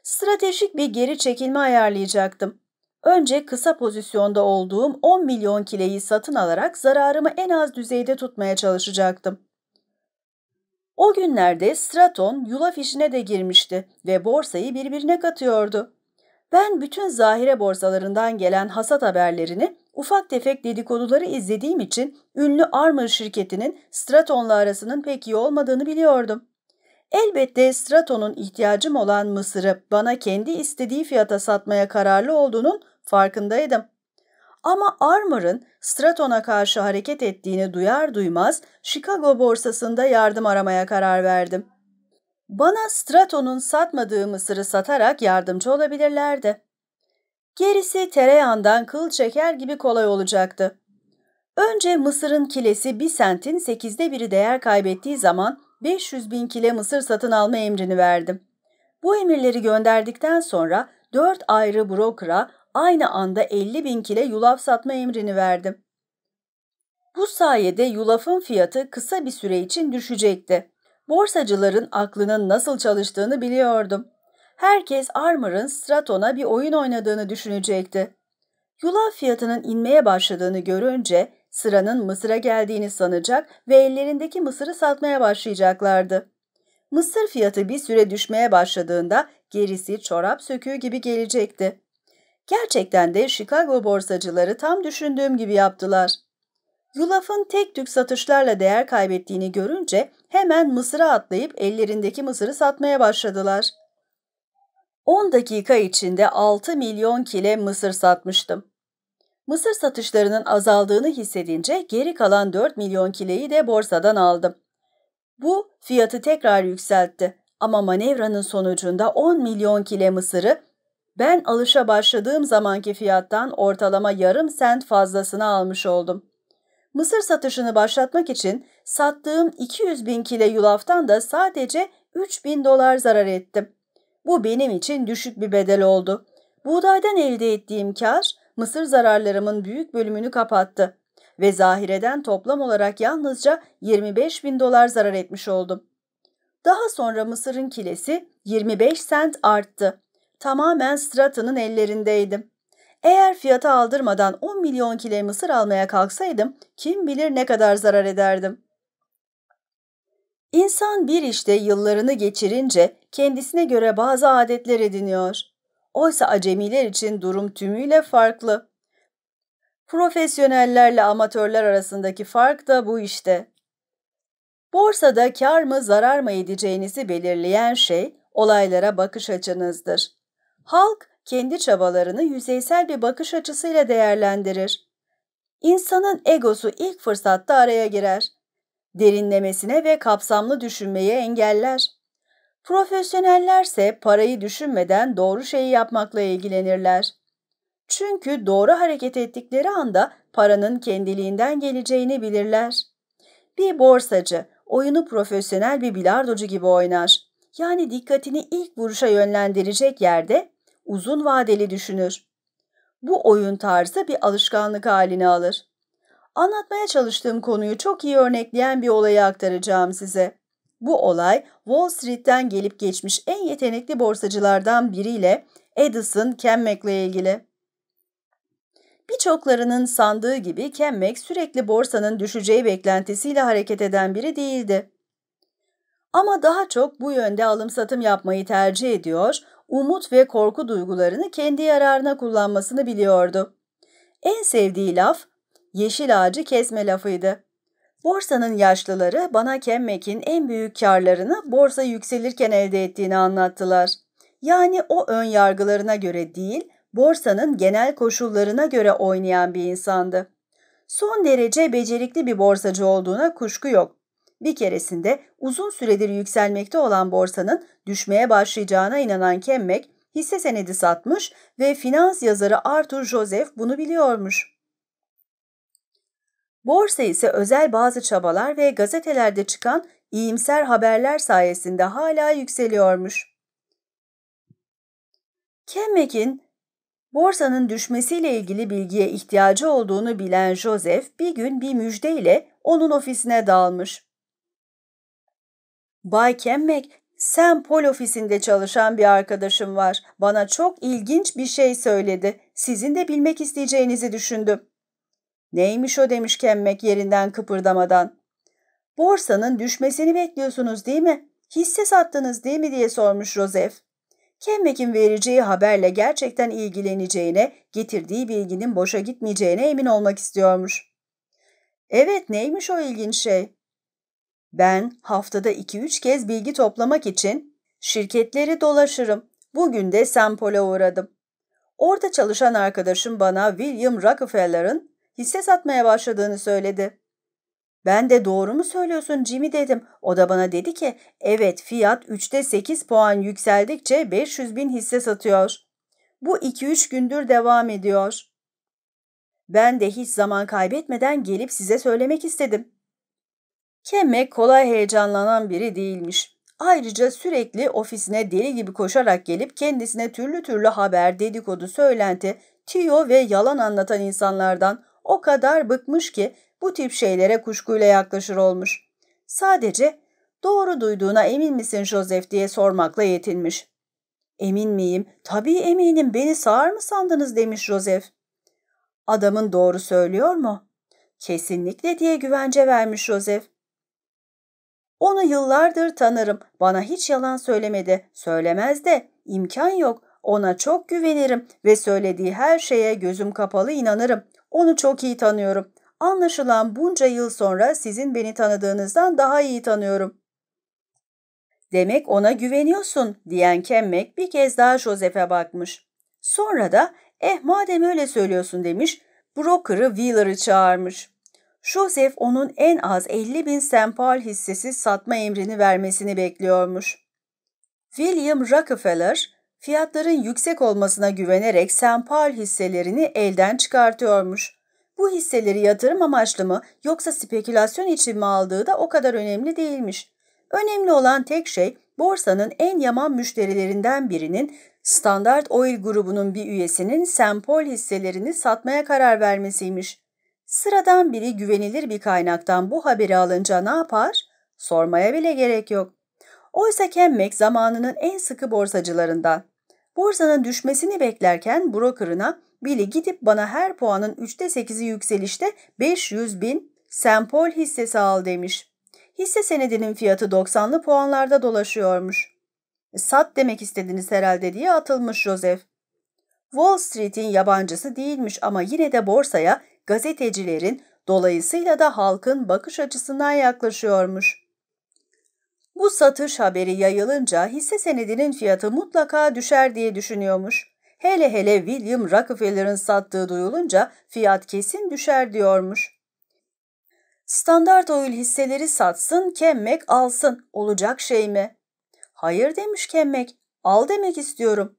S1: Stratejik bir geri çekilme ayarlayacaktım. Önce kısa pozisyonda olduğum 10 milyon kileyi satın alarak zararımı en az düzeyde tutmaya çalışacaktım. O günlerde Straton yulaf işine de girmişti ve borsayı birbirine katıyordu. Ben bütün zahire borsalarından gelen hasat haberlerini, ufak tefek dedikoduları izlediğim için ünlü Armour şirketinin Straton'la arasının pek iyi olmadığını biliyordum. Elbette Straton'un ihtiyacım olan mısırı bana kendi istediği fiyata satmaya kararlı olduğunun farkındaydım. Ama Armour'ın Straton'a karşı hareket ettiğini duyar duymaz Chicago borsasında yardım aramaya karar verdim. Bana Straton'un satmadığı mısırı satarak yardımcı olabilirlerdi. Gerisi tereyağından kıl çeker gibi kolay olacaktı. Önce Mısır'ın kilesi bir sentin sekizde biri değer kaybettiği zaman 500 bin kile mısır satın alma emrini verdim. Bu emirleri gönderdikten sonra dört ayrı brokera aynı anda 50 bin kile yulaf satma emrini verdim. Bu sayede yulafın fiyatı kısa bir süre için düşecekti. Borsacıların aklının nasıl çalıştığını biliyordum. Herkes Armour'ın Straton'a bir oyun oynadığını düşünecekti. Yulaf fiyatının inmeye başladığını görünce sıranın Mısır'a geldiğini sanacak ve ellerindeki mısırı satmaya başlayacaklardı. Mısır fiyatı bir süre düşmeye başladığında gerisi çorap söküğü gibi gelecekti. Gerçekten de Chicago borsacıları tam düşündüğüm gibi yaptılar. Yulaf'ın tek tük satışlarla değer kaybettiğini görünce hemen Mısır'a atlayıp ellerindeki mısırı satmaya başladılar. 10 dakika içinde 6 milyon kile mısır satmıştım. Mısır satışlarının azaldığını hissedince geri kalan 4 milyon kileyi de borsadan aldım. Bu fiyatı tekrar yükseltti ama manevranın sonucunda 10 milyon kile mısırı ben alışa başladığım zamanki fiyattan ortalama yarım sent fazlasını almış oldum. Mısır satışını başlatmak için sattığım 200 bin kile yulaftan da sadece 3 bin dolar zarar ettim. Bu benim için düşük bir bedel oldu. Buğdaydan elde ettiğim kar mısır zararlarımın büyük bölümünü kapattı ve zahireden toplam olarak yalnızca 25 bin dolar zarar etmiş oldum. Daha sonra mısırın kilesi 25 sent arttı. Tamamen Stratton'ın ellerindeydim. Eğer fiyata aldırmadan 10 milyon kile mısır almaya kalksaydım kim bilir ne kadar zarar ederdim. İnsan bir işte yıllarını geçirince kendisine göre bazı adetler ediniyor. Oysa acemiler için durum tümüyle farklı. Profesyonellerle amatörler arasındaki fark da bu işte. Borsada kar mı zarar mı edeceğinizi belirleyen şey olaylara bakış açınızdır. Halk kendi çabalarını yüzeysel bir bakış açısıyla değerlendirir. İnsanın egosu ilk fırsatta araya girer. Derinlemesine ve kapsamlı düşünmeyi engeller. Profesyonellerse parayı düşünmeden doğru şeyi yapmakla ilgilenirler. Çünkü doğru hareket ettikleri anda paranın kendiliğinden geleceğini bilirler. Bir borsacı oyunu profesyonel bir bilardocu gibi oynar. Yani dikkatini ilk vuruşa yönlendirecek yerde uzun vadeli düşünür. Bu oyun tarzı bir alışkanlık halini alır. Anlatmaya çalıştığım konuyu çok iyi örnekleyen bir olayı aktaracağım size. Bu olay Wall Street'ten gelip geçmiş en yetenekli borsacılardan biriyle Edison Kemmeck ile ilgili. Birçoklarının sandığı gibi Kemmeck sürekli borsanın düşeceği beklentisiyle hareket eden biri değildi. Ama daha çok bu yönde alım-satım yapmayı tercih ediyor, umut ve korku duygularını kendi yararına kullanmasını biliyordu. En sevdiği laf, yeşil ağacı kesme lafıydı. Borsanın yaşlıları bana Kemmeck'in en büyük karlarını borsa yükselirken elde ettiğini anlattılar. Yani o ön yargılarına göre değil, borsanın genel koşullarına göre oynayan bir insandı. Son derece becerikli bir borsacı olduğuna kuşku yok. Bir keresinde uzun süredir yükselmekte olan borsanın düşmeye başlayacağına inanan Kemmek hisse senedi satmış ve finans yazarı Arthur Joseph bunu biliyormuş. Borsa ise özel bazı çabalar ve gazetelerde çıkan iyimser haberler sayesinde hala yükseliyormuş. Kemmek'in borsanın düşmesiyle ilgili bilgiye ihtiyacı olduğunu bilen Joseph bir gün bir müjdeyle onun ofisine dalmış. Bay Kemmek, Sam Pol ofisinde çalışan bir arkadaşım var. Bana çok ilginç bir şey söyledi. Sizin de bilmek isteyeceğinizi düşündüm. Neymiş o demiş Kemmek yerinden kıpırdamadan. Borsanın düşmesini bekliyorsunuz değil mi? Hisse sattınız değil mi diye sormuş Joseph. Kemmek'in vereceği haberle gerçekten ilgileneceğine, getirdiği bilginin boşa gitmeyeceğine emin olmak istiyormuş. Evet neymiş o ilginç şey? Ben haftada 2-3 kez bilgi toplamak için şirketleri dolaşırım. Bugün de Sempol'e uğradım. Orada çalışan arkadaşım bana William Rockefeller'ın hisse satmaya başladığını söyledi. Ben de doğru mu söylüyorsun Jimmy dedim. O da bana dedi ki evet fiyat 3'te 8 puan yükseldikçe 500 bin hisse satıyor. Bu 2-3 gündür devam ediyor. Ben de hiç zaman kaybetmeden gelip size söylemek istedim. Kemmek kolay heyecanlanan biri değilmiş. Ayrıca sürekli ofisine deli gibi koşarak gelip kendisine türlü türlü haber, dedikodu, söylenti, tüyo ve yalan anlatan insanlardan o kadar bıkmış ki bu tip şeylere kuşkuyla yaklaşır olmuş. Sadece doğru duyduğuna emin misin Joseph diye sormakla yetinmiş. Emin miyim? Tabii eminim beni sağır mı sandınız demiş Joseph. Adamın doğru söylüyor mu? Kesinlikle diye güvence vermiş Joseph. Onu yıllardır tanırım. Bana hiç yalan söylemedi. Söylemez de. imkan yok. Ona çok güvenirim ve söylediği her şeye gözüm kapalı inanırım. Onu çok iyi tanıyorum. Anlaşılan bunca yıl sonra sizin beni tanıdığınızdan daha iyi tanıyorum. Demek ona güveniyorsun diyen Kemmek bir kez daha Joseph'e bakmış. Sonra da eh madem öyle söylüyorsun demiş, broker'ı Wheeler'ı çağırmış. Joseph onun en az 50 bin St. Paul hissesi satma emrini vermesini bekliyormuş. William Rockefeller, fiyatların yüksek olmasına güvenerek St. Paul hisselerini elden çıkartıyormuş. Bu hisseleri yatırım amaçlı mı yoksa spekülasyon için mi aldığı da o kadar önemli değilmiş. Önemli olan tek şey borsanın en yaman müşterilerinden birinin Standard Oil grubunun bir üyesinin. Paul hisselerini satmaya karar vermesiymiş. Sıradan biri güvenilir bir kaynaktan bu haberi alınca ne yapar? Sormaya bile gerek yok. Oysa Kemmek zamanının en sıkı borsacılarından. Borsanın düşmesini beklerken brokerına Billy gidip bana her puanın üçte sekizi yükselişte 500 bin Sempol hissesi al demiş. Hisse senedinin fiyatı 90'lı puanlarda dolaşıyormuş. Sat demek istediniz herhalde diye atılmış Joseph. Wall Street'in yabancısı değilmiş ama yine de borsaya gazetecilerin, dolayısıyla da halkın bakış açısından yaklaşıyormuş. Bu satış haberi yayılınca hisse senedinin fiyatı mutlaka düşer diye düşünüyormuş. Hele hele William Rockefeller'ın sattığı duyulunca fiyat kesin düşer diyormuş. Standart Oil hisseleri satsın, Kemmek alsın. Olacak şey mi? Hayır demiş Kemmek. Al demek istiyorum.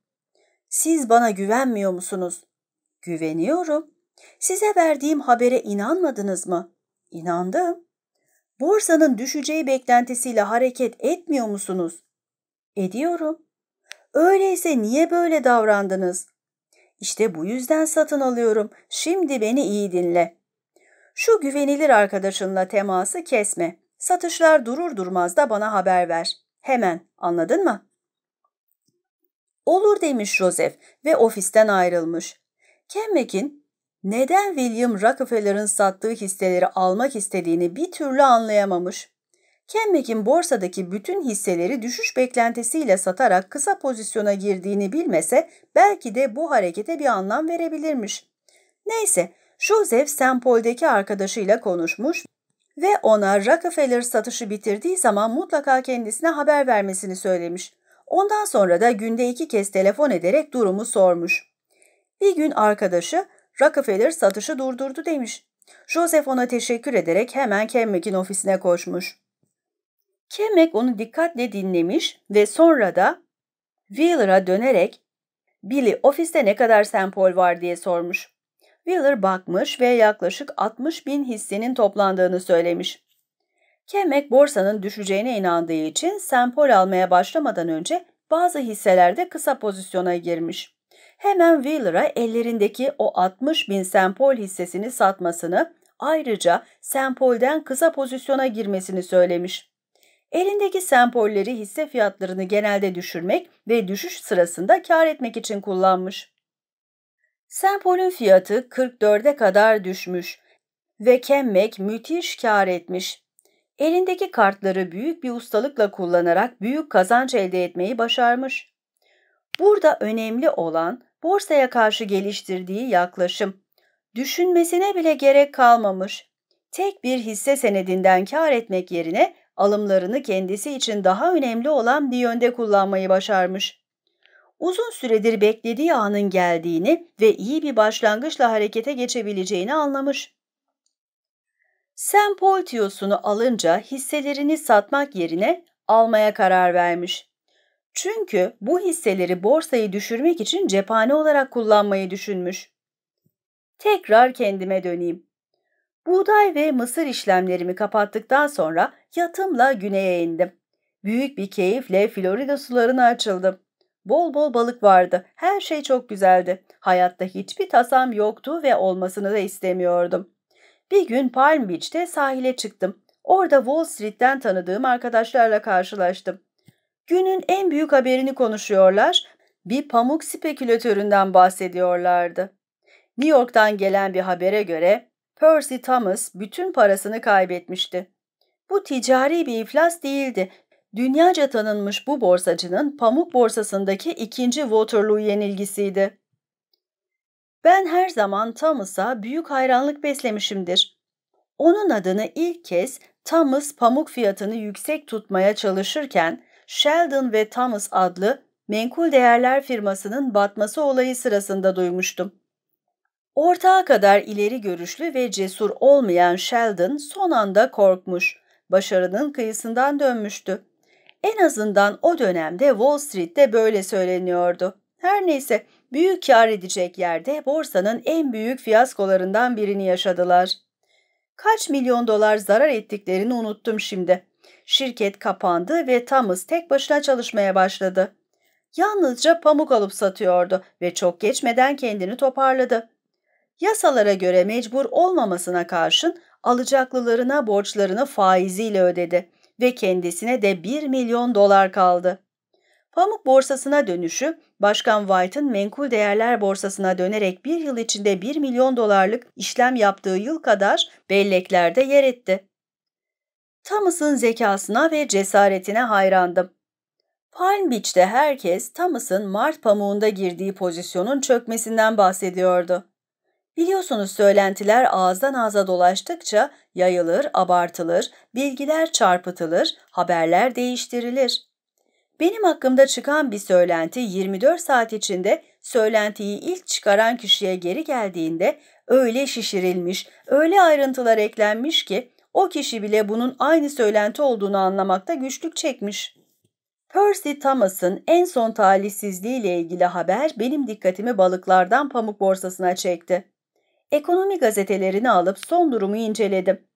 S1: Siz bana güvenmiyor musunuz? Güveniyorum. Size verdiğim habere inanmadınız mı? İnandım. Borsanın düşeceği beklentisiyle hareket etmiyor musunuz? Ediyorum. Öyleyse niye böyle davrandınız? İşte bu yüzden satın alıyorum. Şimdi beni iyi dinle. Şu güvenilir arkadaşınla teması kesme. Satışlar durur durmaz da bana haber ver. Hemen, anladın mı? Olur demiş Joseph ve ofisten ayrılmış. Kemmek'in neden William Rockefeller'ın sattığı hisseleri almak istediğini bir türlü anlayamamış. Kemmek'in borsadaki bütün hisseleri düşüş beklentisiyle satarak kısa pozisyona girdiğini bilmese belki de bu harekete bir anlam verebilirmiş. Neyse, Joseph St. Paul'deki arkadaşıyla konuşmuş ve ona Rockefeller satışı bitirdiği zaman mutlaka kendisine haber vermesini söylemiş. Ondan sonra da günde iki kez telefon ederek durumu sormuş. Bir gün arkadaşı Rockefeller satışı durdurdu demiş. Joseph ona teşekkür ederek hemen Kemmek'in ofisine koşmuş. Kemmek onu dikkatle dinlemiş ve sonra da Wheeler'a dönerek Billy ofiste ne kadar sempol var diye sormuş. Wheeler bakmış ve yaklaşık 60 bin hissenin toplandığını söylemiş. Kemek borsanın düşeceğine inandığı için sempol almaya başlamadan önce bazı hisselerde kısa pozisyona girmiş. Hemen Wheeler'a ellerindeki o 60 bin sempol hissesini satmasını, ayrıca sempolden kısa pozisyona girmesini söylemiş. Elindeki sempolleri hisse fiyatlarını genelde düşürmek ve düşüş sırasında kar etmek için kullanmış. Sempolün fiyatı 44'e kadar düşmüş ve Kemmek müthiş kar etmiş. Elindeki kartları büyük bir ustalıkla kullanarak büyük kazanç elde etmeyi başarmış. Burada önemli olan borsaya karşı geliştirdiği yaklaşım. Düşünmesine bile gerek kalmamış. Tek bir hisse senedinden kar etmek yerine alımlarını kendisi için daha önemli olan bir yönde kullanmayı başarmış. Uzun süredir beklediği anın geldiğini ve iyi bir başlangıçla harekete geçebileceğini anlamış. Sam Poltios'unu alınca hisselerini satmak yerine almaya karar vermiş. Çünkü bu hisseleri borsayı düşürmek için cephane olarak kullanmayı düşünmüş. Tekrar kendime döneyim. Buğday ve mısır işlemlerimi kapattıktan sonra yatımla güneye indim. Büyük bir keyifle Florida sularına açıldım. Bol bol balık vardı. Her şey çok güzeldi. Hayatta hiçbir tasam yoktu ve olmasını da istemiyordum. Bir gün Palm Beach'te sahile çıktım. Orada Wall Street'ten tanıdığım arkadaşlarla karşılaştım. Günün en büyük haberini konuşuyorlar. Bir pamuk spekülatöründen bahsediyorlardı. New York'tan gelen bir habere göre Percy Thomas bütün parasını kaybetmişti. Bu ticari bir iflas değildi. Dünyaca tanınmış bu borsacının pamuk borsasındaki ikinci Waterloo yenilgisiydi. Ben her zaman Thomas'a büyük hayranlık beslemişimdir. Onun adını ilk kez Thomas pamuk fiyatını yüksek tutmaya çalışırken Sheldon ve Thomas adlı menkul değerler firmasının batması olayı sırasında duymuştum. Ortağı kadar ileri görüşlü ve cesur olmayan Sheldon son anda korkmuş, başarının kıyısından dönmüştü. En azından o dönemde Wall Street'te böyle söyleniyordu. Her neyse büyük kar edecek yerde borsanın en büyük fiyaskolarından birini yaşadılar. Kaç milyon dolar zarar ettiklerini unuttum şimdi. Şirket kapandı ve Thomas tek başına çalışmaya başladı. Yalnızca pamuk alıp satıyordu ve çok geçmeden kendini toparladı. Yasalara göre mecbur olmamasına karşın alacaklılarına borçlarını faiziyle ödedi ve kendisine de 1 milyon dolar kaldı. Pamuk borsasına dönüşü, Başkan White'ın menkul değerler borsasına dönerek bir yıl içinde 1 milyon dolarlık işlem yaptığı yıl kadar belleklerde yer etti. Thomas'ın zekasına ve cesaretine hayrandım. Palm Beach'te herkes Thomas'ın Mart pamuğunda girdiği pozisyonun çökmesinden bahsediyordu. Biliyorsunuz söylentiler ağızdan ağza dolaştıkça yayılır, abartılır, bilgiler çarpıtılır, haberler değiştirilir. Benim hakkımda çıkan bir söylenti 24 saat içinde söylentiyi ilk çıkaran kişiye geri geldiğinde öyle şişirilmiş, öyle ayrıntılar eklenmiş ki o kişi bile bunun aynı söylenti olduğunu anlamakta güçlük çekmiş. Percy Thomas'ın en son talihsizliğiyle ilgili haber benim dikkatimi balıklardan pamuk borsasına çekti. Ekonomi gazetelerini alıp son durumu inceledim.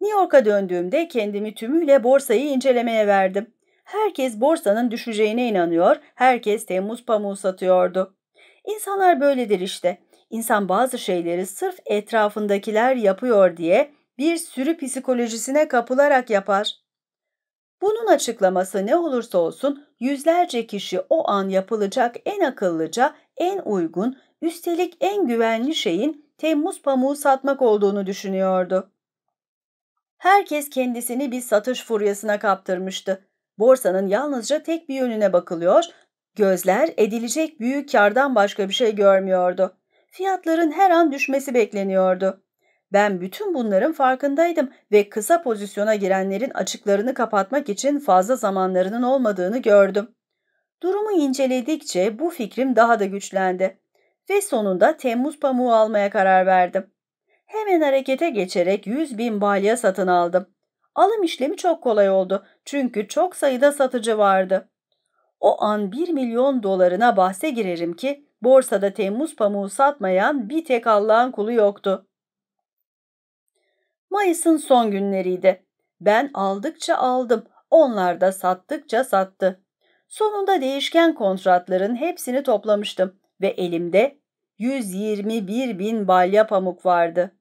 S1: New York'a döndüğümde kendimi tümüyle borsayı incelemeye verdim. Herkes borsanın düşeceğine inanıyor, herkes Temmuz pamuğu satıyordu. İnsanlar böyledir işte. İnsan bazı şeyleri sırf etrafındakiler yapıyor diye bir sürü psikolojisine kapılarak yapar. Bunun açıklaması ne olursa olsun yüzlerce kişi o an yapılacak en akıllıca, en uygun, üstelik en güvenli şeyin Temmuz pamuğu satmak olduğunu düşünüyordu. Herkes kendisini bir satış furyasına kaptırmıştı. Borsanın yalnızca tek bir yönüne bakılıyor, gözler edilecek büyük kardan başka bir şey görmüyordu. Fiyatların her an düşmesi bekleniyordu. Ben bütün bunların farkındaydım ve kısa pozisyona girenlerin açıklarını kapatmak için fazla zamanlarının olmadığını gördüm. Durumu inceledikçe bu fikrim daha da güçlendi ve sonunda Temmuz pamuğu almaya karar verdim. Hemen harekete geçerek 100 bin balya satın aldım. Alım işlemi çok kolay oldu çünkü çok sayıda satıcı vardı. O an 1 milyon dolarına bahse girerim ki borsada Temmuz pamuğu satmayan bir tek Allah'ın kulu yoktu. Mayıs'ın son günleriydi. Ben aldıkça aldım, onlar da sattıkça sattı. Sonunda değişken kontratların hepsini toplamıştım ve elimde 121 bin balya pamuk vardı.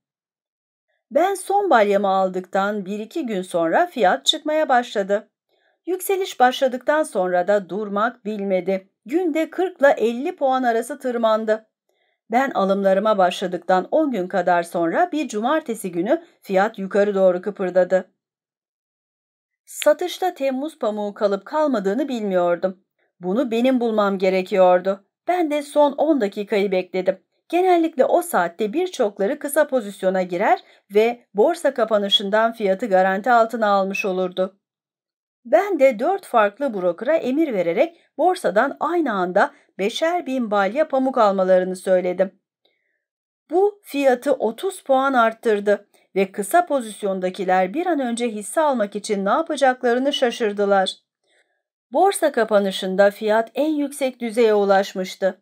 S1: Ben son balyamı aldıktan bir iki gün sonra fiyat çıkmaya başladı. Yükseliş başladıktan sonra da durmak bilmedi. Günde 40 ile 50 puan arası tırmandı. Ben alımlarıma başladıktan 10 gün kadar sonra bir cumartesi günü fiyat yukarı doğru kıpırdadı. Satışta Temmuz pamuğu kalıp kalmadığını bilmiyordum. Bunu benim bulmam gerekiyordu. Ben de son 10 dakikayı bekledim. Genellikle o saatte birçokları kısa pozisyona girer ve borsa kapanışından fiyatı garanti altına almış olurdu. Ben de dört farklı brokera emir vererek borsadan aynı anda beşer bin balya pamuk almalarını söyledim. Bu fiyatı 30 puan arttırdı ve kısa pozisyondakiler bir an önce hisse almak için ne yapacaklarını şaşırdılar. Borsa kapanışında fiyat en yüksek düzeye ulaşmıştı.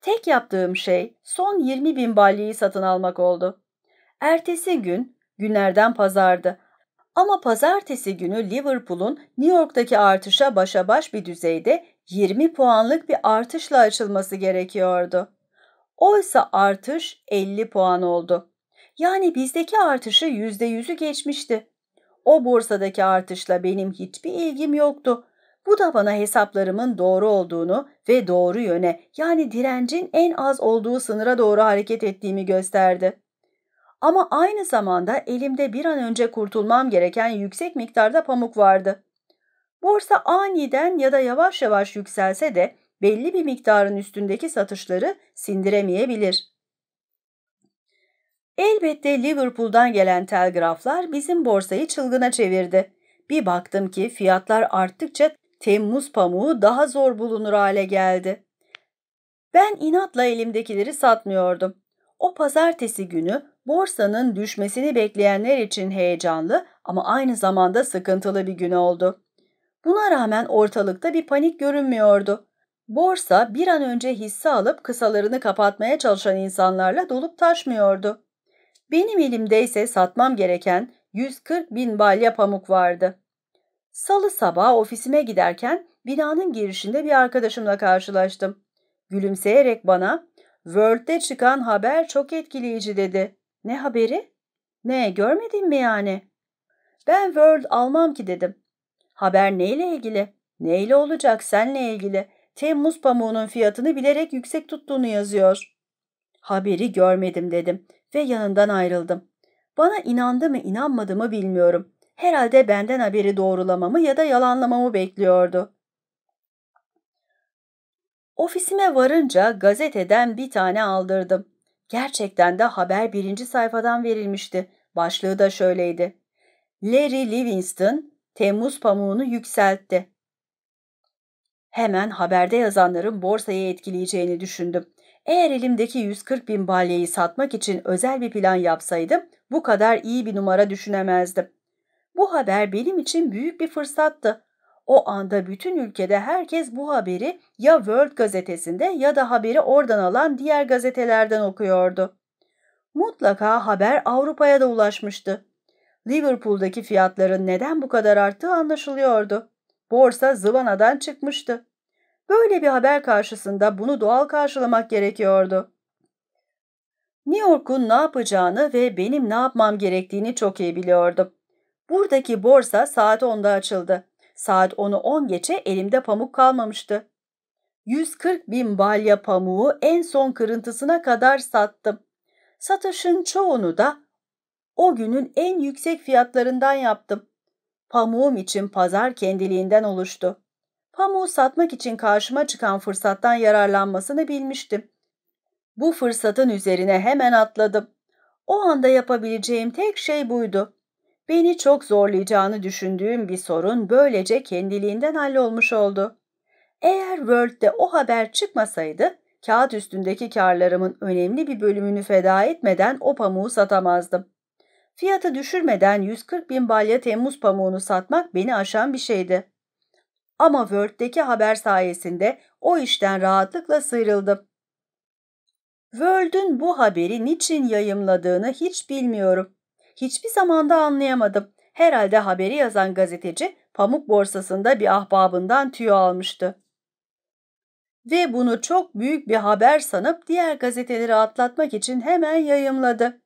S1: Tek yaptığım şey son 20 bin balyayı satın almak oldu. Ertesi gün, günlerden pazardı. Ama pazartesi günü Liverpool'un New York'taki artışa başa baş bir düzeyde 20 puanlık bir artışla açılması gerekiyordu. Oysa artış 50 puan oldu. Yani bizdeki artışı %100'ü geçmişti. O borsadaki artışla benim hiçbir ilgim yoktu. Bu da bana hesaplarımın doğru olduğunu ve doğru yöne yani direncin en az olduğu sınıra doğru hareket ettiğimi gösterdi. Ama aynı zamanda elimde bir an önce kurtulmam gereken yüksek miktarda pamuk vardı. Borsa aniden ya da yavaş yavaş yükselse de belli bir miktarın üstündeki satışları sindiremeyebilir. Elbette Liverpool'dan gelen telgraflar bizim borsayı çılgına çevirdi. Bir baktım ki fiyatlar arttıkça Temmuz pamuğu daha zor bulunur hale geldi. Ben inatla elimdekileri satmıyordum. O pazartesi günü borsanın düşmesini bekleyenler için heyecanlı ama aynı zamanda sıkıntılı bir gün oldu. Buna rağmen ortalıkta bir panik görünmüyordu. Borsa bir an önce hisse alıp kısalarını kapatmaya çalışan insanlarla dolup taşmıyordu. Benim elimde ise satmam gereken 140 bin balya pamuk vardı. Salı sabah ofisime giderken binanın girişinde bir arkadaşımla karşılaştım. Gülümseyerek bana World'de çıkan haber çok etkileyici dedi. Ne haberi? Ne görmedin mi yani? Ben World almam ki dedim. Haber neyle ilgili? Neyle olacak senle ilgili? Temmuz pamuğunun fiyatını bilerek yüksek tuttuğunu yazıyor. Haberi görmedim dedim ve yanından ayrıldım. Bana inandı mı inanmadı mı bilmiyorum. Herhalde benden haberi doğrulamamı ya da yalanlamamı bekliyordu. Ofisime varınca gazeteden bir tane aldırdım. Gerçekten de haber birinci sayfadan verilmişti. Başlığı da şöyleydi. Larry Livingston Temmuz pamuğunu yükseltti. Hemen haberde yazanların borsayı etkileyeceğini düşündüm. Eğer elimdeki 140 bin balyayı satmak için özel bir plan yapsaydım bu kadar iyi bir numara düşünemezdim. Bu haber benim için büyük bir fırsattı. O anda bütün ülkede herkes bu haberi ya World gazetesinde ya da haberi oradan alan diğer gazetelerden okuyordu. Mutlaka haber Avrupa'ya da ulaşmıştı. Liverpool'daki fiyatların neden bu kadar arttığı anlaşılıyordu. Borsa zıvanadan çıkmıştı. Böyle bir haber karşısında bunu doğal karşılamak gerekiyordu. New York'un ne yapacağını ve benim ne yapmam gerektiğini çok iyi biliyordum. Buradaki borsa saat 10'da açıldı. Saat 10'u 10 geçe elimde pamuk kalmamıştı. 140 bin balya pamuğu en son kırıntısına kadar sattım. Satışın çoğunu da o günün en yüksek fiyatlarından yaptım. Pamuğum için pazar kendiliğinden oluştu. Pamuğu satmak için karşıma çıkan fırsattan yararlanmasını bilmiştim. Bu fırsatın üzerine hemen atladım. O anda yapabileceğim tek şey buydu. Beni çok zorlayacağını düşündüğüm bir sorun böylece kendiliğinden hallolmuş oldu. Eğer World'de o haber çıkmasaydı, kağıt üstündeki karlarımın önemli bir bölümünü feda etmeden o pamuğu satamazdım. Fiyatı düşürmeden 140 bin balya Temmuz pamuğunu satmak beni aşan bir şeydi. Ama World'deki haber sayesinde o işten rahatlıkla sıyrıldım. World'ün bu haberi niçin yayımladığını hiç bilmiyorum. Hiçbir zamanda anlayamadım. Herhalde haberi yazan gazeteci pamuk borsasında bir ahbabından tüyo almıştı. Ve bunu çok büyük bir haber sanıp diğer gazeteleri atlatmak için hemen yayımladı.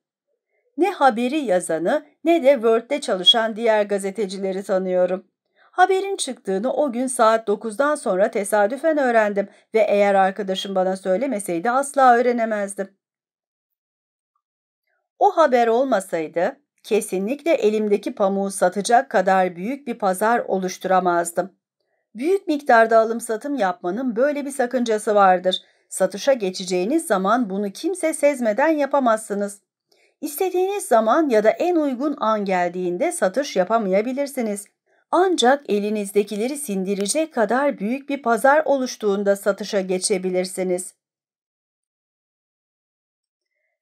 S1: Ne haberi yazanı ne de Word'de çalışan diğer gazetecileri tanıyorum. Haberin çıktığını o gün saat 9'dan sonra tesadüfen öğrendim ve eğer arkadaşım bana söylemeseydi asla öğrenemezdim. O haber olmasaydı kesinlikle elimdeki pamuğu satacak kadar büyük bir pazar oluşturamazdım. Büyük miktarda alım satım yapmanın böyle bir sakıncası vardır. Satışa geçeceğiniz zaman bunu kimse sezmeden yapamazsınız. İstediğiniz zaman ya da en uygun an geldiğinde satış yapamayabilirsiniz. Ancak elinizdekileri sindirecek kadar büyük bir pazar oluştuğunda satışa geçebilirsiniz.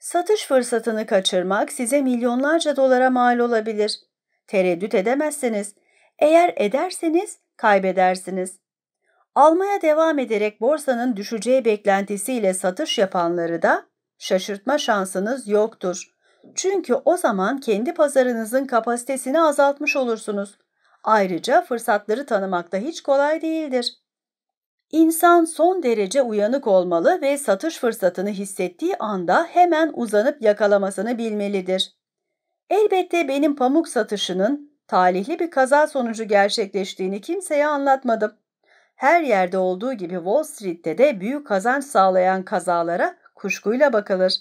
S1: Satış fırsatını kaçırmak size milyonlarca dolara mal olabilir. Tereddüt edemezsiniz. Eğer ederseniz kaybedersiniz. Almaya devam ederek borsanın düşeceği beklentisiyle satış yapanları da şaşırtma şansınız yoktur. Çünkü o zaman kendi pazarınızın kapasitesini azaltmış olursunuz. Ayrıca fırsatları tanımak da hiç kolay değildir. İnsan son derece uyanık olmalı ve satış fırsatını hissettiği anda hemen uzanıp yakalamasını bilmelidir. Elbette benim pamuk satışının talihli bir kaza sonucu gerçekleştiğini kimseye anlatmadım. Her yerde olduğu gibi Wall Street'te de büyük kazanç sağlayan kazalara kuşkuyla bakılır.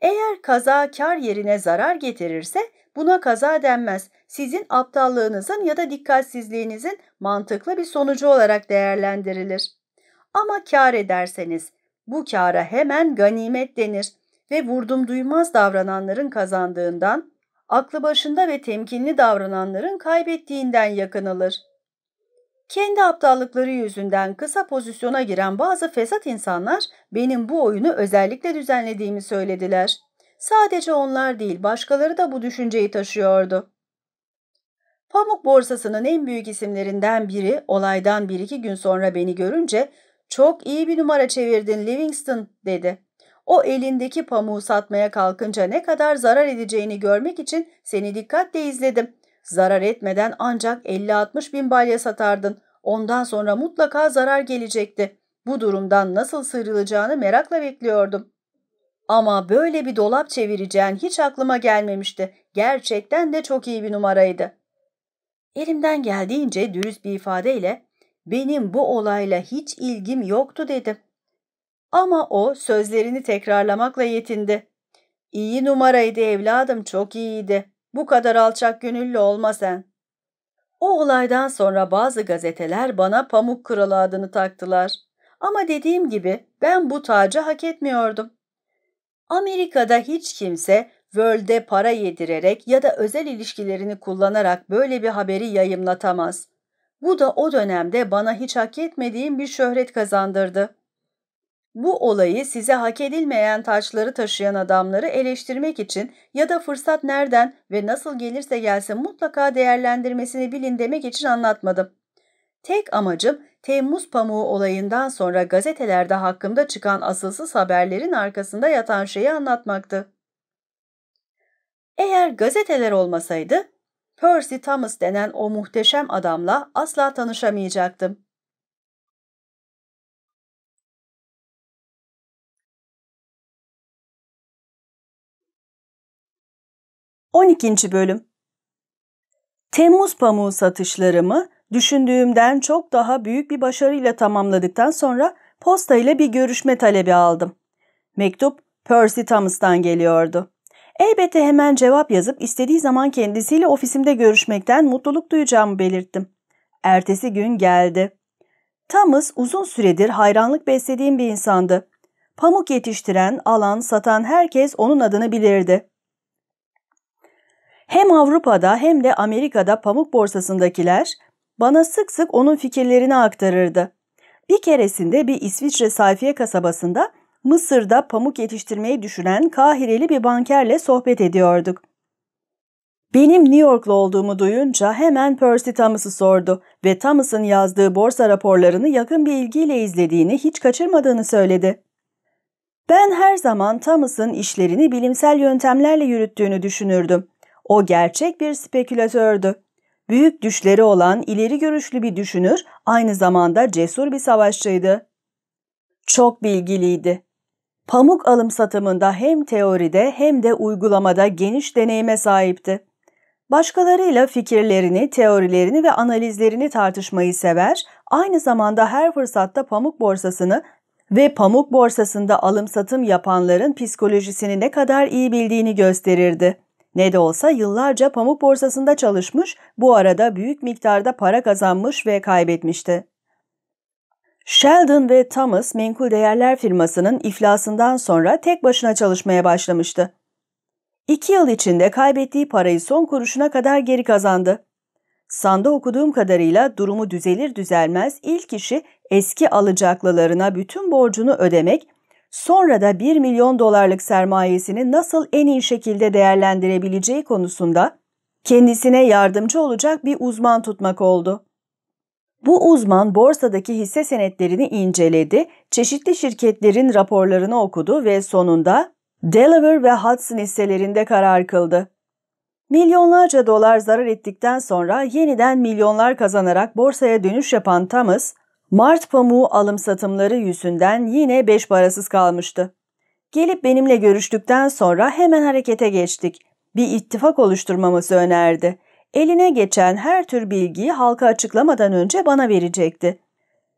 S1: Eğer kaza kar yerine zarar getirirse buna kaza denmez. Sizin aptallığınızın ya da dikkatsizliğinizin mantıklı bir sonucu olarak değerlendirilir. Ama kar ederseniz bu kara hemen ganimet denir ve vurdum duymaz davrananların kazandığından, aklı başında ve temkinli davrananların kaybettiğinden yakınılır. Kendi aptallıkları yüzünden kısa pozisyona giren bazı fesat insanlar benim bu oyunu özellikle düzenlediğimi söylediler. Sadece onlar değil, başkaları da bu düşünceyi taşıyordu. Pamuk borsasının en büyük isimlerinden biri olaydan bir iki gün sonra beni görünce ''Çok iyi bir numara çevirdin Livingston'' dedi. O elindeki pamuğu satmaya kalkınca ne kadar zarar edeceğini görmek için seni dikkatle izledim. Zarar etmeden ancak 50-60 bin balya satardın. Ondan sonra mutlaka zarar gelecekti. Bu durumdan nasıl sıyrılacağını merakla bekliyordum. Ama böyle bir dolap çevireceğin hiç aklıma gelmemişti. Gerçekten de çok iyi bir numaraydı. Elimden geldiğince dürüst bir ifadeyle benim bu olayla hiç ilgim yoktu dedim. Ama o sözlerini tekrarlamakla yetindi. İyi numaraydı evladım, çok iyiydi. Bu kadar alçak gönüllü olma sen. O olaydan sonra bazı gazeteler bana Pamuk Kralı adını taktılar. Ama dediğim gibi ben bu tacı hak etmiyordum. Amerika'da hiç kimse World'e para yedirerek ya da özel ilişkilerini kullanarak böyle bir haberi yayımlatamaz. Bu da o dönemde bana hiç hak etmediğim bir şöhret kazandırdı. Bu olayı size hak edilmeyen taçları taşıyan adamları eleştirmek için ya da fırsat nereden ve nasıl gelirse gelsin mutlaka değerlendirmesini bilin demek için anlatmadım. Tek amacım Temmuz pamuğu olayından sonra gazetelerde hakkımda çıkan asılsız haberlerin arkasında yatan şeyi anlatmaktı. Eğer gazeteler olmasaydı Percy Thomas denen o muhteşem adamla asla tanışamayacaktım. 12. Bölüm Temmuz pamuğu satışlarımı düşündüğümden çok daha büyük bir başarıyla tamamladıktan sonra posta ile bir görüşme talebi aldım. Mektup Percy Thomas'tan geliyordu. Elbette hemen cevap yazıp istediği zaman kendisiyle ofisimde görüşmekten mutluluk duyacağımı belirttim. Ertesi gün geldi. Thomas uzun süredir hayranlık beslediğim bir insandı. Pamuk yetiştiren, alan, satan herkes onun adını bilirdi. Hem Avrupa'da hem de Amerika'da pamuk borsasındakiler bana sık sık onun fikirlerini aktarırdı. Bir keresinde bir İsviçre sayfiye kasabasında Mısır'da pamuk yetiştirmeyi düşünen Kahireli bir bankerle sohbet ediyorduk. Benim New Yorklu olduğumu duyunca hemen Percy Thomas'ı sordu ve Thomas'ın yazdığı borsa raporlarını yakın bir ilgiyle izlediğini, hiç kaçırmadığını söyledi. Ben her zaman Thomas'ın işlerini bilimsel yöntemlerle yürüttüğünü düşünürdüm. O gerçek bir spekülatördü. Büyük düşleri olan ileri görüşlü bir düşünür, aynı zamanda cesur bir savaşçıydı. Çok bilgiliydi. Pamuk alım satımında hem teoride hem de uygulamada geniş deneyime sahipti. Başkalarıyla fikirlerini, teorilerini ve analizlerini tartışmayı sever, aynı zamanda her fırsatta pamuk borsasını ve pamuk borsasında alım satım yapanların psikolojisini ne kadar iyi bildiğini gösterirdi. Ne de olsa yıllarca pamuk borsasında çalışmış, bu arada büyük miktarda para kazanmış ve kaybetmişti. Sheldon ve Thomas menkul değerler firmasının iflasından sonra tek başına çalışmaya başlamıştı. İki yıl içinde kaybettiği parayı son kuruşuna kadar geri kazandı. Sanda okuduğum kadarıyla durumu düzelir düzelmez ilk işi eski alacaklılarına bütün borcunu ödemek sonra da 1 milyon dolarlık sermayesini nasıl en iyi şekilde değerlendirebileceği konusunda kendisine yardımcı olacak bir uzman tutmak oldu. Bu uzman borsadaki hisse senetlerini inceledi, çeşitli şirketlerin raporlarını okudu ve sonunda Delaware ve Hudson hisselerinde karar kıldı. Milyonlarca dolar zarar ettikten sonra yeniden milyonlar kazanarak borsaya dönüş yapan Thomas, Mart pamuğu alım satımları yüzünden yine beş parasız kalmıştı. Gelip benimle görüştükten sonra hemen harekete geçtik. Bir ittifak oluşturmamızı önerdi. Eline geçen her tür bilgiyi halka açıklamadan önce bana verecekti.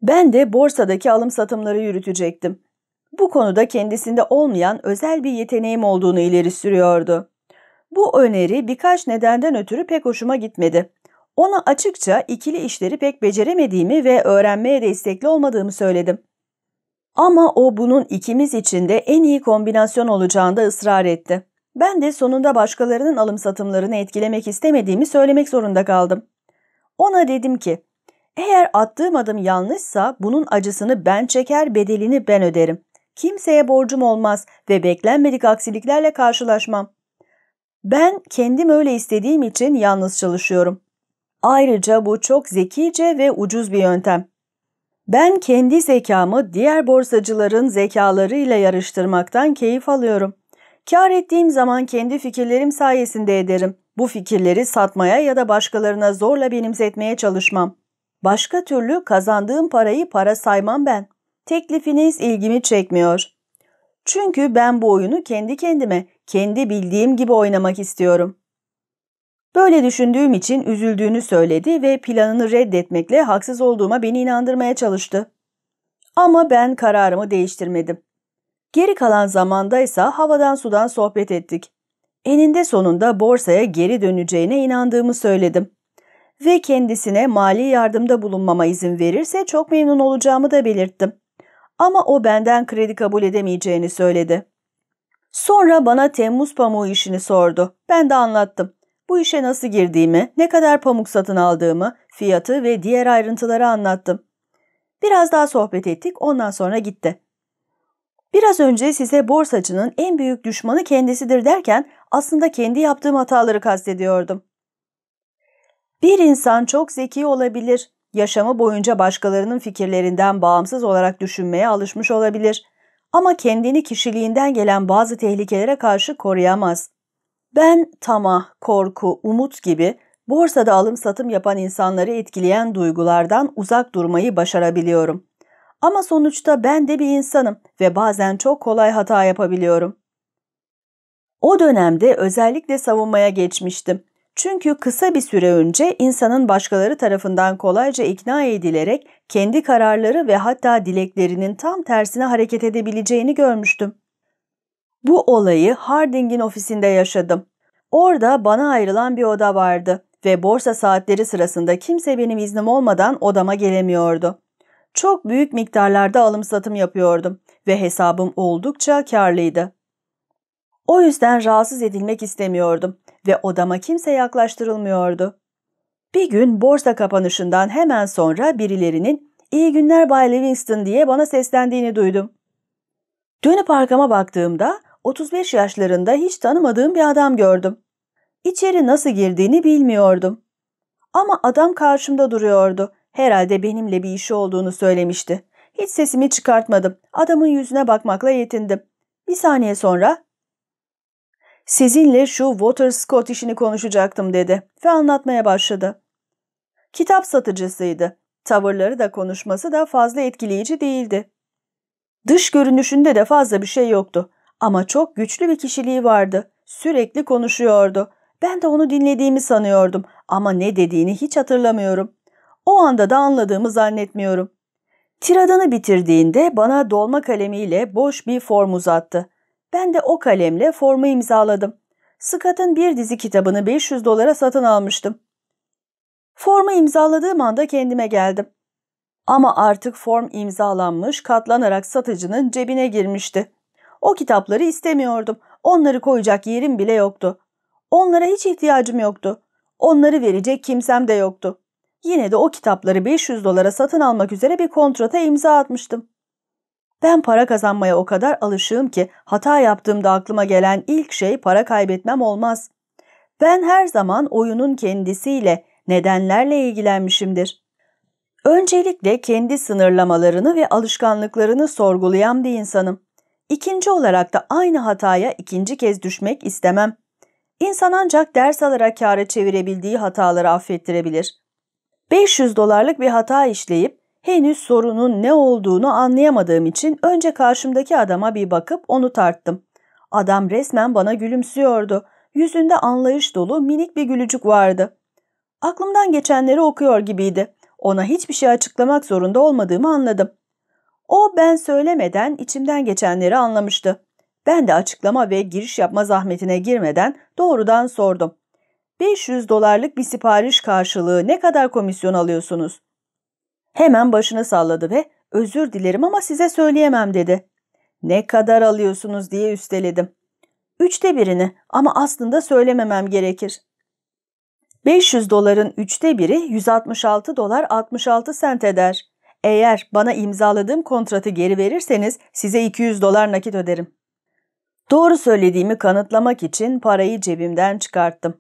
S1: Ben de borsadaki alım satımları yürütecektim. Bu konuda kendisinde olmayan özel bir yeteneğim olduğunu ileri sürüyordu. Bu öneri birkaç nedenden ötürü pek hoşuma gitmedi. Ona açıkça ikili işleri pek beceremediğimi ve öğrenmeye de istekli olmadığımı söyledim. Ama o bunun ikimiz için de en iyi kombinasyon olacağında ısrar etti. Ben de sonunda başkalarının alım satımlarını etkilemek istemediğimi söylemek zorunda kaldım. Ona dedim ki, eğer attığım adım yanlışsa bunun acısını ben çeker, bedelini ben öderim. Kimseye borcum olmaz ve beklenmedik aksiliklerle karşılaşmam. Ben kendim öyle istediğim için yalnız çalışıyorum. Ayrıca bu çok zekice ve ucuz bir yöntem. Ben kendi zekamı diğer borsacıların zekalarıyla yarıştırmaktan keyif alıyorum. Kar ettiğim zaman kendi fikirlerim sayesinde ederim. Bu fikirleri satmaya ya da başkalarına zorla benimsetmeye çalışmam. Başka türlü kazandığım parayı para saymam ben. Teklifiniz ilgimi çekmiyor. Çünkü ben bu oyunu kendi kendime, kendi bildiğim gibi oynamak istiyorum. Böyle düşündüğüm için üzüldüğünü söyledi ve planını reddetmekle haksız olduğuma beni inandırmaya çalıştı. Ama ben kararımı değiştirmedim. Geri kalan zamandaysa havadan sudan sohbet ettik. Eninde sonunda borsaya geri döneceğine inandığımı söyledim. Ve kendisine mali yardımda bulunmama izin verirse çok memnun olacağımı da belirttim. Ama o benden kredi kabul edemeyeceğini söyledi. Sonra bana Temmuz pamuğu işini sordu. Ben de anlattım. Bu işe nasıl girdiğimi, ne kadar pamuk satın aldığımı, fiyatı ve diğer ayrıntıları anlattım. Biraz daha sohbet ettik, ondan sonra gitti. Biraz önce size borsacının en büyük düşmanı kendisidir derken aslında kendi yaptığım hataları kastediyordum. Bir insan çok zeki olabilir, yaşamı boyunca başkalarının fikirlerinden bağımsız olarak düşünmeye alışmış olabilir ama kendini kişiliğinden gelen bazı tehlikelere karşı koruyamaz. Ben tamah, korku, umut gibi borsada alım satım yapan insanları etkileyen duygulardan uzak durmayı başarabiliyorum. Ama sonuçta ben de bir insanım ve bazen çok kolay hata yapabiliyorum. O dönemde özellikle savunmaya geçmiştim. Çünkü kısa bir süre önce insanın başkaları tarafından kolayca ikna edilerek kendi kararları ve hatta dileklerinin tam tersine hareket edebileceğini görmüştüm. Bu olayı Harding'in ofisinde yaşadım. Orada bana ayrılan bir oda vardı ve borsa saatleri sırasında kimse benim iznim olmadan odama gelemiyordu. Çok büyük miktarlarda alım satım yapıyordum ve hesabım oldukça karlıydı. O yüzden rahatsız edilmek istemiyordum ve odama kimse yaklaştırılmıyordu. Bir gün borsa kapanışından hemen sonra birilerinin ''İyi günler Bay Livingston'' diye bana seslendiğini duydum. Dönüp arkama baktığımda 35 yaşlarında hiç tanımadığım bir adam gördüm. İçeri nasıl girdiğini bilmiyordum. Ama adam karşımda duruyordu. Herhalde benimle bir işi olduğunu söylemişti. Hiç sesimi çıkartmadım. Adamın yüzüne bakmakla yetindim. Bir saniye sonra sizinle şu Water Scott işini konuşacaktım dedi ve anlatmaya başladı. Kitap satıcısıydı. Tavırları da konuşması da fazla etkileyici değildi. Dış görünüşünde de fazla bir şey yoktu. Ama çok güçlü bir kişiliği vardı. Sürekli konuşuyordu. Ben de onu dinlediğimi sanıyordum ama ne dediğini hiç hatırlamıyorum. O anda da anladığımı zannetmiyorum. Tiradanı bitirdiğinde bana dolma kalemiyle boş bir form uzattı. Ben de o kalemle formu imzaladım. Scott'ın bir dizi kitabını 500 dolara satın almıştım. Formu imzaladığım anda kendime geldim. Ama artık form imzalanmış, katlanarak satıcının cebine girmişti. O kitapları istemiyordum. Onları koyacak yerim bile yoktu. Onlara hiç ihtiyacım yoktu. Onları verecek kimsem de yoktu. Yine de o kitapları 500 dolara satın almak üzere bir kontrata imza atmıştım. Ben para kazanmaya o kadar alışığım ki hata yaptığımda aklıma gelen ilk şey para kaybetmem olmaz. Ben her zaman oyunun kendisiyle, nedenlerle ilgilenmişimdir. Öncelikle kendi sınırlamalarını ve alışkanlıklarını sorgulayan bir insanım. İkinci olarak da aynı hataya ikinci kez düşmek istemem. İnsan ancak ders alarak kâra çevirebildiği hataları affettirebilir. 500 dolarlık bir hata işleyip henüz sorunun ne olduğunu anlayamadığım için önce karşımdaki adama bir bakıp onu tarttım. Adam resmen bana gülümsüyordu. Yüzünde anlayış dolu minik bir gülücük vardı. Aklımdan geçenleri okuyor gibiydi. Ona hiçbir şey açıklamak zorunda olmadığımı anladım. O ben söylemeden içimden geçenleri anlamıştı. Ben de açıklama ve giriş yapma zahmetine girmeden doğrudan sordum. 500 dolarlık bir sipariş karşılığı ne kadar komisyon alıyorsunuz? Hemen başını salladı ve özür dilerim ama size söyleyemem dedi. Ne kadar alıyorsunuz diye üsteledim. Üçte birini ama aslında söylememem gerekir. 500 doların üçte biri 166 dolar 66 sent eder. Eğer bana imzaladığım kontratı geri verirseniz size 200 dolar nakit öderim. Doğru söylediğimi kanıtlamak için parayı cebimden çıkarttım.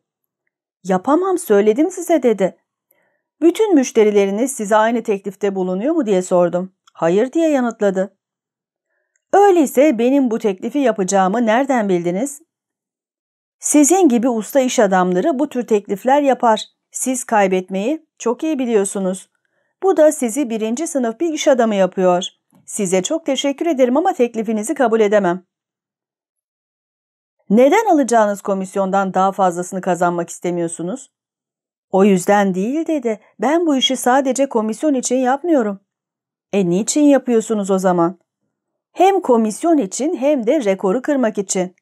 S1: Yapamam söyledim size dedi. Bütün müşterileriniz size aynı teklifte bulunuyor mu diye sordum. Hayır diye yanıtladı. Öyleyse benim bu teklifi yapacağımı nereden bildiniz? Sizin gibi usta iş adamları bu tür teklifler yapar. Siz kaybetmeyi çok iyi biliyorsunuz. Bu da sizi birinci sınıf bir iş adamı yapıyor. Size çok teşekkür ederim ama teklifinizi kabul edemem. Neden alacağınız komisyondan daha fazlasını kazanmak istemiyorsunuz? O yüzden değil dedi. Ben bu işi sadece komisyon için yapmıyorum. E niçin yapıyorsunuz o zaman? Hem komisyon için hem de rekoru kırmak için.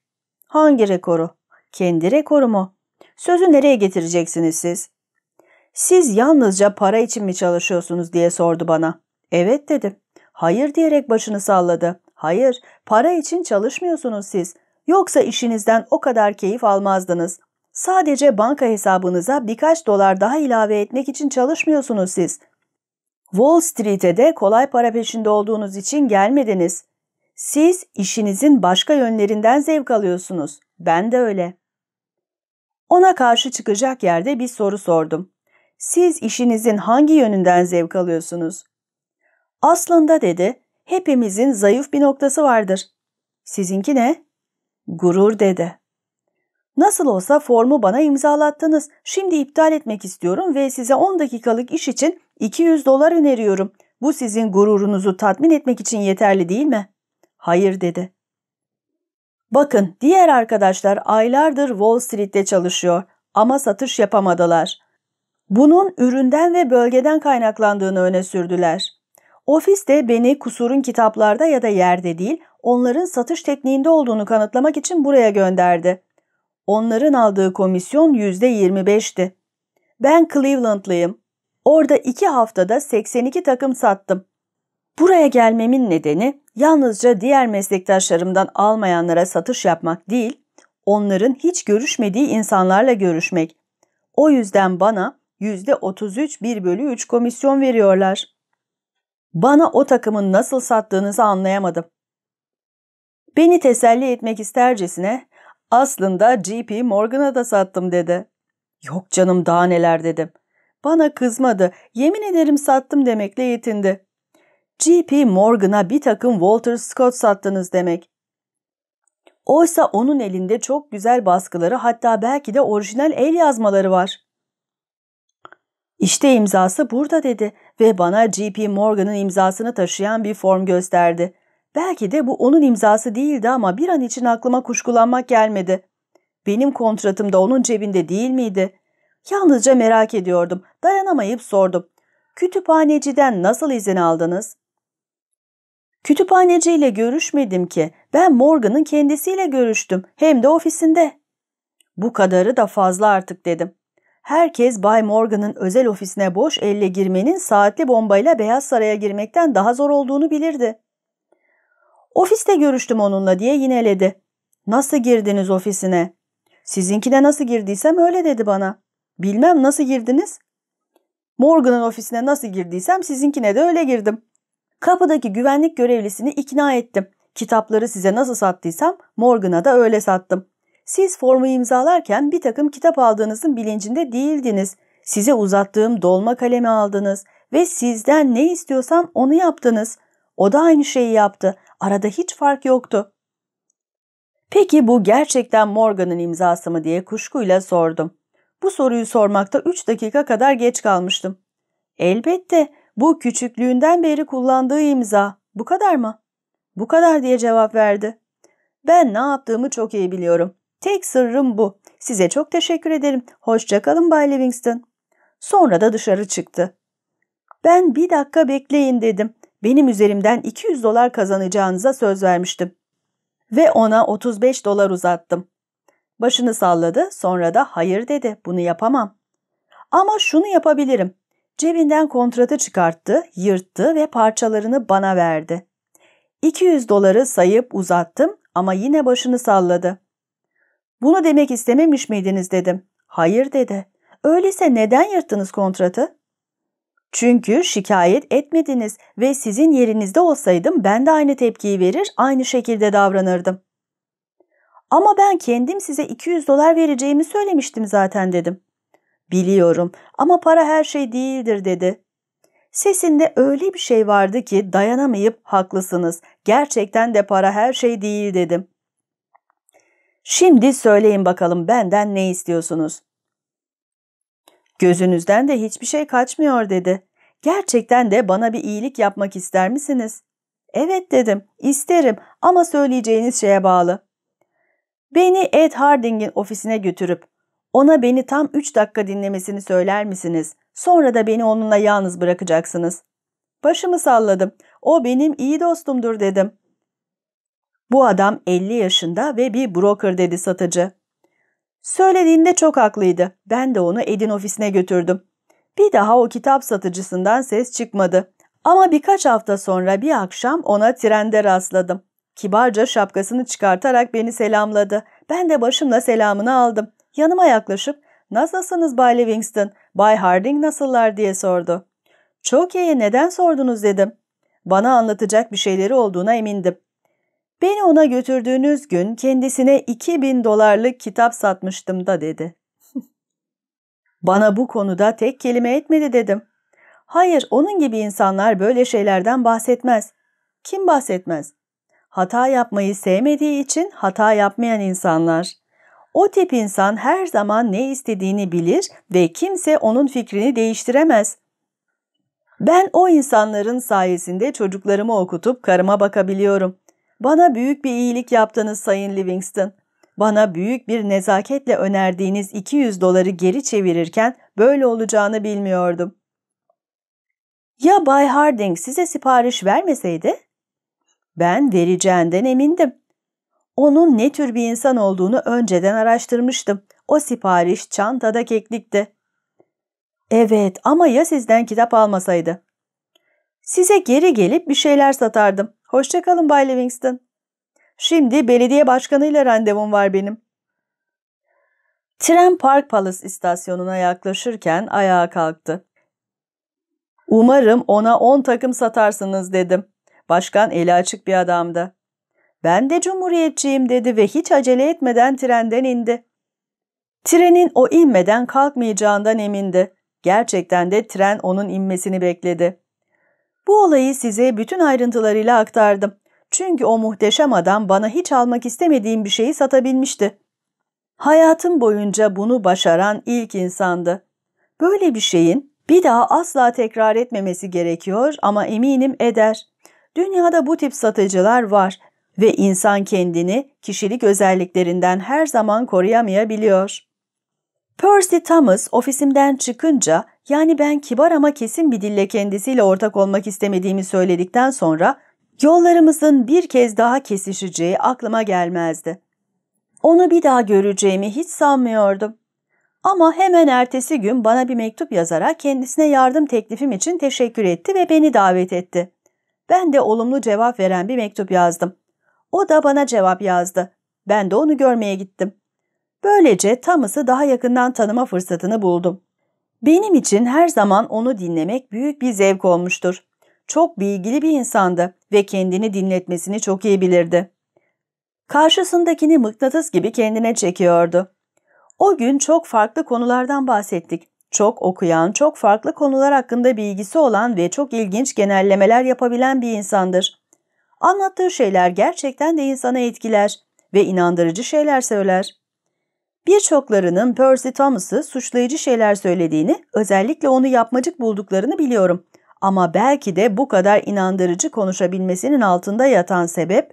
S1: Hangi rekoru? Kendi rekorumu. Sözü nereye getireceksiniz siz? Siz yalnızca para için mi çalışıyorsunuz diye sordu bana. Evet dedim. Hayır diyerek başını salladı. Hayır, para için çalışmıyorsunuz siz. Yoksa işinizden o kadar keyif almazdınız. Sadece banka hesabınıza birkaç dolar daha ilave etmek için çalışmıyorsunuz siz. Wall Street'e de kolay para peşinde olduğunuz için gelmediniz. Siz işinizin başka yönlerinden zevk alıyorsunuz. Ben de öyle. Ona karşı çıkacak yerde bir soru sordum. Siz işinizin hangi yönünden zevk alıyorsunuz? Aslında dedi, hepimizin zayıf bir noktası vardır. Sizinki ne? Gurur dedi. Nasıl olsa formu bana imzalattınız. Şimdi iptal etmek istiyorum ve size 10 dakikalık iş için 200 dolar öneriyorum. Bu sizin gururunuzu tatmin etmek için yeterli değil mi? Hayır dedi. Bakın diğer arkadaşlar aylardır Wall Street'te çalışıyor ama satış yapamadılar. Bunun üründen ve bölgeden kaynaklandığını öne sürdüler. Ofiste beni kusurun kitaplarda ya da yerde değil, onların satış tekniğinde olduğunu kanıtlamak için buraya gönderdi. Onların aldığı komisyon %25'ti. Ben Cleveland'lıyım. Orada iki haftada 82 takım sattım. Buraya gelmemin nedeni yalnızca diğer meslektaşlarımdan almayanlara satış yapmak değil, onların hiç görüşmediği insanlarla görüşmek. O yüzden bana %33 1 bölü 3 komisyon veriyorlar. Bana o takımın nasıl sattığınızı anlayamadım. Beni teselli etmek istercesine aslında GP Morgan'a da sattım dedi. Yok canım daha neler dedim. Bana kızmadı. Yemin ederim sattım demekle yetindi. GP Morgan'a bir takım Walter Scott sattınız demek. Oysa onun elinde çok güzel baskıları hatta belki de orijinal el yazmaları var. İşte imzası burada dedi ve bana GP Morgan'ın imzasını taşıyan bir form gösterdi. Belki de bu onun imzası değildi ama bir an için aklıma kuşkulanmak gelmedi. Benim kontratım da onun cebinde değil miydi? Yalnızca merak ediyordum. Dayanamayıp sordum. Kütüphaneciden nasıl izin aldınız? Kütüphaneciyle görüşmedim ki. Ben Morgan'ın kendisiyle görüştüm. Hem de ofisinde. Bu kadarı da fazla artık dedim. Herkes Bay Morgan'ın özel ofisine boş elle girmenin saatli bombayla Beyaz Saray'a girmekten daha zor olduğunu bilirdi. Ofiste görüştüm onunla diye yineledi. Nasıl girdiniz ofisine? Sizinkine nasıl girdiysem öyle dedi bana. Bilmem nasıl girdiniz? Morgan'ın ofisine nasıl girdiysem sizinkine de öyle girdim. Kapıdaki güvenlik görevlisini ikna ettim. Kitapları size nasıl sattıysam Morgan'a da öyle sattım. Siz formu imzalarken bir takım kitap aldığınızın bilincinde değildiniz. Size uzattığım dolma kalemi aldınız ve sizden ne istiyorsam onu yaptınız. O da aynı şeyi yaptı. Arada hiç fark yoktu. Peki bu gerçekten Morgan'ın imzası mı diye kuşkuyla sordum. Bu soruyu sormakta 3 dakika kadar geç kalmıştım. Elbette bu küçüklüğünden beri kullandığı imza. Bu kadar mı? Bu kadar diye cevap verdi. Ben ne yaptığımı çok iyi biliyorum. Tek sırrım bu. Size çok teşekkür ederim. Hoşçakalın Bay Livingston. Sonra da dışarı çıktı. Ben bir dakika bekleyin dedim. Benim üzerimden 200 dolar kazanacağınıza söz vermiştim. Ve ona 35 dolar uzattım. Başını salladı sonra da hayır dedi bunu yapamam. Ama şunu yapabilirim. Cebinden kontratı çıkarttı, yırttı ve parçalarını bana verdi. 200 doları sayıp uzattım ama yine başını salladı. Bunu demek istememiş miydiniz dedim. Hayır dedi. Öyleyse neden yırttınız kontratı? Çünkü şikayet etmediniz ve sizin yerinizde olsaydım ben de aynı tepkiyi verir, aynı şekilde davranırdım. Ama ben kendim size 200 dolar vereceğimi söylemiştim zaten dedim. Biliyorum ama para her şey değildir dedi. Sesinde öyle bir şey vardı ki dayanamayıp haklısınız. Gerçekten de para her şey değil dedim. Şimdi söyleyin bakalım benden ne istiyorsunuz? Gözünüzden de hiçbir şey kaçmıyor dedi. Gerçekten de bana bir iyilik yapmak ister misiniz? Evet dedim, isterim ama söyleyeceğiniz şeye bağlı. Beni Ed Harding'in ofisine götürüp ona beni tam 3 dakika dinlemesini söyler misiniz? Sonra da beni onunla yalnız bırakacaksınız. Başımı salladım. O benim iyi dostumdur dedim. Bu adam 50 yaşında ve bir broker dedi satıcı. Söylediğinde çok haklıydı. Ben de onu Ed'in ofisine götürdüm. Bir daha o kitap satıcısından ses çıkmadı. Ama birkaç hafta sonra bir akşam ona trende rastladım. Kibarca şapkasını çıkartarak beni selamladı. Ben de başımla selamını aldım. Yanıma yaklaşıp ''Nasılsınız Bay Livingston, Bay Harding nasıllar?'' diye sordu. ''Çok iyi, neden sordunuz?'' dedim. Bana anlatacak bir şeyleri olduğuna emindim. Beni ona götürdüğünüz gün kendisine 2000 dolarlık kitap satmıştım da dedi. <laughs> Bana bu konuda tek kelime etmedi dedim. Hayır, onun gibi insanlar böyle şeylerden bahsetmez. Kim bahsetmez? Hata yapmayı sevmediği için hata yapmayan insanlar. O tip insan her zaman ne istediğini bilir ve kimse onun fikrini değiştiremez. Ben o insanların sayesinde çocuklarımı okutup karıma bakabiliyorum. Bana büyük bir iyilik yaptınız Sayın Livingston. Bana büyük bir nezaketle önerdiğiniz 200 doları geri çevirirken böyle olacağını bilmiyordum. Ya Bay Harding size sipariş vermeseydi? Ben vereceğinden emindim. Onun ne tür bir insan olduğunu önceden araştırmıştım. O sipariş çantada keklikti. Evet ama ya sizden kitap almasaydı? Size geri gelip bir şeyler satardım. Hoşçakalın Bay Livingston. Şimdi belediye başkanıyla randevum var benim. Tren Park Palace istasyonuna yaklaşırken ayağa kalktı. Umarım ona on takım satarsınız dedim. Başkan eli açık bir adamdı. Ben de cumhuriyetçiyim dedi ve hiç acele etmeden trenden indi. Trenin o inmeden kalkmayacağından emindi. Gerçekten de tren onun inmesini bekledi. Bu olayı size bütün ayrıntılarıyla aktardım. Çünkü o muhteşem adam bana hiç almak istemediğim bir şeyi satabilmişti. Hayatım boyunca bunu başaran ilk insandı. Böyle bir şeyin bir daha asla tekrar etmemesi gerekiyor ama eminim eder. Dünyada bu tip satıcılar var ve insan kendini kişilik özelliklerinden her zaman koruyamayabiliyor. Percy Thomas ofisimden çıkınca yani ben kibar ama kesin bir dille kendisiyle ortak olmak istemediğimi söyledikten sonra yollarımızın bir kez daha kesişeceği aklıma gelmezdi. Onu bir daha göreceğimi hiç sanmıyordum. Ama hemen ertesi gün bana bir mektup yazarak kendisine yardım teklifim için teşekkür etti ve beni davet etti. Ben de olumlu cevap veren bir mektup yazdım. O da bana cevap yazdı. Ben de onu görmeye gittim. Böylece Thomas'ı daha yakından tanıma fırsatını buldum. Benim için her zaman onu dinlemek büyük bir zevk olmuştur. Çok bilgili bir insandı ve kendini dinletmesini çok iyi bilirdi. Karşısındakini mıknatıs gibi kendine çekiyordu. O gün çok farklı konulardan bahsettik. Çok okuyan, çok farklı konular hakkında bilgisi olan ve çok ilginç genellemeler yapabilen bir insandır. Anlattığı şeyler gerçekten de insana etkiler ve inandırıcı şeyler söyler. Birçoklarının Percy Thomas'ı suçlayıcı şeyler söylediğini, özellikle onu yapmacık bulduklarını biliyorum. Ama belki de bu kadar inandırıcı konuşabilmesinin altında yatan sebep,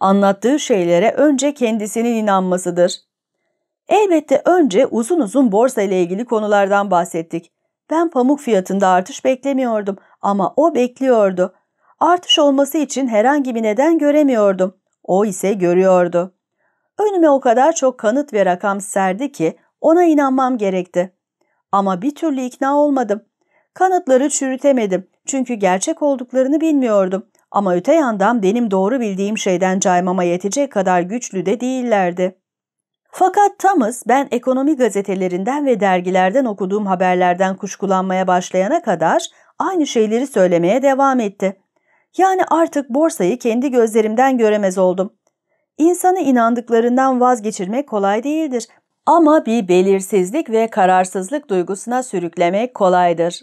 S1: anlattığı şeylere önce kendisinin inanmasıdır. Elbette önce uzun uzun borsa ile ilgili konulardan bahsettik. Ben pamuk fiyatında artış beklemiyordum ama o bekliyordu. Artış olması için herhangi bir neden göremiyordum. O ise görüyordu. Önüme o kadar çok kanıt ve rakam serdi ki ona inanmam gerekti. Ama bir türlü ikna olmadım. Kanıtları çürütemedim çünkü gerçek olduklarını bilmiyordum. Ama öte yandan benim doğru bildiğim şeyden caymama yetecek kadar güçlü de değillerdi. Fakat Thomas ben ekonomi gazetelerinden ve dergilerden okuduğum haberlerden kuşkulanmaya başlayana kadar aynı şeyleri söylemeye devam etti. Yani artık borsayı kendi gözlerimden göremez oldum. İnsanı inandıklarından vazgeçirmek kolay değildir ama bir belirsizlik ve kararsızlık duygusuna sürüklemek kolaydır.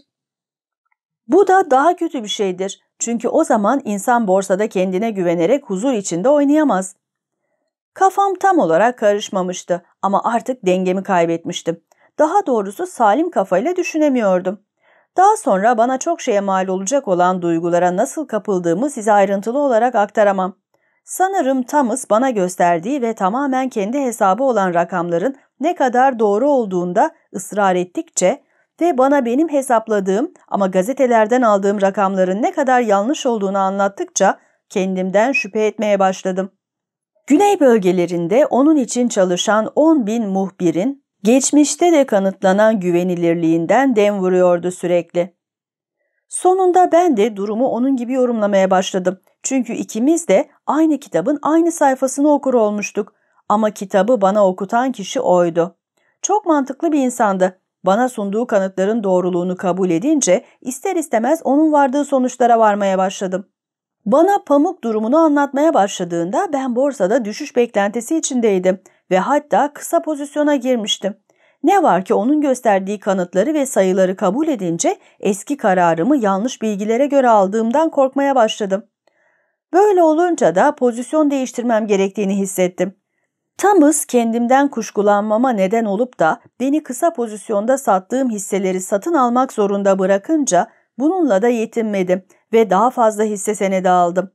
S1: Bu da daha kötü bir şeydir. Çünkü o zaman insan borsada kendine güvenerek huzur içinde oynayamaz. Kafam tam olarak karışmamıştı ama artık dengemi kaybetmiştim. Daha doğrusu salim kafayla düşünemiyordum. Daha sonra bana çok şeye mal olacak olan duygulara nasıl kapıldığımı size ayrıntılı olarak aktaramam. Sanırım Thomas bana gösterdiği ve tamamen kendi hesabı olan rakamların ne kadar doğru olduğunda ısrar ettikçe ve bana benim hesapladığım ama gazetelerden aldığım rakamların ne kadar yanlış olduğunu anlattıkça kendimden şüphe etmeye başladım. Güney bölgelerinde onun için çalışan 10 bin muhbirin geçmişte de kanıtlanan güvenilirliğinden dem vuruyordu sürekli. Sonunda ben de durumu onun gibi yorumlamaya başladım. Çünkü ikimiz de aynı kitabın aynı sayfasını okur olmuştuk. Ama kitabı bana okutan kişi oydu. Çok mantıklı bir insandı. Bana sunduğu kanıtların doğruluğunu kabul edince ister istemez onun vardığı sonuçlara varmaya başladım. Bana pamuk durumunu anlatmaya başladığında ben borsada düşüş beklentisi içindeydim ve hatta kısa pozisyona girmiştim. Ne var ki onun gösterdiği kanıtları ve sayıları kabul edince eski kararımı yanlış bilgilere göre aldığımdan korkmaya başladım. Böyle olunca da pozisyon değiştirmem gerektiğini hissettim. Thomas kendimden kuşkulanmama neden olup da beni kısa pozisyonda sattığım hisseleri satın almak zorunda bırakınca bununla da yetinmedim ve daha fazla hisse senedi aldım.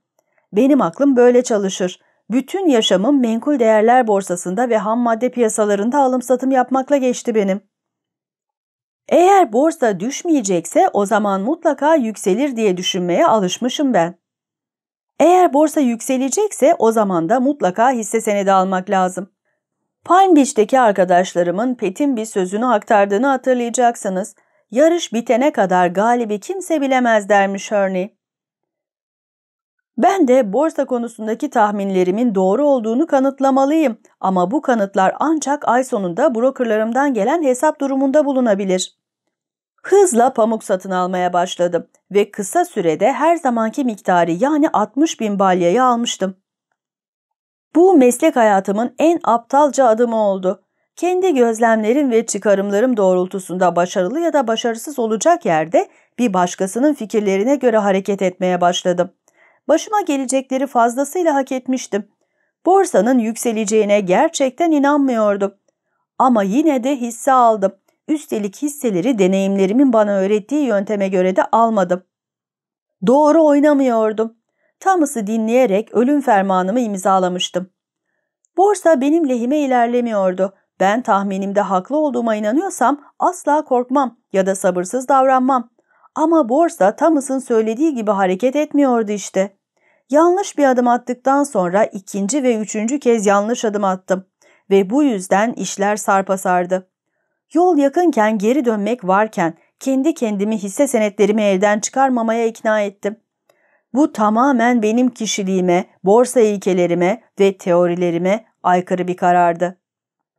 S1: Benim aklım böyle çalışır. Bütün yaşamım menkul değerler borsasında ve ham madde piyasalarında alım satım yapmakla geçti benim. Eğer borsa düşmeyecekse o zaman mutlaka yükselir diye düşünmeye alışmışım ben. Eğer borsa yükselecekse o zaman da mutlaka hisse senedi almak lazım. Palm Beach'teki arkadaşlarımın Pet'in bir sözünü aktardığını hatırlayacaksınız. Yarış bitene kadar galibi kimse bilemez dermiş Herney. Ben de borsa konusundaki tahminlerimin doğru olduğunu kanıtlamalıyım ama bu kanıtlar ancak ay sonunda brokerlarımdan gelen hesap durumunda bulunabilir. Hızla pamuk satın almaya başladım ve kısa sürede her zamanki miktarı yani 60 bin balyayı almıştım. Bu meslek hayatımın en aptalca adımı oldu. Kendi gözlemlerim ve çıkarımlarım doğrultusunda başarılı ya da başarısız olacak yerde bir başkasının fikirlerine göre hareket etmeye başladım. Başıma gelecekleri fazlasıyla hak etmiştim. Borsanın yükseleceğine gerçekten inanmıyordum. Ama yine de hisse aldım Üstelik hisseleri deneyimlerimin bana öğrettiği yönteme göre de almadım. Doğru oynamıyordum. Thomas'ı dinleyerek ölüm fermanımı imzalamıştım. Borsa benim lehime ilerlemiyordu. Ben tahminimde haklı olduğuma inanıyorsam asla korkmam ya da sabırsız davranmam. Ama borsa Thomas'ın söylediği gibi hareket etmiyordu işte. Yanlış bir adım attıktan sonra ikinci ve üçüncü kez yanlış adım attım. Ve bu yüzden işler sarpa sardı. Yol yakınken geri dönmek varken kendi kendimi hisse senetlerimi elden çıkarmamaya ikna ettim. Bu tamamen benim kişiliğime, borsa ilkelerime ve teorilerime aykırı bir karardı.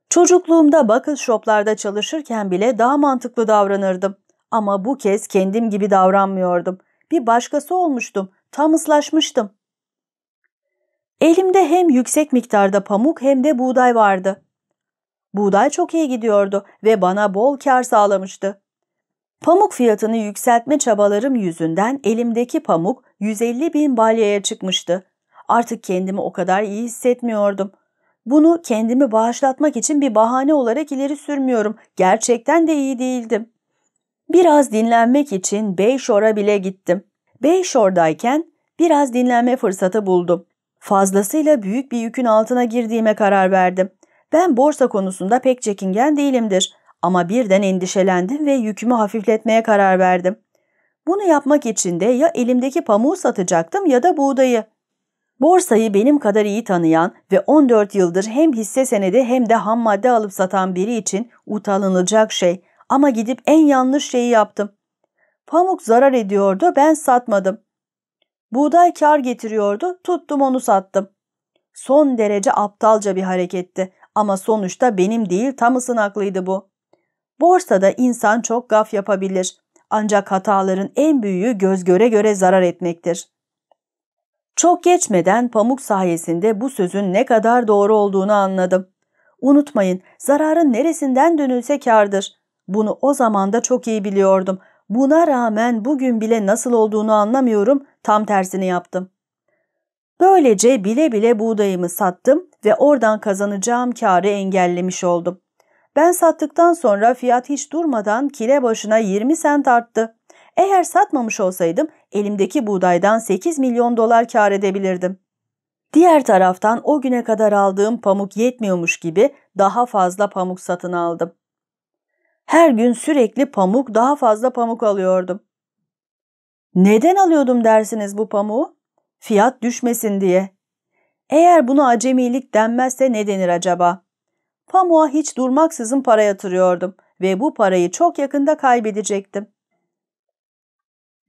S1: Çocukluğumda buckle shoplarda çalışırken bile daha mantıklı davranırdım. Ama bu kez kendim gibi davranmıyordum. Bir başkası olmuştum, tam ıslaşmıştım. Elimde hem yüksek miktarda pamuk hem de buğday vardı. Buğday çok iyi gidiyordu ve bana bol kar sağlamıştı. Pamuk fiyatını yükseltme çabalarım yüzünden elimdeki pamuk 150 bin balyaya çıkmıştı. Artık kendimi o kadar iyi hissetmiyordum. Bunu kendimi bağışlatmak için bir bahane olarak ileri sürmüyorum. Gerçekten de iyi değildim. Biraz dinlenmek için Bayshore'a bile gittim. Bayshore'dayken biraz dinlenme fırsatı buldum. Fazlasıyla büyük bir yükün altına girdiğime karar verdim. Ben borsa konusunda pek çekingen değilimdir ama birden endişelendim ve yükümü hafifletmeye karar verdim. Bunu yapmak için de ya elimdeki pamuğu satacaktım ya da buğdayı. Borsayı benim kadar iyi tanıyan ve 14 yıldır hem hisse senedi hem de ham madde alıp satan biri için utanılacak şey ama gidip en yanlış şeyi yaptım. Pamuk zarar ediyordu, ben satmadım. Buğday kar getiriyordu, tuttum onu sattım. Son derece aptalca bir hareketti ama sonuçta benim değil Thomas'ın haklıydı bu. Borsada insan çok gaf yapabilir ancak hataların en büyüğü göz göre göre zarar etmektir. Çok geçmeden pamuk sayesinde bu sözün ne kadar doğru olduğunu anladım. Unutmayın, zararın neresinden dönülse kardır. Bunu o zaman da çok iyi biliyordum. Buna rağmen bugün bile nasıl olduğunu anlamıyorum, tam tersini yaptım. Böylece bile bile buğdayımı sattım ve oradan kazanacağım karı engellemiş oldum. Ben sattıktan sonra fiyat hiç durmadan kile başına 20 sent arttı. Eğer satmamış olsaydım elimdeki buğdaydan 8 milyon dolar kar edebilirdim. Diğer taraftan o güne kadar aldığım pamuk yetmiyormuş gibi daha fazla pamuk satın aldım. Her gün sürekli pamuk, daha fazla pamuk alıyordum. Neden alıyordum dersiniz bu pamuğu? Fiyat düşmesin diye. Eğer buna acemilik denmezse ne denir acaba? Pamuğa hiç durmaksızın para yatırıyordum ve bu parayı çok yakında kaybedecektim.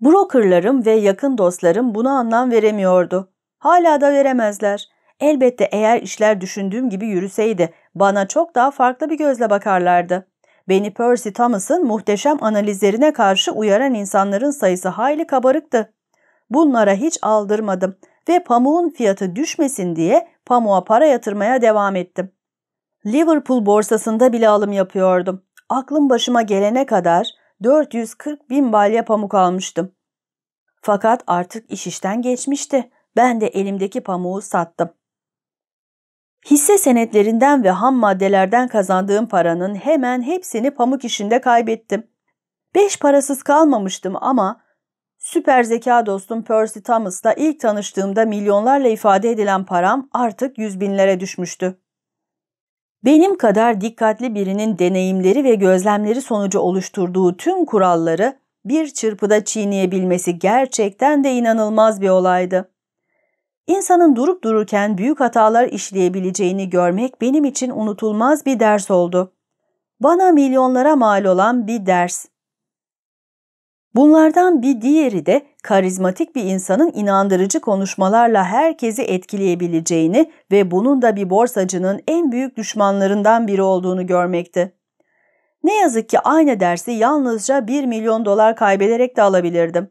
S1: Brokerlarım ve yakın dostlarım buna anlam veremiyordu. Hala da veremezler. Elbette eğer işler düşündüğüm gibi yürüseydi bana çok daha farklı bir gözle bakarlardı. Beni Percy Thomas'ın muhteşem analizlerine karşı uyaran insanların sayısı hayli kabarıktı. Bunlara hiç aldırmadım ve pamuğun fiyatı düşmesin diye pamuğa para yatırmaya devam ettim. Liverpool borsasında bile alım yapıyordum. Aklım başıma gelene kadar 440 bin balya pamuk almıştım. Fakat artık iş işten geçmişti. Ben de elimdeki pamuğu sattım. Hisse senetlerinden ve ham maddelerden kazandığım paranın hemen hepsini pamuk işinde kaybettim. Beş parasız kalmamıştım ama süper zeka dostum Percy Thomas'la ilk tanıştığımda milyonlarla ifade edilen param artık yüz binlere düşmüştü. Benim kadar dikkatli birinin deneyimleri ve gözlemleri sonucu oluşturduğu tüm kuralları bir çırpıda çiğneyebilmesi gerçekten de inanılmaz bir olaydı. İnsanın durup dururken büyük hatalar işleyebileceğini görmek benim için unutulmaz bir ders oldu. Bana milyonlara mal olan bir ders. Bunlardan bir diğeri de karizmatik bir insanın inandırıcı konuşmalarla herkesi etkileyebileceğini ve bunun da bir borsacının en büyük düşmanlarından biri olduğunu görmekti. Ne yazık ki aynı dersi yalnızca 1 milyon dolar kaybederek de alabilirdim.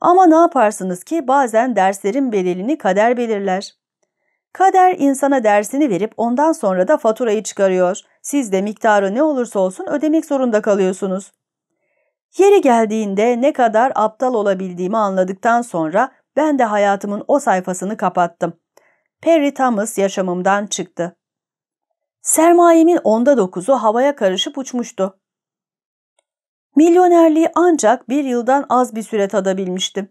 S1: Ama ne yaparsınız ki bazen derslerin bedelini kader belirler. Kader insana dersini verip ondan sonra da faturayı çıkarıyor. Siz de miktarı ne olursa olsun ödemek zorunda kalıyorsunuz. Yeri geldiğinde ne kadar aptal olabildiğimi anladıktan sonra ben de hayatımın o sayfasını kapattım. Perry Thomas yaşamımdan çıktı. Sermayemin onda dokuzu havaya karışıp uçmuştu. Milyonerliği ancak bir yıldan az bir süre tadabilmiştim.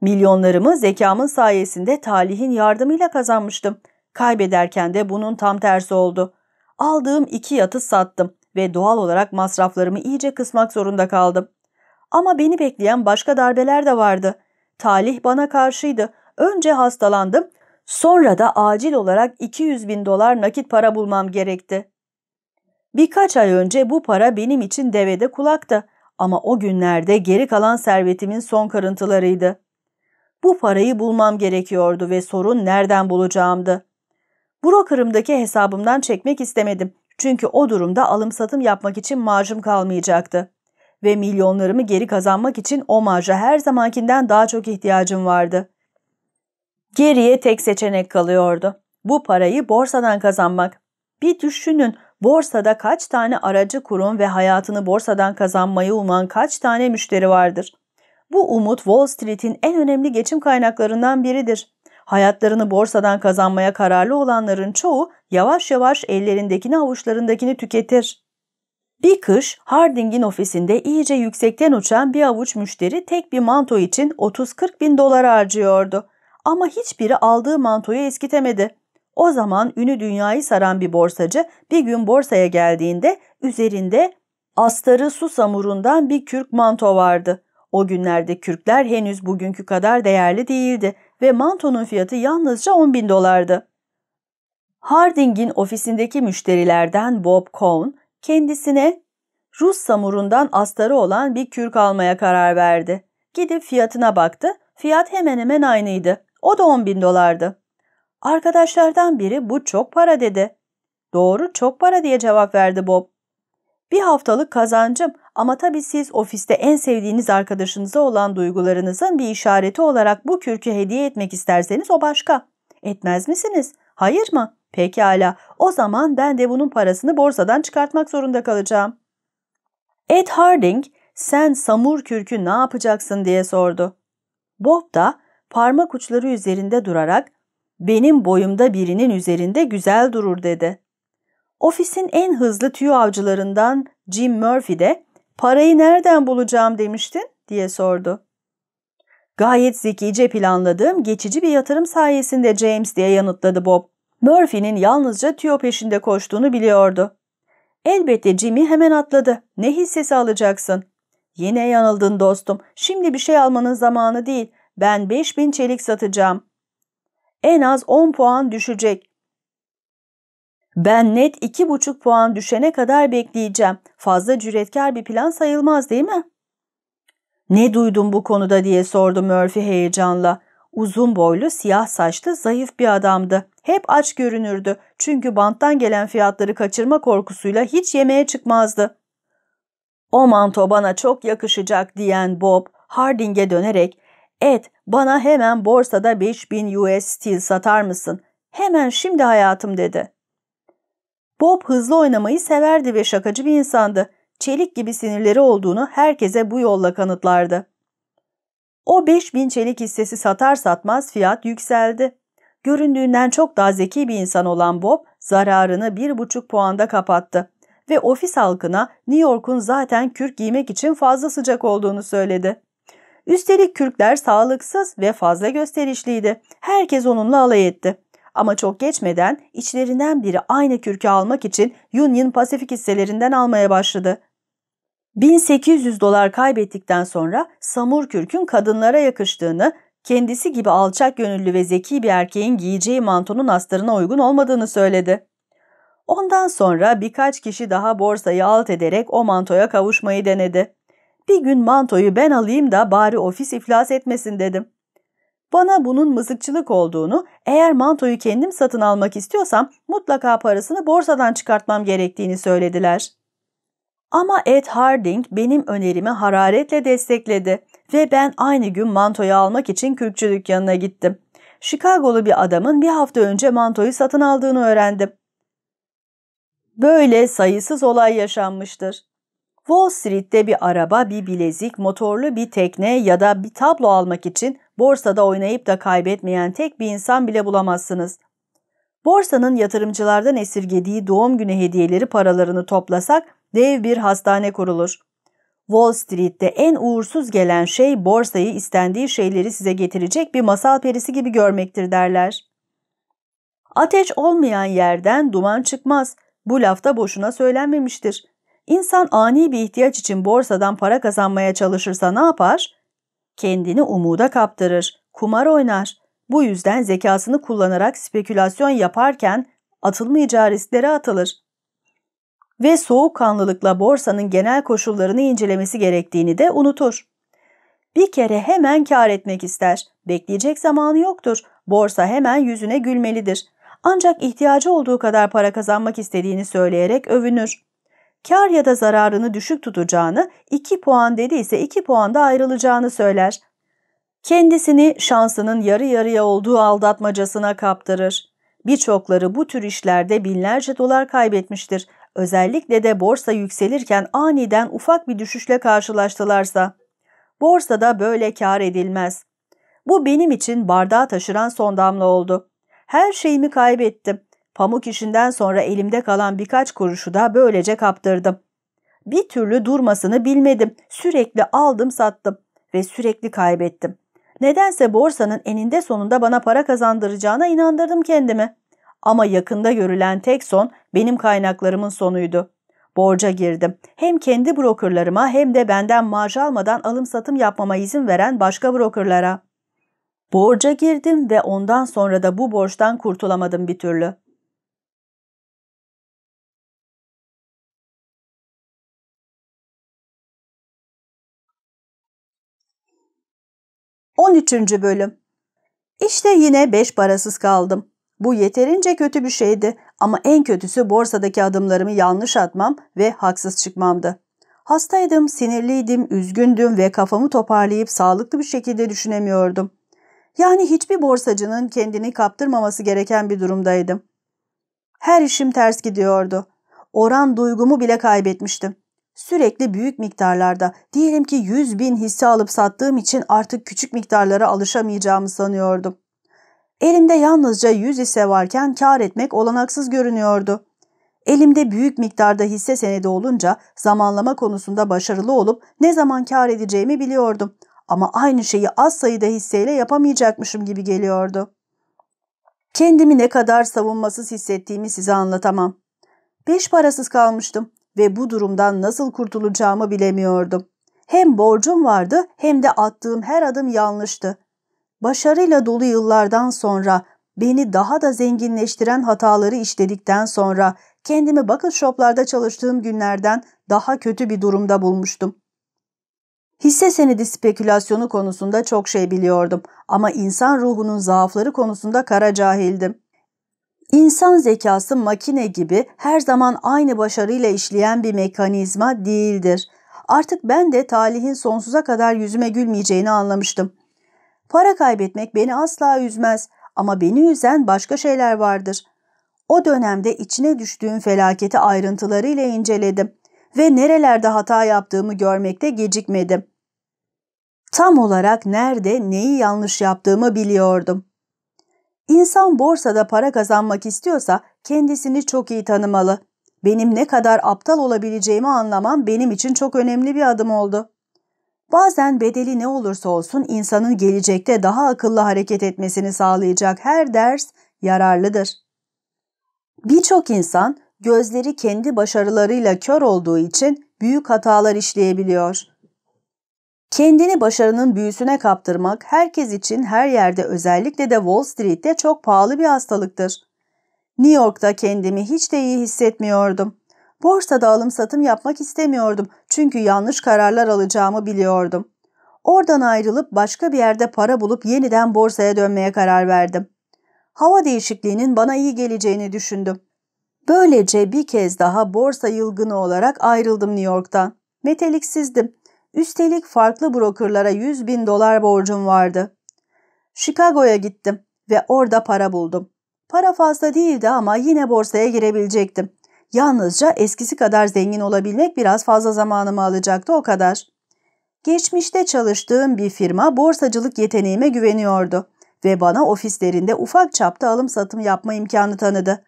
S1: Milyonlarımı zekamın sayesinde talihin yardımıyla kazanmıştım. Kaybederken de bunun tam tersi oldu. Aldığım iki yatı sattım ve doğal olarak masraflarımı iyice kısmak zorunda kaldım. Ama beni bekleyen başka darbeler de vardı. Talih bana karşıydı. Önce hastalandım, sonra da acil olarak 200 bin dolar nakit para bulmam gerekti. Birkaç ay önce bu para benim için devede kulaktı ama o günlerde geri kalan servetimin son karıntılarıydı. Bu parayı bulmam gerekiyordu ve sorun nereden bulacağımdı. Broker'ımdaki hesabımdan çekmek istemedim çünkü o durumda alım satım yapmak için marjım kalmayacaktı. Ve milyonlarımı geri kazanmak için o marja her zamankinden daha çok ihtiyacım vardı. Geriye tek seçenek kalıyordu. Bu parayı borsadan kazanmak. Bir düşünün Borsada kaç tane aracı kurum ve hayatını borsadan kazanmayı uman kaç tane müşteri vardır? Bu umut Wall Street'in en önemli geçim kaynaklarından biridir. Hayatlarını borsadan kazanmaya kararlı olanların çoğu yavaş yavaş ellerindekini avuçlarındakini tüketir. Bir kış Harding'in ofisinde iyice yüksekten uçan bir avuç müşteri tek bir manto için 30-40 bin dolar harcıyordu. Ama hiçbiri aldığı mantoyu eskitemedi. O zaman ünü dünyayı saran bir borsacı bir gün borsaya geldiğinde üzerinde astarı su samurundan bir kürk manto vardı. O günlerde kürkler henüz bugünkü kadar değerli değildi ve mantonun fiyatı yalnızca 10 bin dolardı. Harding'in ofisindeki müşterilerden Bob Cohn kendisine Rus samurundan astarı olan bir kürk almaya karar verdi. Gidip fiyatına baktı. Fiyat hemen hemen aynıydı. O da 10 bin dolardı. Arkadaşlardan biri bu çok para dedi. Doğru çok para diye cevap verdi Bob. Bir haftalık kazancım ama tabii siz ofiste en sevdiğiniz arkadaşınıza olan duygularınızın bir işareti olarak bu kürkü hediye etmek isterseniz o başka. Etmez misiniz? Hayır mı? Pekala. O zaman ben de bunun parasını borsadan çıkartmak zorunda kalacağım. Ed Harding, sen samur kürkü ne yapacaksın diye sordu. Bob da parmak uçları üzerinde durarak benim boyumda birinin üzerinde güzel durur dedi. Ofisin en hızlı tüy avcılarından Jim Murphy de parayı nereden bulacağım demiştin diye sordu. Gayet zekice planladığım geçici bir yatırım sayesinde James diye yanıtladı Bob. Murphy'nin yalnızca tüyo peşinde koştuğunu biliyordu. Elbette Jimmy hemen atladı. Ne hissesi alacaksın? Yine yanıldın dostum. Şimdi bir şey almanın zamanı değil. Ben 5000 çelik satacağım. En az 10 puan düşecek. Ben net 2,5 puan düşene kadar bekleyeceğim. Fazla cüretkar bir plan sayılmaz değil mi? Ne duydun bu konuda diye sordu Murphy heyecanla. Uzun boylu, siyah saçlı, zayıf bir adamdı. Hep aç görünürdü çünkü banttan gelen fiyatları kaçırma korkusuyla hiç yemeğe çıkmazdı. O manto bana çok yakışacak diyen Bob, Harding'e dönerek ''Ed, bana hemen borsada 5000 US Steel satar mısın? Hemen şimdi hayatım.'' dedi. Bob hızlı oynamayı severdi ve şakacı bir insandı. Çelik gibi sinirleri olduğunu herkese bu yolla kanıtlardı. O 5000 çelik hissesi satar satmaz fiyat yükseldi. Göründüğünden çok daha zeki bir insan olan Bob zararını 1,5 puanda kapattı ve ofis halkına New York'un zaten kürk giymek için fazla sıcak olduğunu söyledi. Üstelik kürkler sağlıksız ve fazla gösterişliydi. Herkes onunla alay etti. Ama çok geçmeden içlerinden biri aynı kürkü almak için Union Pacific hisselerinden almaya başladı. 1800 dolar kaybettikten sonra Samur kürkün kadınlara yakıştığını, kendisi gibi alçak gönüllü ve zeki bir erkeğin giyeceği mantonun astarına uygun olmadığını söyledi. Ondan sonra birkaç kişi daha borsayı alt ederek o mantoya kavuşmayı denedi. Bir gün mantoyu ben alayım da bari ofis iflas etmesin dedim. Bana bunun mızıkçılık olduğunu, eğer mantoyu kendim satın almak istiyorsam mutlaka parasını borsadan çıkartmam gerektiğini söylediler. Ama Ed Harding benim önerimi hararetle destekledi ve ben aynı gün mantoyu almak için kürkçü dükkanına gittim. Chicago'lu bir adamın bir hafta önce mantoyu satın aldığını öğrendim. Böyle sayısız olay yaşanmıştır. Wall Street'te bir araba, bir bilezik, motorlu bir tekne ya da bir tablo almak için borsada oynayıp da kaybetmeyen tek bir insan bile bulamazsınız. Borsanın yatırımcılardan esirgediği doğum günü hediyeleri paralarını toplasak dev bir hastane kurulur. Wall Street'te en uğursuz gelen şey borsayı istendiği şeyleri size getirecek bir masal perisi gibi görmektir derler. Ateş olmayan yerden duman çıkmaz. Bu lafta boşuna söylenmemiştir. İnsan ani bir ihtiyaç için borsadan para kazanmaya çalışırsa ne yapar? Kendini umuda kaptırır, kumar oynar. Bu yüzden zekasını kullanarak spekülasyon yaparken atılmayacağı risklere atılır. Ve soğukkanlılıkla borsanın genel koşullarını incelemesi gerektiğini de unutur. Bir kere hemen kar etmek ister. Bekleyecek zamanı yoktur. Borsa hemen yüzüne gülmelidir. Ancak ihtiyacı olduğu kadar para kazanmak istediğini söyleyerek övünür kar ya da zararını düşük tutacağını, 2 puan dediyse 2 puanda ayrılacağını söyler. Kendisini şansının yarı yarıya olduğu aldatmacasına kaptırır. Birçokları bu tür işlerde binlerce dolar kaybetmiştir. özellikle de borsa yükselirken aniden ufak bir düşüşle karşılaştılarsa. Borsada böyle kar edilmez. Bu benim için bardağı taşıran son damla oldu. Her şeyimi kaybettim. Pamuk işinden sonra elimde kalan birkaç kuruşu da böylece kaptırdım. Bir türlü durmasını bilmedim. Sürekli aldım sattım ve sürekli kaybettim. Nedense borsanın eninde sonunda bana para kazandıracağına inandırdım kendimi. Ama yakında görülen tek son benim kaynaklarımın sonuydu. Borca girdim. Hem kendi brokerlarıma hem de benden maaş almadan alım satım yapmama izin veren başka brokerlara. Borca girdim ve ondan sonra da bu borçtan kurtulamadım bir türlü. 13. Bölüm İşte yine beş parasız kaldım. Bu yeterince kötü bir şeydi ama en kötüsü borsadaki adımlarımı yanlış atmam ve haksız çıkmamdı. Hastaydım, sinirliydim, üzgündüm ve kafamı toparlayıp sağlıklı bir şekilde düşünemiyordum. Yani hiçbir borsacının kendini kaptırmaması gereken bir durumdaydım. Her işim ters gidiyordu. Oran duygumu bile kaybetmiştim. Sürekli büyük miktarlarda, diyelim ki 100 bin hisse alıp sattığım için artık küçük miktarlara alışamayacağımı sanıyordum. Elimde yalnızca 100 hisse varken kar etmek olanaksız görünüyordu. Elimde büyük miktarda hisse senedi olunca zamanlama konusunda başarılı olup ne zaman kar edeceğimi biliyordum. Ama aynı şeyi az sayıda hisseyle yapamayacakmışım gibi geliyordu. Kendimi ne kadar savunmasız hissettiğimi size anlatamam. Beş parasız kalmıştım ve bu durumdan nasıl kurtulacağımı bilemiyordum. Hem borcum vardı hem de attığım her adım yanlıştı. Başarıyla dolu yıllardan sonra beni daha da zenginleştiren hataları işledikten sonra kendimi bucket shoplarda çalıştığım günlerden daha kötü bir durumda bulmuştum. Hisse senedi spekülasyonu konusunda çok şey biliyordum ama insan ruhunun zaafları konusunda kara cahildim. İnsan zekası makine gibi her zaman aynı başarıyla işleyen bir mekanizma değildir. Artık ben de talihin sonsuza kadar yüzüme gülmeyeceğini anlamıştım. Para kaybetmek beni asla üzmez ama beni üzen başka şeyler vardır. O dönemde içine düştüğüm felaketi ayrıntılarıyla inceledim ve nerelerde hata yaptığımı görmekte gecikmedim. Tam olarak nerede neyi yanlış yaptığımı biliyordum. İnsan borsada para kazanmak istiyorsa kendisini çok iyi tanımalı. Benim ne kadar aptal olabileceğimi anlamam benim için çok önemli bir adım oldu. Bazen bedeli ne olursa olsun insanın gelecekte daha akıllı hareket etmesini sağlayacak her ders yararlıdır. Birçok insan gözleri kendi başarılarıyla kör olduğu için büyük hatalar işleyebiliyor. Kendini başarının büyüsüne kaptırmak herkes için her yerde özellikle de Wall Street'te çok pahalı bir hastalıktır. New York'ta kendimi hiç de iyi hissetmiyordum. Borsada alım satım yapmak istemiyordum çünkü yanlış kararlar alacağımı biliyordum. Oradan ayrılıp başka bir yerde para bulup yeniden borsaya dönmeye karar verdim. Hava değişikliğinin bana iyi geleceğini düşündüm. Böylece bir kez daha borsa yılgını olarak ayrıldım New York'tan. Meteliksizdim Üstelik farklı brokerlara 100 bin dolar borcum vardı. Chicago'ya gittim ve orada para buldum. Para fazla değildi ama yine borsaya girebilecektim. Yalnızca eskisi kadar zengin olabilmek biraz fazla zamanımı alacaktı o kadar. Geçmişte çalıştığım bir firma borsacılık yeteneğime güveniyordu ve bana ofislerinde ufak çapta alım satım yapma imkanı tanıdı.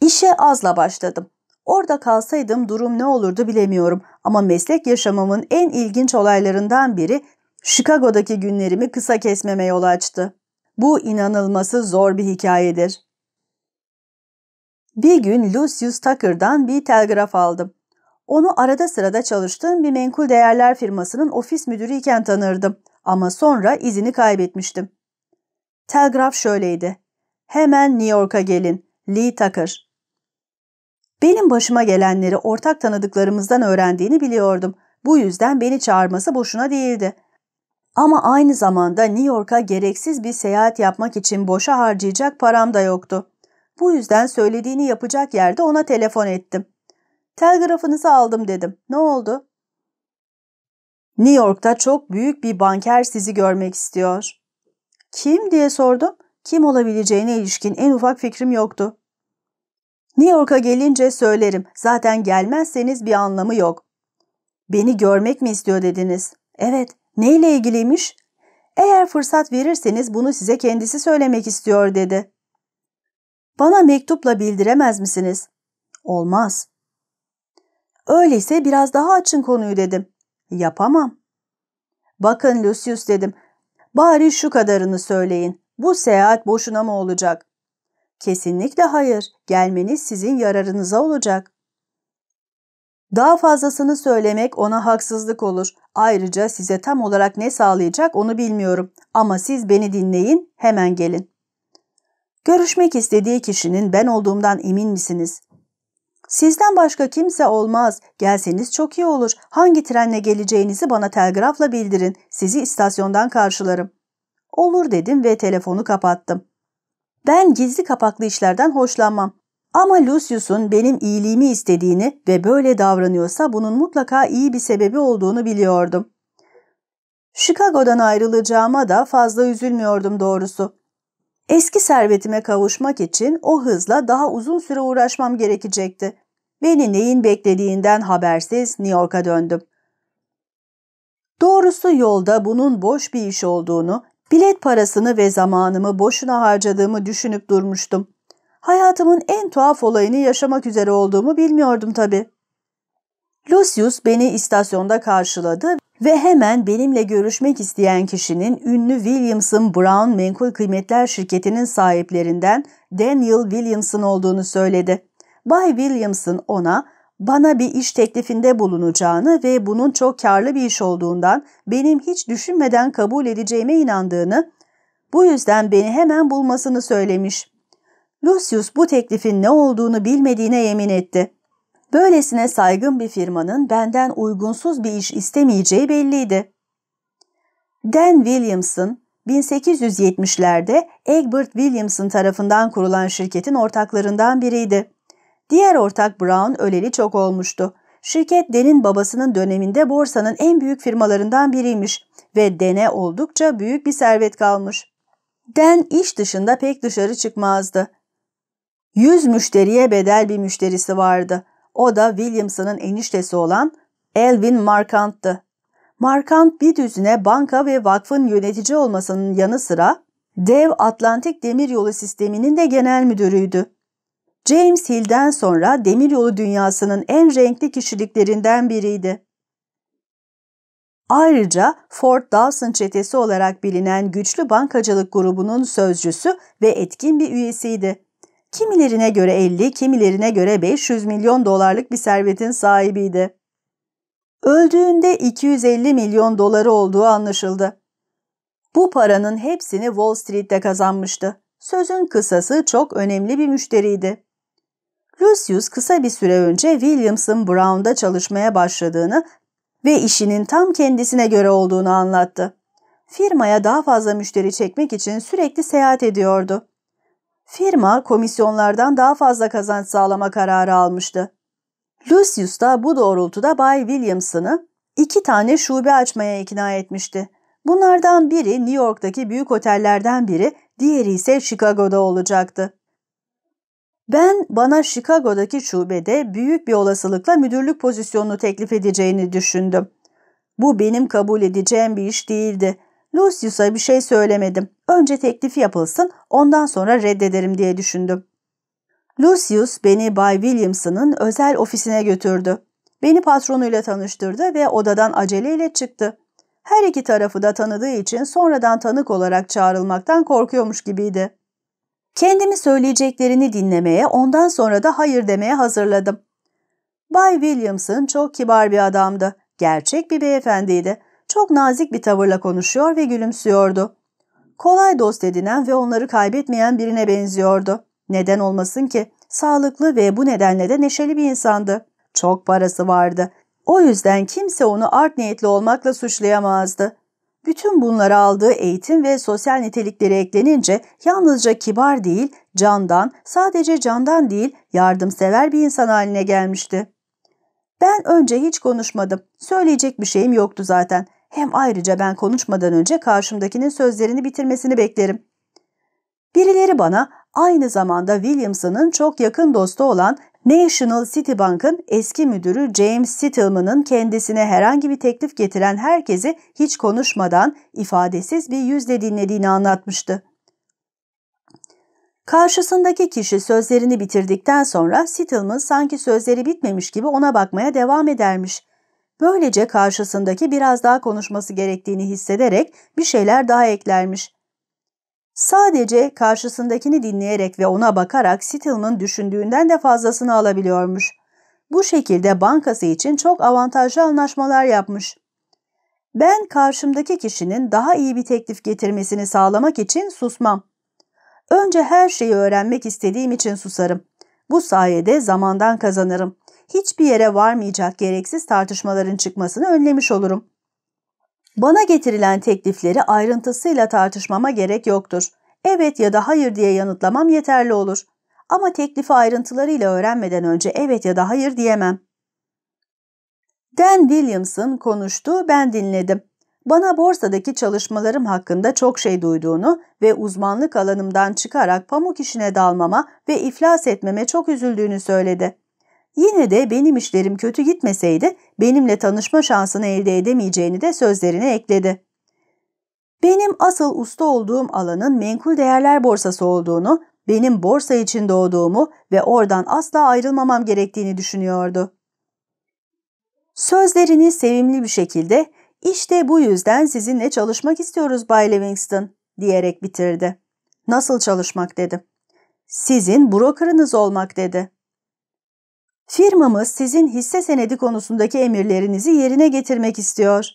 S1: İşe azla başladım. Orada kalsaydım durum ne olurdu bilemiyorum ama meslek yaşamımın en ilginç olaylarından biri Chicago'daki günlerimi kısa kesmeme yol açtı. Bu inanılması zor bir hikayedir. Bir gün Lucius Tucker'dan bir telgraf aldım. Onu arada sırada çalıştığım bir menkul değerler firmasının ofis müdürüyken tanırdım ama sonra izini kaybetmiştim. Telgraf şöyleydi. Hemen New York'a gelin. Lee Tucker. Benim başıma gelenleri ortak tanıdıklarımızdan öğrendiğini biliyordum. Bu yüzden beni çağırması boşuna değildi. Ama aynı zamanda New York'a gereksiz bir seyahat yapmak için boşa harcayacak param da yoktu. Bu yüzden söylediğini yapacak yerde ona telefon ettim. Telgrafınızı aldım dedim. Ne oldu? New York'ta çok büyük bir banker sizi görmek istiyor. Kim diye sordum. Kim olabileceğine ilişkin en ufak fikrim yoktu. New York'a gelince söylerim. Zaten gelmezseniz bir anlamı yok. Beni görmek mi istiyor dediniz? Evet. Neyle ilgiliymiş? Eğer fırsat verirseniz bunu size kendisi söylemek istiyor dedi. Bana mektupla bildiremez misiniz? Olmaz. Öyleyse biraz daha açın konuyu dedim. Yapamam. Bakın Lucius dedim. Bari şu kadarını söyleyin. Bu seyahat boşuna mı olacak? Kesinlikle hayır. Gelmeniz sizin yararınıza olacak. Daha fazlasını söylemek ona haksızlık olur. Ayrıca size tam olarak ne sağlayacak onu bilmiyorum. Ama siz beni dinleyin, hemen gelin. Görüşmek istediği kişinin ben olduğumdan emin misiniz? Sizden başka kimse olmaz. Gelseniz çok iyi olur. Hangi trenle geleceğinizi bana telgrafla bildirin. Sizi istasyondan karşılarım. Olur dedim ve telefonu kapattım. Ben gizli kapaklı işlerden hoşlanmam. Ama Lucius'un benim iyiliğimi istediğini ve böyle davranıyorsa bunun mutlaka iyi bir sebebi olduğunu biliyordum. Chicago'dan ayrılacağıma da fazla üzülmüyordum doğrusu. Eski servetime kavuşmak için o hızla daha uzun süre uğraşmam gerekecekti. Beni neyin beklediğinden habersiz New York'a döndüm. Doğrusu yolda bunun boş bir iş olduğunu, bilet parasını ve zamanımı boşuna harcadığımı düşünüp durmuştum. Hayatımın en tuhaf olayını yaşamak üzere olduğumu bilmiyordum tabii. Lucius beni istasyonda karşıladı ve hemen benimle görüşmek isteyen kişinin ünlü Williamson Brown Menkul Kıymetler Şirketi'nin sahiplerinden Daniel Williamson olduğunu söyledi. Bay Williamson ona bana bir iş teklifinde bulunacağını ve bunun çok karlı bir iş olduğundan benim hiç düşünmeden kabul edeceğime inandığını, bu yüzden beni hemen bulmasını söylemiş. Lucius bu teklifin ne olduğunu bilmediğine yemin etti. Böylesine saygın bir firmanın benden uygunsuz bir iş istemeyeceği belliydi. Dan Williamson, 1870'lerde Egbert Williamson tarafından kurulan şirketin ortaklarından biriydi. Diğer ortak Brown öleli çok olmuştu. Şirket Dan'in babasının döneminde borsanın en büyük firmalarından biriymiş ve Dan'e oldukça büyük bir servet kalmış. Dan iş dışında pek dışarı çıkmazdı. Yüz müşteriye bedel bir müşterisi vardı. O da Williamson'ın eniştesi olan Elvin Markant'tı. Markant bir düzine banka ve vakfın yönetici olmasının yanı sıra dev Atlantik Demiryolu Sistemi'nin de genel müdürüydü. James Hill'den sonra demiryolu dünyasının en renkli kişiliklerinden biriydi. Ayrıca Fort Dawson çetesi olarak bilinen güçlü bankacılık grubunun sözcüsü ve etkin bir üyesiydi. Kimilerine göre 50, kimilerine göre 500 milyon dolarlık bir servetin sahibiydi. Öldüğünde 250 milyon doları olduğu anlaşıldı. Bu paranın hepsini Wall Street'te kazanmıştı. Sözün kısası çok önemli bir müşteriydi. Lucius kısa bir süre önce Williamson Brown'da çalışmaya başladığını ve işinin tam kendisine göre olduğunu anlattı. Firmaya daha fazla müşteri çekmek için sürekli seyahat ediyordu. Firma komisyonlardan daha fazla kazanç sağlama kararı almıştı. Lucius da bu doğrultuda Bay Williamson'ı iki tane şube açmaya ikna etmişti. Bunlardan biri New York'taki büyük otellerden biri, diğeri ise Chicago'da olacaktı. Ben bana Chicago'daki şubede büyük bir olasılıkla müdürlük pozisyonunu teklif edeceğini düşündüm. Bu benim kabul edeceğim bir iş değildi. Lucius'a bir şey söylemedim. Önce teklif yapılsın, ondan sonra reddederim diye düşündüm. Lucius beni Bay Williamson'ın özel ofisine götürdü. Beni patronuyla tanıştırdı ve odadan aceleyle çıktı. Her iki tarafı da tanıdığı için sonradan tanık olarak çağrılmaktan korkuyormuş gibiydi. Kendimi söyleyeceklerini dinlemeye, ondan sonra da hayır demeye hazırladım. Bay Williamson çok kibar bir adamdı. Gerçek bir beyefendiydi. Çok nazik bir tavırla konuşuyor ve gülümsüyordu. Kolay dost edinen ve onları kaybetmeyen birine benziyordu. Neden olmasın ki? Sağlıklı ve bu nedenle de neşeli bir insandı. Çok parası vardı. O yüzden kimse onu art niyetli olmakla suçlayamazdı. Bütün bunlara aldığı eğitim ve sosyal nitelikleri eklenince yalnızca kibar değil, candan, sadece candan değil, yardımsever bir insan haline gelmişti. Ben önce hiç konuşmadım. Söyleyecek bir şeyim yoktu zaten. Hem ayrıca ben konuşmadan önce karşımdakinin sözlerini bitirmesini beklerim. Birileri bana aynı zamanda Williamson'ın çok yakın dostu olan National Citibank'ın eski müdürü James Stillman'ın kendisine herhangi bir teklif getiren herkesi hiç konuşmadan ifadesiz bir yüzle dinlediğini anlatmıştı. Karşısındaki kişi sözlerini bitirdikten sonra Stillman sanki sözleri bitmemiş gibi ona bakmaya devam edermiş. Böylece karşısındaki biraz daha konuşması gerektiğini hissederek bir şeyler daha eklermiş. Sadece karşısındakini dinleyerek ve ona bakarak Stillman düşündüğünden de fazlasını alabiliyormuş. Bu şekilde bankası için çok avantajlı anlaşmalar yapmış. Ben karşımdaki kişinin daha iyi bir teklif getirmesini sağlamak için susmam. Önce her şeyi öğrenmek istediğim için susarım. Bu sayede zamandan kazanırım. Hiçbir yere varmayacak gereksiz tartışmaların çıkmasını önlemiş olurum. Bana getirilen teklifleri ayrıntısıyla tartışmama gerek yoktur. Evet ya da hayır diye yanıtlamam yeterli olur. Ama teklifi ayrıntılarıyla öğrenmeden önce evet ya da hayır diyemem. Dan Williamson konuştu, ben dinledim. Bana borsadaki çalışmalarım hakkında çok şey duyduğunu ve uzmanlık alanımdan çıkarak pamuk işine dalmama ve iflas etmeme çok üzüldüğünü söyledi. Yine de benim işlerim kötü gitmeseydi benimle tanışma şansını elde edemeyeceğini de sözlerine ekledi. Benim asıl usta olduğum alanın menkul değerler borsası olduğunu, benim borsa için doğduğumu ve oradan asla ayrılmamam gerektiğini düşünüyordu. Sözlerini sevimli bir şekilde işte bu yüzden sizinle çalışmak istiyoruz Bay Livingston diyerek bitirdi. Nasıl çalışmak dedi. Sizin brokerınız olmak dedi. Firmamız sizin hisse senedi konusundaki emirlerinizi yerine getirmek istiyor.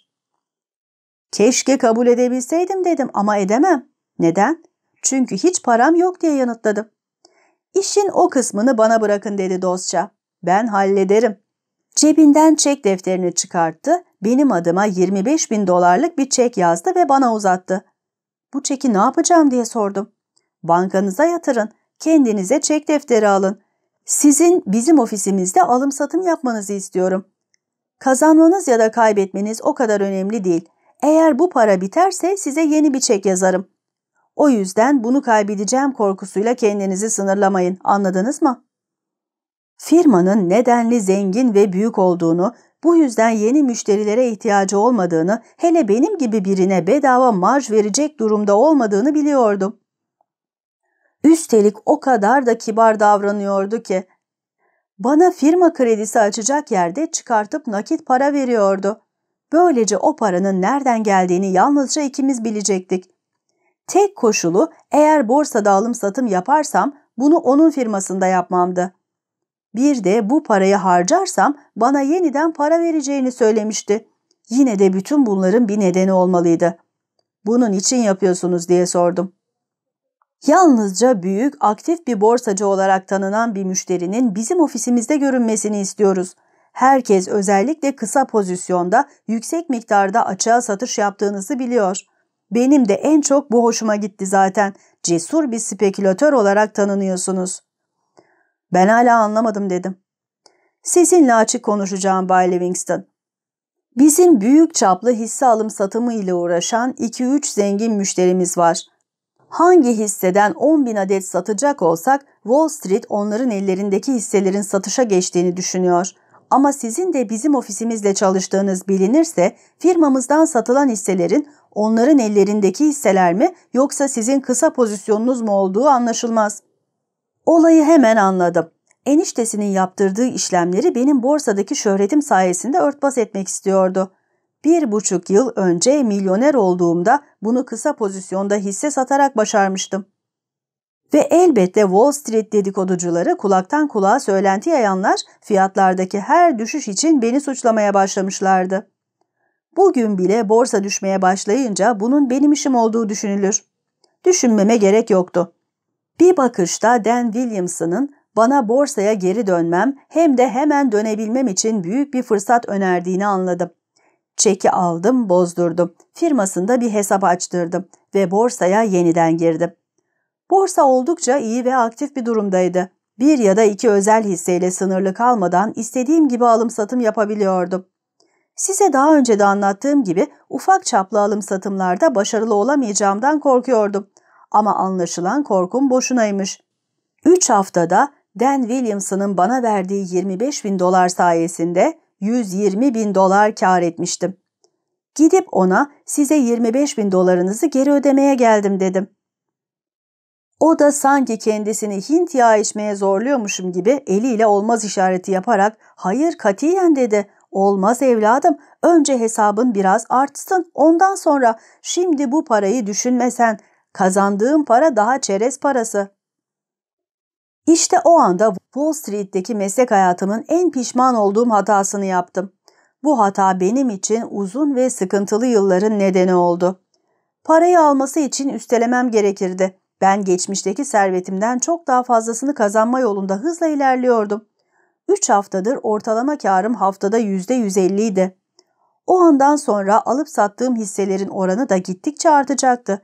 S1: Keşke kabul edebilseydim dedim ama edemem. Neden? Çünkü hiç param yok diye yanıtladım. İşin o kısmını bana bırakın dedi dostça. Ben hallederim. Cebinden çek defterini çıkarttı, benim adıma 25 bin dolarlık bir çek yazdı ve bana uzattı. Bu çeki ne yapacağım diye sordum. Bankanıza yatırın, kendinize çek defteri alın. Sizin bizim ofisimizde alım satım yapmanızı istiyorum. Kazanmanız ya da kaybetmeniz o kadar önemli değil. Eğer bu para biterse size yeni bir çek yazarım. O yüzden bunu kaybedeceğim korkusuyla kendinizi sınırlamayın. Anladınız mı? Firmanın nedenli zengin ve büyük olduğunu, bu yüzden yeni müşterilere ihtiyacı olmadığını, hele benim gibi birine bedava marj verecek durumda olmadığını biliyordum. Üstelik o kadar da kibar davranıyordu ki. Bana firma kredisi açacak yerde çıkartıp nakit para veriyordu. Böylece o paranın nereden geldiğini yalnızca ikimiz bilecektik. Tek koşulu eğer borsada alım satım yaparsam bunu onun firmasında yapmamdı. Bir de bu parayı harcarsam bana yeniden para vereceğini söylemişti. Yine de bütün bunların bir nedeni olmalıydı. Bunun için yapıyorsunuz diye sordum. Yalnızca büyük, aktif bir borsacı olarak tanınan bir müşterinin bizim ofisimizde görünmesini istiyoruz. Herkes özellikle kısa pozisyonda yüksek miktarda açığa satış yaptığınızı biliyor. Benim de en çok bu hoşuma gitti zaten. Cesur bir spekülatör olarak tanınıyorsunuz. Ben hala anlamadım dedim. Sizinle açık konuşacağım Bay Livingston. Bizim büyük çaplı hisse alım satımı ile uğraşan 2-3 zengin müşterimiz var. Hangi hisseden 10 bin adet satacak olsak Wall Street onların ellerindeki hisselerin satışa geçtiğini düşünüyor. Ama sizin de bizim ofisimizle çalıştığınız bilinirse firmamızdan satılan hisselerin onların ellerindeki hisseler mi yoksa sizin kısa pozisyonunuz mu olduğu anlaşılmaz. Olayı hemen anladım. Eniştesinin yaptırdığı işlemleri benim borsadaki şöhretim sayesinde örtbas etmek istiyordu. Bir buçuk yıl önce milyoner olduğumda bunu kısa pozisyonda hisse satarak başarmıştım. Ve elbette Wall Street dedikoducuları kulaktan kulağa söylenti yayanlar fiyatlardaki her düşüş için beni suçlamaya başlamışlardı. Bugün bile borsa düşmeye başlayınca bunun benim işim olduğu düşünülür. Düşünmeme gerek yoktu. Bir bakışta Dan Williamson'ın bana borsaya geri dönmem hem de hemen dönebilmem için büyük bir fırsat önerdiğini anladım. Çeki aldım, bozdurdum. Firmasında bir hesap açtırdım ve borsaya yeniden girdim. Borsa oldukça iyi ve aktif bir durumdaydı. Bir ya da iki özel hisseyle sınırlı kalmadan istediğim gibi alım satım yapabiliyordum. Size daha önce de anlattığım gibi ufak çaplı alım satımlarda başarılı olamayacağımdan korkuyordum. Ama anlaşılan korkum boşunaymış. Üç haftada Dan Williamson'ın bana verdiği 25 bin dolar sayesinde 120 bin dolar kar etmiştim. Gidip ona size 25 bin dolarınızı geri ödemeye geldim dedim. O da sanki kendisini Hint yağı içmeye zorluyormuşum gibi eliyle olmaz işareti yaparak hayır katiyen dedi. Olmaz evladım önce hesabın biraz artsın ondan sonra şimdi bu parayı düşünmesen kazandığım para daha çerez parası. İşte o anda Wall Street'teki meslek hayatımın en pişman olduğum hatasını yaptım. Bu hata benim için uzun ve sıkıntılı yılların nedeni oldu. Parayı alması için üstelemem gerekirdi. Ben geçmişteki servetimden çok daha fazlasını kazanma yolunda hızla ilerliyordum. Üç haftadır ortalama karım haftada yüzde yüz idi. O andan sonra alıp sattığım hisselerin oranı da gittikçe artacaktı.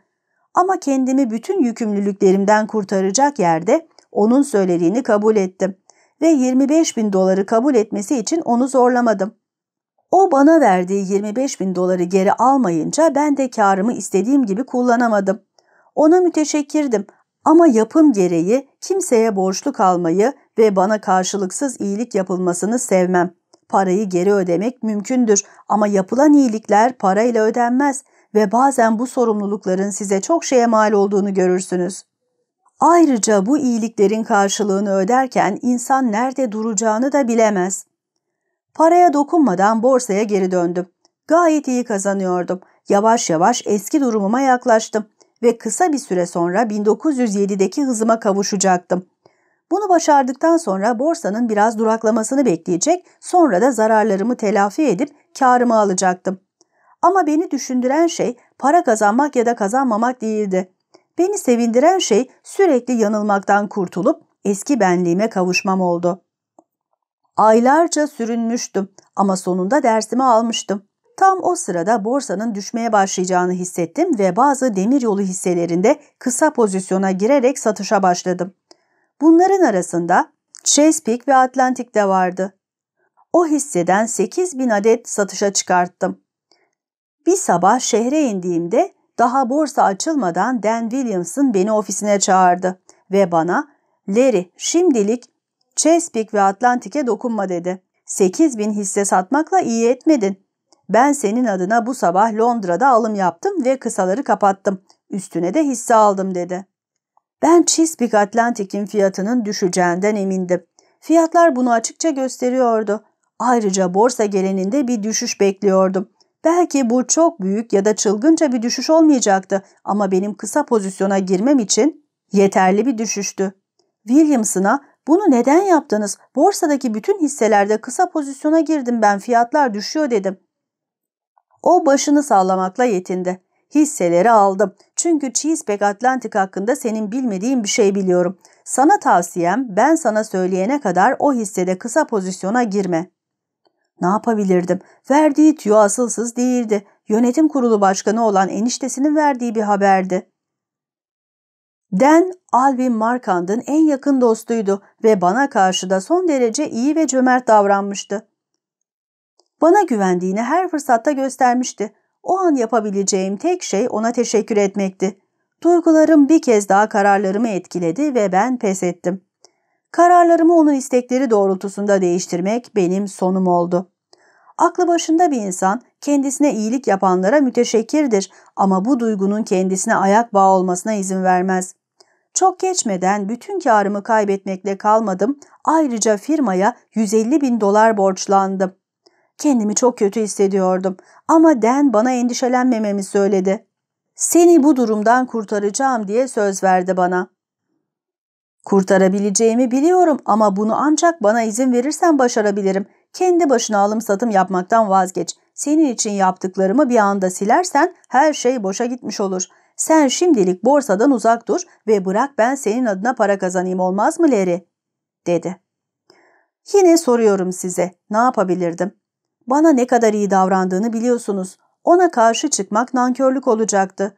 S1: Ama kendimi bütün yükümlülüklerimden kurtaracak yerde onun söylediğini kabul ettim ve 25 bin doları kabul etmesi için onu zorlamadım. O bana verdiği 25 bin doları geri almayınca ben de karımı istediğim gibi kullanamadım. Ona müteşekkirdim ama yapım gereği kimseye borçlu kalmayı ve bana karşılıksız iyilik yapılmasını sevmem. Parayı geri ödemek mümkündür ama yapılan iyilikler parayla ödenmez ve bazen bu sorumlulukların size çok şeye mal olduğunu görürsünüz. Ayrıca bu iyiliklerin karşılığını öderken insan nerede duracağını da bilemez. Paraya dokunmadan borsaya geri döndüm. Gayet iyi kazanıyordum. Yavaş yavaş eski durumuma yaklaştım ve kısa bir süre sonra 1907'deki hızıma kavuşacaktım. Bunu başardıktan sonra borsanın biraz duraklamasını bekleyecek, sonra da zararlarımı telafi edip karımı alacaktım. Ama beni düşündüren şey para kazanmak ya da kazanmamak değildi. Beni sevindiren şey sürekli yanılmaktan kurtulup eski benliğime kavuşmam oldu. Aylarca sürünmüştüm ama sonunda dersimi almıştım. Tam o sırada borsanın düşmeye başlayacağını hissettim ve bazı demiryolu hisselerinde kısa pozisyona girerek satışa başladım. Bunların arasında Chesapeake ve Atlantic de vardı. O hisseden 8 bin adet satışa çıkarttım. Bir sabah şehre indiğimde daha borsa açılmadan Dan Williamson beni ofisine çağırdı ve bana ''Larry şimdilik Chesapeake ve Atlantic'e dokunma.'' dedi. 8 bin hisse satmakla iyi etmedin. Ben senin adına bu sabah Londra'da alım yaptım ve kısaları kapattım. Üstüne de hisse aldım dedi. Ben Chesapeake Atlantic'in fiyatının düşeceğinden emindim. Fiyatlar bunu açıkça gösteriyordu. Ayrıca borsa geleninde bir düşüş bekliyordum. Belki bu çok büyük ya da çılgınca bir düşüş olmayacaktı ama benim kısa pozisyona girmem için yeterli bir düşüştü. Williamson'a bunu neden yaptınız? Borsadaki bütün hisselerde kısa pozisyona girdim ben fiyatlar düşüyor dedim. O başını sallamakla yetindi. Hisseleri aldım. Çünkü Cheeseback Atlantic hakkında senin bilmediğin bir şey biliyorum. Sana tavsiyem ben sana söyleyene kadar o hissede kısa pozisyona girme. Ne yapabilirdim? Verdiği tüyo asılsız değildi. Yönetim kurulu başkanı olan eniştesinin verdiği bir haberdi. Dan, Alvin Markand'ın en yakın dostuydu ve bana karşı da son derece iyi ve cömert davranmıştı. Bana güvendiğini her fırsatta göstermişti. O an yapabileceğim tek şey ona teşekkür etmekti. Duygularım bir kez daha kararlarımı etkiledi ve ben pes ettim. Kararlarımı onun istekleri doğrultusunda değiştirmek benim sonum oldu. Aklı başında bir insan kendisine iyilik yapanlara müteşekkirdir ama bu duygunun kendisine ayak bağı olmasına izin vermez. Çok geçmeden bütün karımı kaybetmekle kalmadım, ayrıca firmaya 150 bin dolar borçlandım. Kendimi çok kötü hissediyordum ama Dan bana endişelenmememi söyledi. Seni bu durumdan kurtaracağım diye söz verdi bana. Kurtarabileceğimi biliyorum ama bunu ancak bana izin verirsen başarabilirim. Kendi başına alım satım yapmaktan vazgeç. Senin için yaptıklarımı bir anda silersen her şey boşa gitmiş olur. Sen şimdilik borsadan uzak dur ve bırak ben senin adına para kazanayım olmaz mı Leri? dedi. Yine soruyorum size ne yapabilirdim? Bana ne kadar iyi davrandığını biliyorsunuz. Ona karşı çıkmak nankörlük olacaktı.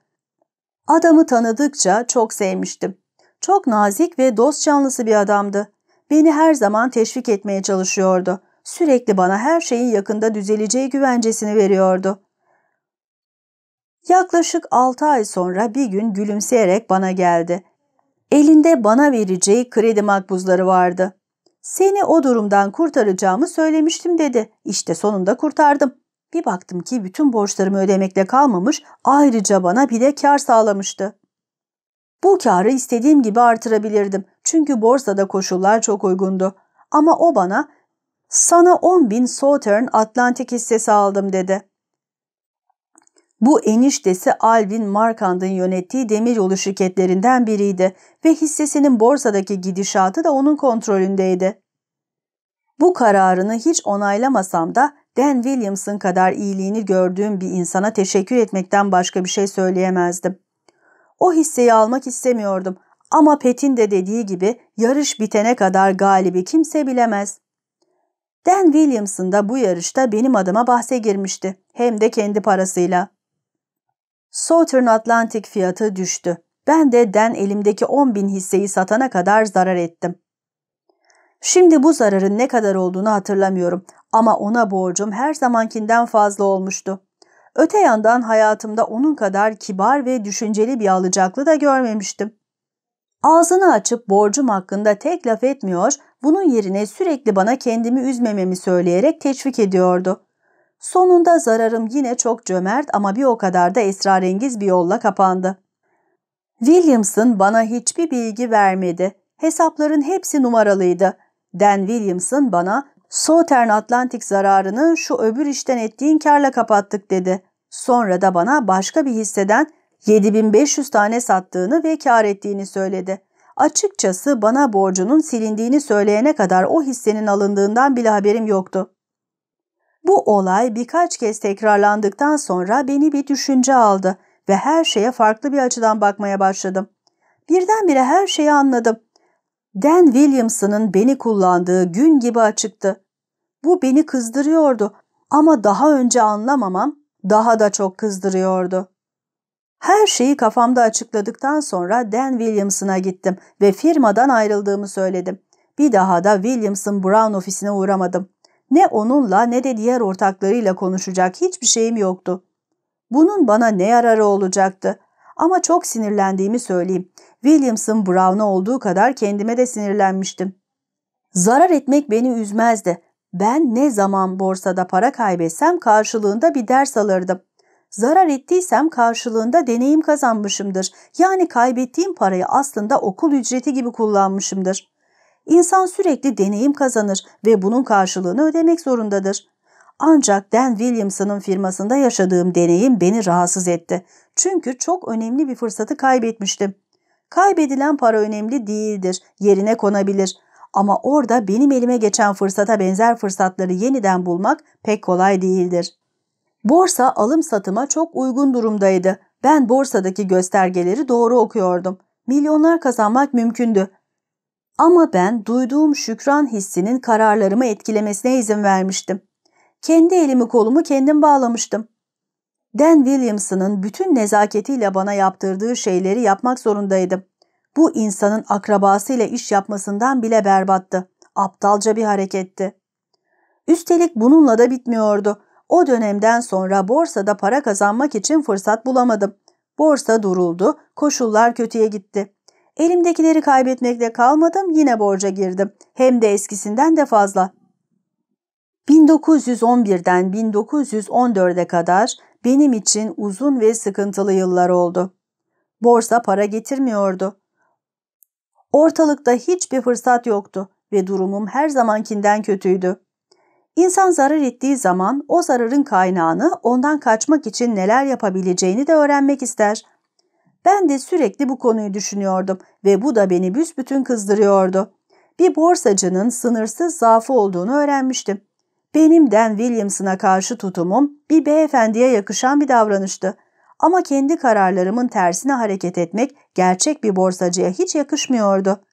S1: Adamı tanıdıkça çok sevmiştim. Çok nazik ve dost canlısı bir adamdı. Beni her zaman teşvik etmeye çalışıyordu. Sürekli bana her şeyin yakında düzeleceği güvencesini veriyordu. Yaklaşık altı ay sonra bir gün gülümseyerek bana geldi. Elinde bana vereceği kredi makbuzları vardı. Seni o durumdan kurtaracağımı söylemiştim dedi. İşte sonunda kurtardım. Bir baktım ki bütün borçlarımı ödemekle kalmamış, ayrıca bana bir de kar sağlamıştı. Bu karı istediğim gibi artırabilirdim. Çünkü borsada koşullar çok uygundu. Ama o bana sana 10 bin Southern Atlantic hissesi aldım dedi. Bu eniştesi Alvin Markand'ın yönettiği demiryolu şirketlerinden biriydi ve hissesinin borsadaki gidişatı da onun kontrolündeydi. Bu kararını hiç onaylamasam da Dan Williamson kadar iyiliğini gördüğüm bir insana teşekkür etmekten başka bir şey söyleyemezdim. O hisseyi almak istemiyordum ama Pet'in de dediği gibi yarış bitene kadar galibi kimse bilemez. Dan Williamson da bu yarışta benim adıma bahse girmişti. Hem de kendi parasıyla. Southern Atlantic fiyatı düştü. Ben de Dan elimdeki 10 bin hisseyi satana kadar zarar ettim. Şimdi bu zararın ne kadar olduğunu hatırlamıyorum ama ona borcum her zamankinden fazla olmuştu. Öte yandan hayatımda onun kadar kibar ve düşünceli bir alacaklı da görmemiştim. Ağzını açıp borcum hakkında tek laf etmiyor, bunun yerine sürekli bana kendimi üzmememi söyleyerek teşvik ediyordu. Sonunda zararım yine çok cömert ama bir o kadar da esrarengiz bir yolla kapandı. Williamson bana hiçbir bilgi vermedi. Hesapların hepsi numaralıydı. Dan Williamson bana Southern Atlantic zararını şu öbür işten ettiğin karla kapattık dedi. Sonra da bana başka bir hisseden 7500 tane sattığını ve kar ettiğini söyledi. Açıkçası bana borcunun silindiğini söyleyene kadar o hissenin alındığından bile haberim yoktu. Bu olay birkaç kez tekrarlandıktan sonra beni bir düşünce aldı ve her şeye farklı bir açıdan bakmaya başladım. Birdenbire her şeyi anladım. Dan Williamson'ın beni kullandığı gün gibi açıktı. Bu beni kızdırıyordu ama daha önce anlamamam daha da çok kızdırıyordu. Her şeyi kafamda açıkladıktan sonra Dan Williamson'a gittim ve firmadan ayrıldığımı söyledim. Bir daha da Williamson Brown ofisine uğramadım. Ne onunla ne de diğer ortaklarıyla konuşacak hiçbir şeyim yoktu. Bunun bana ne yararı olacaktı? Ama çok sinirlendiğimi söyleyeyim. Williamson Brown'a olduğu kadar kendime de sinirlenmiştim. Zarar etmek beni üzmezdi. Ben ne zaman borsada para kaybetsem karşılığında bir ders alırdım. Zarar ettiysem karşılığında deneyim kazanmışımdır. Yani kaybettiğim parayı aslında okul ücreti gibi kullanmışımdır. İnsan sürekli deneyim kazanır ve bunun karşılığını ödemek zorundadır. Ancak Dan Williamson'ın firmasında yaşadığım deneyim beni rahatsız etti. Çünkü çok önemli bir fırsatı kaybetmiştim. Kaybedilen para önemli değildir, yerine konabilir. Ama orada benim elime geçen fırsata benzer fırsatları yeniden bulmak pek kolay değildir. Borsa alım satıma çok uygun durumdaydı. Ben borsadaki göstergeleri doğru okuyordum. Milyonlar kazanmak mümkündü. Ama ben duyduğum şükran hissinin kararlarımı etkilemesine izin vermiştim. Kendi elimi kolumu kendim bağlamıştım. Dan Williamson'ın bütün nezaketiyle bana yaptırdığı şeyleri yapmak zorundaydım. Bu insanın akrabasıyla iş yapmasından bile berbattı. Aptalca bir hareketti. Üstelik bununla da bitmiyordu. O dönemden sonra borsada para kazanmak için fırsat bulamadım. Borsa duruldu, koşullar kötüye gitti. Elimdekileri kaybetmekle kalmadım, yine borca girdim. Hem de eskisinden de fazla. 1911'den 1914'e kadar benim için uzun ve sıkıntılı yıllar oldu. Borsa para getirmiyordu. Ortalıkta hiçbir fırsat yoktu ve durumum her zamankinden kötüydü. İnsan zarar ettiği zaman o zararın kaynağını ondan kaçmak için neler yapabileceğini de öğrenmek ister. Ben de sürekli bu konuyu düşünüyordum ve bu da beni büsbütün kızdırıyordu. Bir borsacının sınırsız zaafı olduğunu öğrenmiştim. Benim Dan Williamson'a karşı tutumum bir beyefendiye yakışan bir davranıştı. Ama kendi kararlarımın tersine hareket etmek gerçek bir borsacıya hiç yakışmıyordu.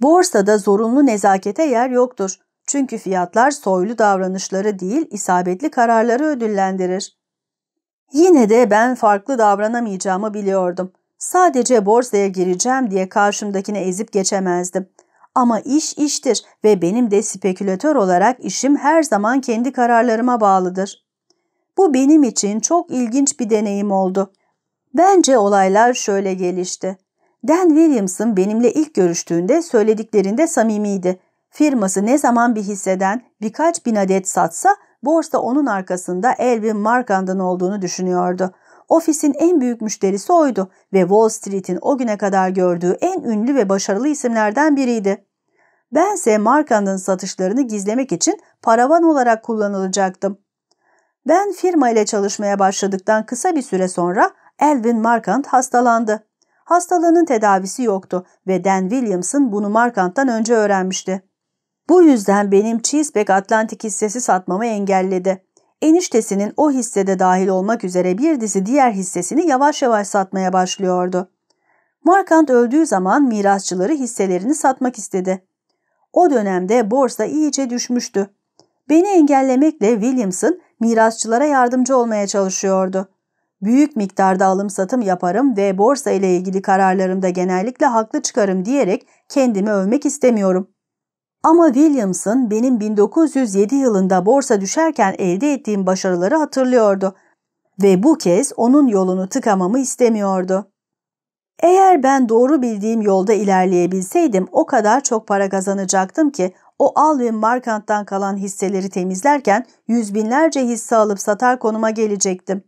S1: Borsada zorunlu nezakete yer yoktur. Çünkü fiyatlar soylu davranışları değil, isabetli kararları ödüllendirir. Yine de ben farklı davranamayacağımı biliyordum. Sadece borsaya gireceğim diye karşımdakini ezip geçemezdim. Ama iş iştir ve benim de spekülatör olarak işim her zaman kendi kararlarıma bağlıdır. Bu benim için çok ilginç bir deneyim oldu. Bence olaylar şöyle gelişti. Dan Williamson benimle ilk görüştüğünde söylediklerinde samimiydi. Firması ne zaman bir hisseden birkaç bin adet satsa borsa onun arkasında Elvin Markand'ın olduğunu düşünüyordu. Ofisin en büyük müşterisi oydu ve Wall Street'in o güne kadar gördüğü en ünlü ve başarılı isimlerden biriydi. Bense Markand'ın satışlarını gizlemek için paravan olarak kullanılacaktım. Ben firma ile çalışmaya başladıktan kısa bir süre sonra Elvin Markand hastalandı. Hastalığının tedavisi yoktu ve Dan Williamson bunu Markand'dan önce öğrenmişti. Bu yüzden benim Cheeseback Atlantic hissesi satmamı engelledi. Eniştesinin o hissede dahil olmak üzere bir dizi diğer hissesini yavaş yavaş satmaya başlıyordu. Markant öldüğü zaman mirasçıları hisselerini satmak istedi. O dönemde borsa iyice düşmüştü. Beni engellemekle Williamson mirasçılara yardımcı olmaya çalışıyordu. Büyük miktarda alım satım yaparım ve borsa ile ilgili kararlarımda genellikle haklı çıkarım diyerek kendimi övmek istemiyorum. Ama Williamson benim 1907 yılında borsa düşerken elde ettiğim başarıları hatırlıyordu ve bu kez onun yolunu tıkamamı istemiyordu. Eğer ben doğru bildiğim yolda ilerleyebilseydim o kadar çok para kazanacaktım ki o Alvin Markant'tan kalan hisseleri temizlerken yüz binlerce hisse alıp satar konuma gelecektim.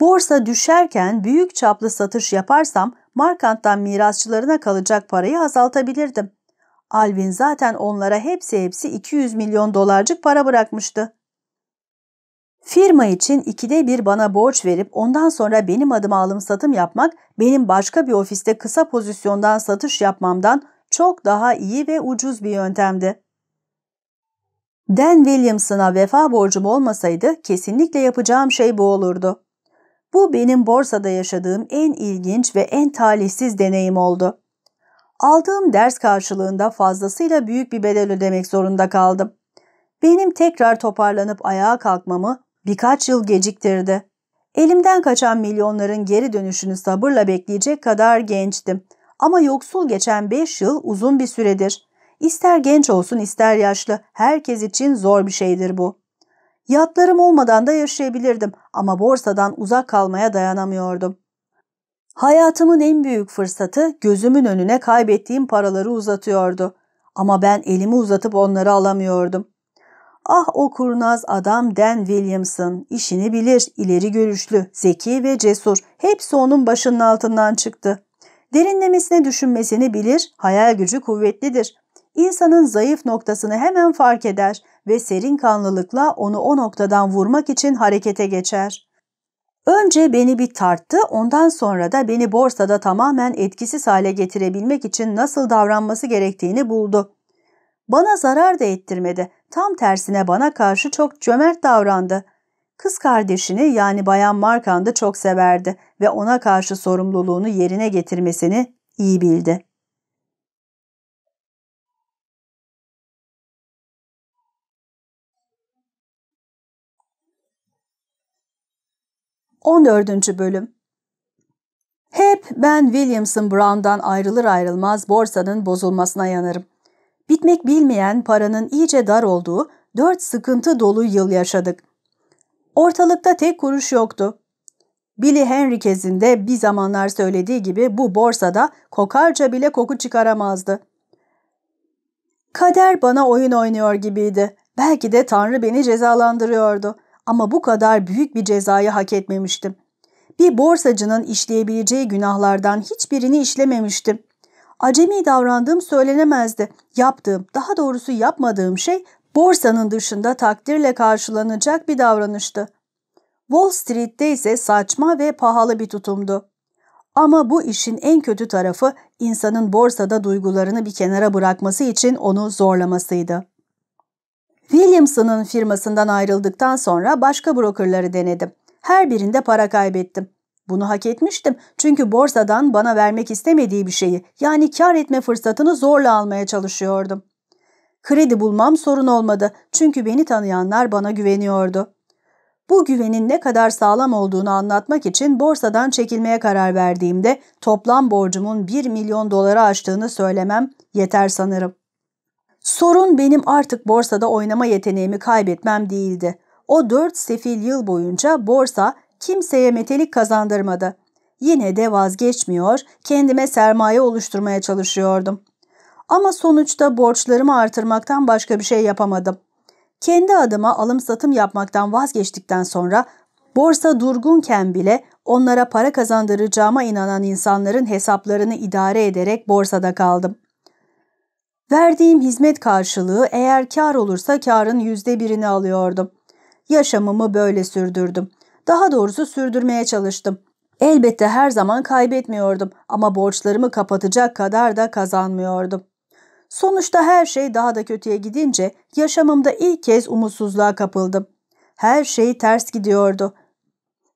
S1: Borsa düşerken büyük çaplı satış yaparsam Markant'tan mirasçılarına kalacak parayı azaltabilirdim. Alvin zaten onlara hepsi hepsi 200 milyon dolarcık para bırakmıştı. Firma için ikide bir bana borç verip ondan sonra benim adıma alım satım yapmak benim başka bir ofiste kısa pozisyondan satış yapmamdan çok daha iyi ve ucuz bir yöntemdi. Dan Williamson'a vefa borcum olmasaydı kesinlikle yapacağım şey bu olurdu. Bu benim borsada yaşadığım en ilginç ve en talihsiz deneyim oldu. Aldığım ders karşılığında fazlasıyla büyük bir bedel ödemek zorunda kaldım. Benim tekrar toparlanıp ayağa kalkmamı birkaç yıl geciktirdi. Elimden kaçan milyonların geri dönüşünü sabırla bekleyecek kadar gençtim. Ama yoksul geçen beş yıl uzun bir süredir. İster genç olsun ister yaşlı herkes için zor bir şeydir bu. Yatlarım olmadan da yaşayabilirdim ama borsadan uzak kalmaya dayanamıyordum. Hayatımın en büyük fırsatı gözümün önüne kaybettiğim paraları uzatıyordu. Ama ben elimi uzatıp onları alamıyordum. Ah o kurnaz adam Dan Williamson, işini bilir, ileri görüşlü, zeki ve cesur, hepsi onun başının altından çıktı. Derinlemesine düşünmesini bilir, hayal gücü kuvvetlidir. İnsanın zayıf noktasını hemen fark eder ve serin kanlılıkla onu o noktadan vurmak için harekete geçer. Önce beni bir tarttı, ondan sonra da beni borsada tamamen etkisiz hale getirebilmek için nasıl davranması gerektiğini buldu. Bana zarar da ettirmedi. Tam tersine bana karşı çok cömert davrandı. Kız kardeşini yani Bayan Markand'ı çok severdi ve ona karşı sorumluluğunu yerine getirmesini iyi bildi. 14. Bölüm Hep ben Williamson Brown'dan ayrılır ayrılmaz borsanın bozulmasına yanarım. Bitmek bilmeyen paranın iyice dar olduğu dört sıkıntı dolu yıl yaşadık. Ortalıkta tek kuruş yoktu. Billy Henriquez'in de bir zamanlar söylediği gibi bu borsada kokarca bile koku çıkaramazdı. Kader bana oyun oynuyor gibiydi. Belki de Tanrı beni cezalandırıyordu ama bu kadar büyük bir cezayı hak etmemiştim. Bir borsacının işleyebileceği günahlardan hiçbirini işlememiştim. Acemi davrandığım söylenemezdi. Yaptığım, daha doğrusu yapmadığım şey borsanın dışında takdirle karşılanacak bir davranıştı. Wall Street'te ise saçma ve pahalı bir tutumdu. Ama bu işin en kötü tarafı insanın borsada duygularını bir kenara bırakması için onu zorlamasıydı. Williamson'ın firmasından ayrıldıktan sonra başka brokerları denedim. Her birinde para kaybettim. Bunu hak etmiştim çünkü borsadan bana vermek istemediği bir şeyi yani kar etme fırsatını zorla almaya çalışıyordum. Kredi bulmam sorun olmadı çünkü beni tanıyanlar bana güveniyordu. Bu güvenin ne kadar sağlam olduğunu anlatmak için borsadan çekilmeye karar verdiğimde toplam borcumun 1 milyon doları aştığını söylemem yeter sanırım. Sorun benim artık borsada oynama yeteneğimi kaybetmem değildi. O dört sefil yıl boyunca borsa kimseye metelik kazandırmadı. Yine de vazgeçmiyor, kendime sermaye oluşturmaya çalışıyordum. Ama sonuçta borçlarımı artırmaktan başka bir şey yapamadım. Kendi adıma alım satım yapmaktan vazgeçtikten sonra borsa durgunken bile onlara para kazandıracağıma inanan insanların hesaplarını idare ederek borsada kaldım. Verdiğim hizmet karşılığı eğer kar olursa karın yüzde birini alıyordum. Yaşamımı böyle sürdürdüm. Daha doğrusu sürdürmeye çalıştım. Elbette her zaman kaybetmiyordum ama borçlarımı kapatacak kadar da kazanmıyordum. Sonuçta her şey daha da kötüye gidince yaşamımda ilk kez umutsuzluğa kapıldım. Her şey ters gidiyordu.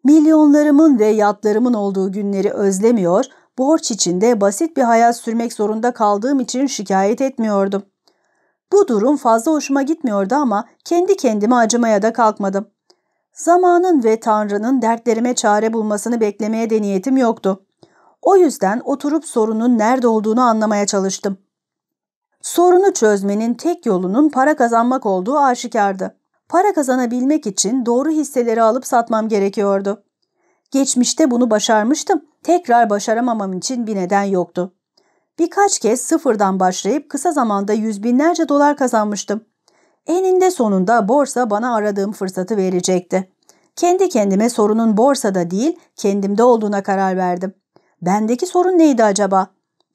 S1: Milyonlarımın ve yatlarımın olduğu günleri özlemiyor, borç içinde basit bir hayat sürmek zorunda kaldığım için şikayet etmiyordum. Bu durum fazla hoşuma gitmiyordu ama kendi kendime acımaya da kalkmadım. Zamanın ve Tanrı'nın dertlerime çare bulmasını beklemeye de niyetim yoktu. O yüzden oturup sorunun nerede olduğunu anlamaya çalıştım. Sorunu çözmenin tek yolunun para kazanmak olduğu aşikardı. Para kazanabilmek için doğru hisseleri alıp satmam gerekiyordu. Geçmişte bunu başarmıştım. Tekrar başaramamam için bir neden yoktu. Birkaç kez sıfırdan başlayıp kısa zamanda yüz binlerce dolar kazanmıştım. Eninde sonunda borsa bana aradığım fırsatı verecekti. Kendi kendime sorunun borsada değil, kendimde olduğuna karar verdim. Bendeki sorun neydi acaba?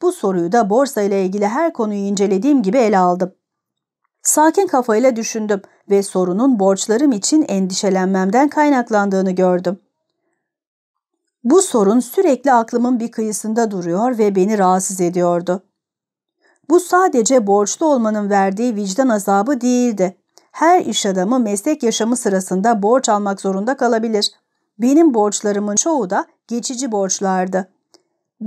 S1: Bu soruyu da borsa ile ilgili her konuyu incelediğim gibi ele aldım. Sakin kafayla düşündüm ve sorunun borçlarım için endişelenmemden kaynaklandığını gördüm. Bu sorun sürekli aklımın bir kıyısında duruyor ve beni rahatsız ediyordu. Bu sadece borçlu olmanın verdiği vicdan azabı değildi. Her iş adamı meslek yaşamı sırasında borç almak zorunda kalabilir. Benim borçlarımın çoğu da geçici borçlardı.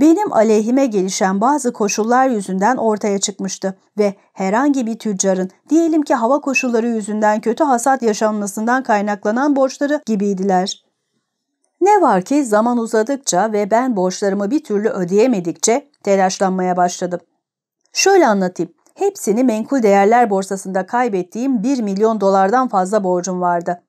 S1: Benim aleyhime gelişen bazı koşullar yüzünden ortaya çıkmıştı ve herhangi bir tüccarın diyelim ki hava koşulları yüzünden kötü hasat yaşanmasından kaynaklanan borçları gibiydiler. Ne var ki zaman uzadıkça ve ben borçlarımı bir türlü ödeyemedikçe telaşlanmaya başladım. Şöyle anlatayım. Hepsini menkul değerler borsasında kaybettiğim 1 milyon dolardan fazla borcum vardı.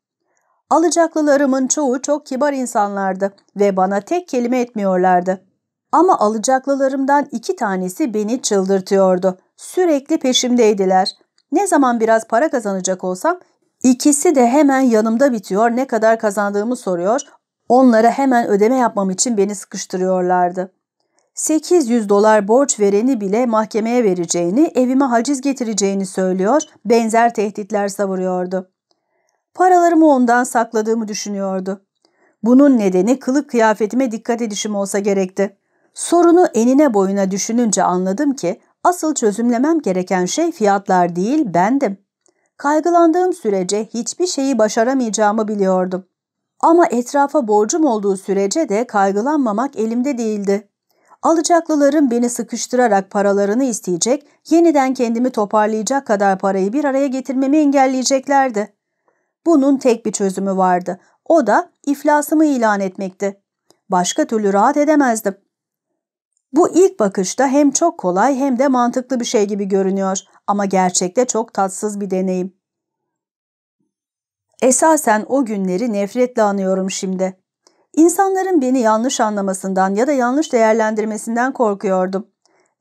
S1: Alacaklılarımın çoğu çok kibar insanlardı ve bana tek kelime etmiyorlardı. Ama alacaklılarımdan iki tanesi beni çıldırtıyordu. Sürekli peşimdeydiler. Ne zaman biraz para kazanacak olsam ikisi de hemen yanımda bitiyor ne kadar kazandığımı soruyor. Onlara hemen ödeme yapmam için beni sıkıştırıyorlardı. 800 dolar borç vereni bile mahkemeye vereceğini, evime haciz getireceğini söylüyor, benzer tehditler savuruyordu. Paralarımı ondan sakladığımı düşünüyordu. Bunun nedeni kılık kıyafetime dikkat edişim olsa gerekti. Sorunu enine boyuna düşününce anladım ki asıl çözümlemem gereken şey fiyatlar değil bendim. Kaygılandığım sürece hiçbir şeyi başaramayacağımı biliyordum. Ama etrafa borcum olduğu sürece de kaygılanmamak elimde değildi. Alacaklılarım beni sıkıştırarak paralarını isteyecek, yeniden kendimi toparlayacak kadar parayı bir araya getirmemi engelleyeceklerdi. Bunun tek bir çözümü vardı. O da iflasımı ilan etmekti. Başka türlü rahat edemezdim. Bu ilk bakışta hem çok kolay hem de mantıklı bir şey gibi görünüyor ama gerçekte çok tatsız bir deneyim. Esasen o günleri nefretle anıyorum şimdi. İnsanların beni yanlış anlamasından ya da yanlış değerlendirmesinden korkuyordum.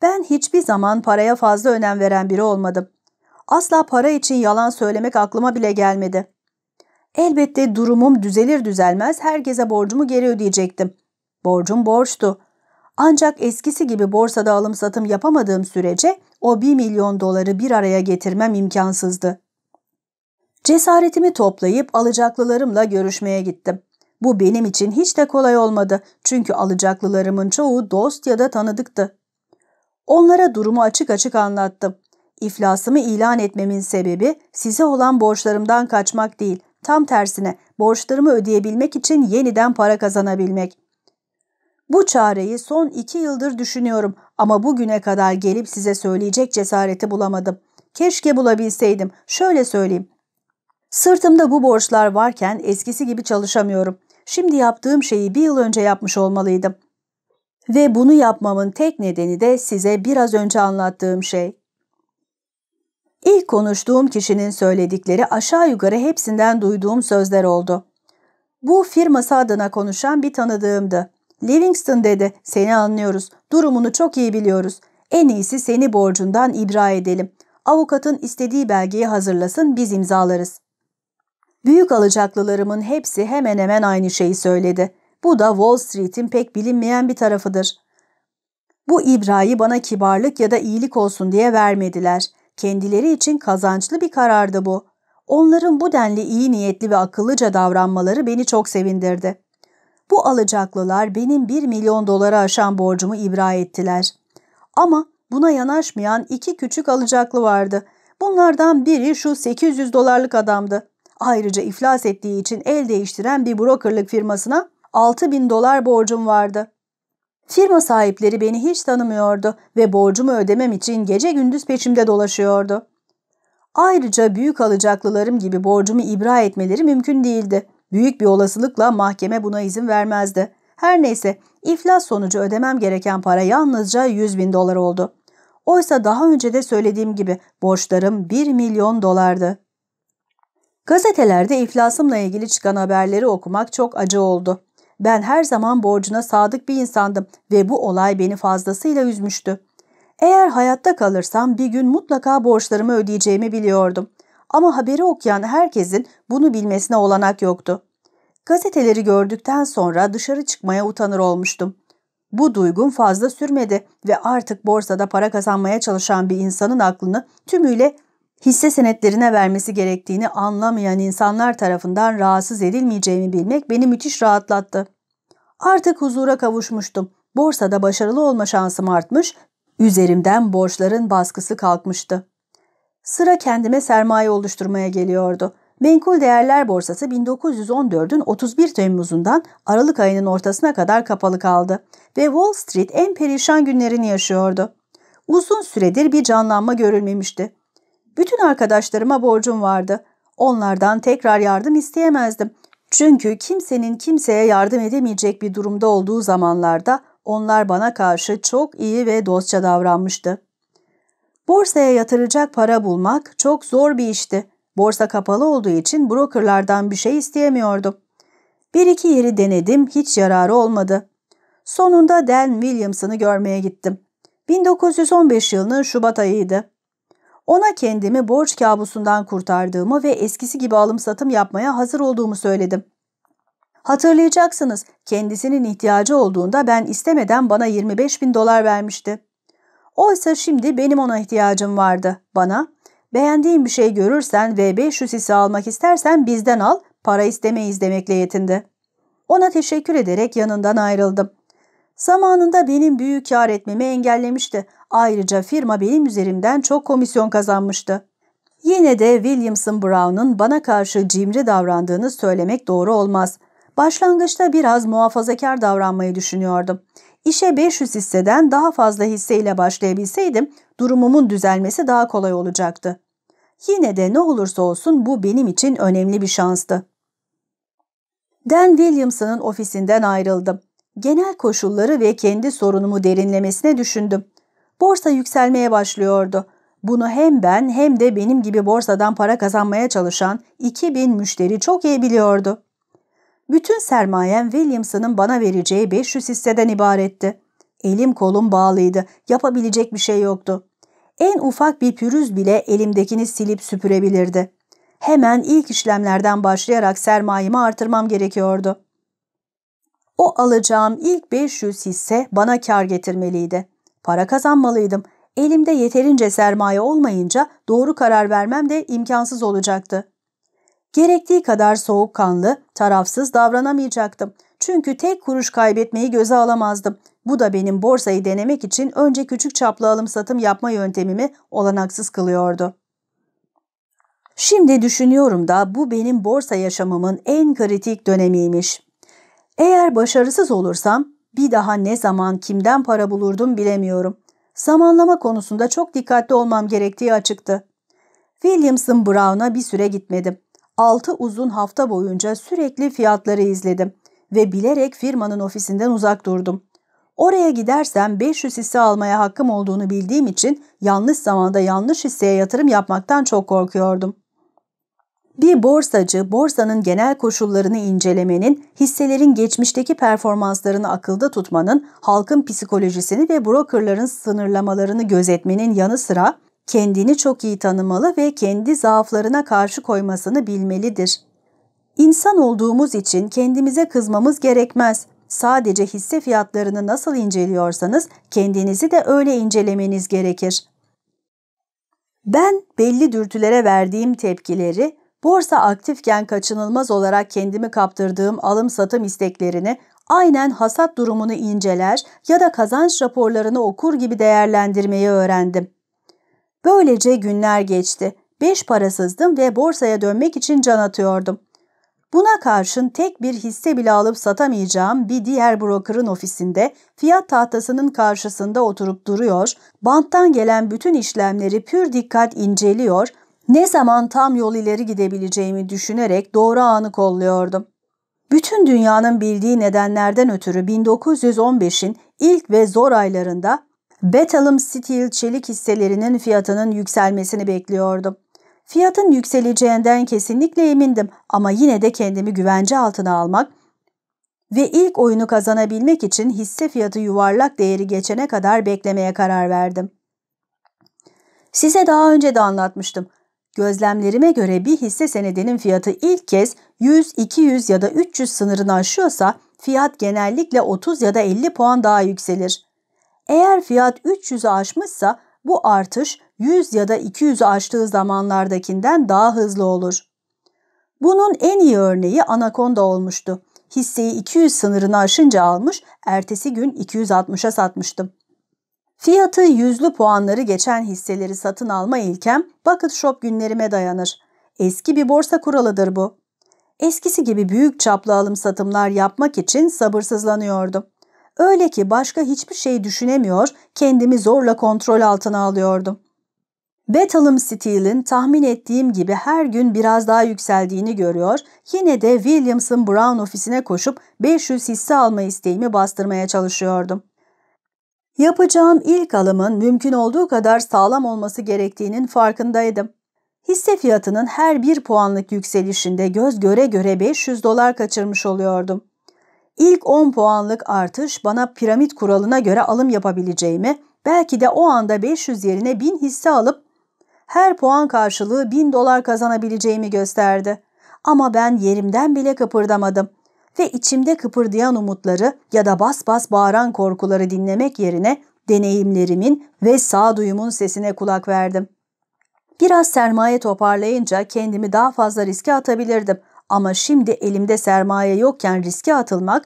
S1: Ben hiçbir zaman paraya fazla önem veren biri olmadım. Asla para için yalan söylemek aklıma bile gelmedi. Elbette durumum düzelir düzelmez herkese borcumu geri ödeyecektim. Borcum borçtu. Ancak eskisi gibi borsada alım satım yapamadığım sürece o bir milyon doları bir araya getirmem imkansızdı. Cesaretimi toplayıp alacaklılarımla görüşmeye gittim. Bu benim için hiç de kolay olmadı çünkü alacaklılarımın çoğu dost ya da tanıdıktı. Onlara durumu açık açık anlattım. İflasımı ilan etmemin sebebi size olan borçlarımdan kaçmak değil, tam tersine borçlarımı ödeyebilmek için yeniden para kazanabilmek. Bu çareyi son iki yıldır düşünüyorum ama bugüne kadar gelip size söyleyecek cesareti bulamadım. Keşke bulabilseydim. Şöyle söyleyeyim. Sırtımda bu borçlar varken eskisi gibi çalışamıyorum. Şimdi yaptığım şeyi bir yıl önce yapmış olmalıydım. Ve bunu yapmamın tek nedeni de size biraz önce anlattığım şey. İlk konuştuğum kişinin söyledikleri aşağı yukarı hepsinden duyduğum sözler oldu. Bu firması adına konuşan bir tanıdığımdı. Livingston dedi, seni anlıyoruz. Durumunu çok iyi biliyoruz. En iyisi seni borcundan ibra edelim. Avukatın istediği belgeyi hazırlasın, biz imzalarız. Büyük alacaklılarımın hepsi hemen hemen aynı şeyi söyledi. Bu da Wall Street'in pek bilinmeyen bir tarafıdır. Bu ibrayı bana kibarlık ya da iyilik olsun diye vermediler. Kendileri için kazançlı bir karardı bu. Onların bu denli iyi niyetli ve akıllıca davranmaları beni çok sevindirdi. Bu alacaklılar benim 1 milyon dolara aşan borcumu ibra ettiler. Ama buna yanaşmayan iki küçük alacaklı vardı. Bunlardan biri şu 800 dolarlık adamdı. Ayrıca iflas ettiği için el değiştiren bir brokerlık firmasına 6 bin dolar borcum vardı. Firma sahipleri beni hiç tanımıyordu ve borcumu ödemem için gece gündüz peşimde dolaşıyordu. Ayrıca büyük alacaklılarım gibi borcumu ibra etmeleri mümkün değildi. Büyük bir olasılıkla mahkeme buna izin vermezdi. Her neyse iflas sonucu ödemem gereken para yalnızca 100 bin dolar oldu. Oysa daha önce de söylediğim gibi borçlarım 1 milyon dolardı. Gazetelerde iflasımla ilgili çıkan haberleri okumak çok acı oldu. Ben her zaman borcuna sadık bir insandım ve bu olay beni fazlasıyla üzmüştü. Eğer hayatta kalırsam bir gün mutlaka borçlarımı ödeyeceğimi biliyordum. Ama haberi okuyan herkesin bunu bilmesine olanak yoktu. Gazeteleri gördükten sonra dışarı çıkmaya utanır olmuştum. Bu duygum fazla sürmedi ve artık borsada para kazanmaya çalışan bir insanın aklını tümüyle hisse senetlerine vermesi gerektiğini anlamayan insanlar tarafından rahatsız edilmeyeceğimi bilmek beni müthiş rahatlattı. Artık huzura kavuşmuştum. Borsada başarılı olma şansım artmış, üzerimden borçların baskısı kalkmıştı. Sıra kendime sermaye oluşturmaya geliyordu. Menkul Değerler Borsası 1914'ün 31 Temmuz'undan Aralık ayının ortasına kadar kapalı kaldı ve Wall Street en perişan günlerini yaşıyordu. Uzun süredir bir canlanma görülmemişti. Bütün arkadaşlarıma borcum vardı. Onlardan tekrar yardım isteyemezdim. Çünkü kimsenin kimseye yardım edemeyecek bir durumda olduğu zamanlarda onlar bana karşı çok iyi ve dostça davranmıştı. Borsaya yatıracak para bulmak çok zor bir işti. Borsa kapalı olduğu için brokerlardan bir şey isteyemiyordum. Bir iki yeri denedim, hiç yararı olmadı. Sonunda Dan Williamson'ı görmeye gittim. 1915 yılının Şubat ayıydı. Ona kendimi borç kabusundan kurtardığımı ve eskisi gibi alım satım yapmaya hazır olduğumu söyledim. Hatırlayacaksınız kendisinin ihtiyacı olduğunda ben istemeden bana 25 bin dolar vermişti. Oysa şimdi benim ona ihtiyacım vardı. Bana beğendiğin bir şey görürsen ve 500 hisse almak istersen bizden al para istemeyiz demekle yetindi. Ona teşekkür ederek yanından ayrıldım. Zamanında benim büyük kar etmemi engellemişti. Ayrıca firma benim üzerimden çok komisyon kazanmıştı. Yine de Williamson Brown'un bana karşı cimri davrandığını söylemek doğru olmaz. Başlangıçta biraz muhafazakar davranmayı düşünüyordum. İşe 500 hisseden daha fazla hisseyle başlayabilseydim durumumun düzelmesi daha kolay olacaktı. Yine de ne olursa olsun bu benim için önemli bir şanstı. Dan Williamson'ın ofisinden ayrıldım. Genel koşulları ve kendi sorunumu derinlemesine düşündüm. Borsa yükselmeye başlıyordu. Bunu hem ben hem de benim gibi borsadan para kazanmaya çalışan 2000 müşteri çok iyi biliyordu. Bütün sermayem Williamson'ın bana vereceği 500 hisseden ibaretti. Elim kolum bağlıydı, yapabilecek bir şey yoktu. En ufak bir pürüz bile elimdekini silip süpürebilirdi. Hemen ilk işlemlerden başlayarak sermayemi artırmam gerekiyordu. O alacağım ilk 500 hisse bana kar getirmeliydi. Para kazanmalıydım. Elimde yeterince sermaye olmayınca doğru karar vermem de imkansız olacaktı. Gerektiği kadar soğukkanlı, tarafsız davranamayacaktım. Çünkü tek kuruş kaybetmeyi göze alamazdım. Bu da benim borsayı denemek için önce küçük çaplı alım satım yapma yöntemimi olanaksız kılıyordu. Şimdi düşünüyorum da bu benim borsa yaşamımın en kritik dönemiymiş. Eğer başarısız olursam bir daha ne zaman kimden para bulurdum bilemiyorum. Zamanlama konusunda çok dikkatli olmam gerektiği açıktı. Williamson Brown'a bir süre gitmedim. Altı uzun hafta boyunca sürekli fiyatları izledim ve bilerek firmanın ofisinden uzak durdum. Oraya gidersem 500 hisse almaya hakkım olduğunu bildiğim için yanlış zamanda yanlış hisseye yatırım yapmaktan çok korkuyordum. Bir borsacı, borsanın genel koşullarını incelemenin, hisselerin geçmişteki performanslarını akılda tutmanın, halkın psikolojisini ve brokerların sınırlamalarını gözetmenin yanı sıra kendini çok iyi tanımalı ve kendi zaaflarına karşı koymasını bilmelidir. İnsan olduğumuz için kendimize kızmamız gerekmez. Sadece hisse fiyatlarını nasıl inceliyorsanız kendinizi de öyle incelemeniz gerekir. Ben belli dürtülere verdiğim tepkileri, borsa aktifken kaçınılmaz olarak kendimi kaptırdığım alım-satım isteklerini aynen hasat durumunu inceler ya da kazanç raporlarını okur gibi değerlendirmeyi öğrendim. Böylece günler geçti. Beş parasızdım ve borsaya dönmek için can atıyordum. Buna karşın tek bir hisse bile alıp satamayacağım bir diğer broker'ın ofisinde fiyat tahtasının karşısında oturup duruyor, banttan gelen bütün işlemleri pür dikkat inceliyor, ne zaman tam yol ileri gidebileceğimi düşünerek doğru anı kolluyordum. Bütün dünyanın bildiği nedenlerden ötürü 1915'in ilk ve zor aylarında Bethlehem Steel çelik hisselerinin fiyatının yükselmesini bekliyordum. Fiyatın yükseleceğinden kesinlikle emindim ama yine de kendimi güvence altına almak ve ilk oyunu kazanabilmek için hisse fiyatı yuvarlak değeri geçene kadar beklemeye karar verdim. Size daha önce de anlatmıştım. Gözlemlerime göre bir hisse senedinin fiyatı ilk kez 100, 200 ya da 300 sınırını aşıyorsa fiyat genellikle 30 ya da 50 puan daha yükselir. Eğer fiyat 300'ü aşmışsa bu artış 100 ya da 200'ü aştığı zamanlardakinden daha hızlı olur. Bunun en iyi örneği Anaconda olmuştu. Hisseyi 200 sınırını aşınca almış, ertesi gün 260'a satmıştım. Fiyatı yüzlü puanları geçen hisseleri satın alma ilkem Bucket Shop günlerime dayanır. Eski bir borsa kuralıdır bu. Eskisi gibi büyük çaplı alım satımlar yapmak için sabırsızlanıyordum. Öyle ki başka hiçbir şey düşünemiyor, kendimi zorla kontrol altına alıyordum. Bethlehem Steel'in tahmin ettiğim gibi her gün biraz daha yükseldiğini görüyor, yine de Williamson Brown ofisine koşup 500 hisse alma isteğimi bastırmaya çalışıyordum. Yapacağım ilk alımın mümkün olduğu kadar sağlam olması gerektiğinin farkındaydım. Hisse fiyatının her bir puanlık yükselişinde göz göre göre 500 dolar kaçırmış oluyordum. İlk 10 puanlık artış bana piramit kuralına göre alım yapabileceğimi, belki de o anda 500 yerine 1000 hisse alıp her puan karşılığı 1000 dolar kazanabileceğimi gösterdi. Ama ben yerimden bile kıpırdamadım ve içimde kıpırdayan umutları ya da bas bas bağıran korkuları dinlemek yerine deneyimlerimin ve sağduyumun sesine kulak verdim. Biraz sermaye toparlayınca kendimi daha fazla riske atabilirdim ama şimdi elimde sermaye yokken riske atılmak,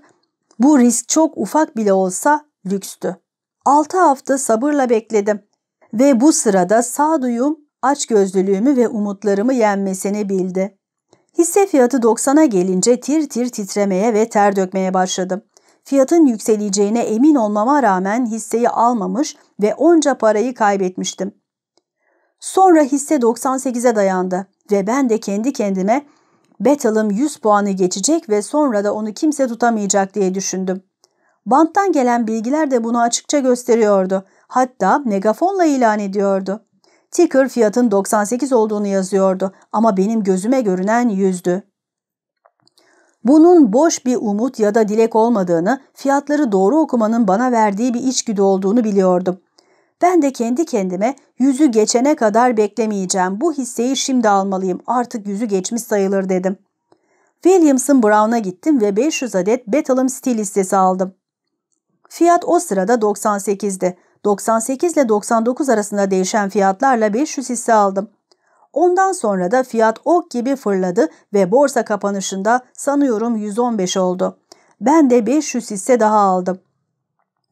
S1: bu risk çok ufak bile olsa lükstü. 6 hafta sabırla bekledim ve bu sırada sağduyum açgözlülüğümü ve umutlarımı yenmesini bildi. Hisse fiyatı 90'a gelince tir tir titremeye ve ter dökmeye başladım. Fiyatın yükseleceğine emin olmama rağmen hisseyi almamış ve onca parayı kaybetmiştim. Sonra hisse 98'e dayandı ve ben de kendi kendime Bethel'ım 100 puanı geçecek ve sonra da onu kimse tutamayacak diye düşündüm. Banttan gelen bilgiler de bunu açıkça gösteriyordu. Hatta megafonla ilan ediyordu. Ticker fiyatın 98 olduğunu yazıyordu ama benim gözüme görünen 100'dü. Bunun boş bir umut ya da dilek olmadığını, fiyatları doğru okumanın bana verdiği bir içgüdü olduğunu biliyordum. Ben de kendi kendime yüzü geçene kadar beklemeyeceğim. Bu hisseyi şimdi almalıyım. Artık yüzü geçmiş sayılır dedim. Williamson Brown'a gittim ve 500 adet Bethlehem Steel listesi aldım. Fiyat o sırada 98'di. 98 ile 99 arasında değişen fiyatlarla 500 hisse aldım. Ondan sonra da fiyat ok gibi fırladı ve borsa kapanışında sanıyorum 115 oldu. Ben de 500 hisse daha aldım.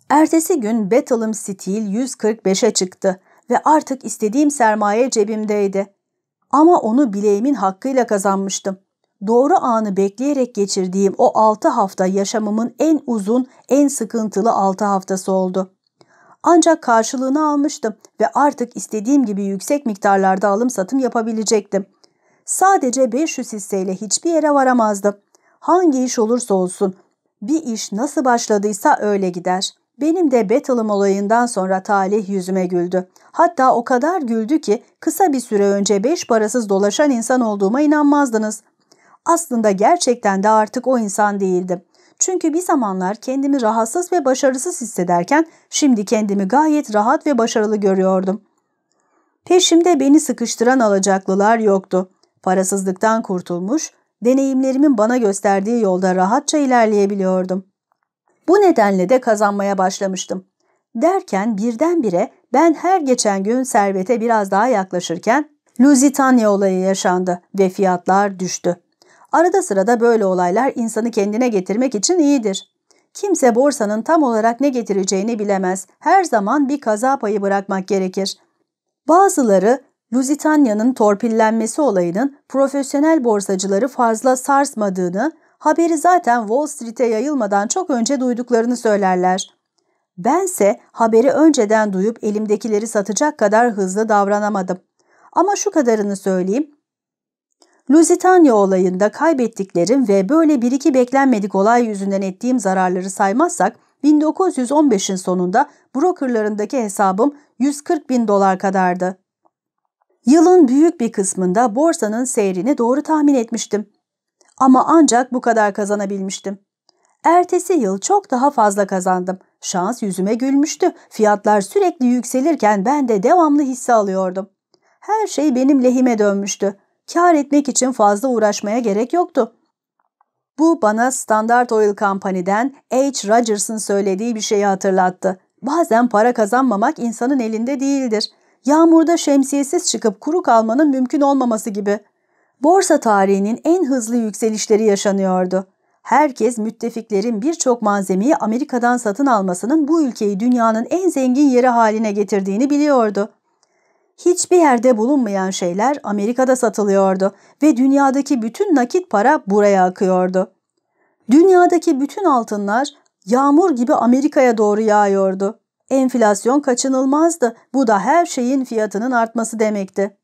S1: Ertesi gün Bethlehem Steel 145'e çıktı ve artık istediğim sermaye cebimdeydi. Ama onu bileğimin hakkıyla kazanmıştım. Doğru anı bekleyerek geçirdiğim o 6 hafta yaşamımın en uzun, en sıkıntılı 6 haftası oldu. Ancak karşılığını almıştım ve artık istediğim gibi yüksek miktarlarda alım satım yapabilecektim. Sadece 500 hisseyle hiçbir yere varamazdım. Hangi iş olursa olsun bir iş nasıl başladıysa öyle gider. Benim de Bethlem olayından sonra talih yüzüme güldü. Hatta o kadar güldü ki kısa bir süre önce beş parasız dolaşan insan olduğuma inanmazdınız. Aslında gerçekten de artık o insan değildim. Çünkü bir zamanlar kendimi rahatsız ve başarısız hissederken şimdi kendimi gayet rahat ve başarılı görüyordum. Peşimde beni sıkıştıran alacaklılar yoktu. Parasızlıktan kurtulmuş, deneyimlerimin bana gösterdiği yolda rahatça ilerleyebiliyordum. Bu nedenle de kazanmaya başlamıştım. Derken birdenbire ben her geçen gün servete biraz daha yaklaşırken Lusitania olayı yaşandı ve fiyatlar düştü. Arada sırada böyle olaylar insanı kendine getirmek için iyidir. Kimse borsanın tam olarak ne getireceğini bilemez. Her zaman bir kaza payı bırakmak gerekir. Bazıları Lusitania'nın torpillenmesi olayının profesyonel borsacıları fazla sarsmadığını, haberi zaten Wall Street'e yayılmadan çok önce duyduklarını söylerler. Bense haberi önceden duyup elimdekileri satacak kadar hızlı davranamadım. Ama şu kadarını söyleyeyim. Lusitania olayında kaybettiklerim ve böyle bir iki beklenmedik olay yüzünden ettiğim zararları saymazsak 1915'in sonunda brokerlarındaki hesabım 140 bin dolar kadardı. Yılın büyük bir kısmında borsanın seyrini doğru tahmin etmiştim. Ama ancak bu kadar kazanabilmiştim. Ertesi yıl çok daha fazla kazandım. Şans yüzüme gülmüştü. Fiyatlar sürekli yükselirken ben de devamlı hisse alıyordum. Her şey benim lehime dönmüştü. Kar etmek için fazla uğraşmaya gerek yoktu. Bu bana Standard Oil Company'den H. Rogers'ın söylediği bir şeyi hatırlattı. Bazen para kazanmamak insanın elinde değildir. Yağmurda şemsiyesiz çıkıp kuru kalmanın mümkün olmaması gibi. Borsa tarihinin en hızlı yükselişleri yaşanıyordu. Herkes müttefiklerin birçok malzemeyi Amerika'dan satın almasının bu ülkeyi dünyanın en zengin yeri haline getirdiğini biliyordu. Hiçbir yerde bulunmayan şeyler Amerika'da satılıyordu ve dünyadaki bütün nakit para buraya akıyordu. Dünyadaki bütün altınlar yağmur gibi Amerika'ya doğru yağıyordu. Enflasyon kaçınılmazdı. Bu da her şeyin fiyatının artması demekti.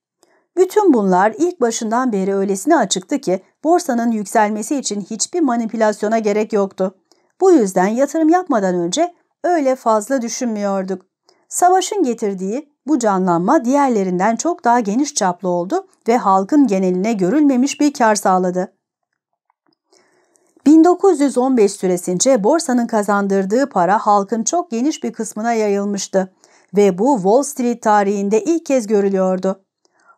S1: Bütün bunlar ilk başından beri öylesine açıktı ki borsanın yükselmesi için hiçbir manipülasyona gerek yoktu. Bu yüzden yatırım yapmadan önce öyle fazla düşünmüyorduk. Savaşın getirdiği bu canlanma diğerlerinden çok daha geniş çaplı oldu ve halkın geneline görülmemiş bir kar sağladı. 1915 süresince borsanın kazandırdığı para halkın çok geniş bir kısmına yayılmıştı ve bu Wall Street tarihinde ilk kez görülüyordu.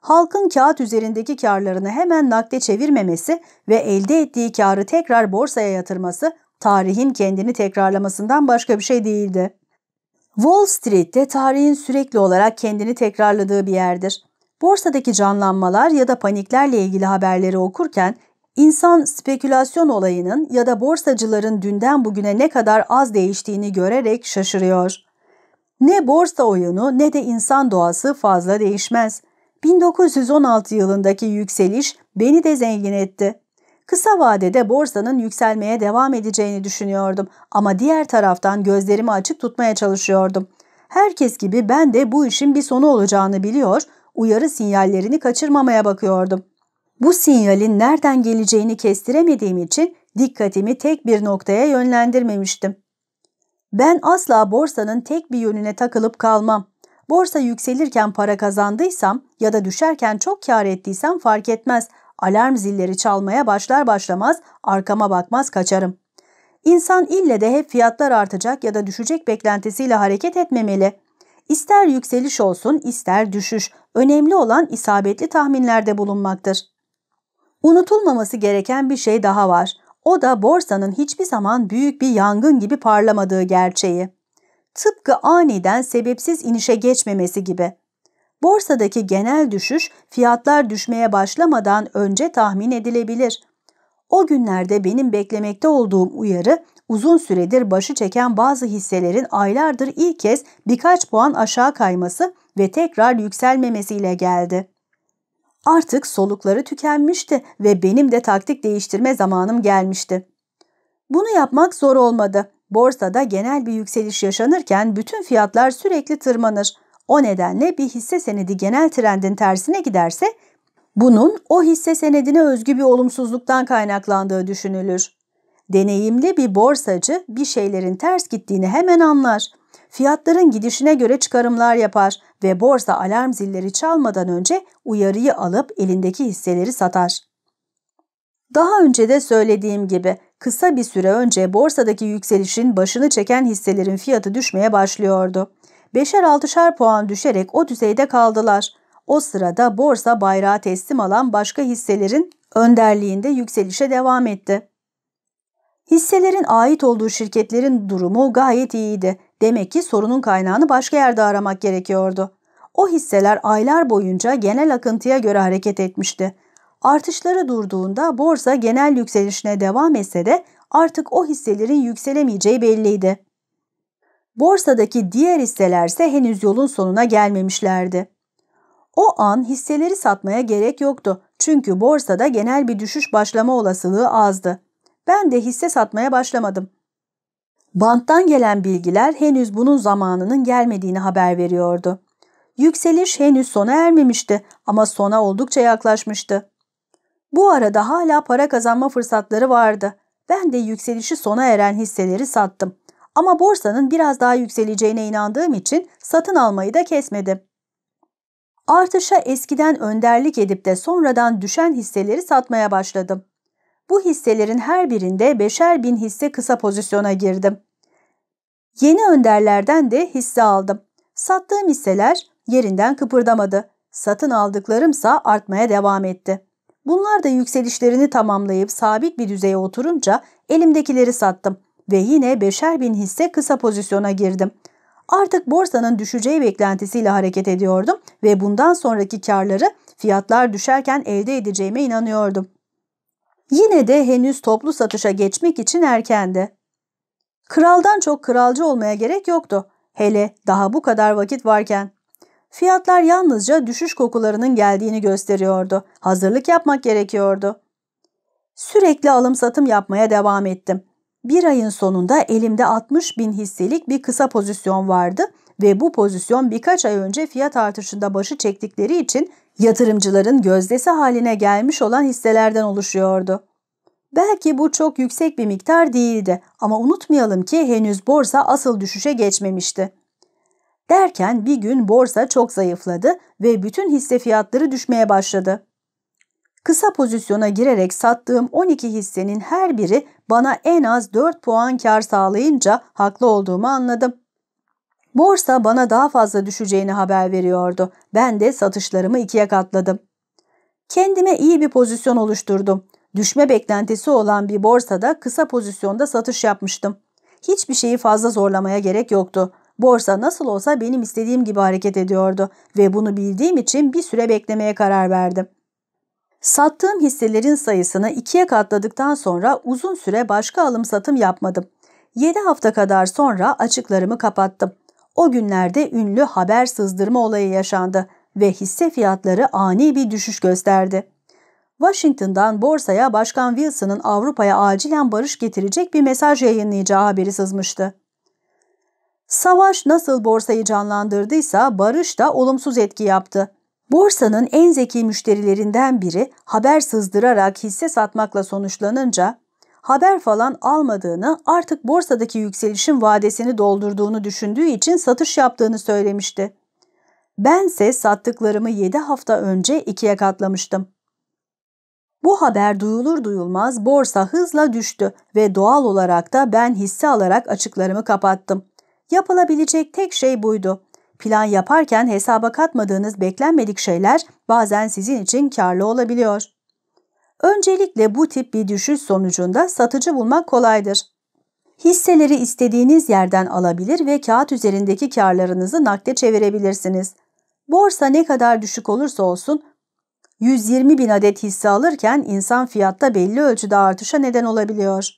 S1: Halkın kağıt üzerindeki karlarını hemen nakde çevirmemesi ve elde ettiği karı tekrar borsaya yatırması tarihin kendini tekrarlamasından başka bir şey değildi. Wall Street'te tarihin sürekli olarak kendini tekrarladığı bir yerdir. Borsadaki canlanmalar ya da paniklerle ilgili haberleri okurken insan spekülasyon olayının ya da borsacıların dünden bugüne ne kadar az değiştiğini görerek şaşırıyor. Ne borsa oyunu ne de insan doğası fazla değişmez. 1916 yılındaki yükseliş beni de zengin etti. Kısa vadede borsanın yükselmeye devam edeceğini düşünüyordum ama diğer taraftan gözlerimi açık tutmaya çalışıyordum. Herkes gibi ben de bu işin bir sonu olacağını biliyor, uyarı sinyallerini kaçırmamaya bakıyordum. Bu sinyalin nereden geleceğini kestiremediğim için dikkatimi tek bir noktaya yönlendirmemiştim. Ben asla borsanın tek bir yönüne takılıp kalmam. Borsa yükselirken para kazandıysam ya da düşerken çok kar ettiysem fark etmez. Alarm zilleri çalmaya başlar başlamaz arkama bakmaz kaçarım. İnsan ille de hep fiyatlar artacak ya da düşecek beklentisiyle hareket etmemeli. İster yükseliş olsun ister düşüş. Önemli olan isabetli tahminlerde bulunmaktır. Unutulmaması gereken bir şey daha var. O da borsanın hiçbir zaman büyük bir yangın gibi parlamadığı gerçeği. Tıpkı aniden sebepsiz inişe geçmemesi gibi. Borsadaki genel düşüş fiyatlar düşmeye başlamadan önce tahmin edilebilir. O günlerde benim beklemekte olduğum uyarı uzun süredir başı çeken bazı hisselerin aylardır ilk kez birkaç puan aşağı kayması ve tekrar yükselmemesiyle geldi. Artık solukları tükenmişti ve benim de taktik değiştirme zamanım gelmişti. Bunu yapmak zor olmadı. Borsada genel bir yükseliş yaşanırken bütün fiyatlar sürekli tırmanır. O nedenle bir hisse senedi genel trendin tersine giderse bunun o hisse senedine özgü bir olumsuzluktan kaynaklandığı düşünülür. Deneyimli bir borsacı bir şeylerin ters gittiğini hemen anlar. Fiyatların gidişine göre çıkarımlar yapar ve borsa alarm zilleri çalmadan önce uyarıyı alıp elindeki hisseleri satar. Daha önce de söylediğim gibi kısa bir süre önce borsadaki yükselişin başını çeken hisselerin fiyatı düşmeye başlıyordu. Beşer altışar puan düşerek o düzeyde kaldılar. O sırada borsa bayrağı teslim alan başka hisselerin önderliğinde yükselişe devam etti. Hisselerin ait olduğu şirketlerin durumu gayet iyiydi. Demek ki sorunun kaynağını başka yerde aramak gerekiyordu. O hisseler aylar boyunca genel akıntıya göre hareket etmişti. Artışları durduğunda borsa genel yükselişine devam etse de artık o hisselerin yükselemeyeceği belliydi. Borsadaki diğer hisselerse henüz yolun sonuna gelmemişlerdi. O an hisseleri satmaya gerek yoktu çünkü borsada genel bir düşüş başlama olasılığı azdı. Ben de hisse satmaya başlamadım. Banttan gelen bilgiler henüz bunun zamanının gelmediğini haber veriyordu. Yükseliş henüz sona ermemişti ama sona oldukça yaklaşmıştı. Bu arada hala para kazanma fırsatları vardı. Ben de yükselişi sona eren hisseleri sattım. Ama borsanın biraz daha yükseleceğine inandığım için satın almayı da kesmedim. Artışa eskiden önderlik edip de sonradan düşen hisseleri satmaya başladım. Bu hisselerin her birinde beşer bin hisse kısa pozisyona girdim. Yeni önderlerden de hisse aldım. Sattığım hisseler yerinden kıpırdamadı. Satın aldıklarımsa artmaya devam etti. Bunlar da yükselişlerini tamamlayıp sabit bir düzeye oturunca elimdekileri sattım ve yine beşer bin hisse kısa pozisyona girdim. Artık borsanın düşeceği beklentisiyle hareket ediyordum ve bundan sonraki karları fiyatlar düşerken elde edeceğime inanıyordum. Yine de henüz toplu satışa geçmek için erkendi. Kraldan çok kralcı olmaya gerek yoktu. Hele daha bu kadar vakit varken. Fiyatlar yalnızca düşüş kokularının geldiğini gösteriyordu. Hazırlık yapmak gerekiyordu. Sürekli alım satım yapmaya devam ettim. Bir ayın sonunda elimde 60 bin hisselik bir kısa pozisyon vardı ve bu pozisyon birkaç ay önce fiyat artışında başı çektikleri için yatırımcıların gözdesi haline gelmiş olan hisselerden oluşuyordu. Belki bu çok yüksek bir miktar değildi ama unutmayalım ki henüz borsa asıl düşüşe geçmemişti. Derken bir gün borsa çok zayıfladı ve bütün hisse fiyatları düşmeye başladı. Kısa pozisyona girerek sattığım 12 hissenin her biri bana en az 4 puan kar sağlayınca haklı olduğumu anladım. Borsa bana daha fazla düşeceğini haber veriyordu. Ben de satışlarımı ikiye katladım. Kendime iyi bir pozisyon oluşturdum. Düşme beklentisi olan bir borsada kısa pozisyonda satış yapmıştım. Hiçbir şeyi fazla zorlamaya gerek yoktu. Borsa nasıl olsa benim istediğim gibi hareket ediyordu ve bunu bildiğim için bir süre beklemeye karar verdim. Sattığım hisselerin sayısını ikiye katladıktan sonra uzun süre başka alım satım yapmadım. 7 hafta kadar sonra açıklarımı kapattım. O günlerde ünlü haber sızdırma olayı yaşandı ve hisse fiyatları ani bir düşüş gösterdi. Washington'dan borsaya Başkan Wilson'ın Avrupa'ya acilen barış getirecek bir mesaj yayınlayacağı haberi sızmıştı. Savaş nasıl borsayı canlandırdıysa barış da olumsuz etki yaptı. Borsanın en zeki müşterilerinden biri haber sızdırarak hisse satmakla sonuçlanınca haber falan almadığını artık borsadaki yükselişin vadesini doldurduğunu düşündüğü için satış yaptığını söylemişti. Bense sattıklarımı 7 hafta önce ikiye katlamıştım. Bu haber duyulur duyulmaz borsa hızla düştü ve doğal olarak da ben hisse alarak açıklarımı kapattım. Yapılabilecek tek şey buydu. Plan yaparken hesaba katmadığınız beklenmedik şeyler bazen sizin için karlı olabiliyor. Öncelikle bu tip bir düşüş sonucunda satıcı bulmak kolaydır. Hisseleri istediğiniz yerden alabilir ve kağıt üzerindeki karlarınızı nakde çevirebilirsiniz. Borsa ne kadar düşük olursa olsun 120 bin adet hisse alırken insan fiyatta belli ölçüde artışa neden olabiliyor.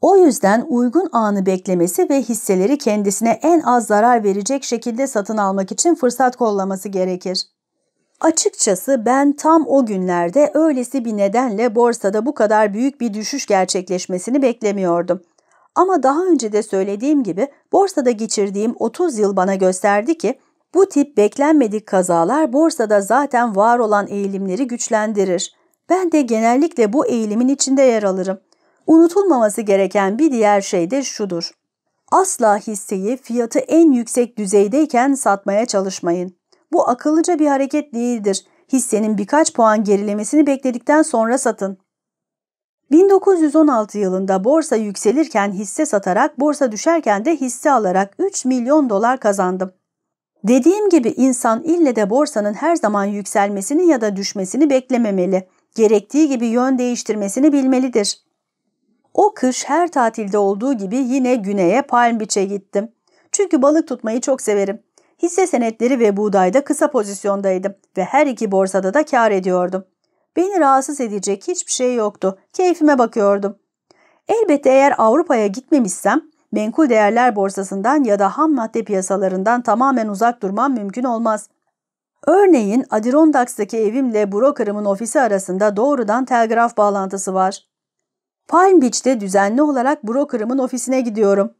S1: O yüzden uygun anı beklemesi ve hisseleri kendisine en az zarar verecek şekilde satın almak için fırsat kollaması gerekir. Açıkçası ben tam o günlerde öylesi bir nedenle borsada bu kadar büyük bir düşüş gerçekleşmesini beklemiyordum. Ama daha önce de söylediğim gibi borsada geçirdiğim 30 yıl bana gösterdi ki bu tip beklenmedik kazalar borsada zaten var olan eğilimleri güçlendirir. Ben de genellikle bu eğilimin içinde yer alırım. Unutulmaması gereken bir diğer şey de şudur. Asla hisseyi fiyatı en yüksek düzeydeyken satmaya çalışmayın. Bu akıllıca bir hareket değildir. Hissenin birkaç puan gerilemesini bekledikten sonra satın. 1916 yılında borsa yükselirken hisse satarak, borsa düşerken de hisse alarak 3 milyon dolar kazandım. Dediğim gibi insan ille de borsanın her zaman yükselmesini ya da düşmesini beklememeli. Gerektiği gibi yön değiştirmesini bilmelidir. O kış her tatilde olduğu gibi yine güneye Palm Beach'e gittim. Çünkü balık tutmayı çok severim. Hisse senetleri ve buğdayda kısa pozisyondaydım ve her iki borsada da kar ediyordum. Beni rahatsız edecek hiçbir şey yoktu. Keyfime bakıyordum. Elbette eğer Avrupa'ya gitmemişsem menkul değerler borsasından ya da ham madde piyasalarından tamamen uzak durmam mümkün olmaz. Örneğin Adirondacks'taki evimle brokerımın ofisi arasında doğrudan telgraf bağlantısı var. Palm Beach'te düzenli olarak brokerımın ofisine gidiyorum.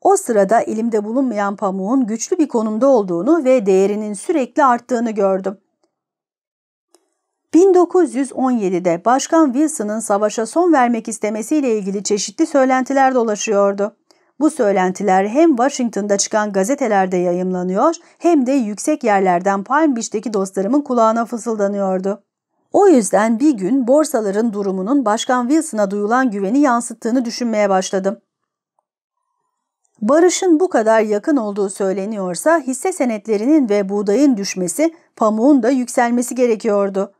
S1: O sırada elimde bulunmayan pamuğun güçlü bir konumda olduğunu ve değerinin sürekli arttığını gördüm. 1917'de Başkan Wilson'ın savaşa son vermek istemesiyle ilgili çeşitli söylentiler dolaşıyordu. Bu söylentiler hem Washington'da çıkan gazetelerde yayımlanıyor hem de yüksek yerlerden Palm Beach'teki dostlarımın kulağına fısıldanıyordu. O yüzden bir gün borsaların durumunun Başkan Wilson'a duyulan güveni yansıttığını düşünmeye başladım. Barış'ın bu kadar yakın olduğu söyleniyorsa hisse senetlerinin ve buğdayın düşmesi, pamuğun da yükselmesi gerekiyordu.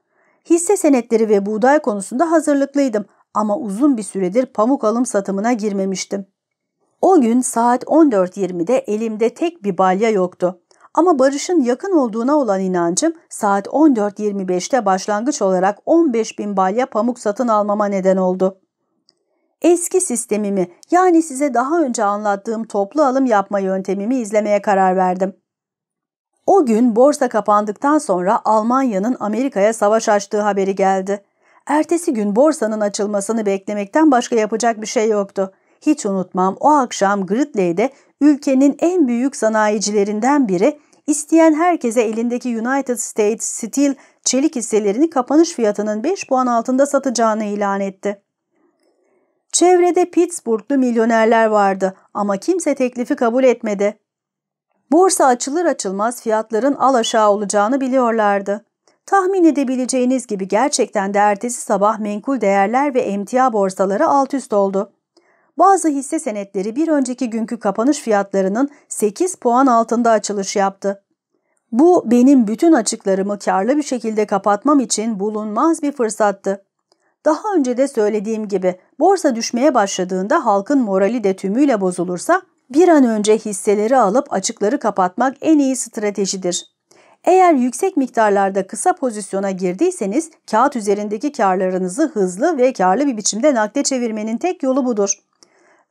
S1: Hisse senetleri ve buğday konusunda hazırlıklıydım ama uzun bir süredir pamuk alım satımına girmemiştim. O gün saat 14.20'de elimde tek bir balya yoktu. Ama Barış'ın yakın olduğuna olan inancım saat 14.25'te başlangıç olarak 15 bin balya pamuk satın almama neden oldu. Eski sistemimi yani size daha önce anlattığım toplu alım yapma yöntemimi izlemeye karar verdim. O gün borsa kapandıktan sonra Almanya'nın Amerika'ya savaş açtığı haberi geldi. Ertesi gün borsanın açılmasını beklemekten başka yapacak bir şey yoktu. Hiç unutmam o akşam Gridley'de ülkenin en büyük sanayicilerinden biri isteyen herkese elindeki United States Steel çelik hisselerini kapanış fiyatının 5 puan altında satacağını ilan etti. Çevrede Pittsburgh'lu milyonerler vardı ama kimse teklifi kabul etmedi. Borsa açılır açılmaz fiyatların al aşağı olacağını biliyorlardı. Tahmin edebileceğiniz gibi gerçekten de ertesi sabah menkul değerler ve emtia borsaları alt üst oldu. Bazı hisse senetleri bir önceki günkü kapanış fiyatlarının 8 puan altında açılış yaptı. Bu benim bütün açıklarımı karlı bir şekilde kapatmam için bulunmaz bir fırsattı. Daha önce de söylediğim gibi borsa düşmeye başladığında halkın morali de tümüyle bozulursa bir an önce hisseleri alıp açıkları kapatmak en iyi stratejidir. Eğer yüksek miktarlarda kısa pozisyona girdiyseniz kağıt üzerindeki karlarınızı hızlı ve karlı bir biçimde nakde çevirmenin tek yolu budur.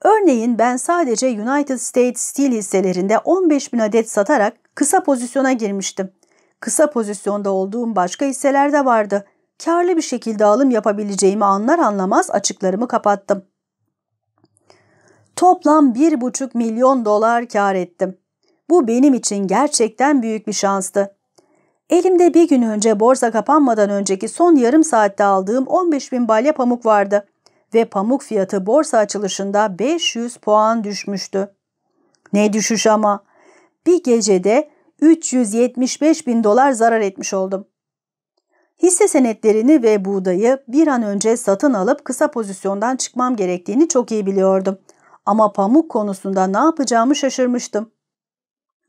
S1: Örneğin ben sadece United States Steel hisselerinde 15 bin adet satarak kısa pozisyona girmiştim. Kısa pozisyonda olduğum başka hisseler de vardı. Karlı bir şekilde alım yapabileceğimi anlar anlamaz açıklarımı kapattım. Toplam 1,5 milyon dolar kar ettim. Bu benim için gerçekten büyük bir şanstı. Elimde bir gün önce borsa kapanmadan önceki son yarım saatte aldığım 15 bin balya pamuk vardı ve pamuk fiyatı borsa açılışında 500 puan düşmüştü. Ne düşüş ama. Bir gecede 375 bin dolar zarar etmiş oldum. Hisse senetlerini ve buğdayı bir an önce satın alıp kısa pozisyondan çıkmam gerektiğini çok iyi biliyordum. Ama pamuk konusunda ne yapacağımı şaşırmıştım.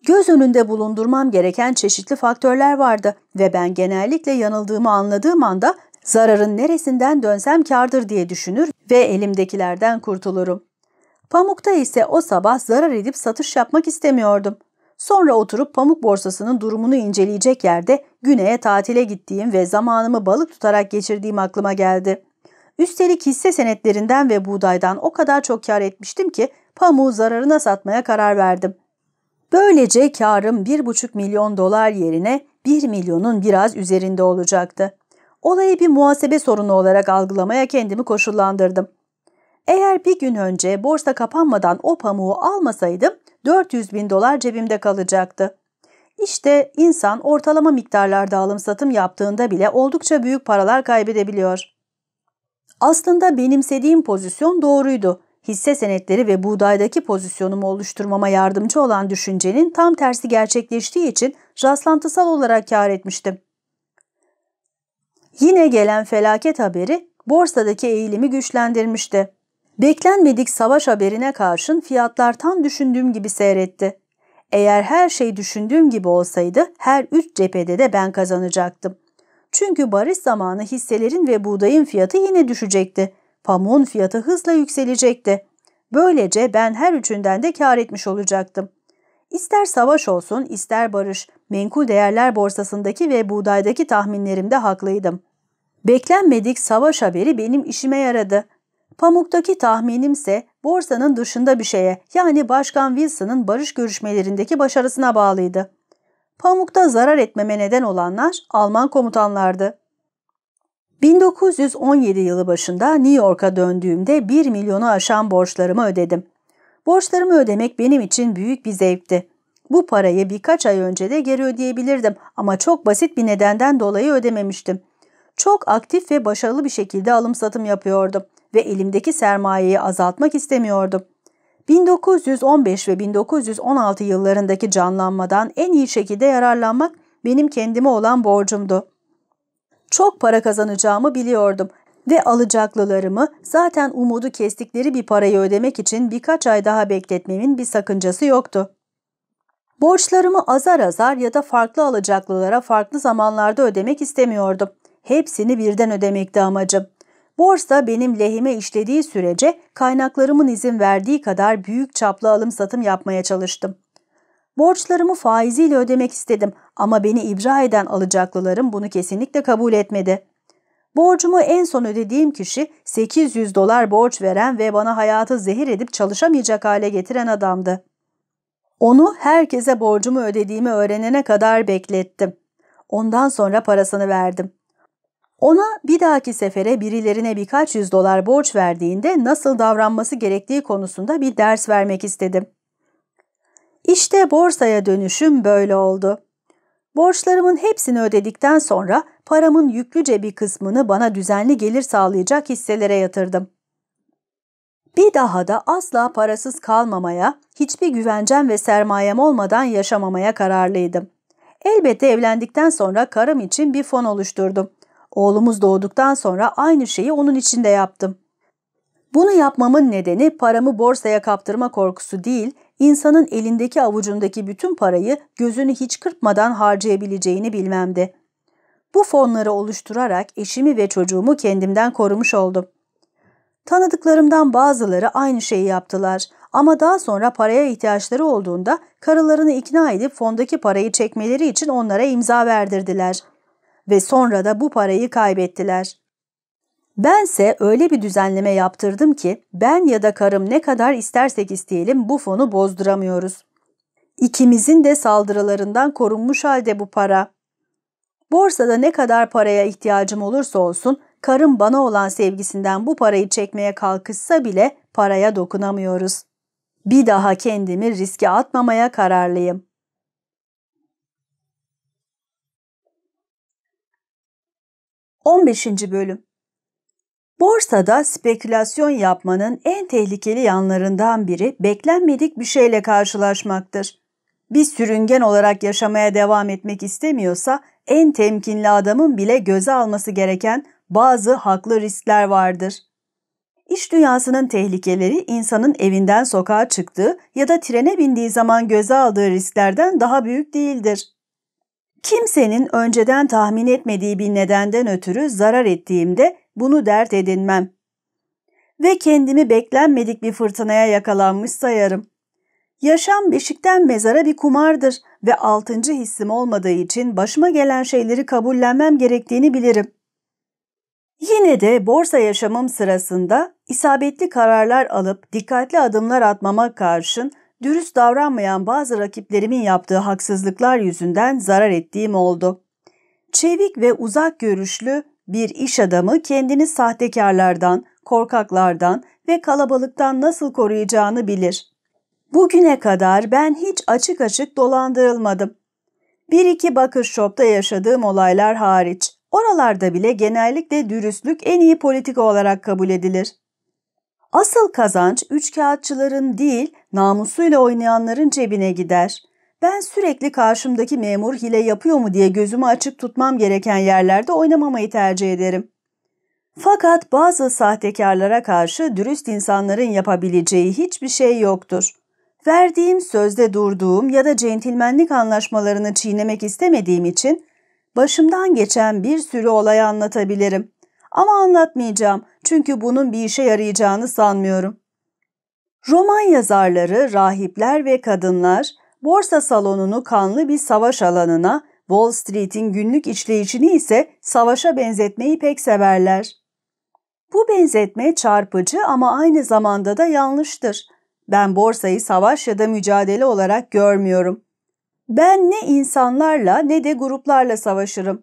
S1: Göz önünde bulundurmam gereken çeşitli faktörler vardı ve ben genellikle yanıldığımı anladığım anda zararın neresinden dönsem kardır diye düşünür ve elimdekilerden kurtulurum. Pamukta ise o sabah zarar edip satış yapmak istemiyordum. Sonra oturup pamuk borsasının durumunu inceleyecek yerde güneye tatile gittiğim ve zamanımı balık tutarak geçirdiğim aklıma geldi. Üstelik hisse senetlerinden ve buğdaydan o kadar çok kar etmiştim ki pamuğu zararına satmaya karar verdim. Böylece karım 1,5 milyon dolar yerine 1 milyonun biraz üzerinde olacaktı. Olayı bir muhasebe sorunu olarak algılamaya kendimi koşullandırdım. Eğer bir gün önce borsa kapanmadan o pamuğu almasaydım 400 bin dolar cebimde kalacaktı. İşte insan ortalama miktarlarda alım satım yaptığında bile oldukça büyük paralar kaybedebiliyor. Aslında benimsediğim pozisyon doğruydu. Hisse senetleri ve buğdaydaki pozisyonumu oluşturmama yardımcı olan düşüncenin tam tersi gerçekleştiği için rastlantısal olarak kar etmiştim. Yine gelen felaket haberi borsadaki eğilimi güçlendirmişti. Beklenmedik savaş haberine karşın fiyatlar tam düşündüğüm gibi seyretti. Eğer her şey düşündüğüm gibi olsaydı her üç cephede de ben kazanacaktım. Çünkü barış zamanı hisselerin ve buğdayın fiyatı yine düşecekti. Pamuğun fiyatı hızla yükselecekti. Böylece ben her üçünden de kar etmiş olacaktım. İster savaş olsun, ister barış, menkul değerler borsasındaki ve buğdaydaki tahminlerimde haklıydım. Beklenmedik savaş haberi benim işime yaradı. Pamuktaki tahminimse borsanın dışında bir şeye yani Başkan Wilson'ın barış görüşmelerindeki başarısına bağlıydı. Pamukta zarar etmeme neden olanlar Alman komutanlardı. 1917 yılı başında New York'a döndüğümde 1 milyonu aşan borçlarımı ödedim. Borçlarımı ödemek benim için büyük bir zevkti. Bu parayı birkaç ay önce de geri ödeyebilirdim ama çok basit bir nedenden dolayı ödememiştim. Çok aktif ve başarılı bir şekilde alım satım yapıyordum ve elimdeki sermayeyi azaltmak istemiyordum. 1915 ve 1916 yıllarındaki canlanmadan en iyi şekilde yararlanmak benim kendime olan borcumdu. Çok para kazanacağımı biliyordum ve alacaklılarımı zaten umudu kestikleri bir parayı ödemek için birkaç ay daha bekletmemin bir sakıncası yoktu. Borçlarımı azar azar ya da farklı alacaklılara farklı zamanlarda ödemek istemiyordum. Hepsini birden ödemekti amacım. Borsa benim lehime işlediği sürece kaynaklarımın izin verdiği kadar büyük çaplı alım satım yapmaya çalıştım. Borçlarımı faiziyle ödemek istedim ama beni ibra eden alacaklılarım bunu kesinlikle kabul etmedi. Borcumu en son ödediğim kişi 800 dolar borç veren ve bana hayatı zehir edip çalışamayacak hale getiren adamdı. Onu herkese borcumu ödediğimi öğrenene kadar beklettim. Ondan sonra parasını verdim. Ona bir dahaki sefere birilerine birkaç yüz dolar borç verdiğinde nasıl davranması gerektiği konusunda bir ders vermek istedim. İşte borsaya dönüşüm böyle oldu. Borçlarımın hepsini ödedikten sonra paramın yüklüce bir kısmını bana düzenli gelir sağlayacak hisselere yatırdım. Bir daha da asla parasız kalmamaya, hiçbir güvencem ve sermayem olmadan yaşamamaya kararlıydım. Elbette evlendikten sonra karım için bir fon oluşturdum. Oğlumuz doğduktan sonra aynı şeyi onun için de yaptım. Bunu yapmamın nedeni paramı borsaya kaptırma korkusu değil, insanın elindeki avucundaki bütün parayı gözünü hiç kırpmadan harcayabileceğini bilmemdi. Bu fonları oluşturarak eşimi ve çocuğumu kendimden korumuş oldum. Tanıdıklarımdan bazıları aynı şeyi yaptılar ama daha sonra paraya ihtiyaçları olduğunda karılarını ikna edip fondaki parayı çekmeleri için onlara imza verdirdiler. Ve sonra da bu parayı kaybettiler. Bense öyle bir düzenleme yaptırdım ki ben ya da karım ne kadar istersek isteyelim bu fonu bozduramıyoruz. İkimizin de saldırılarından korunmuş halde bu para. Borsada ne kadar paraya ihtiyacım olursa olsun karım bana olan sevgisinden bu parayı çekmeye kalkışsa bile paraya dokunamıyoruz. Bir daha kendimi riske atmamaya kararlıyım. 15. Bölüm Borsada spekülasyon yapmanın en tehlikeli yanlarından biri beklenmedik bir şeyle karşılaşmaktır. Bir sürüngen olarak yaşamaya devam etmek istemiyorsa en temkinli adamın bile göze alması gereken bazı haklı riskler vardır. İş dünyasının tehlikeleri insanın evinden sokağa çıktığı ya da trene bindiği zaman göze aldığı risklerden daha büyük değildir. Kimsenin önceden tahmin etmediği bir nedenden ötürü zarar ettiğimde bunu dert edinmem. Ve kendimi beklenmedik bir fırtınaya yakalanmış sayarım. Yaşam beşikten mezara bir kumardır ve altıncı hissim olmadığı için başıma gelen şeyleri kabullenmem gerektiğini bilirim. Yine de borsa yaşamım sırasında isabetli kararlar alıp dikkatli adımlar atmama karşın dürüst davranmayan bazı rakiplerimin yaptığı haksızlıklar yüzünden zarar ettiğim oldu. Çevik ve uzak görüşlü bir iş adamı kendini sahtekarlardan, korkaklardan ve kalabalıktan nasıl koruyacağını bilir. Bugüne kadar ben hiç açık açık dolandırılmadım. Bir iki bakır şopta yaşadığım olaylar hariç. Oralarda bile genellikle dürüstlük en iyi politika olarak kabul edilir. Asıl kazanç üçkağıtçıların değil, namusuyla oynayanların cebine gider. Ben sürekli karşımdaki memur hile yapıyor mu diye gözümü açık tutmam gereken yerlerde oynamamayı tercih ederim. Fakat bazı sahtekarlara karşı dürüst insanların yapabileceği hiçbir şey yoktur. Verdiğim sözde durduğum ya da centilmenlik anlaşmalarını çiğnemek istemediğim için başımdan geçen bir sürü olayı anlatabilirim. Ama anlatmayacağım çünkü bunun bir işe yarayacağını sanmıyorum. Roman yazarları, rahipler ve kadınlar borsa salonunu kanlı bir savaş alanına, Wall Street'in günlük işleyişini ise savaşa benzetmeyi pek severler. Bu benzetme çarpıcı ama aynı zamanda da yanlıştır. Ben borsayı savaş ya da mücadele olarak görmüyorum. Ben ne insanlarla ne de gruplarla savaşırım.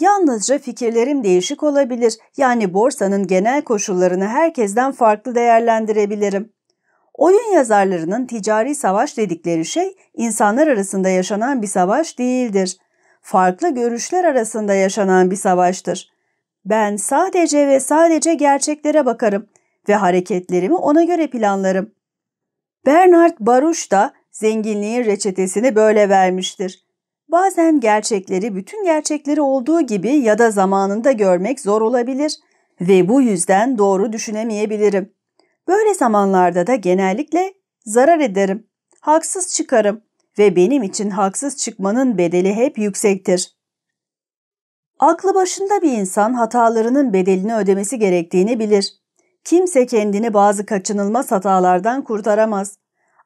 S1: Yalnızca fikirlerim değişik olabilir. Yani borsanın genel koşullarını herkesten farklı değerlendirebilirim. Oyun yazarlarının ticari savaş dedikleri şey insanlar arasında yaşanan bir savaş değildir. Farklı görüşler arasında yaşanan bir savaştır. Ben sadece ve sadece gerçeklere bakarım ve hareketlerimi ona göre planlarım. Bernard Baruch da zenginliğin reçetesini böyle vermiştir. Bazen gerçekleri bütün gerçekleri olduğu gibi ya da zamanında görmek zor olabilir ve bu yüzden doğru düşünemeyebilirim. Böyle zamanlarda da genellikle zarar ederim, haksız çıkarım ve benim için haksız çıkmanın bedeli hep yüksektir. Aklı başında bir insan hatalarının bedelini ödemesi gerektiğini bilir. Kimse kendini bazı kaçınılmaz hatalardan kurtaramaz.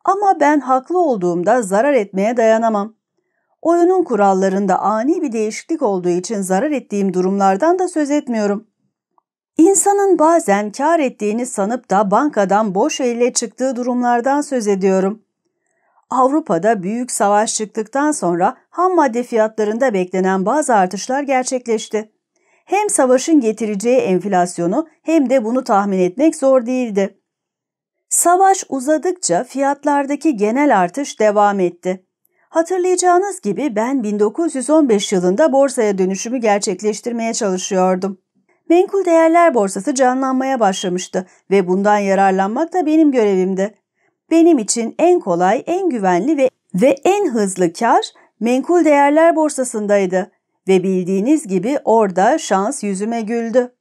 S1: Ama ben haklı olduğumda zarar etmeye dayanamam. Oyunun kurallarında ani bir değişiklik olduğu için zarar ettiğim durumlardan da söz etmiyorum. İnsanın bazen kar ettiğini sanıp da bankadan boş elle çıktığı durumlardan söz ediyorum. Avrupa'da büyük savaş çıktıktan sonra ham madde fiyatlarında beklenen bazı artışlar gerçekleşti. Hem savaşın getireceği enflasyonu hem de bunu tahmin etmek zor değildi. Savaş uzadıkça fiyatlardaki genel artış devam etti. Hatırlayacağınız gibi ben 1915 yılında borsaya dönüşümü gerçekleştirmeye çalışıyordum. Menkul değerler borsası canlanmaya başlamıştı ve bundan yararlanmak da benim görevimdi. Benim için en kolay, en güvenli ve, ve en hızlı kar menkul değerler borsasındaydı ve bildiğiniz gibi orada şans yüzüme güldü.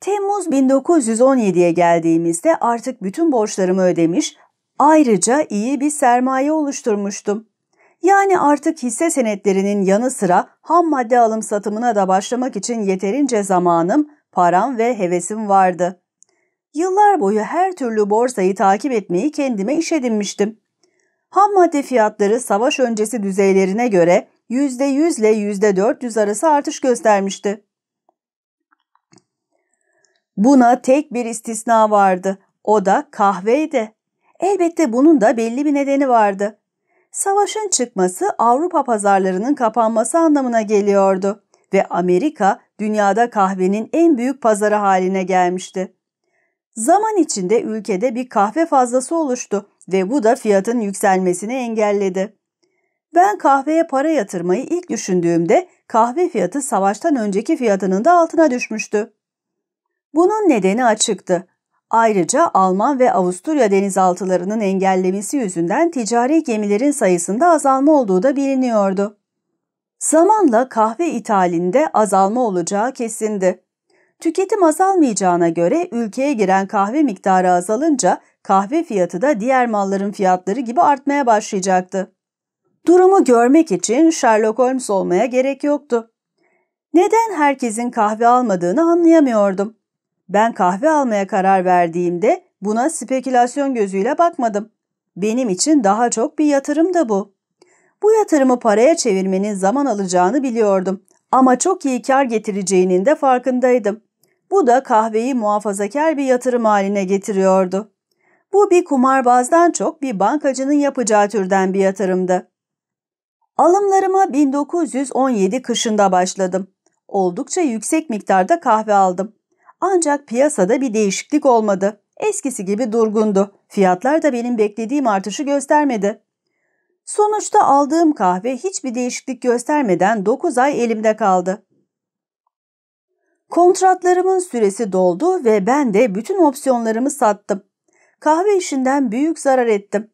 S1: Temmuz 1917'ye geldiğimizde artık bütün borçlarımı ödemiş, ayrıca iyi bir sermaye oluşturmuştum. Yani artık hisse senetlerinin yanı sıra ham madde alım satımına da başlamak için yeterince zamanım, param ve hevesim vardı. Yıllar boyu her türlü borsayı takip etmeyi kendime iş edinmiştim. Ham madde fiyatları savaş öncesi düzeylerine göre %100 ile %400 arası artış göstermişti. Buna tek bir istisna vardı. O da kahveydi. Elbette bunun da belli bir nedeni vardı. Savaşın çıkması Avrupa pazarlarının kapanması anlamına geliyordu ve Amerika dünyada kahvenin en büyük pazarı haline gelmişti. Zaman içinde ülkede bir kahve fazlası oluştu ve bu da fiyatın yükselmesini engelledi. Ben kahveye para yatırmayı ilk düşündüğümde kahve fiyatı savaştan önceki fiyatının da altına düşmüştü. Bunun nedeni açıktı. Ayrıca Alman ve Avusturya denizaltılarının engellemesi yüzünden ticari gemilerin sayısında azalma olduğu da biliniyordu. Zamanla kahve ithalinde azalma olacağı kesindi. Tüketim azalmayacağına göre ülkeye giren kahve miktarı azalınca kahve fiyatı da diğer malların fiyatları gibi artmaya başlayacaktı. Durumu görmek için Sherlock Holmes olmaya gerek yoktu. Neden herkesin kahve almadığını anlayamıyordum. Ben kahve almaya karar verdiğimde buna spekülasyon gözüyle bakmadım. Benim için daha çok bir yatırım da bu. Bu yatırımı paraya çevirmenin zaman alacağını biliyordum ama çok iyi kar getireceğinin de farkındaydım. Bu da kahveyi muhafazakar bir yatırım haline getiriyordu. Bu bir kumarbazdan çok bir bankacının yapacağı türden bir yatırımdı. Alımlarıma 1917 kışında başladım. Oldukça yüksek miktarda kahve aldım. Ancak piyasada bir değişiklik olmadı. Eskisi gibi durgundu. Fiyatlar da benim beklediğim artışı göstermedi. Sonuçta aldığım kahve hiçbir değişiklik göstermeden 9 ay elimde kaldı. Kontratlarımın süresi doldu ve ben de bütün opsiyonlarımı sattım. Kahve işinden büyük zarar ettim.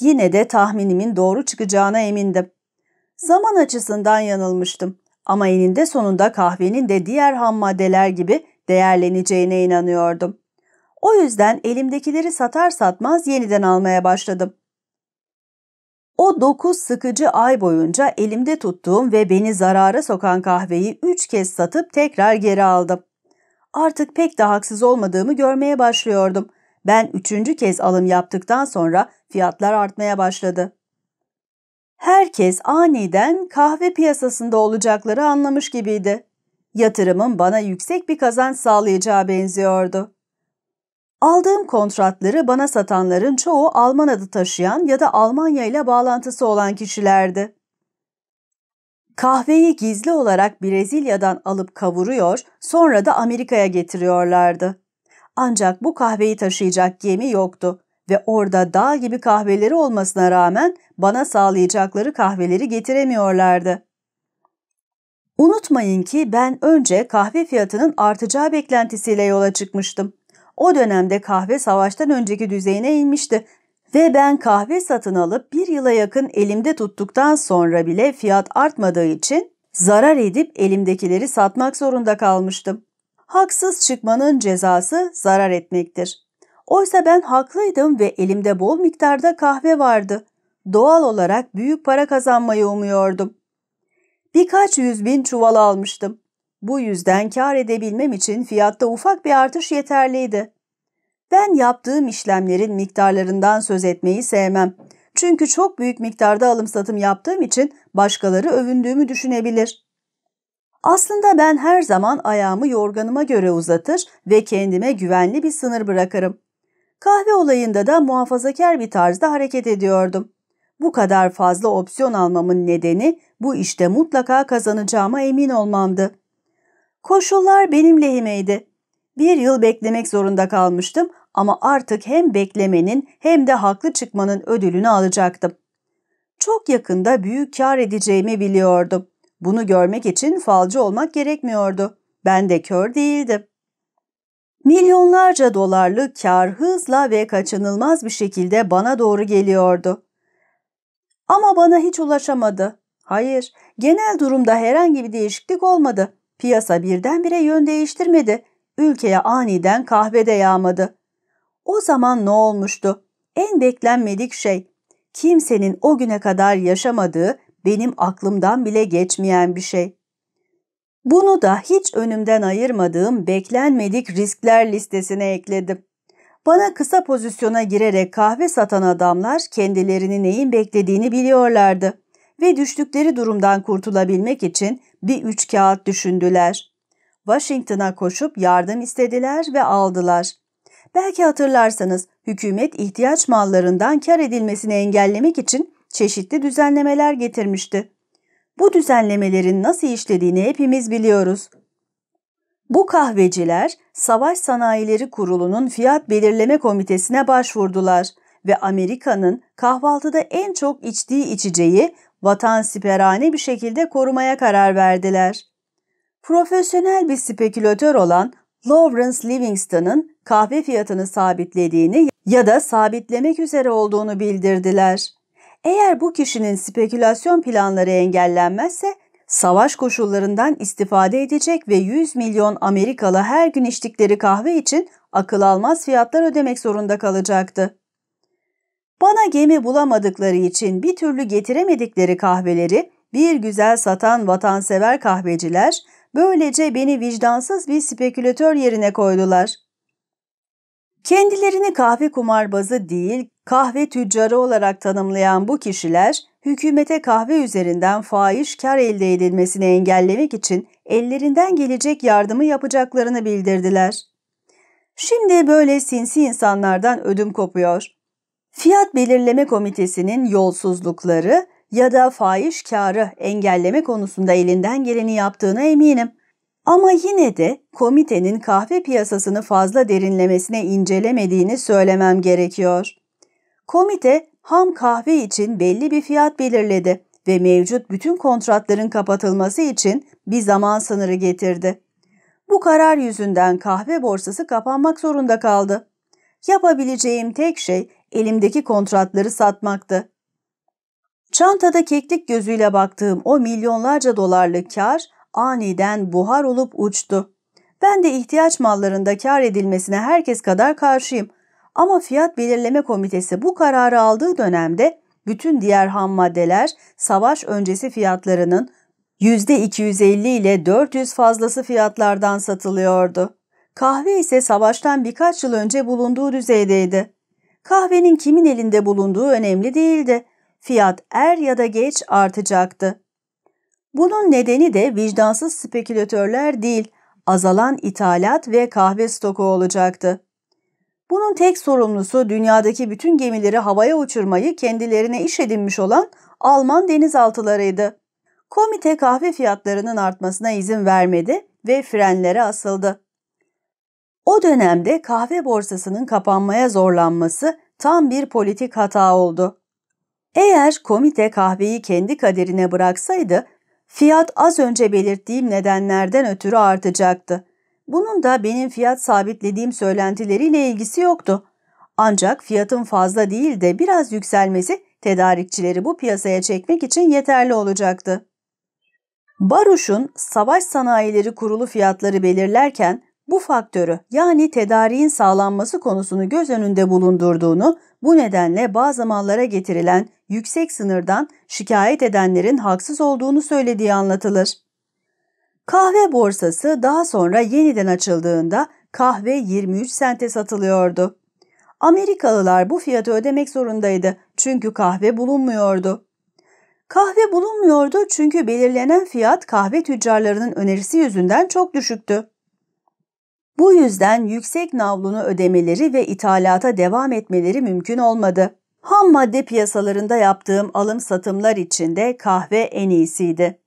S1: Yine de tahminimin doğru çıkacağına emindim. Zaman açısından yanılmıştım ama eninde sonunda kahvenin de diğer ham maddeler gibi değerleneceğine inanıyordum. O yüzden elimdekileri satar satmaz yeniden almaya başladım. O dokuz sıkıcı ay boyunca elimde tuttuğum ve beni zarara sokan kahveyi üç kez satıp tekrar geri aldım. Artık pek de haksız olmadığımı görmeye başlıyordum. Ben üçüncü kez alım yaptıktan sonra fiyatlar artmaya başladı. Herkes aniden kahve piyasasında olacakları anlamış gibiydi. Yatırımın bana yüksek bir kazanç sağlayacağı benziyordu. Aldığım kontratları bana satanların çoğu Alman adı taşıyan ya da Almanya ile bağlantısı olan kişilerdi. Kahveyi gizli olarak Brezilya'dan alıp kavuruyor, sonra da Amerika'ya getiriyorlardı. Ancak bu kahveyi taşıyacak gemi yoktu ve orada dağ gibi kahveleri olmasına rağmen bana sağlayacakları kahveleri getiremiyorlardı. Unutmayın ki ben önce kahve fiyatının artacağı beklentisiyle yola çıkmıştım. O dönemde kahve savaştan önceki düzeyine inmişti ve ben kahve satın alıp bir yıla yakın elimde tuttuktan sonra bile fiyat artmadığı için zarar edip elimdekileri satmak zorunda kalmıştım. Haksız çıkmanın cezası zarar etmektir. Oysa ben haklıydım ve elimde bol miktarda kahve vardı. Doğal olarak büyük para kazanmayı umuyordum. Birkaç yüz bin çuval almıştım. Bu yüzden kar edebilmem için fiyatta ufak bir artış yeterliydi. Ben yaptığım işlemlerin miktarlarından söz etmeyi sevmem. Çünkü çok büyük miktarda alım satım yaptığım için başkaları övündüğümü düşünebilir. Aslında ben her zaman ayağımı yorganıma göre uzatır ve kendime güvenli bir sınır bırakırım. Kahve olayında da muhafazakar bir tarzda hareket ediyordum. Bu kadar fazla opsiyon almamın nedeni bu işte mutlaka kazanacağıma emin olmamdı. Koşullar benim lehimeydi. Bir yıl beklemek zorunda kalmıştım ama artık hem beklemenin hem de haklı çıkmanın ödülünü alacaktım. Çok yakında büyük kar edeceğimi biliyordum. Bunu görmek için falcı olmak gerekmiyordu. Ben de kör değildim. Milyonlarca dolarlık kar hızla ve kaçınılmaz bir şekilde bana doğru geliyordu. Ama bana hiç ulaşamadı. Hayır, genel durumda herhangi bir değişiklik olmadı. Piyasa birdenbire yön değiştirmedi. Ülkeye aniden kahvede yağmadı. O zaman ne olmuştu? En beklenmedik şey. Kimsenin o güne kadar yaşamadığı, benim aklımdan bile geçmeyen bir şey. Bunu da hiç önümden ayırmadığım beklenmedik riskler listesine ekledim. Bana kısa pozisyona girerek kahve satan adamlar kendilerini neyin beklediğini biliyorlardı ve düştükleri durumdan kurtulabilmek için bir üç kağıt düşündüler. Washington'a koşup yardım istediler ve aldılar. Belki hatırlarsanız hükümet ihtiyaç mallarından kar edilmesini engellemek için çeşitli düzenlemeler getirmişti. Bu düzenlemelerin nasıl işlediğini hepimiz biliyoruz. Bu kahveciler Savaş Sanayileri Kurulu'nun fiyat belirleme komitesine başvurdular ve Amerika'nın kahvaltıda en çok içtiği içeceği vatansiperane bir şekilde korumaya karar verdiler. Profesyonel bir spekülatör olan Lawrence Livingston'ın kahve fiyatını sabitlediğini ya da sabitlemek üzere olduğunu bildirdiler. Eğer bu kişinin spekülasyon planları engellenmezse savaş koşullarından istifade edecek ve 100 milyon Amerikalı her gün içtikleri kahve için akıl almaz fiyatlar ödemek zorunda kalacaktı. Bana gemi bulamadıkları için bir türlü getiremedikleri kahveleri bir güzel satan vatansever kahveciler böylece beni vicdansız bir spekülatör yerine koydular. Kendilerini kahve kumarbazı değil, kahve tüccarı olarak tanımlayan bu kişiler, hükümete kahve üzerinden fahiş kar elde edilmesini engellemek için ellerinden gelecek yardımı yapacaklarını bildirdiler. Şimdi böyle sinsi insanlardan ödüm kopuyor. Fiyat Belirleme Komitesi'nin yolsuzlukları ya da fahiş karı engelleme konusunda elinden geleni yaptığına eminim. Ama yine de komitenin kahve piyasasını fazla derinlemesine incelemediğini söylemem gerekiyor. Komite ham kahve için belli bir fiyat belirledi ve mevcut bütün kontratların kapatılması için bir zaman sınırı getirdi. Bu karar yüzünden kahve borsası kapanmak zorunda kaldı. Yapabileceğim tek şey elimdeki kontratları satmaktı. Çantada keklik gözüyle baktığım o milyonlarca dolarlık kar aniden buhar olup uçtu. Ben de ihtiyaç mallarında kar edilmesine herkes kadar karşıyım. Ama fiyat belirleme komitesi bu kararı aldığı dönemde bütün diğer ham maddeler savaş öncesi fiyatlarının %250 ile 400 fazlası fiyatlardan satılıyordu. Kahve ise savaştan birkaç yıl önce bulunduğu düzeydeydi. Kahvenin kimin elinde bulunduğu önemli değildi. Fiyat er ya da geç artacaktı. Bunun nedeni de vicdansız spekülatörler değil, azalan ithalat ve kahve stoku olacaktı. Bunun tek sorumlusu dünyadaki bütün gemileri havaya uçurmayı kendilerine iş edinmiş olan Alman denizaltılarıydı. Komite kahve fiyatlarının artmasına izin vermedi ve frenlere asıldı. O dönemde kahve borsasının kapanmaya zorlanması tam bir politik hata oldu. Eğer komite kahveyi kendi kaderine bıraksaydı, fiyat az önce belirttiğim nedenlerden ötürü artacaktı. Bunun da benim fiyat sabitlediğim söylentileriyle ilgisi yoktu. Ancak fiyatın fazla değil de biraz yükselmesi tedarikçileri bu piyasaya çekmek için yeterli olacaktı. Baruş'un savaş sanayileri kurulu fiyatları belirlerken bu faktörü yani tedariğin sağlanması konusunu göz önünde bulundurduğunu, bu nedenle bazı mallara getirilen yüksek sınırdan şikayet edenlerin haksız olduğunu söylediği anlatılır. Kahve borsası daha sonra yeniden açıldığında kahve 23 sente satılıyordu. Amerikalılar bu fiyatı ödemek zorundaydı çünkü kahve bulunmuyordu. Kahve bulunmuyordu çünkü belirlenen fiyat kahve tüccarlarının önerisi yüzünden çok düşüktü. Bu yüzden yüksek navlunu ödemeleri ve ithalata devam etmeleri mümkün olmadı. Ham madde piyasalarında yaptığım alım satımlar için de kahve en iyisiydi.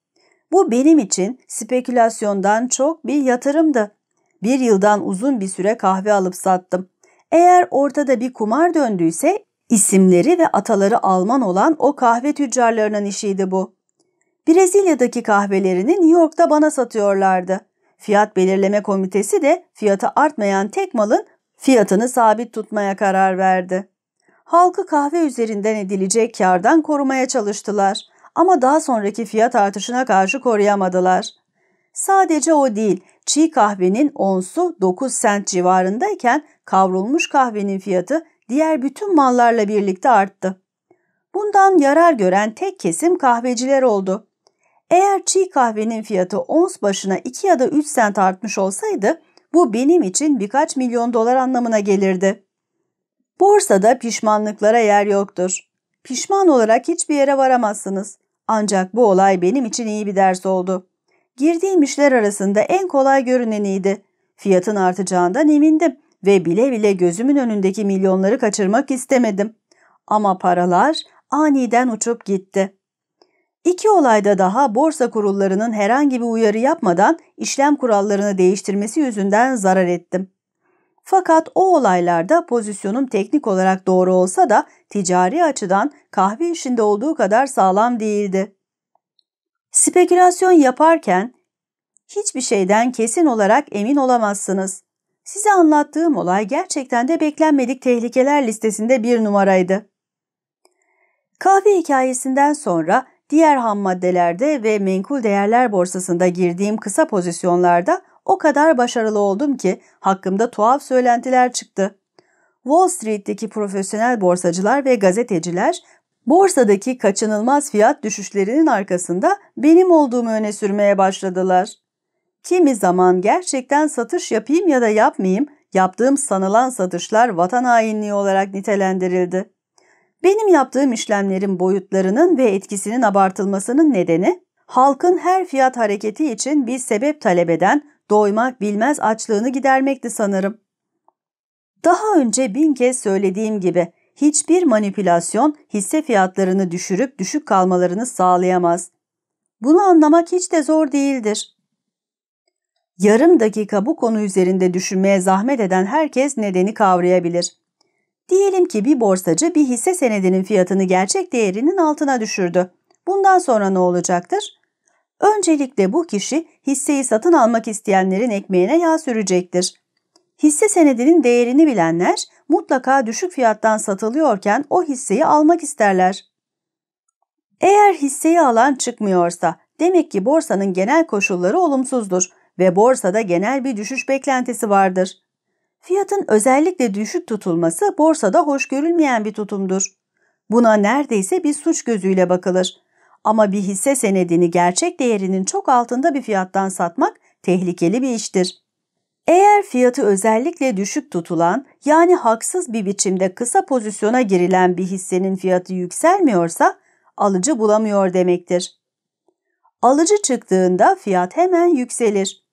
S1: Bu benim için spekülasyondan çok bir yatırımdı. Bir yıldan uzun bir süre kahve alıp sattım. Eğer ortada bir kumar döndüyse isimleri ve ataları Alman olan o kahve tüccarlarının işiydi bu. Brezilya'daki kahvelerini New York'ta bana satıyorlardı. Fiyat belirleme komitesi de fiyatı artmayan tek malın fiyatını sabit tutmaya karar verdi. Halkı kahve üzerinden edilecek kardan korumaya çalıştılar ama daha sonraki fiyat artışına karşı koruyamadılar. Sadece o değil, çiğ kahvenin onsu 9 sent civarındayken kavrulmuş kahvenin fiyatı diğer bütün mallarla birlikte arttı. Bundan yarar gören tek kesim kahveciler oldu. Eğer çiğ kahvenin fiyatı ons başına 2 ya da 3 sent artmış olsaydı bu benim için birkaç milyon dolar anlamına gelirdi. Borsada pişmanlıklara yer yoktur. Pişman olarak hiçbir yere varamazsınız. Ancak bu olay benim için iyi bir ders oldu. Girdiğim işler arasında en kolay görüneniydi. Fiyatın artacağından emindim ve bile bile gözümün önündeki milyonları kaçırmak istemedim. Ama paralar aniden uçup gitti. İki olayda daha borsa kurullarının herhangi bir uyarı yapmadan işlem kurallarını değiştirmesi yüzünden zarar ettim. Fakat o olaylarda pozisyonum teknik olarak doğru olsa da ticari açıdan kahve işinde olduğu kadar sağlam değildi. Spekülasyon yaparken hiçbir şeyden kesin olarak emin olamazsınız. Size anlattığım olay gerçekten de beklenmedik tehlikeler listesinde bir numaraydı. Kahve hikayesinden sonra diğer ham maddelerde ve menkul değerler borsasında girdiğim kısa pozisyonlarda o kadar başarılı oldum ki hakkımda tuhaf söylentiler çıktı. Wall Street'teki profesyonel borsacılar ve gazeteciler borsadaki kaçınılmaz fiyat düşüşlerinin arkasında benim olduğumu öne sürmeye başladılar. Kimi zaman gerçekten satış yapayım ya da yapmayayım, yaptığım sanılan satışlar vatan hainliği olarak nitelendirildi. Benim yaptığım işlemlerin boyutlarının ve etkisinin abartılmasının nedeni, halkın her fiyat hareketi için bir sebep talep eden doymak bilmez açlığını gidermekti sanırım. Daha önce bin kez söylediğim gibi hiçbir manipülasyon hisse fiyatlarını düşürüp düşük kalmalarını sağlayamaz. Bunu anlamak hiç de zor değildir. Yarım dakika bu konu üzerinde düşünmeye zahmet eden herkes nedeni kavrayabilir. Diyelim ki bir borsacı bir hisse senedinin fiyatını gerçek değerinin altına düşürdü. Bundan sonra ne olacaktır? Öncelikle bu kişi hisseyi satın almak isteyenlerin ekmeğine yağ sürecektir. Hisse senedinin değerini bilenler mutlaka düşük fiyattan satılıyorken o hisseyi almak isterler. Eğer hisseyi alan çıkmıyorsa demek ki borsanın genel koşulları olumsuzdur ve borsada genel bir düşüş beklentisi vardır. Fiyatın özellikle düşük tutulması borsada hoş görülmeyen bir tutumdur. Buna neredeyse bir suç gözüyle bakılır. Ama bir hisse senedini gerçek değerinin çok altında bir fiyattan satmak tehlikeli bir iştir. Eğer fiyatı özellikle düşük tutulan yani haksız bir biçimde kısa pozisyona girilen bir hissenin fiyatı yükselmiyorsa alıcı bulamıyor demektir. Alıcı çıktığında fiyat hemen yükselir.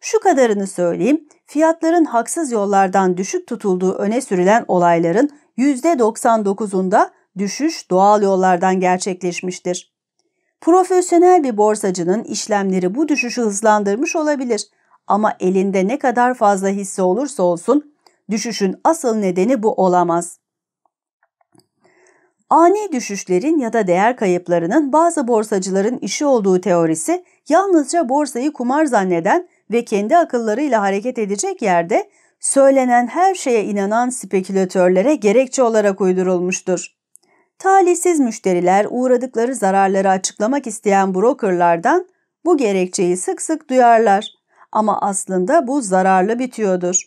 S1: Şu kadarını söyleyeyim, fiyatların haksız yollardan düşük tutulduğu öne sürülen olayların %99'unda düşüş doğal yollardan gerçekleşmiştir. Profesyonel bir borsacının işlemleri bu düşüşü hızlandırmış olabilir ama elinde ne kadar fazla hisse olursa olsun düşüşün asıl nedeni bu olamaz. Ani düşüşlerin ya da değer kayıplarının bazı borsacıların işi olduğu teorisi yalnızca borsayı kumar zanneden ve kendi akıllarıyla hareket edecek yerde söylenen her şeye inanan spekülatörlere gerekçe olarak uydurulmuştur. Talihsiz müşteriler uğradıkları zararları açıklamak isteyen brokerlardan bu gerekçeyi sık sık duyarlar ama aslında bu zararlı bir tüyodur.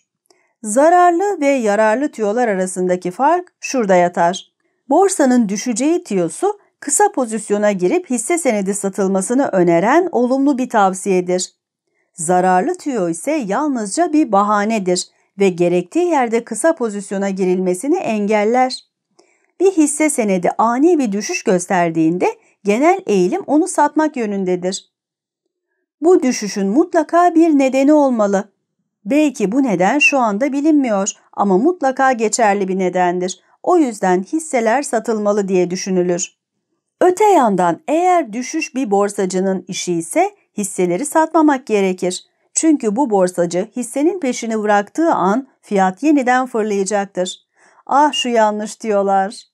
S1: Zararlı ve yararlı tüyolar arasındaki fark şurada yatar. Borsanın düşeceği tiyosu kısa pozisyona girip hisse senedi satılmasını öneren olumlu bir tavsiyedir. Zararlı tüyo ise yalnızca bir bahanedir ve gerektiği yerde kısa pozisyona girilmesini engeller. Bir hisse senedi ani bir düşüş gösterdiğinde genel eğilim onu satmak yönündedir. Bu düşüşün mutlaka bir nedeni olmalı. Belki bu neden şu anda bilinmiyor ama mutlaka geçerli bir nedendir. O yüzden hisseler satılmalı diye düşünülür. Öte yandan eğer düşüş bir borsacının işi ise hisseleri satmamak gerekir. Çünkü bu borsacı hissenin peşini bıraktığı an fiyat yeniden fırlayacaktır. Ah şu yanlış diyorlar.